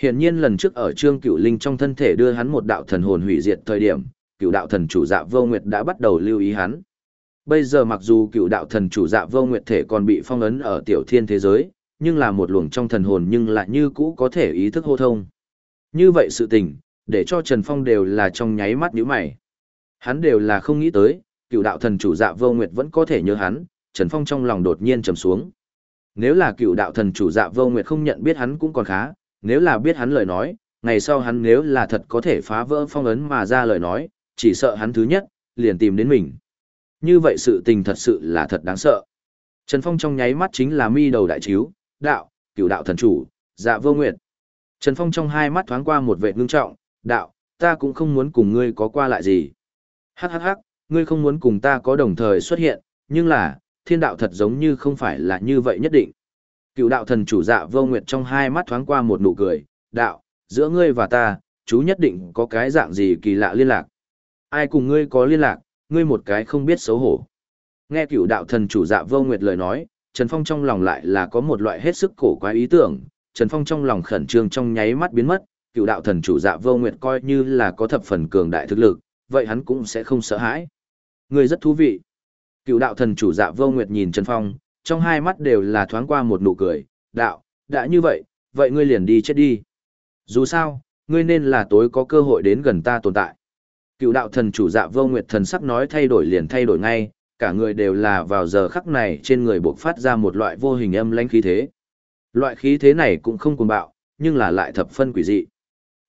Hiển nhiên lần trước ở trương cựu linh trong thân thể đưa hắn một đạo thần hồn hủy diệt thời điểm, cựu đạo thần chủ dạ vô nguyệt đã bắt đầu lưu ý hắn. Bây giờ mặc dù cựu đạo thần chủ dạ vô nguyệt thể còn bị phong ấn ở tiểu thiên thế giới, nhưng là một luồng trong thần hồn nhưng lại như cũ có thể ý thức hô thông. Như vậy sự tình, để cho Trần Phong đều là trong nháy mắt nhíu mày. Hắn đều là không nghĩ tới, cựu đạo thần chủ dạ vô nguyệt vẫn có thể nhớ hắn, Trần Phong trong lòng đột nhiên trầm xuống. Nếu là cựu đạo thần chủ dạ vô nguyệt không nhận biết hắn cũng còn khá, nếu là biết hắn lời nói, ngày sau hắn nếu là thật có thể phá vỡ phong ấn mà ra lời nói, chỉ sợ hắn thứ nhất, liền tìm đến mình. Như vậy sự tình thật sự là thật đáng sợ. Trần Phong trong nháy mắt chính là mi đầu đại chiếu, đạo, cửu đạo thần chủ, dạ vô nguyệt. Trần Phong trong hai mắt thoáng qua một vệ ngưng trọng, đạo, ta cũng không muốn cùng ngươi có qua lại gì. Hắc hắc hắc, ngươi không muốn cùng ta có đồng thời xuất hiện, nhưng là, thiên đạo thật giống như không phải là như vậy nhất định. Cựu đạo thần chủ dạ vô nguyệt trong hai mắt thoáng qua một nụ cười, đạo, giữa ngươi và ta, chú nhất định có cái dạng gì kỳ lạ liên lạc. Ai cùng ngươi có liên lạc, ngươi một cái không biết xấu hổ. Nghe cựu đạo thần chủ dạ vô nguyệt lời nói, Trần Phong trong lòng lại là có một loại hết sức cổ quái ý tưởng, Trần Phong trong lòng khẩn trương trong nháy mắt biến mất, cựu đạo thần chủ dạ vô nguyệt coi như là có thập phần cường đại thực lực, vậy hắn cũng sẽ không sợ hãi. Người rất thú vị. Cựu đạo thần chủ dạ vô nguyệt nhìn Trần Phong, trong hai mắt đều là thoáng qua một nụ cười, đạo, đã như vậy, vậy ngươi liền đi chết đi. Dù sao, ngươi nên là tối có cơ hội đến gần ta tồn tại. Cựu đạo thần chủ dạ vô nguyệt thần sắc nói thay đổi liền thay đổi ngay, cả người đều là vào giờ khắc này trên người bộc phát ra một loại vô hình âm lãnh khí thế. Loại khí thế này cũng không cuồng bạo, nhưng là lại thập phân quỷ dị.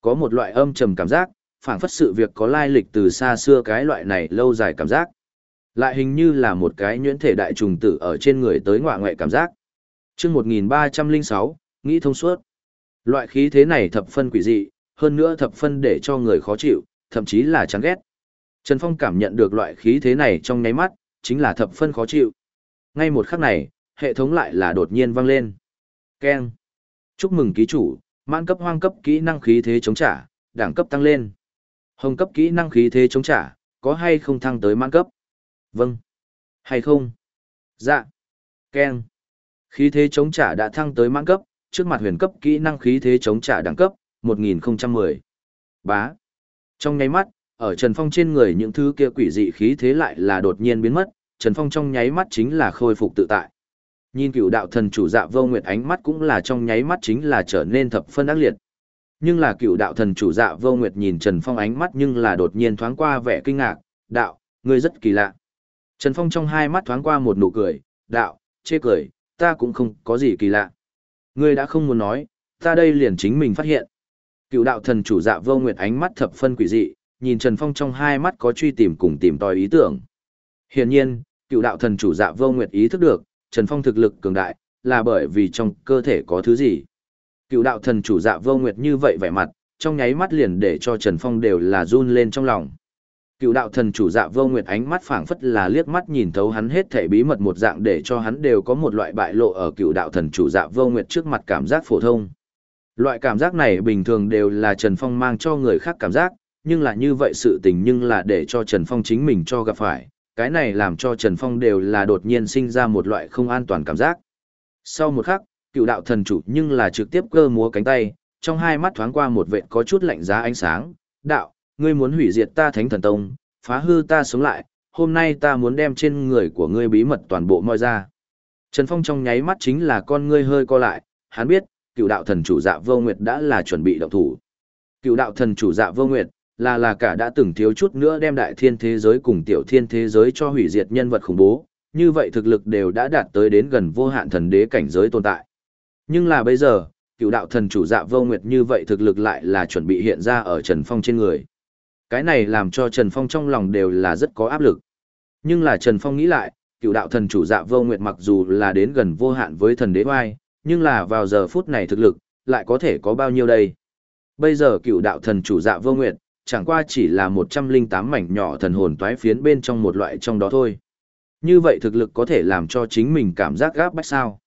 Có một loại âm trầm cảm giác, phảng phất sự việc có lai lịch từ xa xưa cái loại này lâu dài cảm giác. Lại hình như là một cái nhuyễn thể đại trùng tử ở trên người tới ngọa ngoại cảm giác. chương 1306, nghĩ thông suốt. Loại khí thế này thập phân quỷ dị, hơn nữa thập phân để cho người khó chịu, thậm chí là chán ghét. Trần Phong cảm nhận được loại khí thế này trong nháy mắt, chính là thập phân khó chịu. Ngay một khắc này, hệ thống lại là đột nhiên vang lên. Keng. Chúc mừng ký chủ, mãn cấp hoang cấp kỹ năng khí thế chống trả, đẳng cấp tăng lên. Hồng cấp kỹ năng khí thế chống trả, có hay không thăng tới mãn cấp? Vâng. Hay không? Dạ. Keng. Khí thế chống trả đã thăng tới mãn cấp, trước mặt huyền cấp kỹ năng khí thế chống trả đẳng cấp, 1010. Bá. Trong nháy mắt, ở Trần Phong trên người những thứ kia quỷ dị khí thế lại là đột nhiên biến mất, Trần Phong trong nháy mắt chính là khôi phục tự tại. Nhìn cựu đạo thần chủ dạ vô nguyệt ánh mắt cũng là trong nháy mắt chính là trở nên thập phân ác liệt. Nhưng là cựu đạo thần chủ dạ vô nguyệt nhìn Trần Phong ánh mắt nhưng là đột nhiên thoáng qua vẻ kinh ngạc, đạo, ngươi rất kỳ lạ. Trần Phong trong hai mắt thoáng qua một nụ cười, đạo, chê cười, ta cũng không có gì kỳ lạ. Ngươi đã không muốn nói, ta đây liền chính mình phát hiện. Cựu đạo thần chủ dạ vô nguyệt ánh mắt thập phân quỷ dị, nhìn Trần Phong trong hai mắt có truy tìm cùng tìm tòi ý tưởng. Hiển nhiên, cựu đạo thần chủ dạ vô nguyệt ý thức được, Trần Phong thực lực cường đại, là bởi vì trong cơ thể có thứ gì. Cựu đạo thần chủ dạ vô nguyệt như vậy vẻ mặt, trong nháy mắt liền để cho Trần Phong đều là run lên trong lòng. Cựu đạo thần chủ dạ vô nguyệt ánh mắt phảng phất là liếc mắt nhìn thấu hắn hết thể bí mật một dạng để cho hắn đều có một loại bại lộ ở cựu đạo thần chủ dạ vô nguyệt trước mặt cảm giác phổ thông. Loại cảm giác này bình thường đều là Trần Phong mang cho người khác cảm giác, nhưng là như vậy sự tình nhưng là để cho Trần Phong chính mình cho gặp phải, cái này làm cho Trần Phong đều là đột nhiên sinh ra một loại không an toàn cảm giác. Sau một khắc, cựu đạo thần chủ nhưng là trực tiếp cơ múa cánh tay, trong hai mắt thoáng qua một vệ có chút lạnh giá ánh sáng, đạo, ngươi muốn hủy diệt ta thánh thần tông, phá hư ta sống lại, hôm nay ta muốn đem trên người của ngươi bí mật toàn bộ moi ra. Trần Phong trong nháy mắt chính là con ngươi hơi co lại, hắn biết, cựu đạo thần chủ dạ vô nguyệt đã là chuẩn bị động thủ. Cựu đạo thần chủ dạ vô nguyệt, là là cả đã từng thiếu chút nữa đem đại thiên thế giới cùng tiểu thiên thế giới cho hủy diệt nhân vật khủng bố, như vậy thực lực đều đã đạt tới đến gần vô hạn thần đế cảnh giới tồn tại. Nhưng là bây giờ, cựu đạo thần chủ dạ vô nguyệt như vậy thực lực lại là chuẩn bị hiện ra ở Trần Phong trên người. Cái này làm cho Trần Phong trong lòng đều là rất có áp lực. Nhưng là Trần Phong nghĩ lại, cựu đạo thần chủ dạ vô nguyệt mặc dù là đến gần vô hạn với thần đế oai, nhưng là vào giờ phút này thực lực, lại có thể có bao nhiêu đây. Bây giờ cựu đạo thần chủ dạ vô nguyệt, chẳng qua chỉ là 108 mảnh nhỏ thần hồn toái phiến bên trong một loại trong đó thôi. Như vậy thực lực có thể làm cho chính mình cảm giác gáp bách sao.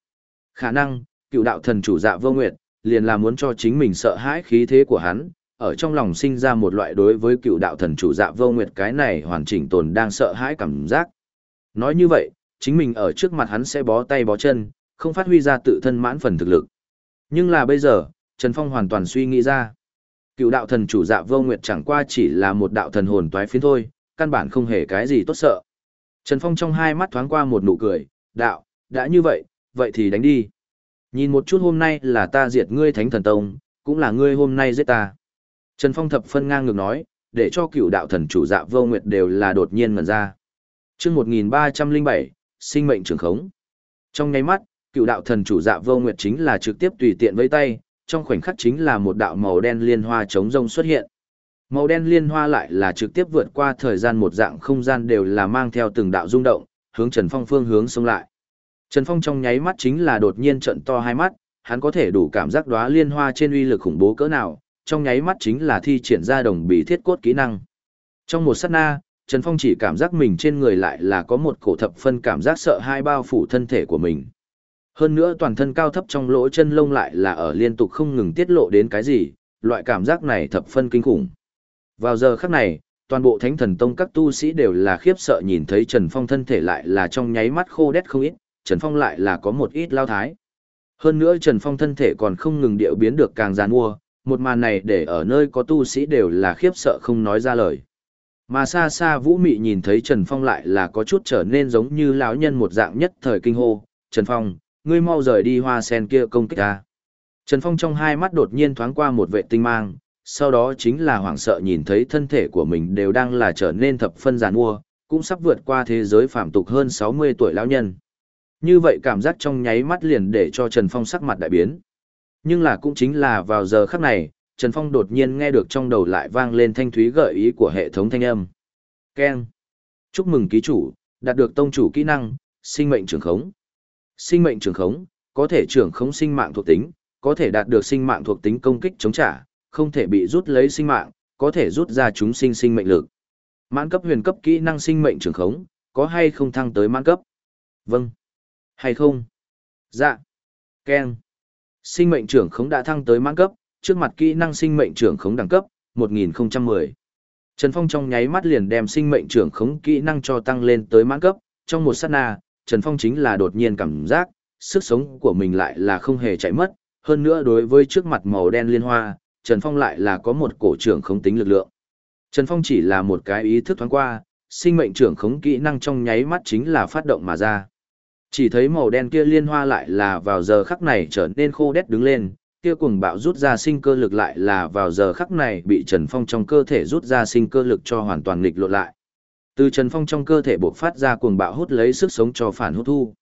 Khả năng, cựu đạo thần chủ dạ vô nguyệt, liền là muốn cho chính mình sợ hãi khí thế của hắn, ở trong lòng sinh ra một loại đối với cựu đạo thần chủ dạ vô nguyệt cái này hoàn chỉnh tồn đang sợ hãi cảm giác. Nói như vậy, chính mình ở trước mặt hắn sẽ bó tay bó chân, không phát huy ra tự thân mãn phần thực lực. Nhưng là bây giờ, Trần Phong hoàn toàn suy nghĩ ra. Cựu đạo thần chủ dạ vô nguyệt chẳng qua chỉ là một đạo thần hồn toái phiến thôi, căn bản không hề cái gì tốt sợ. Trần Phong trong hai mắt thoáng qua một nụ cười, đạo, đã như vậy, vậy thì đánh đi. Nhìn một chút hôm nay là ta diệt ngươi thánh thần tông, cũng là ngươi hôm nay giết ta. Trần Phong thập phân ngang ngược nói, để cho cựu đạo thần chủ dạ vô nguyệt đều là đột nhiên ngần ra. chương 1307, sinh mệnh trường khống. Trong nháy mắt, cựu đạo thần chủ dạ vô nguyệt chính là trực tiếp tùy tiện với tay, trong khoảnh khắc chính là một đạo màu đen liên hoa chống rông xuất hiện. Màu đen liên hoa lại là trực tiếp vượt qua thời gian một dạng không gian đều là mang theo từng đạo rung động, hướng Trần Phong phương hướng xông lại. Trần Phong trong nháy mắt chính là đột nhiên trận to hai mắt, hắn có thể đủ cảm giác đóa liên hoa trên uy lực khủng bố cỡ nào, trong nháy mắt chính là thi triển ra đồng bị thiết cốt kỹ năng. Trong một sát na, Trần Phong chỉ cảm giác mình trên người lại là có một cổ thập phân cảm giác sợ hai bao phủ thân thể của mình. Hơn nữa toàn thân cao thấp trong lỗ chân lông lại là ở liên tục không ngừng tiết lộ đến cái gì, loại cảm giác này thập phân kinh khủng. Vào giờ khắc này, toàn bộ thánh thần tông các tu sĩ đều là khiếp sợ nhìn thấy Trần Phong thân thể lại là trong nháy mắt khô đét không ít, Trần Phong lại là có một ít lao thái. Hơn nữa Trần Phong thân thể còn không ngừng điệu biến được càng giàn mua, một màn này để ở nơi có tu sĩ đều là khiếp sợ không nói ra lời. Mà xa xa Vũ Mị nhìn thấy Trần Phong lại là có chút trở nên giống như lão nhân một dạng nhất thời kinh hô, "Trần Phong, ngươi mau rời đi hoa sen kia công kích ta." Trần Phong trong hai mắt đột nhiên thoáng qua một vệ tinh mang, sau đó chính là hoảng sợ nhìn thấy thân thể của mình đều đang là trở nên thập phân giàn mua, cũng sắp vượt qua thế giới phạm tục hơn 60 tuổi lão nhân. Như vậy cảm giác trong nháy mắt liền để cho Trần Phong sắc mặt đại biến. Nhưng là cũng chính là vào giờ khắc này, Trần Phong đột nhiên nghe được trong đầu lại vang lên thanh thúy gợi ý của hệ thống thanh âm. Ken. Chúc mừng ký chủ, đạt được tông chủ kỹ năng, sinh mệnh trường khống. Sinh mệnh trường khống, có thể trường khống sinh mạng thuộc tính, có thể đạt được sinh mạng thuộc tính công kích chống trả, không thể bị rút lấy sinh mạng, có thể rút ra chúng sinh sinh mệnh lực. Mãn cấp huyền cấp kỹ năng sinh mệnh trường khống, có hay không thăng tới mãn cấp? Vâng. Hay không? Dạ. Ken. Sinh mệnh trưởng khống đã thăng tới mãn cấp, trước mặt kỹ năng sinh mệnh trưởng khống đẳng cấp, 1010. Trần Phong trong nháy mắt liền đem sinh mệnh trưởng khống kỹ năng cho tăng lên tới mãn cấp, trong một sát na, Trần Phong chính là đột nhiên cảm giác, sức sống của mình lại là không hề chạy mất, hơn nữa đối với trước mặt màu đen liên hoa, Trần Phong lại là có một cổ trưởng khống tính lực lượng. Trần Phong chỉ là một cái ý thức thoáng qua, sinh mệnh trưởng khống kỹ năng trong nháy mắt chính là phát động mà ra. Chỉ thấy màu đen kia liên hoa lại là vào giờ khắc này trở nên khô đét đứng lên, kia cuồng bạo rút ra sinh cơ lực lại là vào giờ khắc này bị Trần Phong trong cơ thể rút ra sinh cơ lực cho hoàn toàn nghịch lộn lại. Từ Trần Phong trong cơ thể bộc phát ra cuồng bạo hút lấy sức sống cho phản hút thu.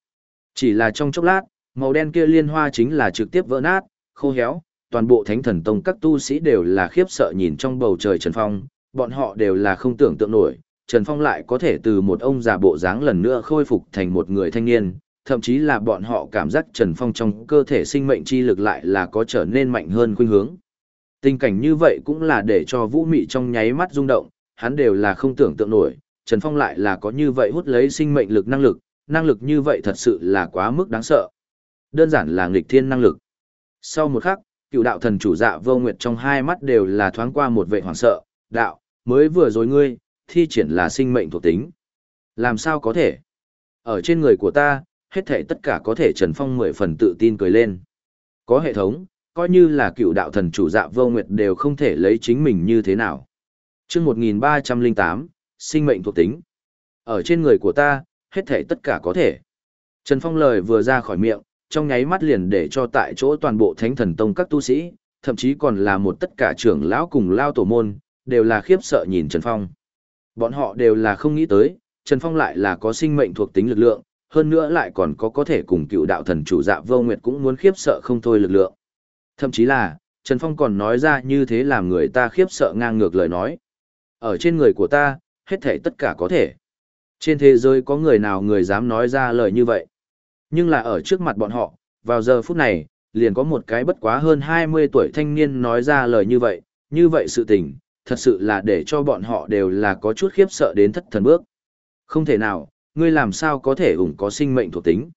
Chỉ là trong chốc lát, màu đen kia liên hoa chính là trực tiếp vỡ nát, khô héo, toàn bộ thánh thần tông các tu sĩ đều là khiếp sợ nhìn trong bầu trời Trần Phong, bọn họ đều là không tưởng tượng nổi, Trần Phong lại có thể từ một ông già bộ dáng lần nữa khôi phục thành một người thanh niên, thậm chí là bọn họ cảm giác Trần Phong trong cơ thể sinh mệnh chi lực lại là có trở nên mạnh hơn khuynh hướng. Tình cảnh như vậy cũng là để cho Vũ Mị trong nháy mắt rung động, hắn đều là không tưởng tượng nổi, Trần Phong lại là có như vậy hút lấy sinh mệnh lực năng lực, năng lực như vậy thật sự là quá mức đáng sợ. Đơn giản là nghịch thiên năng lực. Sau một khắc, cựu đạo thần chủ dạ vô nguyệt trong hai mắt đều là thoáng qua một vệ hoảng sợ, đạo, mới vừa rồi ngươi, thi triển là sinh mệnh thuộc tính. Làm sao có thể? Ở trên người của ta, hết thể tất cả có thể Trần Phong mười phần tự tin cười lên. Có hệ thống, coi như là cựu đạo thần chủ dạ vô nguyệt đều không thể lấy chính mình như thế nào. chương 1308, sinh mệnh thuộc tính. Ở trên người của ta, hết thể tất cả có thể. Trần Phong lời vừa ra khỏi miệng, trong nháy mắt liền để cho tại chỗ toàn bộ thánh thần tông các tu sĩ, thậm chí còn là một tất cả trưởng lão cùng lao tổ môn, đều là khiếp sợ nhìn Trần Phong. Bọn họ đều là không nghĩ tới, Trần Phong lại là có sinh mệnh thuộc tính lực lượng, hơn nữa lại còn có có thể cùng cựu đạo thần chủ dạ vô nguyệt cũng muốn khiếp sợ không thôi lực lượng. Thậm chí là, Trần Phong còn nói ra như thế làm người ta khiếp sợ ngang ngược lời nói. Ở trên người của ta, hết thể tất cả có thể. Trên thế giới có người nào người dám nói ra lời như vậy. Nhưng là ở trước mặt bọn họ, vào giờ phút này, liền có một cái bất quá hơn 20 tuổi thanh niên nói ra lời như vậy, như vậy sự tình, thật sự là để cho bọn họ đều là có chút khiếp sợ đến thất thần bước. Không thể nào, ngươi làm sao có thể ủng có sinh mệnh thuộc tính.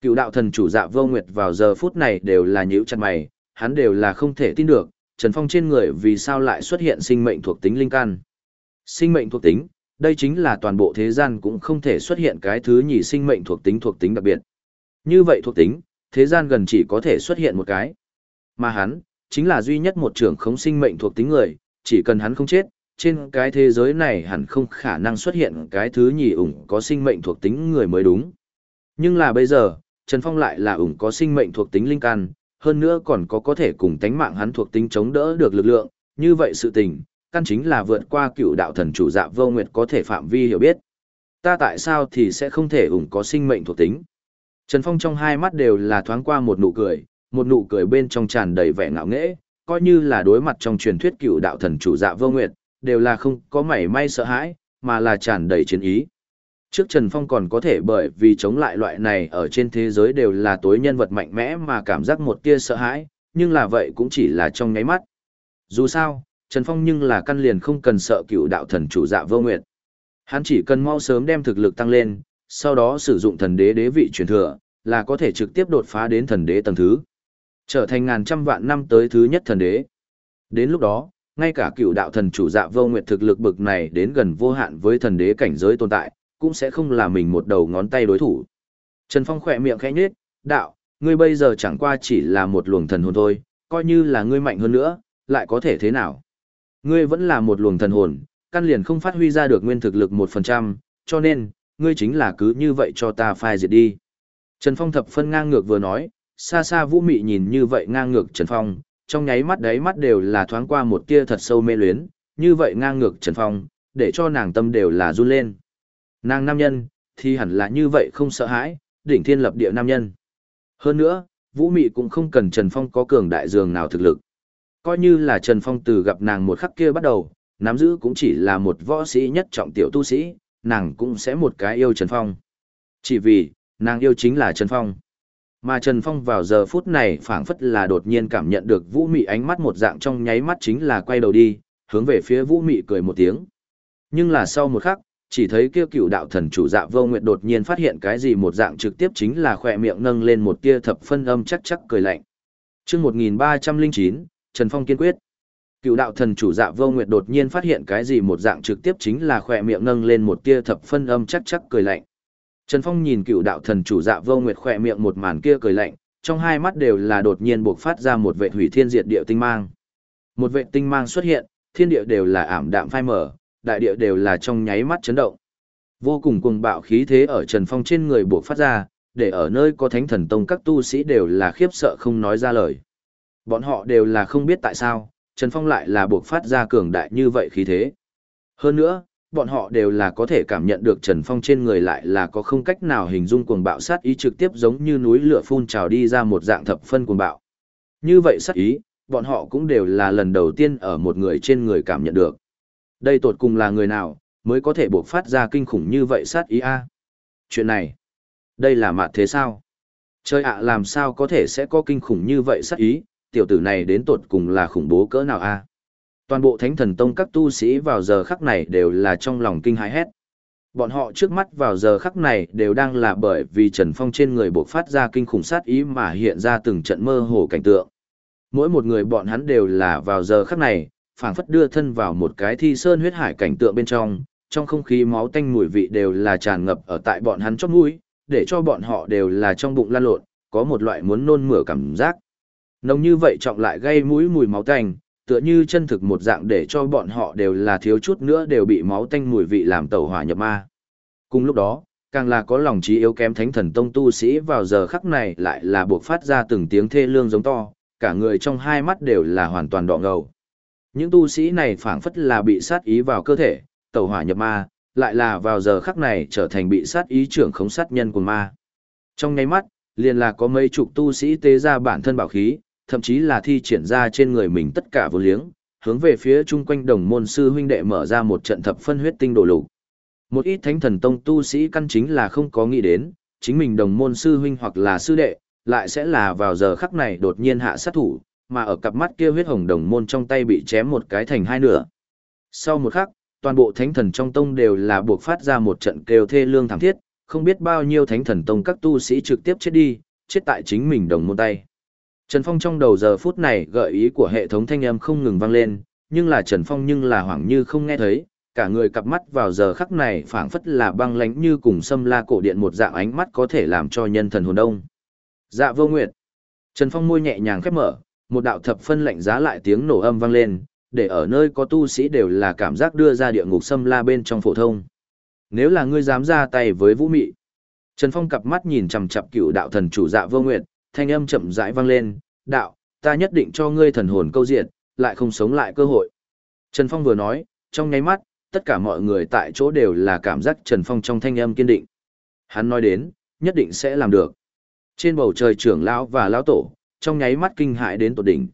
Cựu đạo thần chủ dạ vô nguyệt vào giờ phút này đều là nhíu chặt mày, hắn đều là không thể tin được, Trần Phong trên người vì sao lại xuất hiện sinh mệnh thuộc tính linh căn. Sinh mệnh thuộc tính, đây chính là toàn bộ thế gian cũng không thể xuất hiện cái thứ nhì sinh mệnh thuộc tính thuộc tính đặc biệt. Như vậy thuộc tính, thế gian gần chỉ có thể xuất hiện một cái. Mà hắn, chính là duy nhất một trưởng không sinh mệnh thuộc tính người, chỉ cần hắn không chết, trên cái thế giới này hẳn không khả năng xuất hiện cái thứ nhì ủng có sinh mệnh thuộc tính người mới đúng. Nhưng là bây giờ, Trần Phong lại là ủng có sinh mệnh thuộc tính linh căn, hơn nữa còn có có thể cùng tánh mạng hắn thuộc tính chống đỡ được lực lượng, như vậy sự tình, căn chính là vượt qua cựu đạo thần chủ dạ vô nguyệt có thể phạm vi hiểu biết. Ta tại sao thì sẽ không thể ủng có sinh mệnh thuộc tính? Trần Phong trong hai mắt đều là thoáng qua một nụ cười, một nụ cười bên trong tràn đầy vẻ ngạo nghễ, coi như là đối mặt trong truyền thuyết cựu đạo thần chủ dạ vô nguyệt, đều là không có mảy may sợ hãi, mà là tràn đầy chiến ý. Trước Trần Phong còn có thể bởi vì chống lại loại này ở trên thế giới đều là tối nhân vật mạnh mẽ mà cảm giác một tia sợ hãi, nhưng là vậy cũng chỉ là trong nháy mắt. Dù sao, Trần Phong nhưng là căn liền không cần sợ cựu đạo thần chủ dạ vô nguyệt. Hắn chỉ cần mau sớm đem thực lực tăng lên, sau đó sử dụng thần đế đế vị truyền thừa, là có thể trực tiếp đột phá đến thần đế tầng thứ. Trở thành ngàn trăm vạn năm tới thứ nhất thần đế. Đến lúc đó, ngay cả cựu đạo thần chủ dạ vô nguyệt thực lực bực này đến gần vô hạn với thần đế cảnh giới tồn tại, cũng sẽ không là mình một đầu ngón tay đối thủ. Trần Phong khỏe miệng khẽ nhếch, đạo, ngươi bây giờ chẳng qua chỉ là một luồng thần hồn thôi, coi như là ngươi mạnh hơn nữa, lại có thể thế nào? Ngươi vẫn là một luồng thần hồn, căn liền không phát huy ra được nguyên thực lực 1%, cho nên, ngươi chính là cứ như vậy cho ta phai diệt đi. Trần Phong thập phân ngang ngược vừa nói, xa xa vũ mị nhìn như vậy ngang ngược Trần Phong, trong nháy mắt đấy mắt đều là thoáng qua một tia thật sâu mê luyến, như vậy ngang ngược Trần Phong, để cho nàng tâm đều là run lên. Nàng nam nhân, thì hẳn là như vậy không sợ hãi, đỉnh thiên lập địa nam nhân. Hơn nữa, Vũ Mị cũng không cần Trần Phong có cường đại dường nào thực lực. Coi như là Trần Phong từ gặp nàng một khắc kia bắt đầu, nắm giữ cũng chỉ là một võ sĩ nhất trọng tiểu tu sĩ, nàng cũng sẽ một cái yêu Trần Phong. Chỉ vì, nàng yêu chính là Trần Phong. Mà Trần Phong vào giờ phút này phảng phất là đột nhiên cảm nhận được Vũ Mị ánh mắt một dạng trong nháy mắt chính là quay đầu đi, hướng về phía Vũ Mị cười một tiếng. Nhưng là sau một khắc, chỉ thấy kia cựu đạo thần chủ dạ vô nguyệt đột nhiên phát hiện cái gì một dạng trực tiếp chính là khỏe miệng nâng lên một tia thập phân âm chắc chắc cười lạnh. Trước 1309, Trần Phong kiên quyết. Cựu đạo thần chủ dạ vô nguyệt đột nhiên phát hiện cái gì một dạng trực tiếp chính là khỏe miệng nâng lên một tia thập phân âm chắc chắc cười lạnh. Trần Phong nhìn cựu đạo thần chủ dạ vô nguyệt khỏe miệng một màn kia cười lạnh, trong hai mắt đều là đột nhiên buộc phát ra một vệ hủy thiên diệt địa tinh mang. Một vệ tinh mang xuất hiện, thiên địa đều là ảm đạm phai mờ, đại địa đều là trong nháy mắt chấn động. Vô cùng cuồng bạo khí thế ở Trần Phong trên người buộc phát ra, để ở nơi có thánh thần tông các tu sĩ đều là khiếp sợ không nói ra lời. Bọn họ đều là không biết tại sao, Trần Phong lại là buộc phát ra cường đại như vậy khí thế. Hơn nữa, bọn họ đều là có thể cảm nhận được Trần Phong trên người lại là có không cách nào hình dung cuồng bạo sát ý trực tiếp giống như núi lửa phun trào đi ra một dạng thập phân cuồng bạo. Như vậy sát ý, bọn họ cũng đều là lần đầu tiên ở một người trên người cảm nhận được. Đây tột cùng là người nào, mới có thể buộc phát ra kinh khủng như vậy sát ý a Chuyện này, đây là mạt thế sao? Chơi ạ làm sao có thể sẽ có kinh khủng như vậy sát ý, tiểu tử này đến tột cùng là khủng bố cỡ nào a Toàn bộ thánh thần tông các tu sĩ vào giờ khắc này đều là trong lòng kinh hãi hét. Bọn họ trước mắt vào giờ khắc này đều đang là bởi vì Trần Phong trên người buộc phát ra kinh khủng sát ý mà hiện ra từng trận mơ hồ cảnh tượng. Mỗi một người bọn hắn đều là vào giờ khắc này, phảng phất đưa thân vào một cái thi sơn huyết hải cảnh tượng bên trong, trong không khí máu tanh mùi vị đều là tràn ngập ở tại bọn hắn chót mũi, để cho bọn họ đều là trong bụng lan lộn, có một loại muốn nôn mửa cảm giác. Nồng như vậy trọng lại gây mũi mùi máu tanh, tựa như chân thực một dạng để cho bọn họ đều là thiếu chút nữa đều bị máu tanh mùi vị làm tẩu hỏa nhập ma. Cùng lúc đó, càng là có lòng trí yếu kém thánh thần tông tu sĩ vào giờ khắc này lại là buộc phát ra từng tiếng thê lương giống to, cả người trong hai mắt đều là hoàn toàn đỏ ngầu. Những tu sĩ này phảng phất là bị sát ý vào cơ thể, tẩu hỏa nhập ma, lại là vào giờ khắc này trở thành bị sát ý trưởng khống sát nhân của ma. Trong ngay mắt, liền là có mấy chục tu sĩ tế ra bản thân bảo khí, thậm chí là thi triển ra trên người mình tất cả vô liếng, hướng về phía chung quanh đồng môn sư huynh đệ mở ra một trận thập phân huyết tinh đổ lục. Một ít thánh thần tông tu sĩ căn chính là không có nghĩ đến, chính mình đồng môn sư huynh hoặc là sư đệ, lại sẽ là vào giờ khắc này đột nhiên hạ sát thủ, mà ở cặp mắt kia huyết hồng đồng môn trong tay bị chém một cái thành hai nửa. Sau một khắc, toàn bộ thánh thần trong tông đều là buộc phát ra một trận kêu thê lương thảm thiết, không biết bao nhiêu thánh thần tông các tu sĩ trực tiếp chết đi, chết tại chính mình đồng môn tay. Trần Phong trong đầu giờ phút này gợi ý của hệ thống thanh âm không ngừng vang lên, nhưng là Trần Phong nhưng là hoảng như không nghe thấy, cả người cặp mắt vào giờ khắc này phảng phất là băng lánh như cùng xâm la cổ điện một dạng ánh mắt có thể làm cho nhân thần hồn đông. Dạ vô nguyệt. Trần Phong môi nhẹ nhàng khép mở, một đạo thập phân lạnh giá lại tiếng nổ âm vang lên, để ở nơi có tu sĩ đều là cảm giác đưa ra địa ngục xâm la bên trong phổ thông. Nếu là ngươi dám ra tay với Vũ Mị. Trần Phong cặp mắt nhìn chằm chằm cựu đạo thần chủ Dạ Vô Nguyệt, thanh âm chậm rãi vang lên, "Đạo, ta nhất định cho ngươi thần hồn câu diệt, lại không sống lại cơ hội." Trần Phong vừa nói, trong nháy mắt, tất cả mọi người tại chỗ đều là cảm giác Trần Phong trong thanh âm kiên định. Hắn nói đến, nhất định sẽ làm được. Trên bầu trời trưởng lão và lão tổ, trong nháy mắt kinh hãi đến tột đỉnh.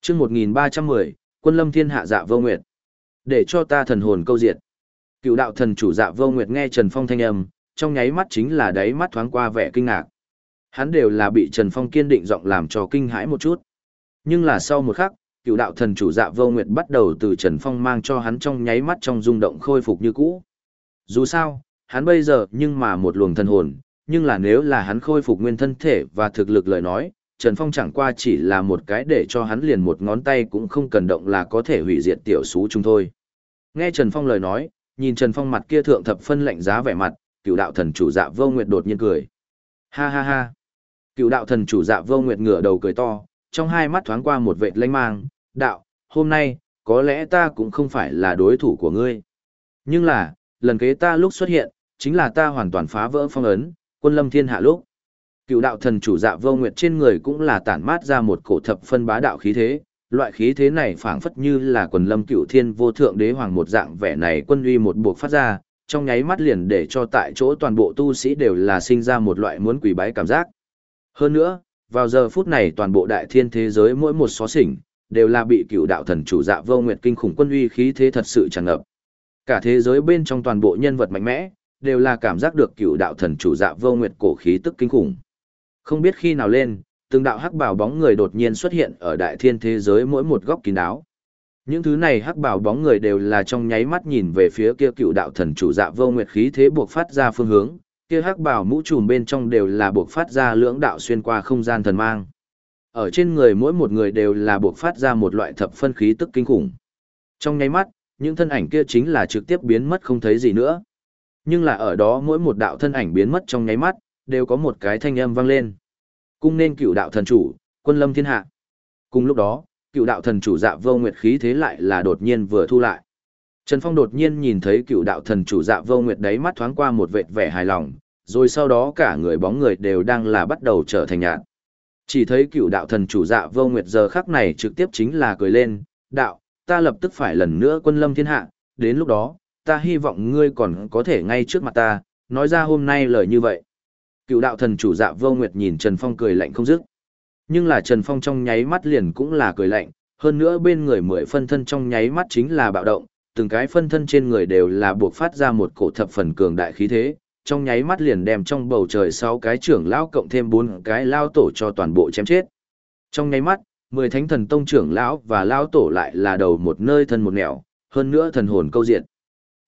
Chương 1310, Quân Lâm Thiên Hạ Dạ Vô Nguyệt. Để cho ta thần hồn câu diệt. Cựu đạo thần chủ dạ vô nguyệt nghe Trần Phong thanh âm, trong nháy mắt chính là đáy mắt thoáng qua vẻ kinh ngạc. Hắn đều là bị Trần Phong kiên định giọng làm cho kinh hãi một chút. Nhưng là sau một khắc, cựu đạo thần chủ dạ vô nguyệt bắt đầu từ Trần Phong mang cho hắn trong nháy mắt trong rung động khôi phục như cũ. Dù sao, hắn bây giờ nhưng mà một luồng thần hồn, nhưng là nếu là hắn khôi phục nguyên thân thể và thực lực lời nói, Trần Phong chẳng qua chỉ là một cái để cho hắn liền một ngón tay cũng không cần động là có thể hủy diệt tiểu sú chúng thôi. Nghe Trần Phong lời nói, nhìn Trần Phong mặt kia thượng thập phân lạnh giá vẻ mặt, cựu đạo thần chủ dạ vô nguyệt đột nhiên cười. Ha ha ha. Cựu đạo thần chủ dạ vô nguyệt ngửa đầu cười to, trong hai mắt thoáng qua một vệt lanh mang, đạo, hôm nay, có lẽ ta cũng không phải là đối thủ của ngươi. Nhưng là, lần kế ta lúc xuất hiện, chính là ta hoàn toàn phá vỡ phong ấn, quân lâm thiên hạ lúc. Cựu đạo thần chủ dạ vô nguyệt trên người cũng là tản mát ra một cổ thập phân bá đạo khí thế, loại khí thế này phảng phất như là quần lâm cựu thiên vô thượng đế hoàng một dạng vẻ này quân uy một buộc phát ra, trong nháy mắt liền để cho tại chỗ toàn bộ tu sĩ đều là sinh ra một loại muốn quỳ bái cảm giác. Hơn nữa, vào giờ phút này toàn bộ đại thiên thế giới mỗi một xó xỉnh, đều là bị cựu đạo thần chủ dạ vô nguyệt kinh khủng quân uy khí thế thật sự tràn ngập. Cả thế giới bên trong toàn bộ nhân vật mạnh mẽ, đều là cảm giác được cựu đạo thần chủ dạ vô nguyệt cổ khí tức kinh khủng. Không biết khi nào lên, từng đạo hắc bảo bóng người đột nhiên xuất hiện ở đại thiên thế giới mỗi một góc kín đáo. Những thứ này hắc bảo bóng người đều là trong nháy mắt nhìn về phía kia cựu đạo thần chủ dạ vô nguyệt khí thế buộc phát ra phương hướng, kia hắc bảo mũ trùm bên trong đều là buộc phát ra lưỡng đạo xuyên qua không gian thần mang. Ở trên người mỗi một người đều là buộc phát ra một loại thập phân khí tức kinh khủng. Trong nháy mắt, những thân ảnh kia chính là trực tiếp biến mất không thấy gì nữa. Nhưng là ở đó mỗi một đạo thân ảnh biến mất trong nháy mắt, đều có một cái thanh âm vang lên. Cung nên cựu đạo thần chủ, quân lâm thiên hạ. Cùng lúc đó, cựu đạo thần chủ dạ vô nguyệt khí thế lại là đột nhiên vừa thu lại. Trần Phong đột nhiên nhìn thấy cựu đạo thần chủ dạ vô nguyệt đấy mắt thoáng qua một vệt vẻ hài lòng, rồi sau đó cả người bóng người đều đang là bắt đầu trở thành nhạt. Chỉ thấy cựu đạo thần chủ dạ vô nguyệt giờ khắc này trực tiếp chính là cười lên, đạo, ta lập tức phải lần nữa quân lâm thiên hạ, đến lúc đó, ta hy vọng ngươi còn có thể ngay trước mặt ta, nói ra hôm nay lời như vậy. Cựu đạo thần chủ dạ vô nguyệt nhìn Trần Phong cười lạnh không dứt. Nhưng là Trần Phong trong nháy mắt liền cũng là cười lạnh, hơn nữa bên người mười phân thân trong nháy mắt chính là bạo động, từng cái phân thân trên người đều là buộc phát ra một cổ thập phần cường đại khí thế, trong nháy mắt liền đem trong bầu trời sáu cái trưởng lão cộng thêm bốn cái lao tổ cho toàn bộ chém chết. Trong nháy mắt, mười thánh thần tông trưởng lão và lao tổ lại là đầu một nơi thân một nẻo, hơn nữa thần hồn câu diện.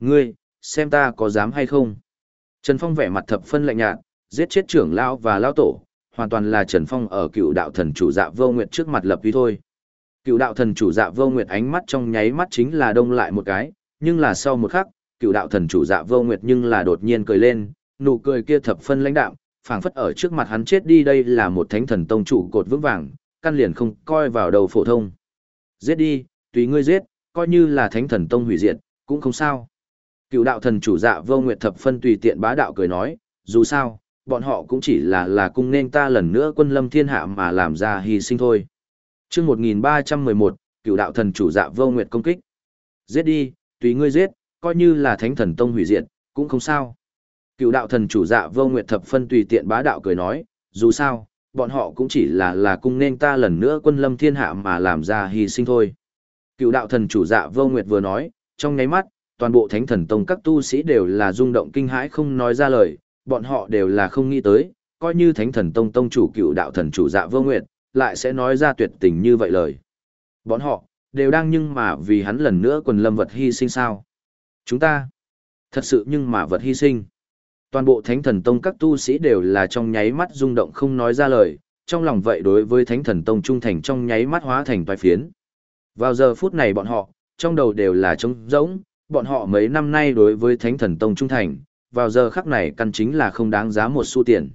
Ngươi, xem ta có dám hay không? Trần Phong vẻ mặt thập phân lạnh nhạt, giết chết trưởng lão và lao tổ, hoàn toàn là Trần Phong ở cựu đạo thần chủ dạ vô nguyệt trước mặt lập uy thôi. Cựu đạo thần chủ dạ vô nguyệt ánh mắt trong nháy mắt chính là đông lại một cái, nhưng là sau một khắc, cựu đạo thần chủ dạ vô nguyệt nhưng là đột nhiên cười lên, nụ cười kia thập phân lãnh đạm, phảng phất ở trước mặt hắn chết đi đây là một thánh thần tông chủ cột vững vàng, căn liền không coi vào đầu phổ thông. Giết đi, tùy ngươi giết, coi như là thánh thần tông hủy diệt, cũng không sao. Cựu đạo thần chủ dạ vô nguyệt thập phân tùy tiện bá đạo cười nói, dù sao, bọn họ cũng chỉ là là cung nên ta lần nữa quân lâm thiên hạ mà làm ra hy sinh thôi chương 1311, cựu đạo thần chủ dạ vô nguyệt công kích. Giết đi, tùy ngươi giết, coi như là thánh thần tông hủy diệt, cũng không sao. Cựu đạo thần chủ dạ vô nguyệt thập phân tùy tiện bá đạo cười nói, dù sao, bọn họ cũng chỉ là là cung nên ta lần nữa quân lâm thiên hạ mà làm ra hy sinh thôi. Cựu đạo thần chủ dạ vô nguyệt vừa nói, trong nháy mắt, toàn bộ thánh thần tông các tu sĩ đều là rung động kinh hãi không nói ra lời, bọn họ đều là không nghĩ tới, coi như thánh thần tông tông chủ cựu đạo thần chủ dạ vô nguyệt, lại sẽ nói ra tuyệt tình như vậy lời. Bọn họ, đều đang nhưng mà vì hắn lần nữa quần lâm vật hy sinh sao. Chúng ta, thật sự nhưng mà vật hy sinh. Toàn bộ thánh thần tông các tu sĩ đều là trong nháy mắt rung động không nói ra lời, trong lòng vậy đối với thánh thần tông trung thành trong nháy mắt hóa thành toài phiến. Vào giờ phút này bọn họ, trong đầu đều là trống rỗng, bọn họ mấy năm nay đối với thánh thần tông trung thành, vào giờ khắc này căn chính là không đáng giá một xu tiền.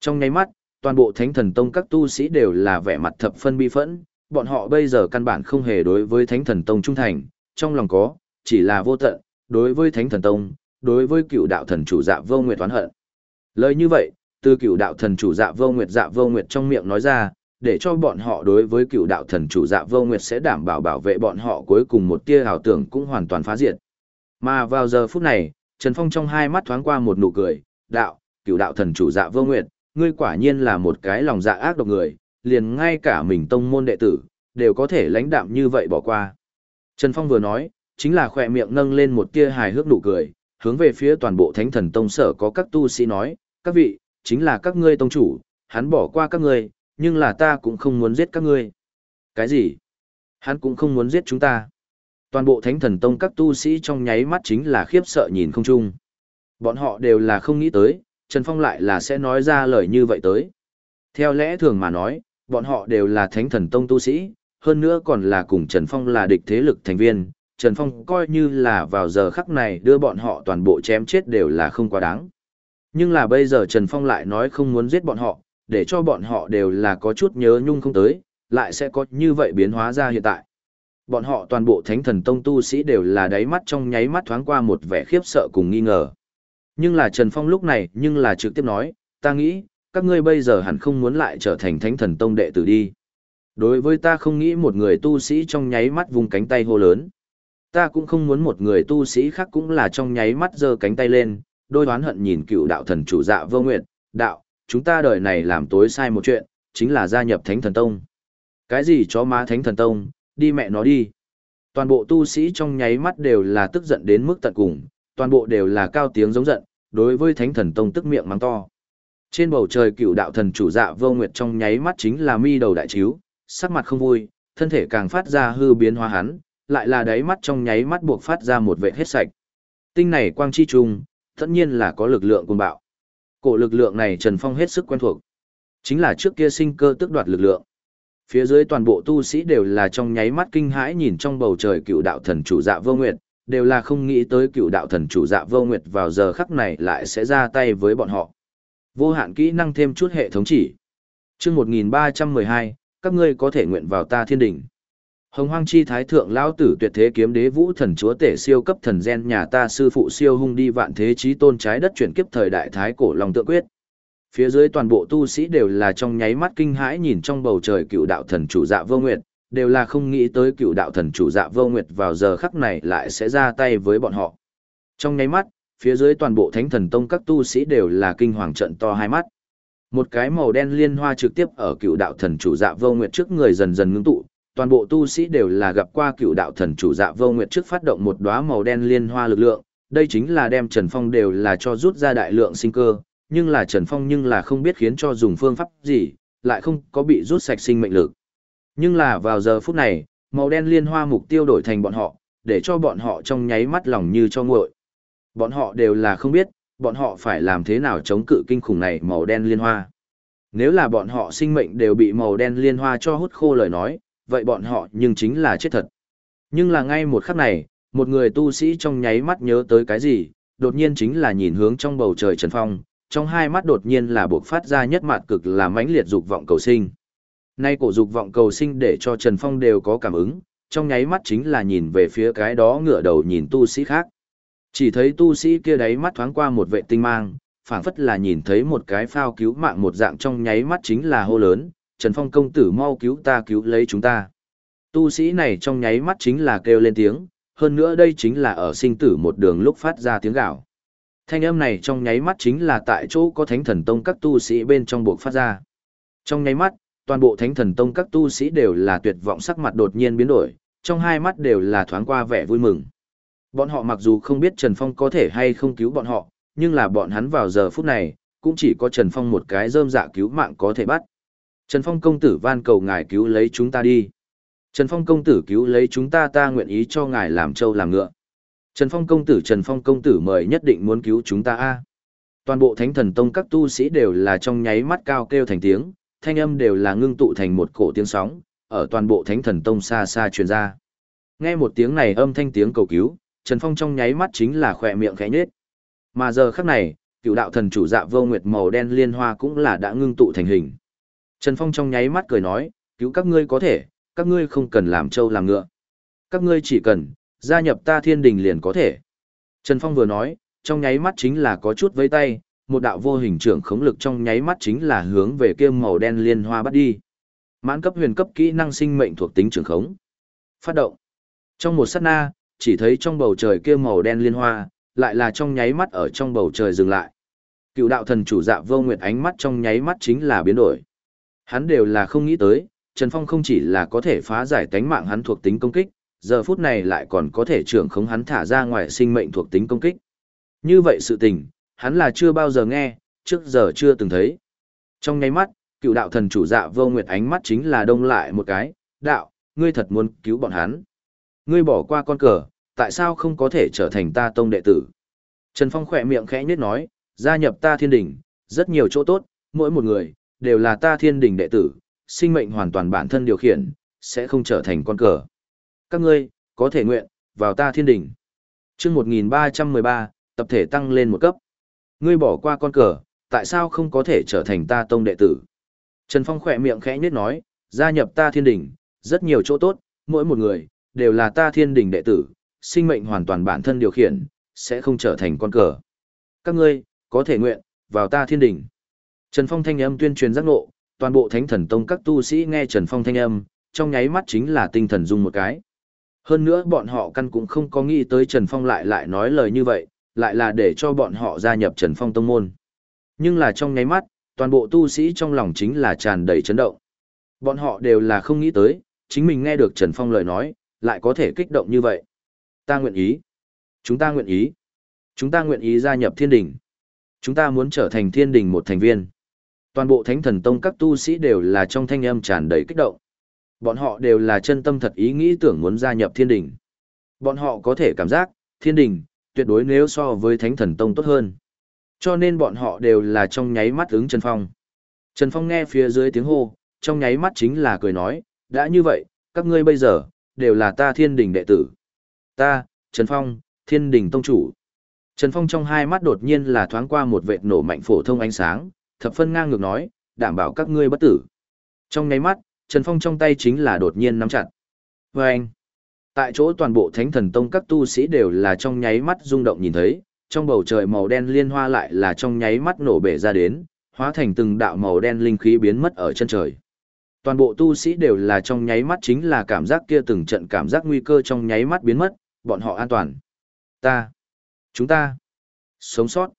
Trong nháy mắt, toàn bộ thánh thần tông các tu sĩ đều là vẻ mặt thập phân bi phẫn, bọn họ bây giờ căn bản không hề đối với thánh thần tông trung thành, trong lòng có, chỉ là vô tận, đối với thánh thần tông, đối với cựu đạo thần chủ dạ vô nguyệt toán hận. Lời như vậy, từ cựu đạo thần chủ dạ vô nguyệt dạ vô nguyệt trong miệng nói ra, để cho bọn họ đối với cựu đạo thần chủ dạ vô nguyệt sẽ đảm bảo bảo vệ bọn họ cuối cùng một tia ảo tưởng cũng hoàn toàn phá diệt. Mà vào giờ phút này, Trần Phong trong hai mắt thoáng qua một nụ cười, đạo, cựu đạo thần chủ dạ vô nguyệt, ngươi quả nhiên là một cái lòng dạ ác độc người, liền ngay cả mình tông môn đệ tử, đều có thể lãnh đạm như vậy bỏ qua. Trần Phong vừa nói, chính là khỏe miệng nâng lên một tia hài hước nụ cười, hướng về phía toàn bộ thánh thần tông sở có các tu sĩ nói, các vị, chính là các ngươi tông chủ, hắn bỏ qua các ngươi, nhưng là ta cũng không muốn giết các ngươi. Cái gì? Hắn cũng không muốn giết chúng ta. Toàn bộ thánh thần tông các tu sĩ trong nháy mắt chính là khiếp sợ nhìn không chung. Bọn họ đều là không nghĩ tới, Trần Phong lại là sẽ nói ra lời như vậy tới. Theo lẽ thường mà nói, bọn họ đều là thánh thần tông tu sĩ, hơn nữa còn là cùng Trần Phong là địch thế lực thành viên. Trần Phong coi như là vào giờ khắc này đưa bọn họ toàn bộ chém chết đều là không quá đáng. Nhưng là bây giờ Trần Phong lại nói không muốn giết bọn họ, để cho bọn họ đều là có chút nhớ nhung không tới, lại sẽ có như vậy biến hóa ra hiện tại. Bọn họ toàn bộ thánh thần tông tu sĩ đều là đáy mắt trong nháy mắt thoáng qua một vẻ khiếp sợ cùng nghi ngờ. Nhưng là Trần Phong lúc này nhưng là trực tiếp nói, ta nghĩ, các ngươi bây giờ hẳn không muốn lại trở thành thánh thần tông đệ tử đi. Đối với ta không nghĩ một người tu sĩ trong nháy mắt vùng cánh tay hô lớn. Ta cũng không muốn một người tu sĩ khác cũng là trong nháy mắt giơ cánh tay lên, đôi đoán hận nhìn cựu đạo thần chủ dạ vô nguyện, đạo, chúng ta đời này làm tối sai một chuyện, chính là gia nhập thánh thần tông. Cái gì chó má thánh thần tông, đi mẹ nó đi. Toàn bộ tu sĩ trong nháy mắt đều là tức giận đến mức tận cùng, toàn bộ đều là cao tiếng giống giận, đối với thánh thần tông tức miệng mắng to. Trên bầu trời cựu đạo thần chủ dạ vô nguyệt trong nháy mắt chính là mi đầu đại chiếu, sắc mặt không vui, thân thể càng phát ra hư biến hóa hắn, lại là đáy mắt trong nháy mắt buộc phát ra một vệ hết sạch. Tinh này quang chi trùng, tất nhiên là có lực lượng cuồng bạo. Cổ lực lượng này Trần Phong hết sức quen thuộc. Chính là trước kia sinh cơ tức đoạt lực lượng. Phía dưới toàn bộ tu sĩ đều là trong nháy mắt kinh hãi nhìn trong bầu trời cựu đạo thần chủ dạ vô nguyệt, đều là không nghĩ tới cựu đạo thần chủ dạ vô nguyệt vào giờ khắc này lại sẽ ra tay với bọn họ. Vô hạn kỹ năng thêm chút hệ thống chỉ. chương 1312, các ngươi có thể nguyện vào ta thiên đỉnh. Hồng hoang chi thái thượng lão tử tuyệt thế kiếm đế vũ thần chúa tể siêu cấp thần gen nhà ta sư phụ siêu hung đi vạn thế chí tôn trái đất chuyển kiếp thời đại thái cổ long tượng quyết. Phía dưới toàn bộ tu sĩ đều là trong nháy mắt kinh hãi nhìn trong bầu trời cựu đạo thần chủ dạ vô nguyệt, đều là không nghĩ tới cựu đạo thần chủ dạ vô nguyệt vào giờ khắc này lại sẽ ra tay với bọn họ. Trong nháy mắt, phía dưới toàn bộ thánh thần tông các tu sĩ đều là kinh hoàng trận to hai mắt. Một cái màu đen liên hoa trực tiếp ở cựu đạo thần chủ dạ vô nguyệt trước người dần dần ngưng tụ, toàn bộ tu sĩ đều là gặp qua cựu đạo thần chủ dạ vô nguyệt trước phát động một đóa màu đen liên hoa lực lượng, đây chính là đem Trần Phong đều là cho rút ra đại lượng sinh cơ, nhưng là Trần Phong nhưng là không biết khiến cho dùng phương pháp gì, lại không có bị rút sạch sinh mệnh lực. Nhưng là vào giờ phút này, màu đen liên hoa mục tiêu đổi thành bọn họ, để cho bọn họ trong nháy mắt lòng như cho nguội. Bọn họ đều là không biết, bọn họ phải làm thế nào chống cự kinh khủng này màu đen liên hoa. Nếu là bọn họ sinh mệnh đều bị màu đen liên hoa cho hút khô lời nói, vậy bọn họ nhưng chính là chết thật. Nhưng là ngay một khắc này, một người tu sĩ trong nháy mắt nhớ tới cái gì, đột nhiên chính là nhìn hướng trong bầu trời Trần Phong, trong hai mắt đột nhiên là buộc phát ra nhất mặt cực là mãnh liệt dục vọng cầu sinh. Nay cổ dục vọng cầu sinh để cho Trần Phong đều có cảm ứng, trong nháy mắt chính là nhìn về phía cái đó ngửa đầu nhìn tu sĩ khác. Chỉ thấy tu sĩ kia đấy mắt thoáng qua một vệ tinh mang, phảng phất là nhìn thấy một cái phao cứu mạng một dạng trong nháy mắt chính là hô lớn, Trần Phong công tử mau cứu ta cứu lấy chúng ta. Tu sĩ này trong nháy mắt chính là kêu lên tiếng, hơn nữa đây chính là ở sinh tử một đường lúc phát ra tiếng gạo. Thanh âm này trong nháy mắt chính là tại chỗ có thánh thần tông các tu sĩ bên trong buộc phát ra. Trong nháy mắt, toàn bộ thánh thần tông các tu sĩ đều là tuyệt vọng sắc mặt đột nhiên biến đổi, trong hai mắt đều là thoáng qua vẻ vui mừng. Bọn họ mặc dù không biết Trần Phong có thể hay không cứu bọn họ, nhưng là bọn hắn vào giờ phút này, cũng chỉ có Trần Phong một cái rơm dạ cứu mạng có thể bắt. Trần Phong công tử van cầu ngài cứu lấy chúng ta đi. Trần Phong công tử cứu lấy chúng ta ta nguyện ý cho ngài làm trâu làm ngựa. Trần Phong công tử Trần Phong công tử mời nhất định muốn cứu chúng ta a. Toàn bộ thánh thần tông các tu sĩ đều là trong nháy mắt cao kêu thành tiếng, thanh âm đều là ngưng tụ thành một cổ tiếng sóng, ở toàn bộ thánh thần tông xa xa truyền ra. Nghe một tiếng này âm thanh tiếng cầu cứu, Trần Phong trong nháy mắt chính là khỏe miệng khẽ nhếch. Mà giờ khắc này, cựu đạo thần chủ dạ vô nguyệt màu đen liên hoa cũng là đã ngưng tụ thành hình. Trần Phong trong nháy mắt cười nói, cứu các ngươi có thể, các ngươi không cần làm trâu làm ngựa. Các ngươi chỉ cần, gia nhập ta thiên đình liền có thể. Trần Phong vừa nói, trong nháy mắt chính là có chút vây tay, một đạo vô hình trưởng khống lực trong nháy mắt chính là hướng về kia màu đen liên hoa bắt đi. Mãn cấp huyền cấp kỹ năng sinh mệnh thuộc tính trưởng khống. Phát động. Trong một sát na, chỉ thấy trong bầu trời kia màu đen liên hoa, lại là trong nháy mắt ở trong bầu trời dừng lại. Cựu đạo thần chủ dạ vô nguyệt ánh mắt trong nháy mắt chính là biến đổi. Hắn đều là không nghĩ tới, Trần Phong không chỉ là có thể phá giải tánh mạng hắn thuộc tính công kích, giờ phút này lại còn có thể trưởng khống hắn thả ra ngoài sinh mệnh thuộc tính công kích. Như vậy sự tình, hắn là chưa bao giờ nghe, trước giờ chưa từng thấy. Trong nháy mắt, cựu đạo thần chủ dạ vô nguyệt ánh mắt chính là đông lại một cái, đạo, ngươi thật muốn cứu bọn hắn. Ngươi bỏ qua con cờ, tại sao không có thể trở thành ta tông đệ tử? Trần Phong khỏe miệng khẽ nhếch nói, gia nhập ta thiên đình, rất nhiều chỗ tốt, mỗi một người, đều là ta thiên đình đệ tử, sinh mệnh hoàn toàn bản thân điều khiển, sẽ không trở thành con cờ. Các ngươi, có thể nguyện, vào ta thiên đình. chương 1313, tập thể tăng lên một cấp. Ngươi bỏ qua con cờ, tại sao không có thể trở thành ta tông đệ tử? Trần Phong khỏe miệng khẽ nhếch nói, gia nhập ta thiên đình, rất nhiều chỗ tốt, mỗi một người, đều là ta thiên đình đệ tử, sinh mệnh hoàn toàn bản thân điều khiển, sẽ không trở thành con cờ. Các ngươi, có thể nguyện, vào ta thiên đình. Trần Phong thanh âm tuyên truyền giác ngộ, toàn bộ thánh thần tông các tu sĩ nghe Trần Phong thanh âm, trong nháy mắt chính là tinh thần dung một cái. Hơn nữa bọn họ căn cũng không có nghĩ tới Trần Phong lại lại nói lời như vậy, lại là để cho bọn họ gia nhập Trần Phong tông môn. Nhưng là trong nháy mắt, toàn bộ tu sĩ trong lòng chính là tràn đầy chấn động. Bọn họ đều là không nghĩ tới, chính mình nghe được Trần Phong lời nói, lại có thể kích động như vậy. Ta nguyện ý. Chúng ta nguyện ý. Chúng ta nguyện ý gia nhập thiên đình. Chúng ta muốn trở thành thiên đình một thành viên. Toàn bộ thánh thần tông các tu sĩ đều là trong thanh âm tràn đầy kích động. Bọn họ đều là chân tâm thật ý nghĩ tưởng muốn gia nhập thiên đình. Bọn họ có thể cảm giác, thiên đình, tuyệt đối nếu so với thánh thần tông tốt hơn. Cho nên bọn họ đều là trong nháy mắt ứng Trần Phong. Trần Phong nghe phía dưới tiếng hô, trong nháy mắt chính là cười nói, đã như vậy, các ngươi bây giờ, đều là ta thiên đình đệ tử. Ta, Trần Phong, thiên đình tông chủ. Trần Phong trong hai mắt đột nhiên là thoáng qua một vệt nổ mạnh phổ thông ánh sáng, thập phân ngang ngược nói, đảm bảo các ngươi bất tử. Trong nháy mắt, Trần Phong trong tay chính là đột nhiên nắm chặt. Và anh, tại chỗ toàn bộ thánh thần tông các tu sĩ đều là trong nháy mắt rung động nhìn thấy, trong bầu trời màu đen liên hoa lại là trong nháy mắt nổ bể ra đến, hóa thành từng đạo màu đen linh khí biến mất ở chân trời. Toàn bộ tu sĩ đều là trong nháy mắt chính là cảm giác kia từng trận cảm giác nguy cơ trong nháy mắt biến mất, bọn họ an toàn. Ta, chúng ta, sống sót.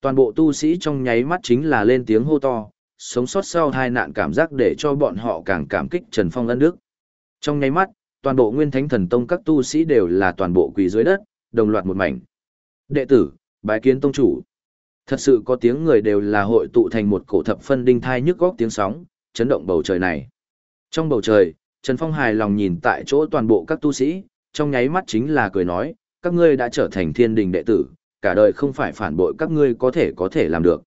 Toàn bộ tu sĩ trong nháy mắt chính là lên tiếng hô to, sống sót sau hai nạn cảm giác để cho bọn họ càng cảm kích Trần Phong ân đức. Trong nháy mắt, toàn bộ nguyên thánh thần tông các tu sĩ đều là toàn bộ quỳ dưới đất, đồng loạt một mảnh. Đệ tử, bái kiến tông chủ. Thật sự có tiếng người đều là hội tụ thành một cổ thập phân đinh thai nhức góc tiếng sóng, chấn động bầu trời này. Trong bầu trời, Trần Phong hài lòng nhìn tại chỗ toàn bộ các tu sĩ, trong nháy mắt chính là cười nói, các ngươi đã trở thành thiên đình đệ tử, cả đời không phải phản bội các ngươi có thể có thể làm được.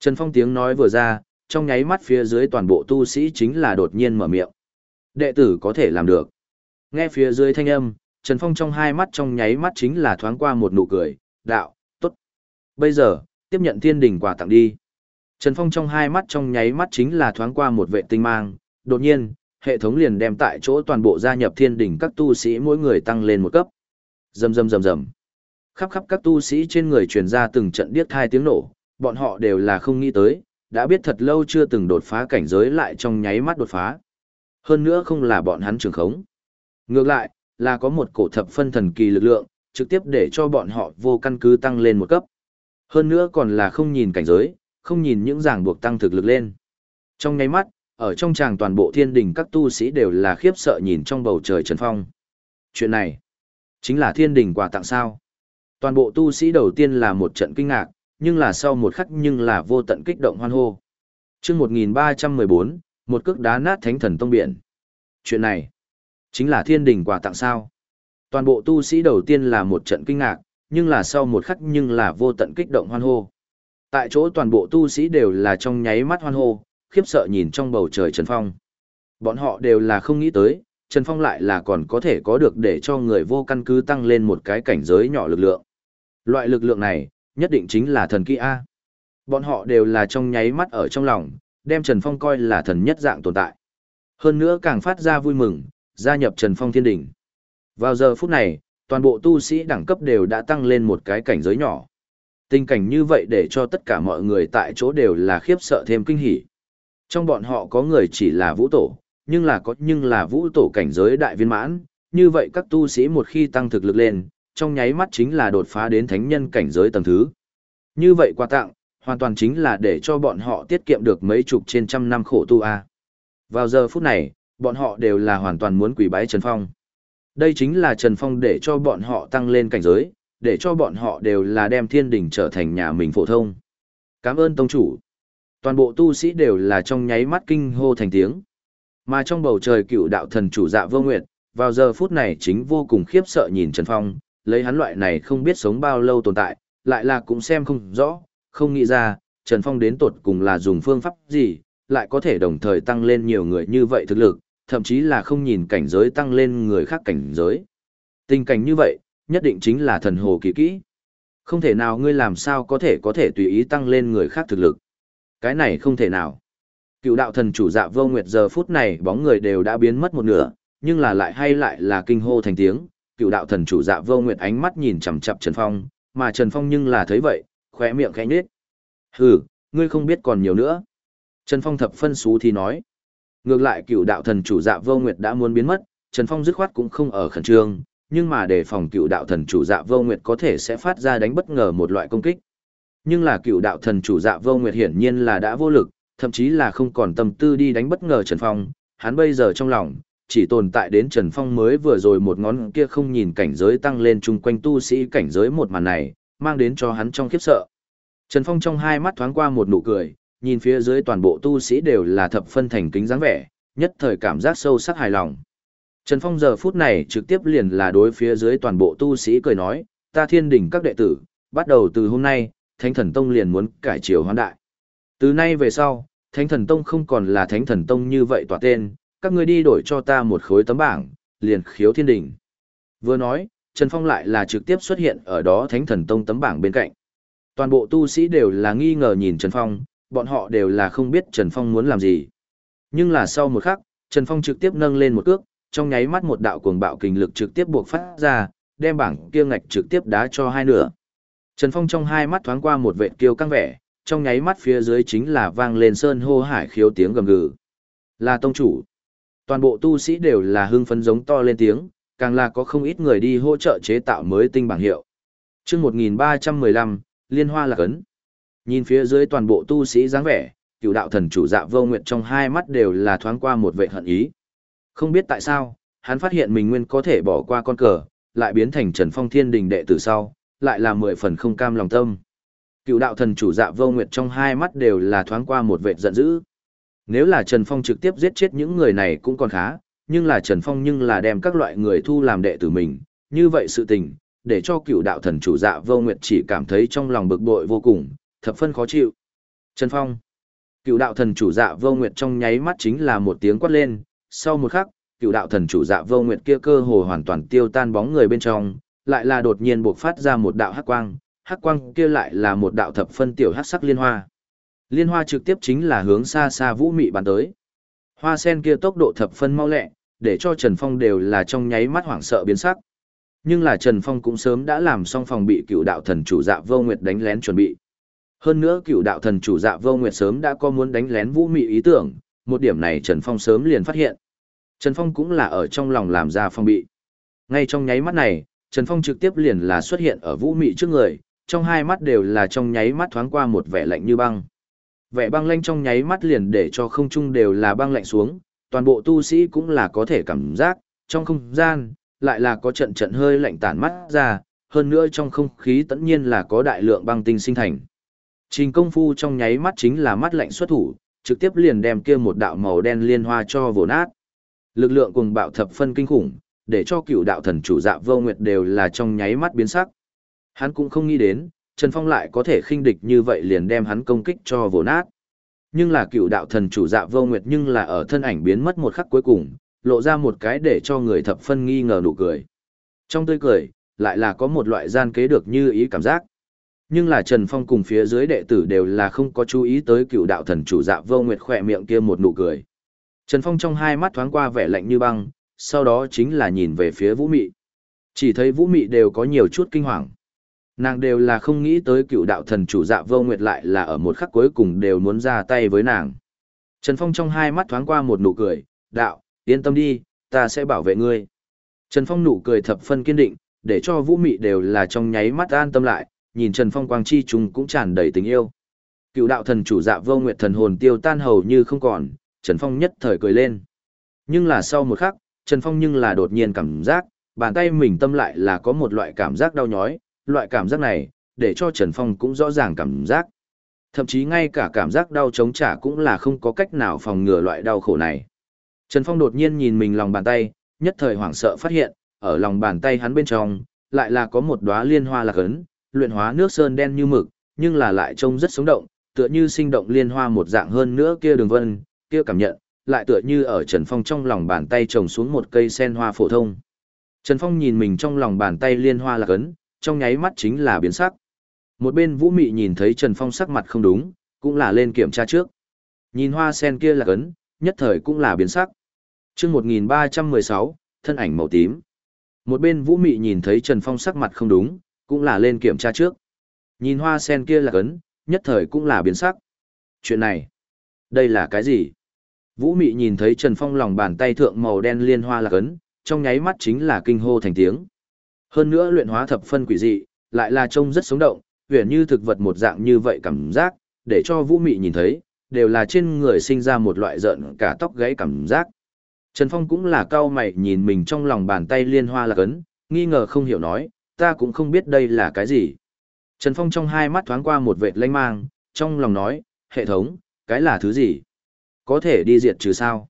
Trần Phong tiếng nói vừa ra, trong nháy mắt phía dưới toàn bộ tu sĩ chính là đột nhiên mở miệng. Đệ tử có thể làm được. Nghe phía dưới thanh âm, Trần Phong trong hai mắt trong nháy mắt chính là thoáng qua một nụ cười, đạo, tốt. Bây giờ, tiếp nhận thiên đình quà tặng đi. Trần Phong trong hai mắt trong nháy mắt chính là thoáng qua một vệ tinh mang, đột nhiên, hệ thống liền đem tại chỗ toàn bộ gia nhập thiên đình các tu sĩ mỗi người tăng lên một cấp. Rầm rầm rầm rầm. Khắp khắp các tu sĩ trên người truyền ra từng trận điếc thai tiếng nổ, bọn họ đều là không nghĩ tới, đã biết thật lâu chưa từng đột phá cảnh giới lại trong nháy mắt đột phá. Hơn nữa không là bọn hắn trường khống. Ngược lại, là có một cổ thập phân thần kỳ lực lượng, trực tiếp để cho bọn họ vô căn cứ tăng lên một cấp. Hơn nữa còn là không nhìn cảnh giới, không nhìn những ràng buộc tăng thực lực lên. Trong ngay mắt, ở trong tràng toàn bộ thiên đình các tu sĩ đều là khiếp sợ nhìn trong bầu trời trần phong. Chuyện này, chính là thiên đình quà tặng sao. Toàn bộ tu sĩ đầu tiên là một trận kinh ngạc, nhưng là sau một khắc nhưng là vô tận kích động hoan hô. chương 1314, một cước đá nát thánh thần tông biển. Chuyện này, chính là thiên đình quà tặng sao. Toàn bộ tu sĩ đầu tiên là một trận kinh ngạc, nhưng là sau một khắc nhưng là vô tận kích động hoan hô. Tại chỗ toàn bộ tu sĩ đều là trong nháy mắt hoan hô, khiếp sợ nhìn trong bầu trời Trần Phong. Bọn họ đều là không nghĩ tới, Trần Phong lại là còn có thể có được để cho người vô căn cứ tăng lên một cái cảnh giới nhỏ lực lượng. Loại lực lượng này, nhất định chính là thần kỹ A. Bọn họ đều là trong nháy mắt ở trong lòng, đem Trần Phong coi là thần nhất dạng tồn tại. Hơn nữa càng phát ra vui mừng, gia nhập Trần Phong thiên đỉnh. Vào giờ phút này, toàn bộ tu sĩ đẳng cấp đều đã tăng lên một cái cảnh giới nhỏ. Tình cảnh như vậy để cho tất cả mọi người tại chỗ đều là khiếp sợ thêm kinh hỉ. Trong bọn họ có người chỉ là vũ tổ, nhưng là có nhưng là vũ tổ cảnh giới đại viên mãn, như vậy các tu sĩ một khi tăng thực lực lên, trong nháy mắt chính là đột phá đến thánh nhân cảnh giới tầng thứ. Như vậy quà tặng, hoàn toàn chính là để cho bọn họ tiết kiệm được mấy chục trên trăm năm khổ tu a. Vào giờ phút này, bọn họ đều là hoàn toàn muốn quỷ bái Trần Phong. Đây chính là Trần Phong để cho bọn họ tăng lên cảnh giới, để cho bọn họ đều là đem thiên đình trở thành nhà mình phổ thông. Cảm ơn tông chủ. Toàn bộ tu sĩ đều là trong nháy mắt kinh hô thành tiếng. Mà trong bầu trời cựu đạo thần chủ dạ vô nguyệt, vào giờ phút này chính vô cùng khiếp sợ nhìn Trần Phong, lấy hắn loại này không biết sống bao lâu tồn tại, lại là cũng xem không rõ, không nghĩ ra, Trần Phong đến tột cùng là dùng phương pháp gì, lại có thể đồng thời tăng lên nhiều người như vậy thực lực, thậm chí là không nhìn cảnh giới tăng lên người khác cảnh giới. Tình cảnh như vậy, nhất định chính là thần hồ kỳ kỹ. Không thể nào ngươi làm sao có thể có thể tùy ý tăng lên người khác thực lực. Cái này không thể nào. Cựu đạo thần chủ dạ vô nguyệt giờ phút này bóng người đều đã biến mất một nửa, nhưng là lại hay lại là kinh hô thành tiếng. Cựu đạo thần chủ dạ vô nguyệt ánh mắt nhìn chằm chằm Trần Phong, mà Trần Phong nhưng là thấy vậy, khóe miệng khẽ nhếch. Hừ, ngươi không biết còn nhiều nữa. Trần Phong thập phân xú thì nói. Ngược lại cựu đạo thần chủ dạ vô nguyệt đã muốn biến mất, Trần Phong dứt khoát cũng không ở khẩn trương, nhưng mà để phòng cựu đạo thần chủ dạ vô nguyệt có thể sẽ phát ra đánh bất ngờ một loại công kích. Nhưng là cựu đạo thần chủ dạ vô nguyệt hiển nhiên là đã vô lực, thậm chí là không còn tâm tư đi đánh bất ngờ Trần Phong, hắn bây giờ trong lòng, chỉ tồn tại đến Trần Phong mới vừa rồi một ngón kia không nhìn cảnh giới tăng lên chung quanh tu sĩ cảnh giới một màn này, mang đến cho hắn trong khiếp sợ. Trần Phong trong hai mắt thoáng qua một nụ cười, nhìn phía dưới toàn bộ tu sĩ đều là thập phân thành kính dáng vẻ, nhất thời cảm giác sâu sắc hài lòng. Trần Phong giờ phút này trực tiếp liền là đối phía dưới toàn bộ tu sĩ cười nói, ta thiên đỉnh các đệ tử, bắt đầu từ hôm nay, Thánh Thần Tông liền muốn cải chiều hoan đại. Từ nay về sau, Thánh Thần Tông không còn là Thánh Thần Tông như vậy tỏa tên, các ngươi đi đổi cho ta một khối tấm bảng, liền khiếu thiên đỉnh. Vừa nói, Trần Phong lại là trực tiếp xuất hiện ở đó Thánh Thần Tông tấm bảng bên cạnh. Toàn bộ tu sĩ đều là nghi ngờ nhìn Trần Phong, bọn họ đều là không biết Trần Phong muốn làm gì. Nhưng là sau một khắc, Trần Phong trực tiếp nâng lên một cước, trong nháy mắt một đạo cuồng bạo kình lực trực tiếp buộc phát ra, đem bảng kia ngạch trực tiếp đá cho hai nửa. Trần Phong trong hai mắt thoáng qua một vệt kiêu căng vẻ, trong nháy mắt phía dưới chính là vang lên sơn hô hải khiếu tiếng gầm gừ. Là tông chủ. Toàn bộ tu sĩ đều là hưng phấn giống to lên tiếng, càng là có không ít người đi hỗ trợ chế tạo mới tinh bảng hiệu. Chương 1315, Liên Hoa là cấn. Nhìn phía dưới toàn bộ tu sĩ dáng vẻ, cựu đạo thần chủ dạ vô nguyện trong hai mắt đều là thoáng qua một vệ hận ý. Không biết tại sao, hắn phát hiện mình nguyên có thể bỏ qua con cờ, lại biến thành Trần Phong Thiên Đình đệ tử sau, lại là mười phần không cam lòng tâm. Cựu đạo thần chủ dạ vô nguyệt trong hai mắt đều là thoáng qua một vệ giận dữ. Nếu là Trần Phong trực tiếp giết chết những người này cũng còn khá, nhưng là Trần Phong nhưng là đem các loại người thu làm đệ tử mình, như vậy sự tình, để cho cựu đạo thần chủ dạ vô nguyệt chỉ cảm thấy trong lòng bực bội vô cùng, thập phân khó chịu. Trần Phong. Cựu đạo thần chủ dạ vô nguyệt trong nháy mắt chính là một tiếng quát lên, sau một khắc, cựu đạo thần chủ dạ vô nguyệt kia cơ hồ hoàn toàn tiêu tan bóng người bên trong, lại là đột nhiên buộc phát ra một đạo hắc quang, hắc quang kia lại là một đạo thập phân tiểu hắc sắc liên hoa. Liên hoa trực tiếp chính là hướng xa xa vũ mị bắn tới. Hoa sen kia tốc độ thập phân mau lẹ, để cho Trần Phong đều là trong nháy mắt hoảng sợ biến sắc. Nhưng là Trần Phong cũng sớm đã làm xong phòng bị cựu đạo thần chủ dạ vô nguyệt đánh lén chuẩn bị. Hơn nữa cựu đạo thần chủ dạ vô nguyệt sớm đã có muốn đánh lén vũ mị ý tưởng, một điểm này Trần Phong sớm liền phát hiện. Trần Phong cũng là ở trong lòng làm ra phong bị. Ngay trong nháy mắt này, Trần Phong trực tiếp liền là xuất hiện ở vũ mị trước người, trong hai mắt đều là trong nháy mắt thoáng qua một vẻ lạnh như băng. Vẻ băng lanh trong nháy mắt liền để cho không trung đều là băng lạnh xuống, toàn bộ tu sĩ cũng là có thể cảm giác, trong không gian, lại là có trận trận hơi lạnh tản mắt ra, hơn nữa trong không khí tất nhiên là có đại lượng băng tinh sinh thành. Trình công phu trong nháy mắt chính là mắt lạnh xuất thủ, trực tiếp liền đem kia một đạo màu đen liên hoa cho vồ nát. Lực lượng cùng bạo thập phân kinh khủng, để cho cựu đạo thần chủ dạ vô nguyệt đều là trong nháy mắt biến sắc. Hắn cũng không nghĩ đến, Trần Phong lại có thể khinh địch như vậy liền đem hắn công kích cho vồ nát. Nhưng là cựu đạo thần chủ dạ vô nguyệt nhưng là ở thân ảnh biến mất một khắc cuối cùng, lộ ra một cái để cho người thập phân nghi ngờ nụ cười. Trong tươi cười, lại là có một loại gian kế được như ý cảm giác. Nhưng là Trần Phong cùng phía dưới đệ tử đều là không có chú ý tới cựu đạo thần chủ dạ vô nguyệt khỏe miệng kia một nụ cười. Trần Phong trong hai mắt thoáng qua vẻ lạnh như băng, sau đó chính là nhìn về phía Vũ Mị. Chỉ thấy Vũ Mị đều có nhiều chút kinh hoàng. Nàng đều là không nghĩ tới cựu đạo thần chủ dạ vô nguyệt lại là ở một khắc cuối cùng đều muốn ra tay với nàng. Trần Phong trong hai mắt thoáng qua một nụ cười, đạo, yên tâm đi, ta sẽ bảo vệ ngươi. Trần Phong nụ cười thập phân kiên định, để cho Vũ Mị đều là trong nháy mắt an tâm lại, nhìn Trần Phong quang chi trùng cũng tràn đầy tình yêu. Cựu đạo thần chủ dạ vô nguyệt thần hồn tiêu tan hầu như không còn, Trần Phong nhất thời cười lên. Nhưng là sau một khắc, Trần Phong nhưng là đột nhiên cảm giác, bàn tay mình tâm lại là có một loại cảm giác đau nhói, loại cảm giác này, để cho Trần Phong cũng rõ ràng cảm giác. Thậm chí ngay cả cảm giác đau chống trả cũng là không có cách nào phòng ngừa loại đau khổ này. Trần Phong đột nhiên nhìn mình lòng bàn tay, nhất thời hoảng sợ phát hiện, ở lòng bàn tay hắn bên trong, lại là có một đóa liên hoa lạc ấn, luyện hóa nước sơn đen như mực, nhưng là lại trông rất sống động, tựa như sinh động liên hoa một dạng hơn nữa kia đường vân, kia cảm nhận, lại tựa như ở Trần Phong trong lòng bàn tay trồng xuống một cây sen hoa phổ thông. Trần Phong nhìn mình trong lòng bàn tay liên hoa là cấn, trong nháy mắt chính là biến sắc. Một bên Vũ Mị nhìn thấy Trần Phong sắc mặt không đúng, cũng là lên kiểm tra trước. Nhìn hoa sen kia là cấn, nhất thời cũng là biến sắc. Chương 1316, thân ảnh màu tím. Một bên Vũ Mị nhìn thấy Trần Phong sắc mặt không đúng, cũng là lên kiểm tra trước. Nhìn hoa sen kia là cấn, nhất thời cũng là biến sắc. Chuyện này, đây là cái gì? Vũ Mị nhìn thấy Trần Phong lòng bàn tay thượng màu đen liên hoa là cấn, trong nháy mắt chính là kinh hô thành tiếng. Hơn nữa luyện hóa thập phân quỷ dị, lại là trông rất sống động, huyền như thực vật một dạng như vậy cảm giác, để cho Vũ Mị nhìn thấy, đều là trên người sinh ra một loại giận cả tóc gáy cảm giác. Trần Phong cũng là cao mày nhìn mình trong lòng bàn tay liên hoa là cấn, nghi ngờ không hiểu nói, ta cũng không biết đây là cái gì. Trần Phong trong hai mắt thoáng qua một vệt lanh mang, trong lòng nói, hệ thống, cái là thứ gì? Có thể đi diệt trừ sao?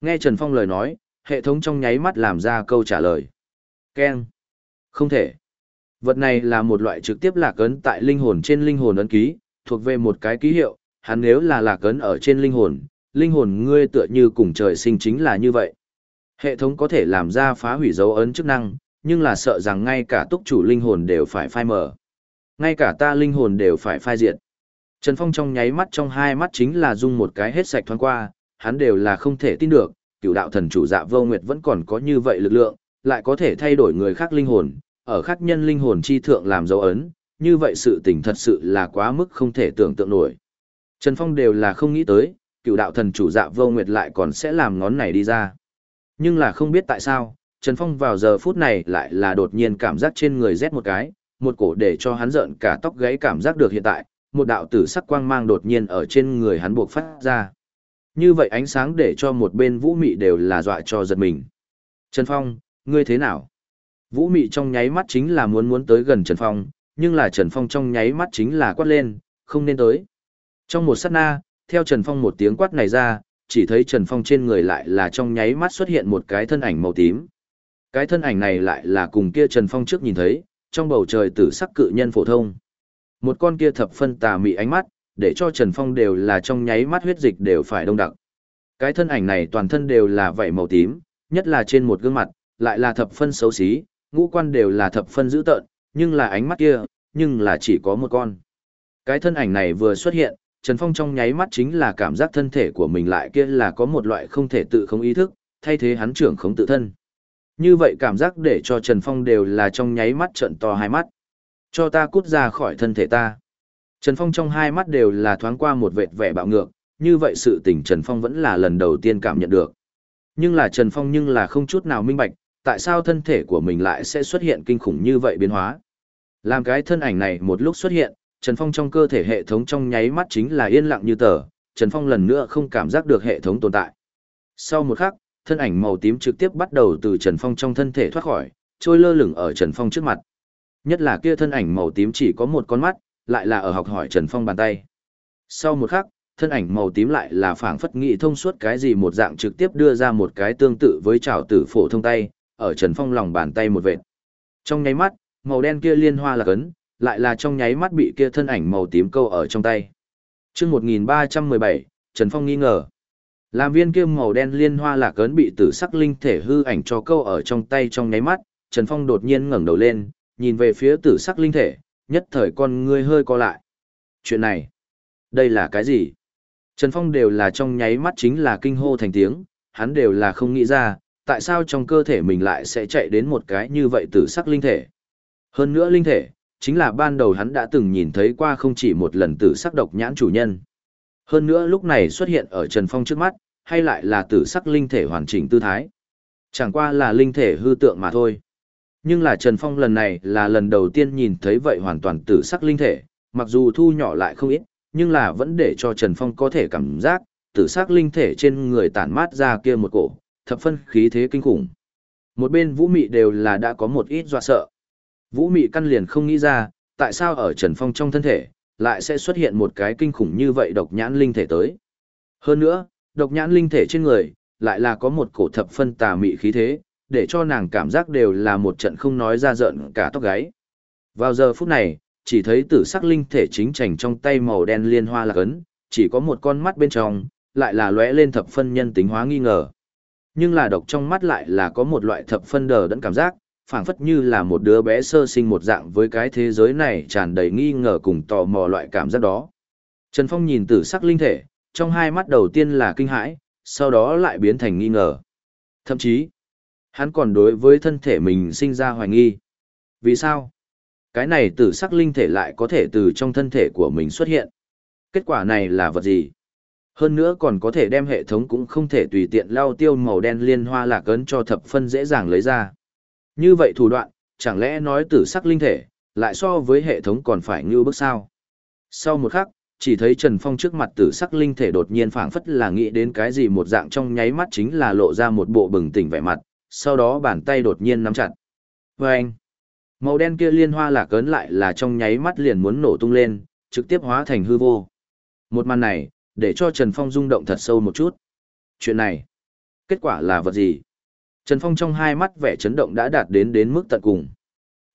Nghe Trần Phong lời nói, hệ thống trong nháy mắt làm ra câu trả lời. Ken. Không thể. Vật này là một loại trực tiếp lạc ấn tại linh hồn trên linh hồn ấn ký, thuộc về một cái ký hiệu, hắn nếu là lạc ấn ở trên linh hồn, linh hồn ngươi tựa như cùng trời sinh chính là như vậy. Hệ thống có thể làm ra phá hủy dấu ấn chức năng, nhưng là sợ rằng ngay cả túc chủ linh hồn đều phải phai mở. Ngay cả ta linh hồn đều phải phai diệt. Trần Phong trong nháy mắt trong hai mắt chính là dung một cái hết sạch thoáng qua, hắn đều là không thể tin được, cựu đạo thần chủ dạ vô nguyệt vẫn còn có như vậy lực lượng, lại có thể thay đổi người khác linh hồn, ở khác nhân linh hồn chi thượng làm dấu ấn, như vậy sự tình thật sự là quá mức không thể tưởng tượng nổi. Trần Phong đều là không nghĩ tới, cựu đạo thần chủ dạ vô nguyệt lại còn sẽ làm ngón này đi ra. Nhưng là không biết tại sao, Trần Phong vào giờ phút này lại là đột nhiên cảm giác trên người rét một cái, một cổ để cho hắn giận cả tóc gáy cảm giác được hiện tại, một đạo tử sắc quang mang đột nhiên ở trên người hắn buộc phát ra. Như vậy ánh sáng để cho một bên vũ mị đều là dọa cho giật mình. Trần Phong, ngươi thế nào? Vũ mị trong nháy mắt chính là muốn muốn tới gần Trần Phong, nhưng là Trần Phong trong nháy mắt chính là quát lên, không nên tới. Trong một sát na, theo Trần Phong một tiếng quát này ra, chỉ thấy Trần Phong trên người lại là trong nháy mắt xuất hiện một cái thân ảnh màu tím. Cái thân ảnh này lại là cùng kia Trần Phong trước nhìn thấy, trong bầu trời tử sắc cự nhân phổ thông. Một con kia thập phân tà mị ánh mắt, để cho Trần Phong đều là trong nháy mắt huyết dịch đều phải đông đặc. Cái thân ảnh này toàn thân đều là vảy màu tím, nhất là trên một gương mặt, lại là thập phân xấu xí, ngũ quan đều là thập phân dữ tợn, nhưng là ánh mắt kia, nhưng là chỉ có một con. Cái thân ảnh này vừa xuất hiện, Trần Phong trong nháy mắt chính là cảm giác thân thể của mình lại kia là có một loại không thể tự không ý thức, thay thế hắn trưởng không tự thân. Như vậy cảm giác để cho Trần Phong đều là trong nháy mắt trận to hai mắt. Cho ta cút ra khỏi thân thể ta. Trần Phong trong hai mắt đều là thoáng qua một vệt vẻ bạo ngược, như vậy sự tình Trần Phong vẫn là lần đầu tiên cảm nhận được. Nhưng là Trần Phong nhưng là không chút nào minh bạch, tại sao thân thể của mình lại sẽ xuất hiện kinh khủng như vậy biến hóa. Làm cái thân ảnh này một lúc xuất hiện, Trần Phong trong cơ thể hệ thống trong nháy mắt chính là yên lặng như tờ, Trần Phong lần nữa không cảm giác được hệ thống tồn tại. Sau một khắc, thân ảnh màu tím trực tiếp bắt đầu từ Trần Phong trong thân thể thoát khỏi, trôi lơ lửng ở Trần Phong trước mặt. Nhất là kia thân ảnh màu tím chỉ có một con mắt, lại là ở học hỏi Trần Phong bàn tay. Sau một khắc, thân ảnh màu tím lại là phảng phất nghị thông suốt cái gì một dạng trực tiếp đưa ra một cái tương tự với trảo tử phổ thông tay, ở Trần Phong lòng bàn tay một vệt. Trong nháy mắt, màu đen kia liên hoa là cấn, lại là trong nháy mắt bị kia thân ảnh màu tím câu ở trong tay. Chương 1317, Trần Phong nghi ngờ. Làm viên kia màu đen liên hoa lạc ấn bị tử sắc linh thể hư ảnh cho câu ở trong tay trong nháy mắt, Trần Phong đột nhiên ngẩng đầu lên, nhìn về phía tử sắc linh thể, nhất thời con ngươi hơi co lại. Chuyện này, đây là cái gì? Trần Phong đều là trong nháy mắt chính là kinh hô thành tiếng, hắn đều là không nghĩ ra, tại sao trong cơ thể mình lại sẽ chạy đến một cái như vậy tử sắc linh thể. Hơn nữa linh thể, chính là ban đầu hắn đã từng nhìn thấy qua không chỉ một lần tử sắc độc nhãn chủ nhân. Hơn nữa lúc này xuất hiện ở Trần Phong trước mắt, hay lại là tử sắc linh thể hoàn chỉnh tư thái. Chẳng qua là linh thể hư tượng mà thôi. Nhưng là Trần Phong lần này là lần đầu tiên nhìn thấy vậy hoàn toàn tử sắc linh thể, mặc dù thu nhỏ lại không ít, nhưng là vẫn để cho Trần Phong có thể cảm giác, tử sắc linh thể trên người tản mát ra kia một cổ, thập phân khí thế kinh khủng. Một bên Vũ Mị đều là đã có một ít dọa sợ. Vũ Mị căn liền không nghĩ ra, tại sao ở Trần Phong trong thân thể, lại sẽ xuất hiện một cái kinh khủng như vậy độc nhãn linh thể tới. Hơn nữa, độc nhãn linh thể trên người, lại là có một cổ thập phân tà mị khí thế, để cho nàng cảm giác đều là một trận không nói ra giận cả tóc gáy. Vào giờ phút này, chỉ thấy tử sắc linh thể chính chành trong tay màu đen liên hoa lạc ấn, chỉ có một con mắt bên trong, lại là lóe lên thập phân nhân tính hóa nghi ngờ. Nhưng là độc trong mắt lại là có một loại thập phân đờ đẫn cảm giác, phảng phất như là một đứa bé sơ sinh một dạng với cái thế giới này tràn đầy nghi ngờ cùng tò mò loại cảm giác đó. Trần Phong nhìn tử sắc linh thể, trong hai mắt đầu tiên là kinh hãi, sau đó lại biến thành nghi ngờ. Thậm chí, hắn còn đối với thân thể mình sinh ra hoài nghi. Vì sao? Cái này tử sắc linh thể lại có thể từ trong thân thể của mình xuất hiện. Kết quả này là vật gì? Hơn nữa còn có thể đem hệ thống cũng không thể tùy tiện lao tiêu màu đen liên hoa lạc ấn cho thập phân dễ dàng lấy ra. Như vậy thủ đoạn, chẳng lẽ nói tử sắc linh thể, lại so với hệ thống còn phải như bước sao? Sau một khắc, chỉ thấy Trần Phong trước mặt tử sắc linh thể đột nhiên phảng phất là nghĩ đến cái gì một dạng trong nháy mắt chính là lộ ra một bộ bừng tỉnh vẻ mặt, sau đó bàn tay đột nhiên nắm chặt. Và anh, màu đen kia liên hoa lạc cấn lại là trong nháy mắt liền muốn nổ tung lên, trực tiếp hóa thành hư vô. Một màn này, để cho Trần Phong rung động thật sâu một chút. Chuyện này, kết quả là vật gì? Trần Phong trong hai mắt vẻ chấn động đã đạt đến đến mức tận cùng.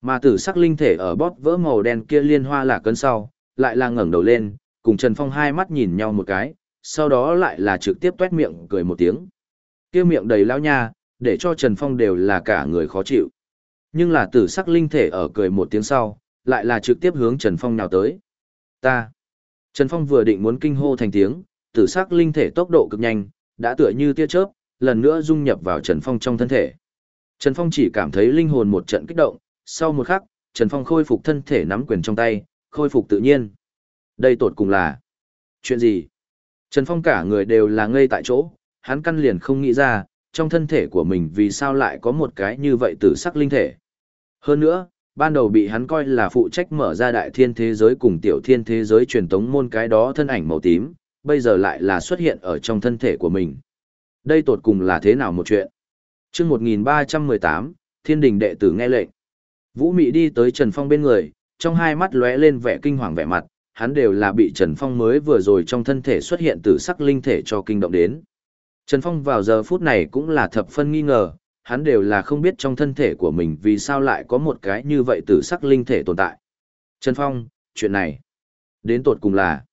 Mà tử sắc linh thể ở bóp vỡ màu đen kia liên hoa là cơn sau, lại là ngẩng đầu lên, cùng Trần Phong hai mắt nhìn nhau một cái, sau đó lại là trực tiếp tuét miệng cười một tiếng. Kia miệng đầy lao nha, để cho Trần Phong đều là cả người khó chịu. Nhưng là tử sắc linh thể ở cười một tiếng sau, lại là trực tiếp hướng Trần Phong nào tới. Ta. Trần Phong vừa định muốn kinh hô thành tiếng, tử sắc linh thể tốc độ cực nhanh, đã tựa như tia chớp, lần nữa dung nhập vào Trần Phong trong thân thể. Trần Phong chỉ cảm thấy linh hồn một trận kích động, sau một khắc, Trần Phong khôi phục thân thể nắm quyền trong tay, khôi phục tự nhiên. Đây tột cùng là chuyện gì? Trần Phong cả người đều là ngây tại chỗ, hắn căn liền không nghĩ ra, trong thân thể của mình vì sao lại có một cái như vậy tử sắc linh thể. Hơn nữa, ban đầu bị hắn coi là phụ trách mở ra đại thiên thế giới cùng tiểu thiên thế giới truyền tống môn cái đó thân ảnh màu tím, bây giờ lại là xuất hiện ở trong thân thể của mình. Đây tột cùng là thế nào một chuyện? chương 1318, thiên đình đệ tử nghe lệnh. Vũ Mị đi tới Trần Phong bên người, trong hai mắt lóe lên vẻ kinh hoàng vẻ mặt, hắn đều là bị Trần Phong mới vừa rồi trong thân thể xuất hiện từ sắc linh thể cho kinh động đến. Trần Phong vào giờ phút này cũng là thập phân nghi ngờ, hắn đều là không biết trong thân thể của mình vì sao lại có một cái như vậy từ sắc linh thể tồn tại. Trần Phong, chuyện này, đến tột cùng là,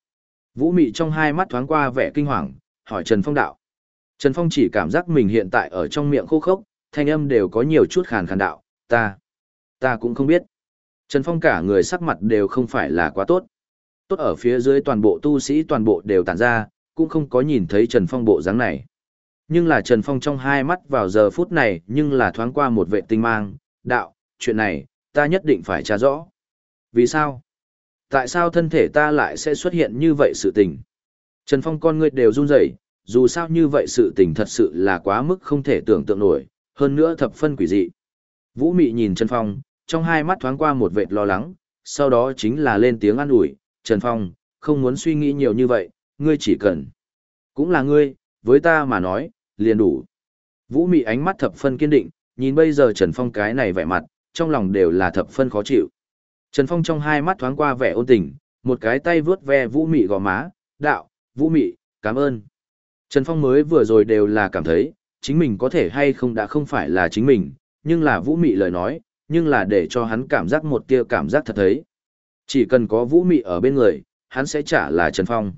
Vũ Mị trong hai mắt thoáng qua vẻ kinh hoàng, hỏi Trần Phong đạo. Trần Phong chỉ cảm giác mình hiện tại ở trong miệng khô khốc, thanh âm đều có nhiều chút khàn khàn đạo, ta, ta cũng không biết. Trần Phong cả người sắc mặt đều không phải là quá tốt. Tốt ở phía dưới toàn bộ tu sĩ toàn bộ đều tản ra, cũng không có nhìn thấy Trần Phong bộ dáng này. Nhưng là Trần Phong trong hai mắt vào giờ phút này nhưng là thoáng qua một vệ tinh mang, đạo, chuyện này, ta nhất định phải tra rõ. Vì sao? Tại sao thân thể ta lại sẽ xuất hiện như vậy sự tình? Trần Phong con người đều run rẩy, dù sao như vậy sự tình thật sự là quá mức không thể tưởng tượng nổi, hơn nữa thập phân quỷ dị. Vũ Mị nhìn Trần Phong, trong hai mắt thoáng qua một vệt lo lắng, sau đó chính là lên tiếng an ủi, Trần Phong, không muốn suy nghĩ nhiều như vậy, ngươi chỉ cần. Cũng là ngươi, với ta mà nói, liền đủ. Vũ Mị ánh mắt thập phân kiên định, nhìn bây giờ Trần Phong cái này vẻ mặt, trong lòng đều là thập phân khó chịu. Trần Phong trong hai mắt thoáng qua vẻ ôn tình, một cái tay vướt ve Vũ Mị gò má, đạo, Vũ Mị, cảm ơn. Trần Phong mới vừa rồi đều là cảm thấy, chính mình có thể hay không đã không phải là chính mình, nhưng là Vũ Mị lời nói, nhưng là để cho hắn cảm giác một tia cảm giác thật thấy. Chỉ cần có Vũ Mị ở bên người, hắn sẽ trả là Trần Phong.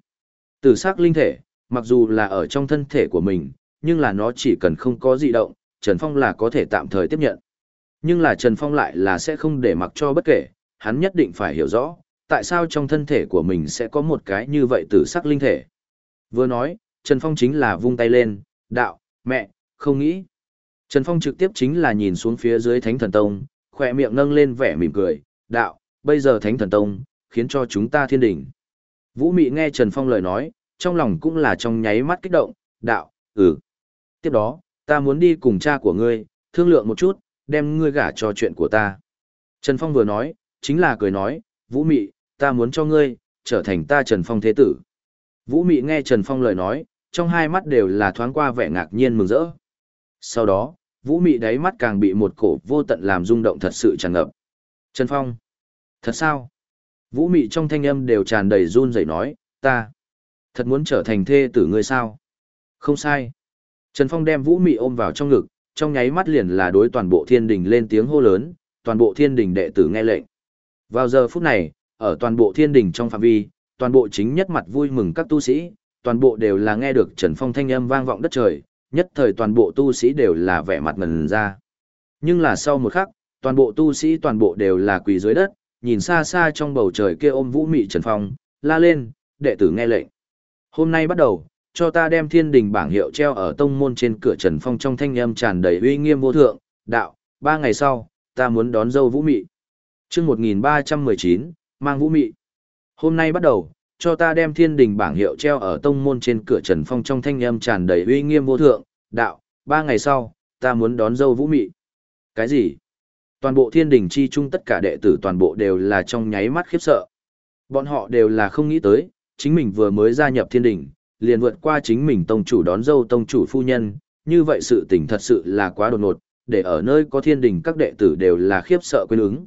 Tử sắc linh thể, mặc dù là ở trong thân thể của mình, nhưng là nó chỉ cần không có dị động, Trần Phong là có thể tạm thời tiếp nhận. Nhưng là Trần Phong lại là sẽ không để mặc cho bất kể, hắn nhất định phải hiểu rõ, tại sao trong thân thể của mình sẽ có một cái như vậy tử sắc linh thể. Vừa nói, Trần Phong chính là vung tay lên, đạo, mẹ, không nghĩ. Trần Phong trực tiếp chính là nhìn xuống phía dưới Thánh Thần Tông, khỏe miệng nâng lên vẻ mỉm cười, đạo, bây giờ Thánh Thần Tông, khiến cho chúng ta thiên đỉnh. Vũ Mị nghe Trần Phong lời nói, trong lòng cũng là trong nháy mắt kích động, đạo, ừ. Tiếp đó, ta muốn đi cùng cha của ngươi, thương lượng một chút, đem ngươi gả cho chuyện của ta. Trần Phong vừa nói, chính là cười nói, Vũ Mị, ta muốn cho ngươi, trở thành ta Trần Phong thế tử. Vũ Mị nghe Trần Phong lời nói, trong hai mắt đều là thoáng qua vẻ ngạc nhiên mừng rỡ. Sau đó, Vũ Mị đáy mắt càng bị một cổ vô tận làm rung động thật sự tràn ngập. Trần Phong. Thật sao? Vũ Mị trong thanh âm đều tràn đầy run rẩy nói, ta. Thật muốn trở thành thê tử ngươi sao? Không sai. Trần Phong đem Vũ Mị ôm vào trong ngực, trong nháy mắt liền là đối toàn bộ thiên đình lên tiếng hô lớn, toàn bộ thiên đình đệ tử nghe lệnh. Vào giờ phút này, ở toàn bộ thiên đình trong phạm vi, toàn bộ chính nhất mặt vui mừng các tu sĩ, toàn bộ đều là nghe được Trần Phong thanh âm vang vọng đất trời, nhất thời toàn bộ tu sĩ đều là vẻ mặt ngần ra. Nhưng là sau một khắc, toàn bộ tu sĩ toàn bộ đều là quỳ dưới đất, nhìn xa xa trong bầu trời kia ôm vũ mị Trần Phong, la lên, đệ tử nghe lệnh. Hôm nay bắt đầu, cho ta đem thiên đình bảng hiệu treo ở tông môn trên cửa Trần Phong trong thanh âm tràn đầy uy nghiêm vô thượng, đạo, ba ngày sau, ta muốn đón dâu vũ mị. chương 1319, mang vũ mị. Hôm nay bắt đầu, cho ta đem thiên đình bảng hiệu treo ở tông môn trên cửa Trần Phong trong thanh âm tràn đầy uy nghiêm vô thượng, đạo, ba ngày sau, ta muốn đón dâu vũ mị. Cái gì? Toàn bộ thiên đình chi chung tất cả đệ tử toàn bộ đều là trong nháy mắt khiếp sợ. Bọn họ đều là không nghĩ tới, chính mình vừa mới gia nhập thiên đình, liền vượt qua chính mình tông chủ đón dâu tông chủ phu nhân, như vậy sự tình thật sự là quá đột ngột, để ở nơi có thiên đình các đệ tử đều là khiếp sợ quên ứng.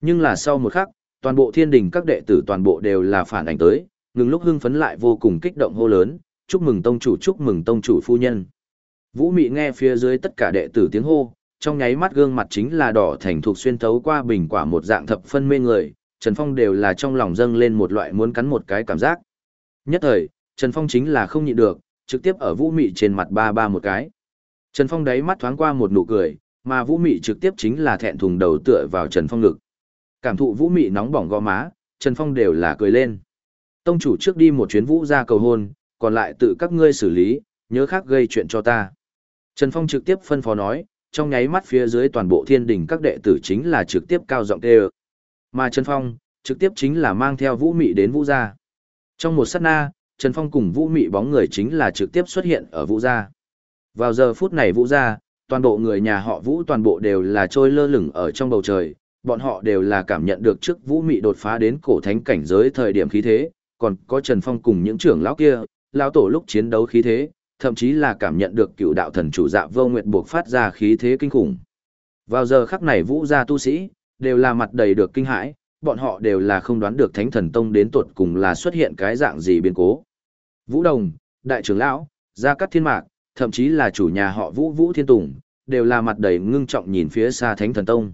Nhưng là sau một khắc, toàn bộ thiên đình các đệ tử toàn bộ đều là phản ảnh tới, ngừng lúc hưng phấn lại vô cùng kích động hô lớn, chúc mừng tông chủ chúc mừng tông chủ phu nhân. Vũ Mị nghe phía dưới tất cả đệ tử tiếng hô, trong nháy mắt gương mặt chính là đỏ thành thuộc xuyên thấu qua bình quả một dạng thập phân mê người, Trần Phong đều là trong lòng dâng lên một loại muốn cắn một cái cảm giác. Nhất thời, Trần Phong chính là không nhịn được, trực tiếp ở Vũ Mị trên mặt ba ba một cái. Trần Phong đáy mắt thoáng qua một nụ cười, mà Vũ Mị trực tiếp chính là thẹn thùng đầu tựa vào Trần Phong ngực. Cảm thụ Vũ Mị nóng bỏng gò má, Trần Phong đều là cười lên. Tông chủ trước đi một chuyến Vũ ra cầu hôn, còn lại tự các ngươi xử lý, nhớ khác gây chuyện cho ta. Trần Phong trực tiếp phân phó nói, trong nháy mắt phía dưới toàn bộ thiên đình các đệ tử chính là trực tiếp cao giọng kêu. Mà Trần Phong, trực tiếp chính là mang theo Vũ Mị đến Vũ gia. Trong một sát na, Trần Phong cùng Vũ Mị bóng người chính là trực tiếp xuất hiện ở Vũ gia. Vào giờ phút này Vũ gia, toàn bộ người nhà họ Vũ toàn bộ đều là trôi lơ lửng ở trong bầu trời, bọn họ đều là cảm nhận được trước Vũ Mị đột phá đến cổ thánh cảnh giới thời điểm khí thế, còn có Trần Phong cùng những trưởng lão kia, lão tổ lúc chiến đấu khí thế, thậm chí là cảm nhận được cựu đạo thần chủ dạ vô nguyệt buộc phát ra khí thế kinh khủng. Vào giờ khắc này Vũ gia tu sĩ, đều là mặt đầy được kinh hãi, bọn họ đều là không đoán được Thánh Thần Tông đến tuột cùng là xuất hiện cái dạng gì biến cố. Vũ Đồng, Đại trưởng Lão, Gia Cát Thiên Mạc, thậm chí là chủ nhà họ Vũ Vũ Thiên Tùng, đều là mặt đầy ngưng trọng nhìn phía xa Thánh Thần Tông.